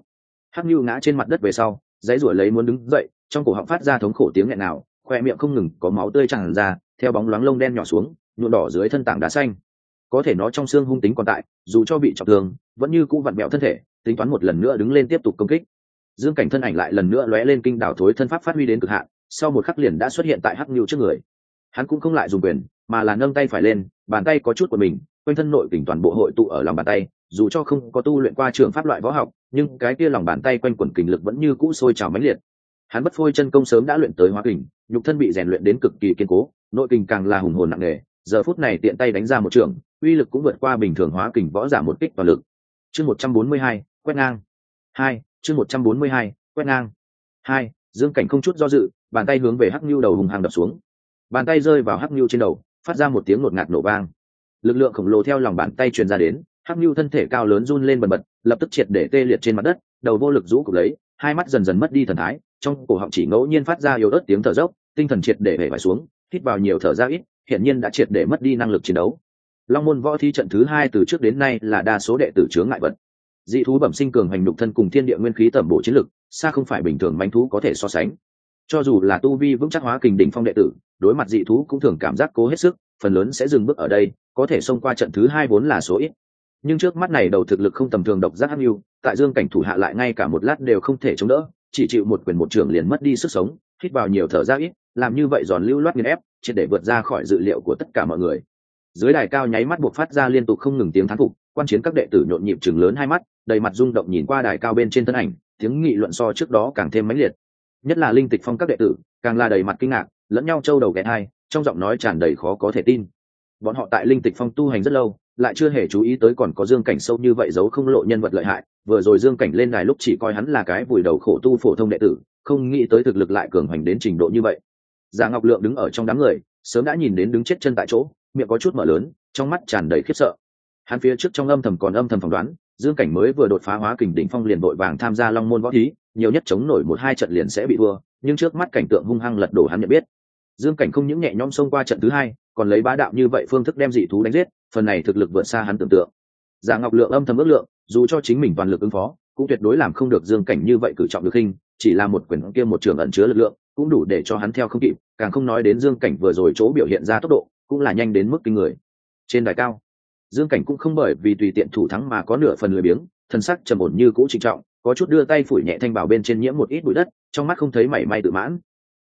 Hắc nhu ngã trên mặt đất về sau, dãy ruổi lấy muốn đứng dậy, trong cổ họng phát ra thống khổ tiếng nghẹn nào, khoe miệng không ngừng có máu tươi tràn ra, theo bóng loáng lông đen nhỏ xuống, nhuộm đỏ dưới thân tảng đá xanh. Có thể nó trong xương hung tính còn tại, dù cho bị trọng thương, vẫn như cũ vặn mẹo thân thể, tính toán một lần nữa đứng lên tiếp tục công kích. Dương cảnh thân ảnh lại lần nữa lóe lên kinh đảo thối thân pháp phát huy đến cực hạn, sau một khắc liền đã xuất hiện tại hắc nhu trước người. Hắn cũng không lại dùng quyền, mà là nâng tay phải lên, bàn tay có chút của mình quanh thân nội kình toàn bộ hội tụ ở lòng bàn tay, dù cho không có tu luyện qua trường pháp loại võ học, nhưng cái kia lòng bàn tay quanh quẩn kình lực vẫn như cũ sôi trào mãnh liệt. Hắn bất phôi chân công sớm đã luyện tới hóa kình, nhục thân bị rèn luyện đến cực kỳ kiên cố, nội kình càng là hùng hồn nặng nề. Giờ phút này tiện tay đánh ra một trường, uy lực cũng vượt qua bình thường hóa kình võ giả một kích toàn lực. Chương một trăm bốn mươi hai, quét ngang. Hai, chương một trăm bốn mươi hai, quét ngang. Hai, dương cảnh không chút do dự, bàn tay hướng về hắc nhu đầu hùng hàng đập xuống. Bàn tay rơi vào hắc nhu trên đầu, phát ra một tiếng ngột ngạt nổ vang lực lượng khổng lồ theo lòng bàn tay truyền ra đến, hắc nhu thân thể cao lớn run lên bần bật, lập tức triệt để tê liệt trên mặt đất, đầu vô lực rũ cục lấy, hai mắt dần dần mất đi thần thái, trong cổ họng chỉ ngẫu nhiên phát ra yếu ớt tiếng thở dốc, tinh thần triệt để hể vải xuống, hít vào nhiều thở ra ít hiện nhiên đã triệt để mất đi năng lực chiến đấu. Long môn võ thi trận thứ hai từ trước đến nay là đa số đệ tử chướng ngại vật. Dị thú bẩm sinh cường hành đục thân cùng thiên địa nguyên khí tẩm bổ chiến lực, xa không phải bình thường manh thú có thể so sánh. Cho dù là tu vi vững chắc hóa kình đỉnh phong đệ tử, đối mặt dị thú cũng thường cảm giác cố hết sức, phần lớn sẽ dừng bước ở đây có thể xông qua trận thứ hai vốn là số ít. Nhưng trước mắt này đầu thực lực không tầm thường độc giác hắc lưu, tại dương cảnh thủ hạ lại ngay cả một lát đều không thể chống đỡ, chỉ chịu một quyền một trưởng liền mất đi sức sống, hít vào nhiều thở ra ít, làm như vậy giòn lưu loát nghiền ép, triệt để vượt ra khỏi dự liệu của tất cả mọi người. Dưới đài cao nháy mắt buộc phát ra liên tục không ngừng tiếng thán phục, quan chiến các đệ tử nhộn nhịp chừng lớn hai mắt, đầy mặt rung động nhìn qua đài cao bên trên thân ảnh, tiếng nghị luận so trước đó càng thêm mãnh liệt. Nhất là linh tịch phong các đệ tử, càng là đầy mặt kinh ngạc, lẫn nhau trâu đầu ghé hai trong giọng nói tràn đầy khó có thể tin bọn họ tại linh tịch phong tu hành rất lâu, lại chưa hề chú ý tới còn có dương cảnh sâu như vậy giấu không lộ nhân vật lợi hại. Vừa rồi dương cảnh lên đài lúc chỉ coi hắn là cái vùi đầu khổ tu phổ thông đệ tử, không nghĩ tới thực lực lại cường hoành đến trình độ như vậy. Già ngọc lượng đứng ở trong đám người, sớm đã nhìn đến đứng chết chân tại chỗ, miệng có chút mở lớn, trong mắt tràn đầy khiếp sợ. Hắn phía trước trong âm thầm còn âm thầm phỏng đoán, dương cảnh mới vừa đột phá hóa kình đỉnh phong liền vội vàng tham gia long môn võ thí, nhiều nhất chống nổi một hai trận liền sẽ bị thua, nhưng trước mắt cảnh tượng hung hăng lật đổ hắn nhận biết. Dương cảnh không những nhẹ nhõm xông qua trận thứ hai còn lấy bá đạo như vậy phương thức đem dị thú đánh giết, phần này thực lực vượt xa hắn tưởng tượng. Giả ngọc lượng âm thầm ước lượng, dù cho chính mình toàn lực ứng phó, cũng tuyệt đối làm không được dương cảnh như vậy cử trọng được hình, chỉ là một quyển kia một trường ẩn chứa lực lượng, cũng đủ để cho hắn theo không kịp, càng không nói đến dương cảnh vừa rồi chỗ biểu hiện ra tốc độ, cũng là nhanh đến mức kinh người. Trên đài cao, dương cảnh cũng không bởi vì tùy tiện thủ thắng mà có nửa phần lười biếng, thân sắc trầm ổn như cũ trịnh trọng, có chút đưa tay phủi nhẹ thanh bảo bên trên nhiễm một ít bụi đất, trong mắt không thấy mảy may tự mãn.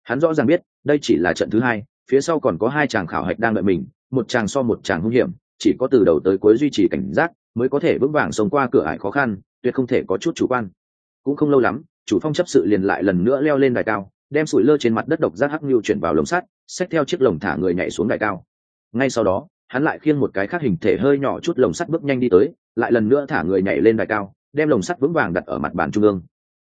Hắn rõ ràng biết, đây chỉ là trận thứ hai phía sau còn có hai chàng khảo hạch đang đợi mình, một chàng so một chàng hung hiểm, chỉ có từ đầu tới cuối duy trì cảnh giác mới có thể vững vàng sống qua cửa ải khó khăn, tuyệt không thể có chút chủ quan. Cũng không lâu lắm, chủ phong chấp sự liền lại lần nữa leo lên đài cao, đem sủi lơ trên mặt đất độc giác hắc nhu chuyển vào lồng sắt, xách theo chiếc lồng thả người nhảy xuống đài cao. Ngay sau đó, hắn lại khiêng một cái khác hình thể hơi nhỏ chút lồng sắt bước nhanh đi tới, lại lần nữa thả người nhảy lên đài cao, đem lồng sắt vững vàng đặt ở mặt bàn trung ương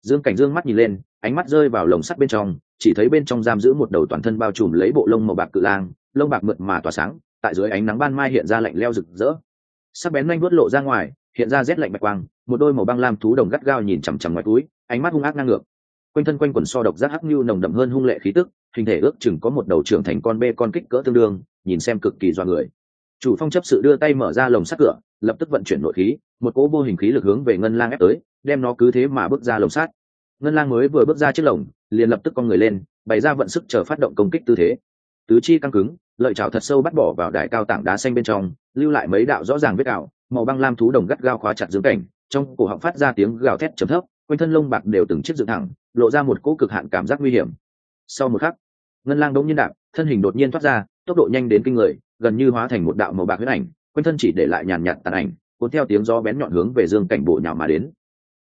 dương cảnh dương mắt nhìn lên, ánh mắt rơi vào lồng sắt bên trong, chỉ thấy bên trong giam giữ một đầu toàn thân bao trùm lấy bộ lông màu bạc cự lang, lông bạc mượt mà tỏa sáng, tại dưới ánh nắng ban mai hiện ra lạnh leo rực rỡ. Sắc bén nhanh vớt lộ ra ngoài, hiện ra rét lạnh bạch quang, một đôi màu băng lam thú đồng gắt gao nhìn chằm chằm ngoài túi, ánh mắt hung ác ngang ngược. Quanh thân quanh quần so độc giác hắc như nồng đậm hơn hung lệ khí tức, hình thể ước chừng có một đầu trưởng thành con bê con kích cỡ tương đương, nhìn xem cực kỳ do người chủ phong chấp sự đưa tay mở ra lồng sắt cửa, lập tức vận chuyển nội khí, một cỗ vô hình khí lực hướng về ngân lang ép tới, đem nó cứ thế mà bước ra lồng sắt. Ngân lang mới vừa bước ra chiếc lồng, liền lập tức con người lên, bày ra vận sức chờ phát động công kích tư thế. Tứ chi căng cứng, lợi chảo thật sâu bắt bỏ vào đại cao tảng đá xanh bên trong, lưu lại mấy đạo rõ ràng vết ảo, màu băng lam thú đồng gắt gao khóa chặt dưỡng cảnh, trong cổ họng phát ra tiếng gào thét trầm thấp, quanh thân lông bạc đều từng chiếc dựng thẳng, lộ ra một cỗ cực hạn cảm giác nguy hiểm. Sau một khắc, ngân lang đống nhiên đạp, thân hình đột nhiên thoát ra, tốc độ nhanh đến kinh người gần như hóa thành một đạo màu bạc huyết ảnh, quanh thân chỉ để lại nhàn nhạt tàn ảnh, cuốn theo tiếng gió bén nhọn hướng về dương cảnh bộ nhào mà đến.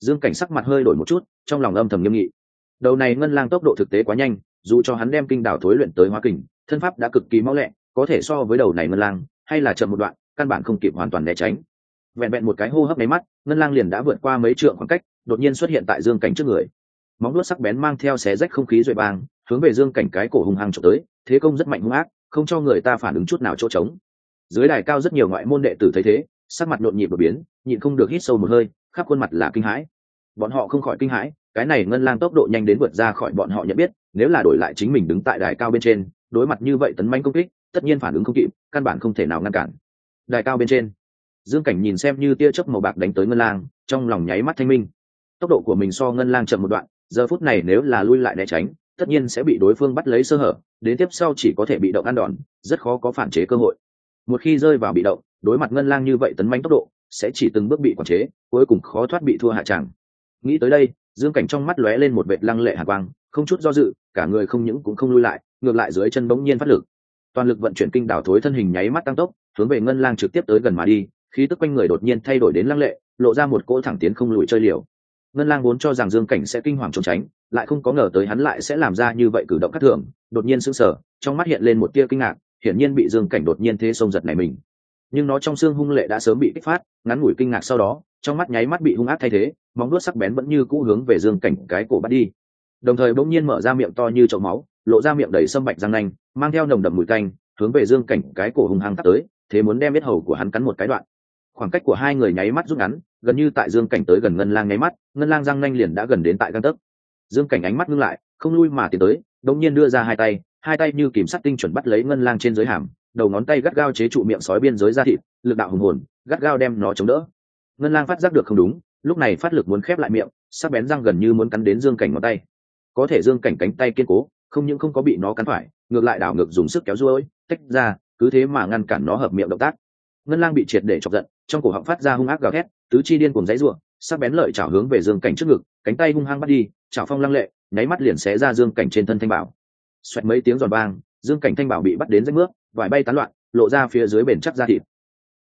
Dương cảnh sắc mặt hơi đổi một chút, trong lòng âm thầm nghiêm nghị. Đầu này ngân lang tốc độ thực tế quá nhanh, dù cho hắn đem kinh đảo thối luyện tới hóa kình, thân pháp đã cực kỳ mau lẹ, có thể so với đầu này ngân lang, hay là chậm một đoạn, căn bản không kịp hoàn toàn né tránh. Vẹn vẹn một cái hô hấp máy mắt, ngân lang liền đã vượt qua mấy trượng khoảng cách, đột nhiên xuất hiện tại dương cảnh trước người. Móng đuốt sắc bén mang theo xé rách không khí rồi bang hướng về dương cảnh cái cổ hung hăng trộm tới, thế công rất mạnh hung ác không cho người ta phản ứng chút nào chỗ trống. Dưới đài cao rất nhiều ngoại môn đệ tử thấy thế, sắc mặt nhộn nhịp đột biến, nhịn không được hít sâu một hơi, khắp khuôn mặt là kinh hãi. Bọn họ không khỏi kinh hãi, cái này ngân lang tốc độ nhanh đến vượt ra khỏi bọn họ nhận biết, nếu là đổi lại chính mình đứng tại đài cao bên trên, đối mặt như vậy tấn manh công kích, tất nhiên phản ứng không kịp, căn bản không thể nào ngăn cản. Đài cao bên trên, dương cảnh nhìn xem như tia chớp màu bạc đánh tới ngân lang, trong lòng nháy mắt thanh minh. Tốc độ của mình so ngân lang chậm một đoạn, giờ phút này nếu là lui lại né tránh tất nhiên sẽ bị đối phương bắt lấy sơ hở, đến tiếp sau chỉ có thể bị động ăn đòn, rất khó có phản chế cơ hội. Một khi rơi vào bị động, đối mặt ngân lang như vậy tấn manh tốc độ, sẽ chỉ từng bước bị quản chế, cuối cùng khó thoát bị thua hạ tràng. Nghĩ tới đây, dương cảnh trong mắt lóe lên một vệt lăng lệ hạ quang, không chút do dự, cả người không những cũng không lui lại, ngược lại dưới chân bỗng nhiên phát lực. Toàn lực vận chuyển kinh đảo thối thân hình nháy mắt tăng tốc, hướng về ngân lang trực tiếp tới gần mà đi, khí tức quanh người đột nhiên thay đổi đến lăng lệ, lộ ra một cỗ thẳng tiến không lùi chơi liều ngân lang vốn cho rằng dương cảnh sẽ kinh hoàng trốn tránh, lại không có ngờ tới hắn lại sẽ làm ra như vậy cử động khác thường đột nhiên sững sờ, trong mắt hiện lên một tia kinh ngạc, hiển nhiên bị dương cảnh đột nhiên thế sông giật này mình. Nhưng nó trong xương hung lệ đã sớm bị kích phát, ngắn ngủi kinh ngạc sau đó, trong mắt nháy mắt bị hung ác thay thế, móng đuốt sắc bén vẫn như cũ hướng về dương cảnh cái cổ bắt đi. Đồng thời bỗng nhiên mở ra miệng to như chậu máu, lộ ra miệng đầy sâm bạch răng nanh, mang theo nồng đậm mùi canh hướng về dương cảnh cái cổ hung hăng tắt tới, thế muốn đem biết hầu của hắn cắn một cái đoạn. Khoảng cách của hai người nháy mắt rút ngắn gần như tại dương cảnh tới gần ngân lang nháy mắt, ngân lang răng nanh liền đã gần đến tại găng tấc. Dương cảnh ánh mắt ngưng lại, không lui mà tiến tới đống nhiên đưa ra hai tay hai tay như kìm sắt tinh chuẩn bắt lấy ngân lang trên dưới hàm, đầu ngón tay gắt gao chế trụ miệng sói biên giới ra thịt, lực đạo hùng hồn, gắt gao đem nó chống đỡ. Ngân lang phát giác được không đúng, lúc này phát lực muốn khép lại miệng, sắc bén răng gần như muốn cắn đến dương cảnh ngón tay. Có thể dương cảnh cánh tay kiên cố, không những không có bị nó cắn phải, ngược lại đảo ngược dùng sức kéo ruôi tách ra, cứ thế mà ngăn cản nó hợp miệng động tác. Ngân lang bị triệt để chọc giận trong cổ họng phát ra hung ác gào thét, tứ chi điên cùng giấy ruộng sắc bén lợi chảo hướng về dương cảnh trước ngực, cánh tay hung hăng bắt đi, chảo phong lăng lệ, nháy mắt liền xé ra dương cảnh trên thân thanh bảo. Xoẹt mấy tiếng giòn vang, dương cảnh thanh bảo bị bắt đến rách nước, vải bay tán loạn, lộ ra phía dưới bền chắc da thịt.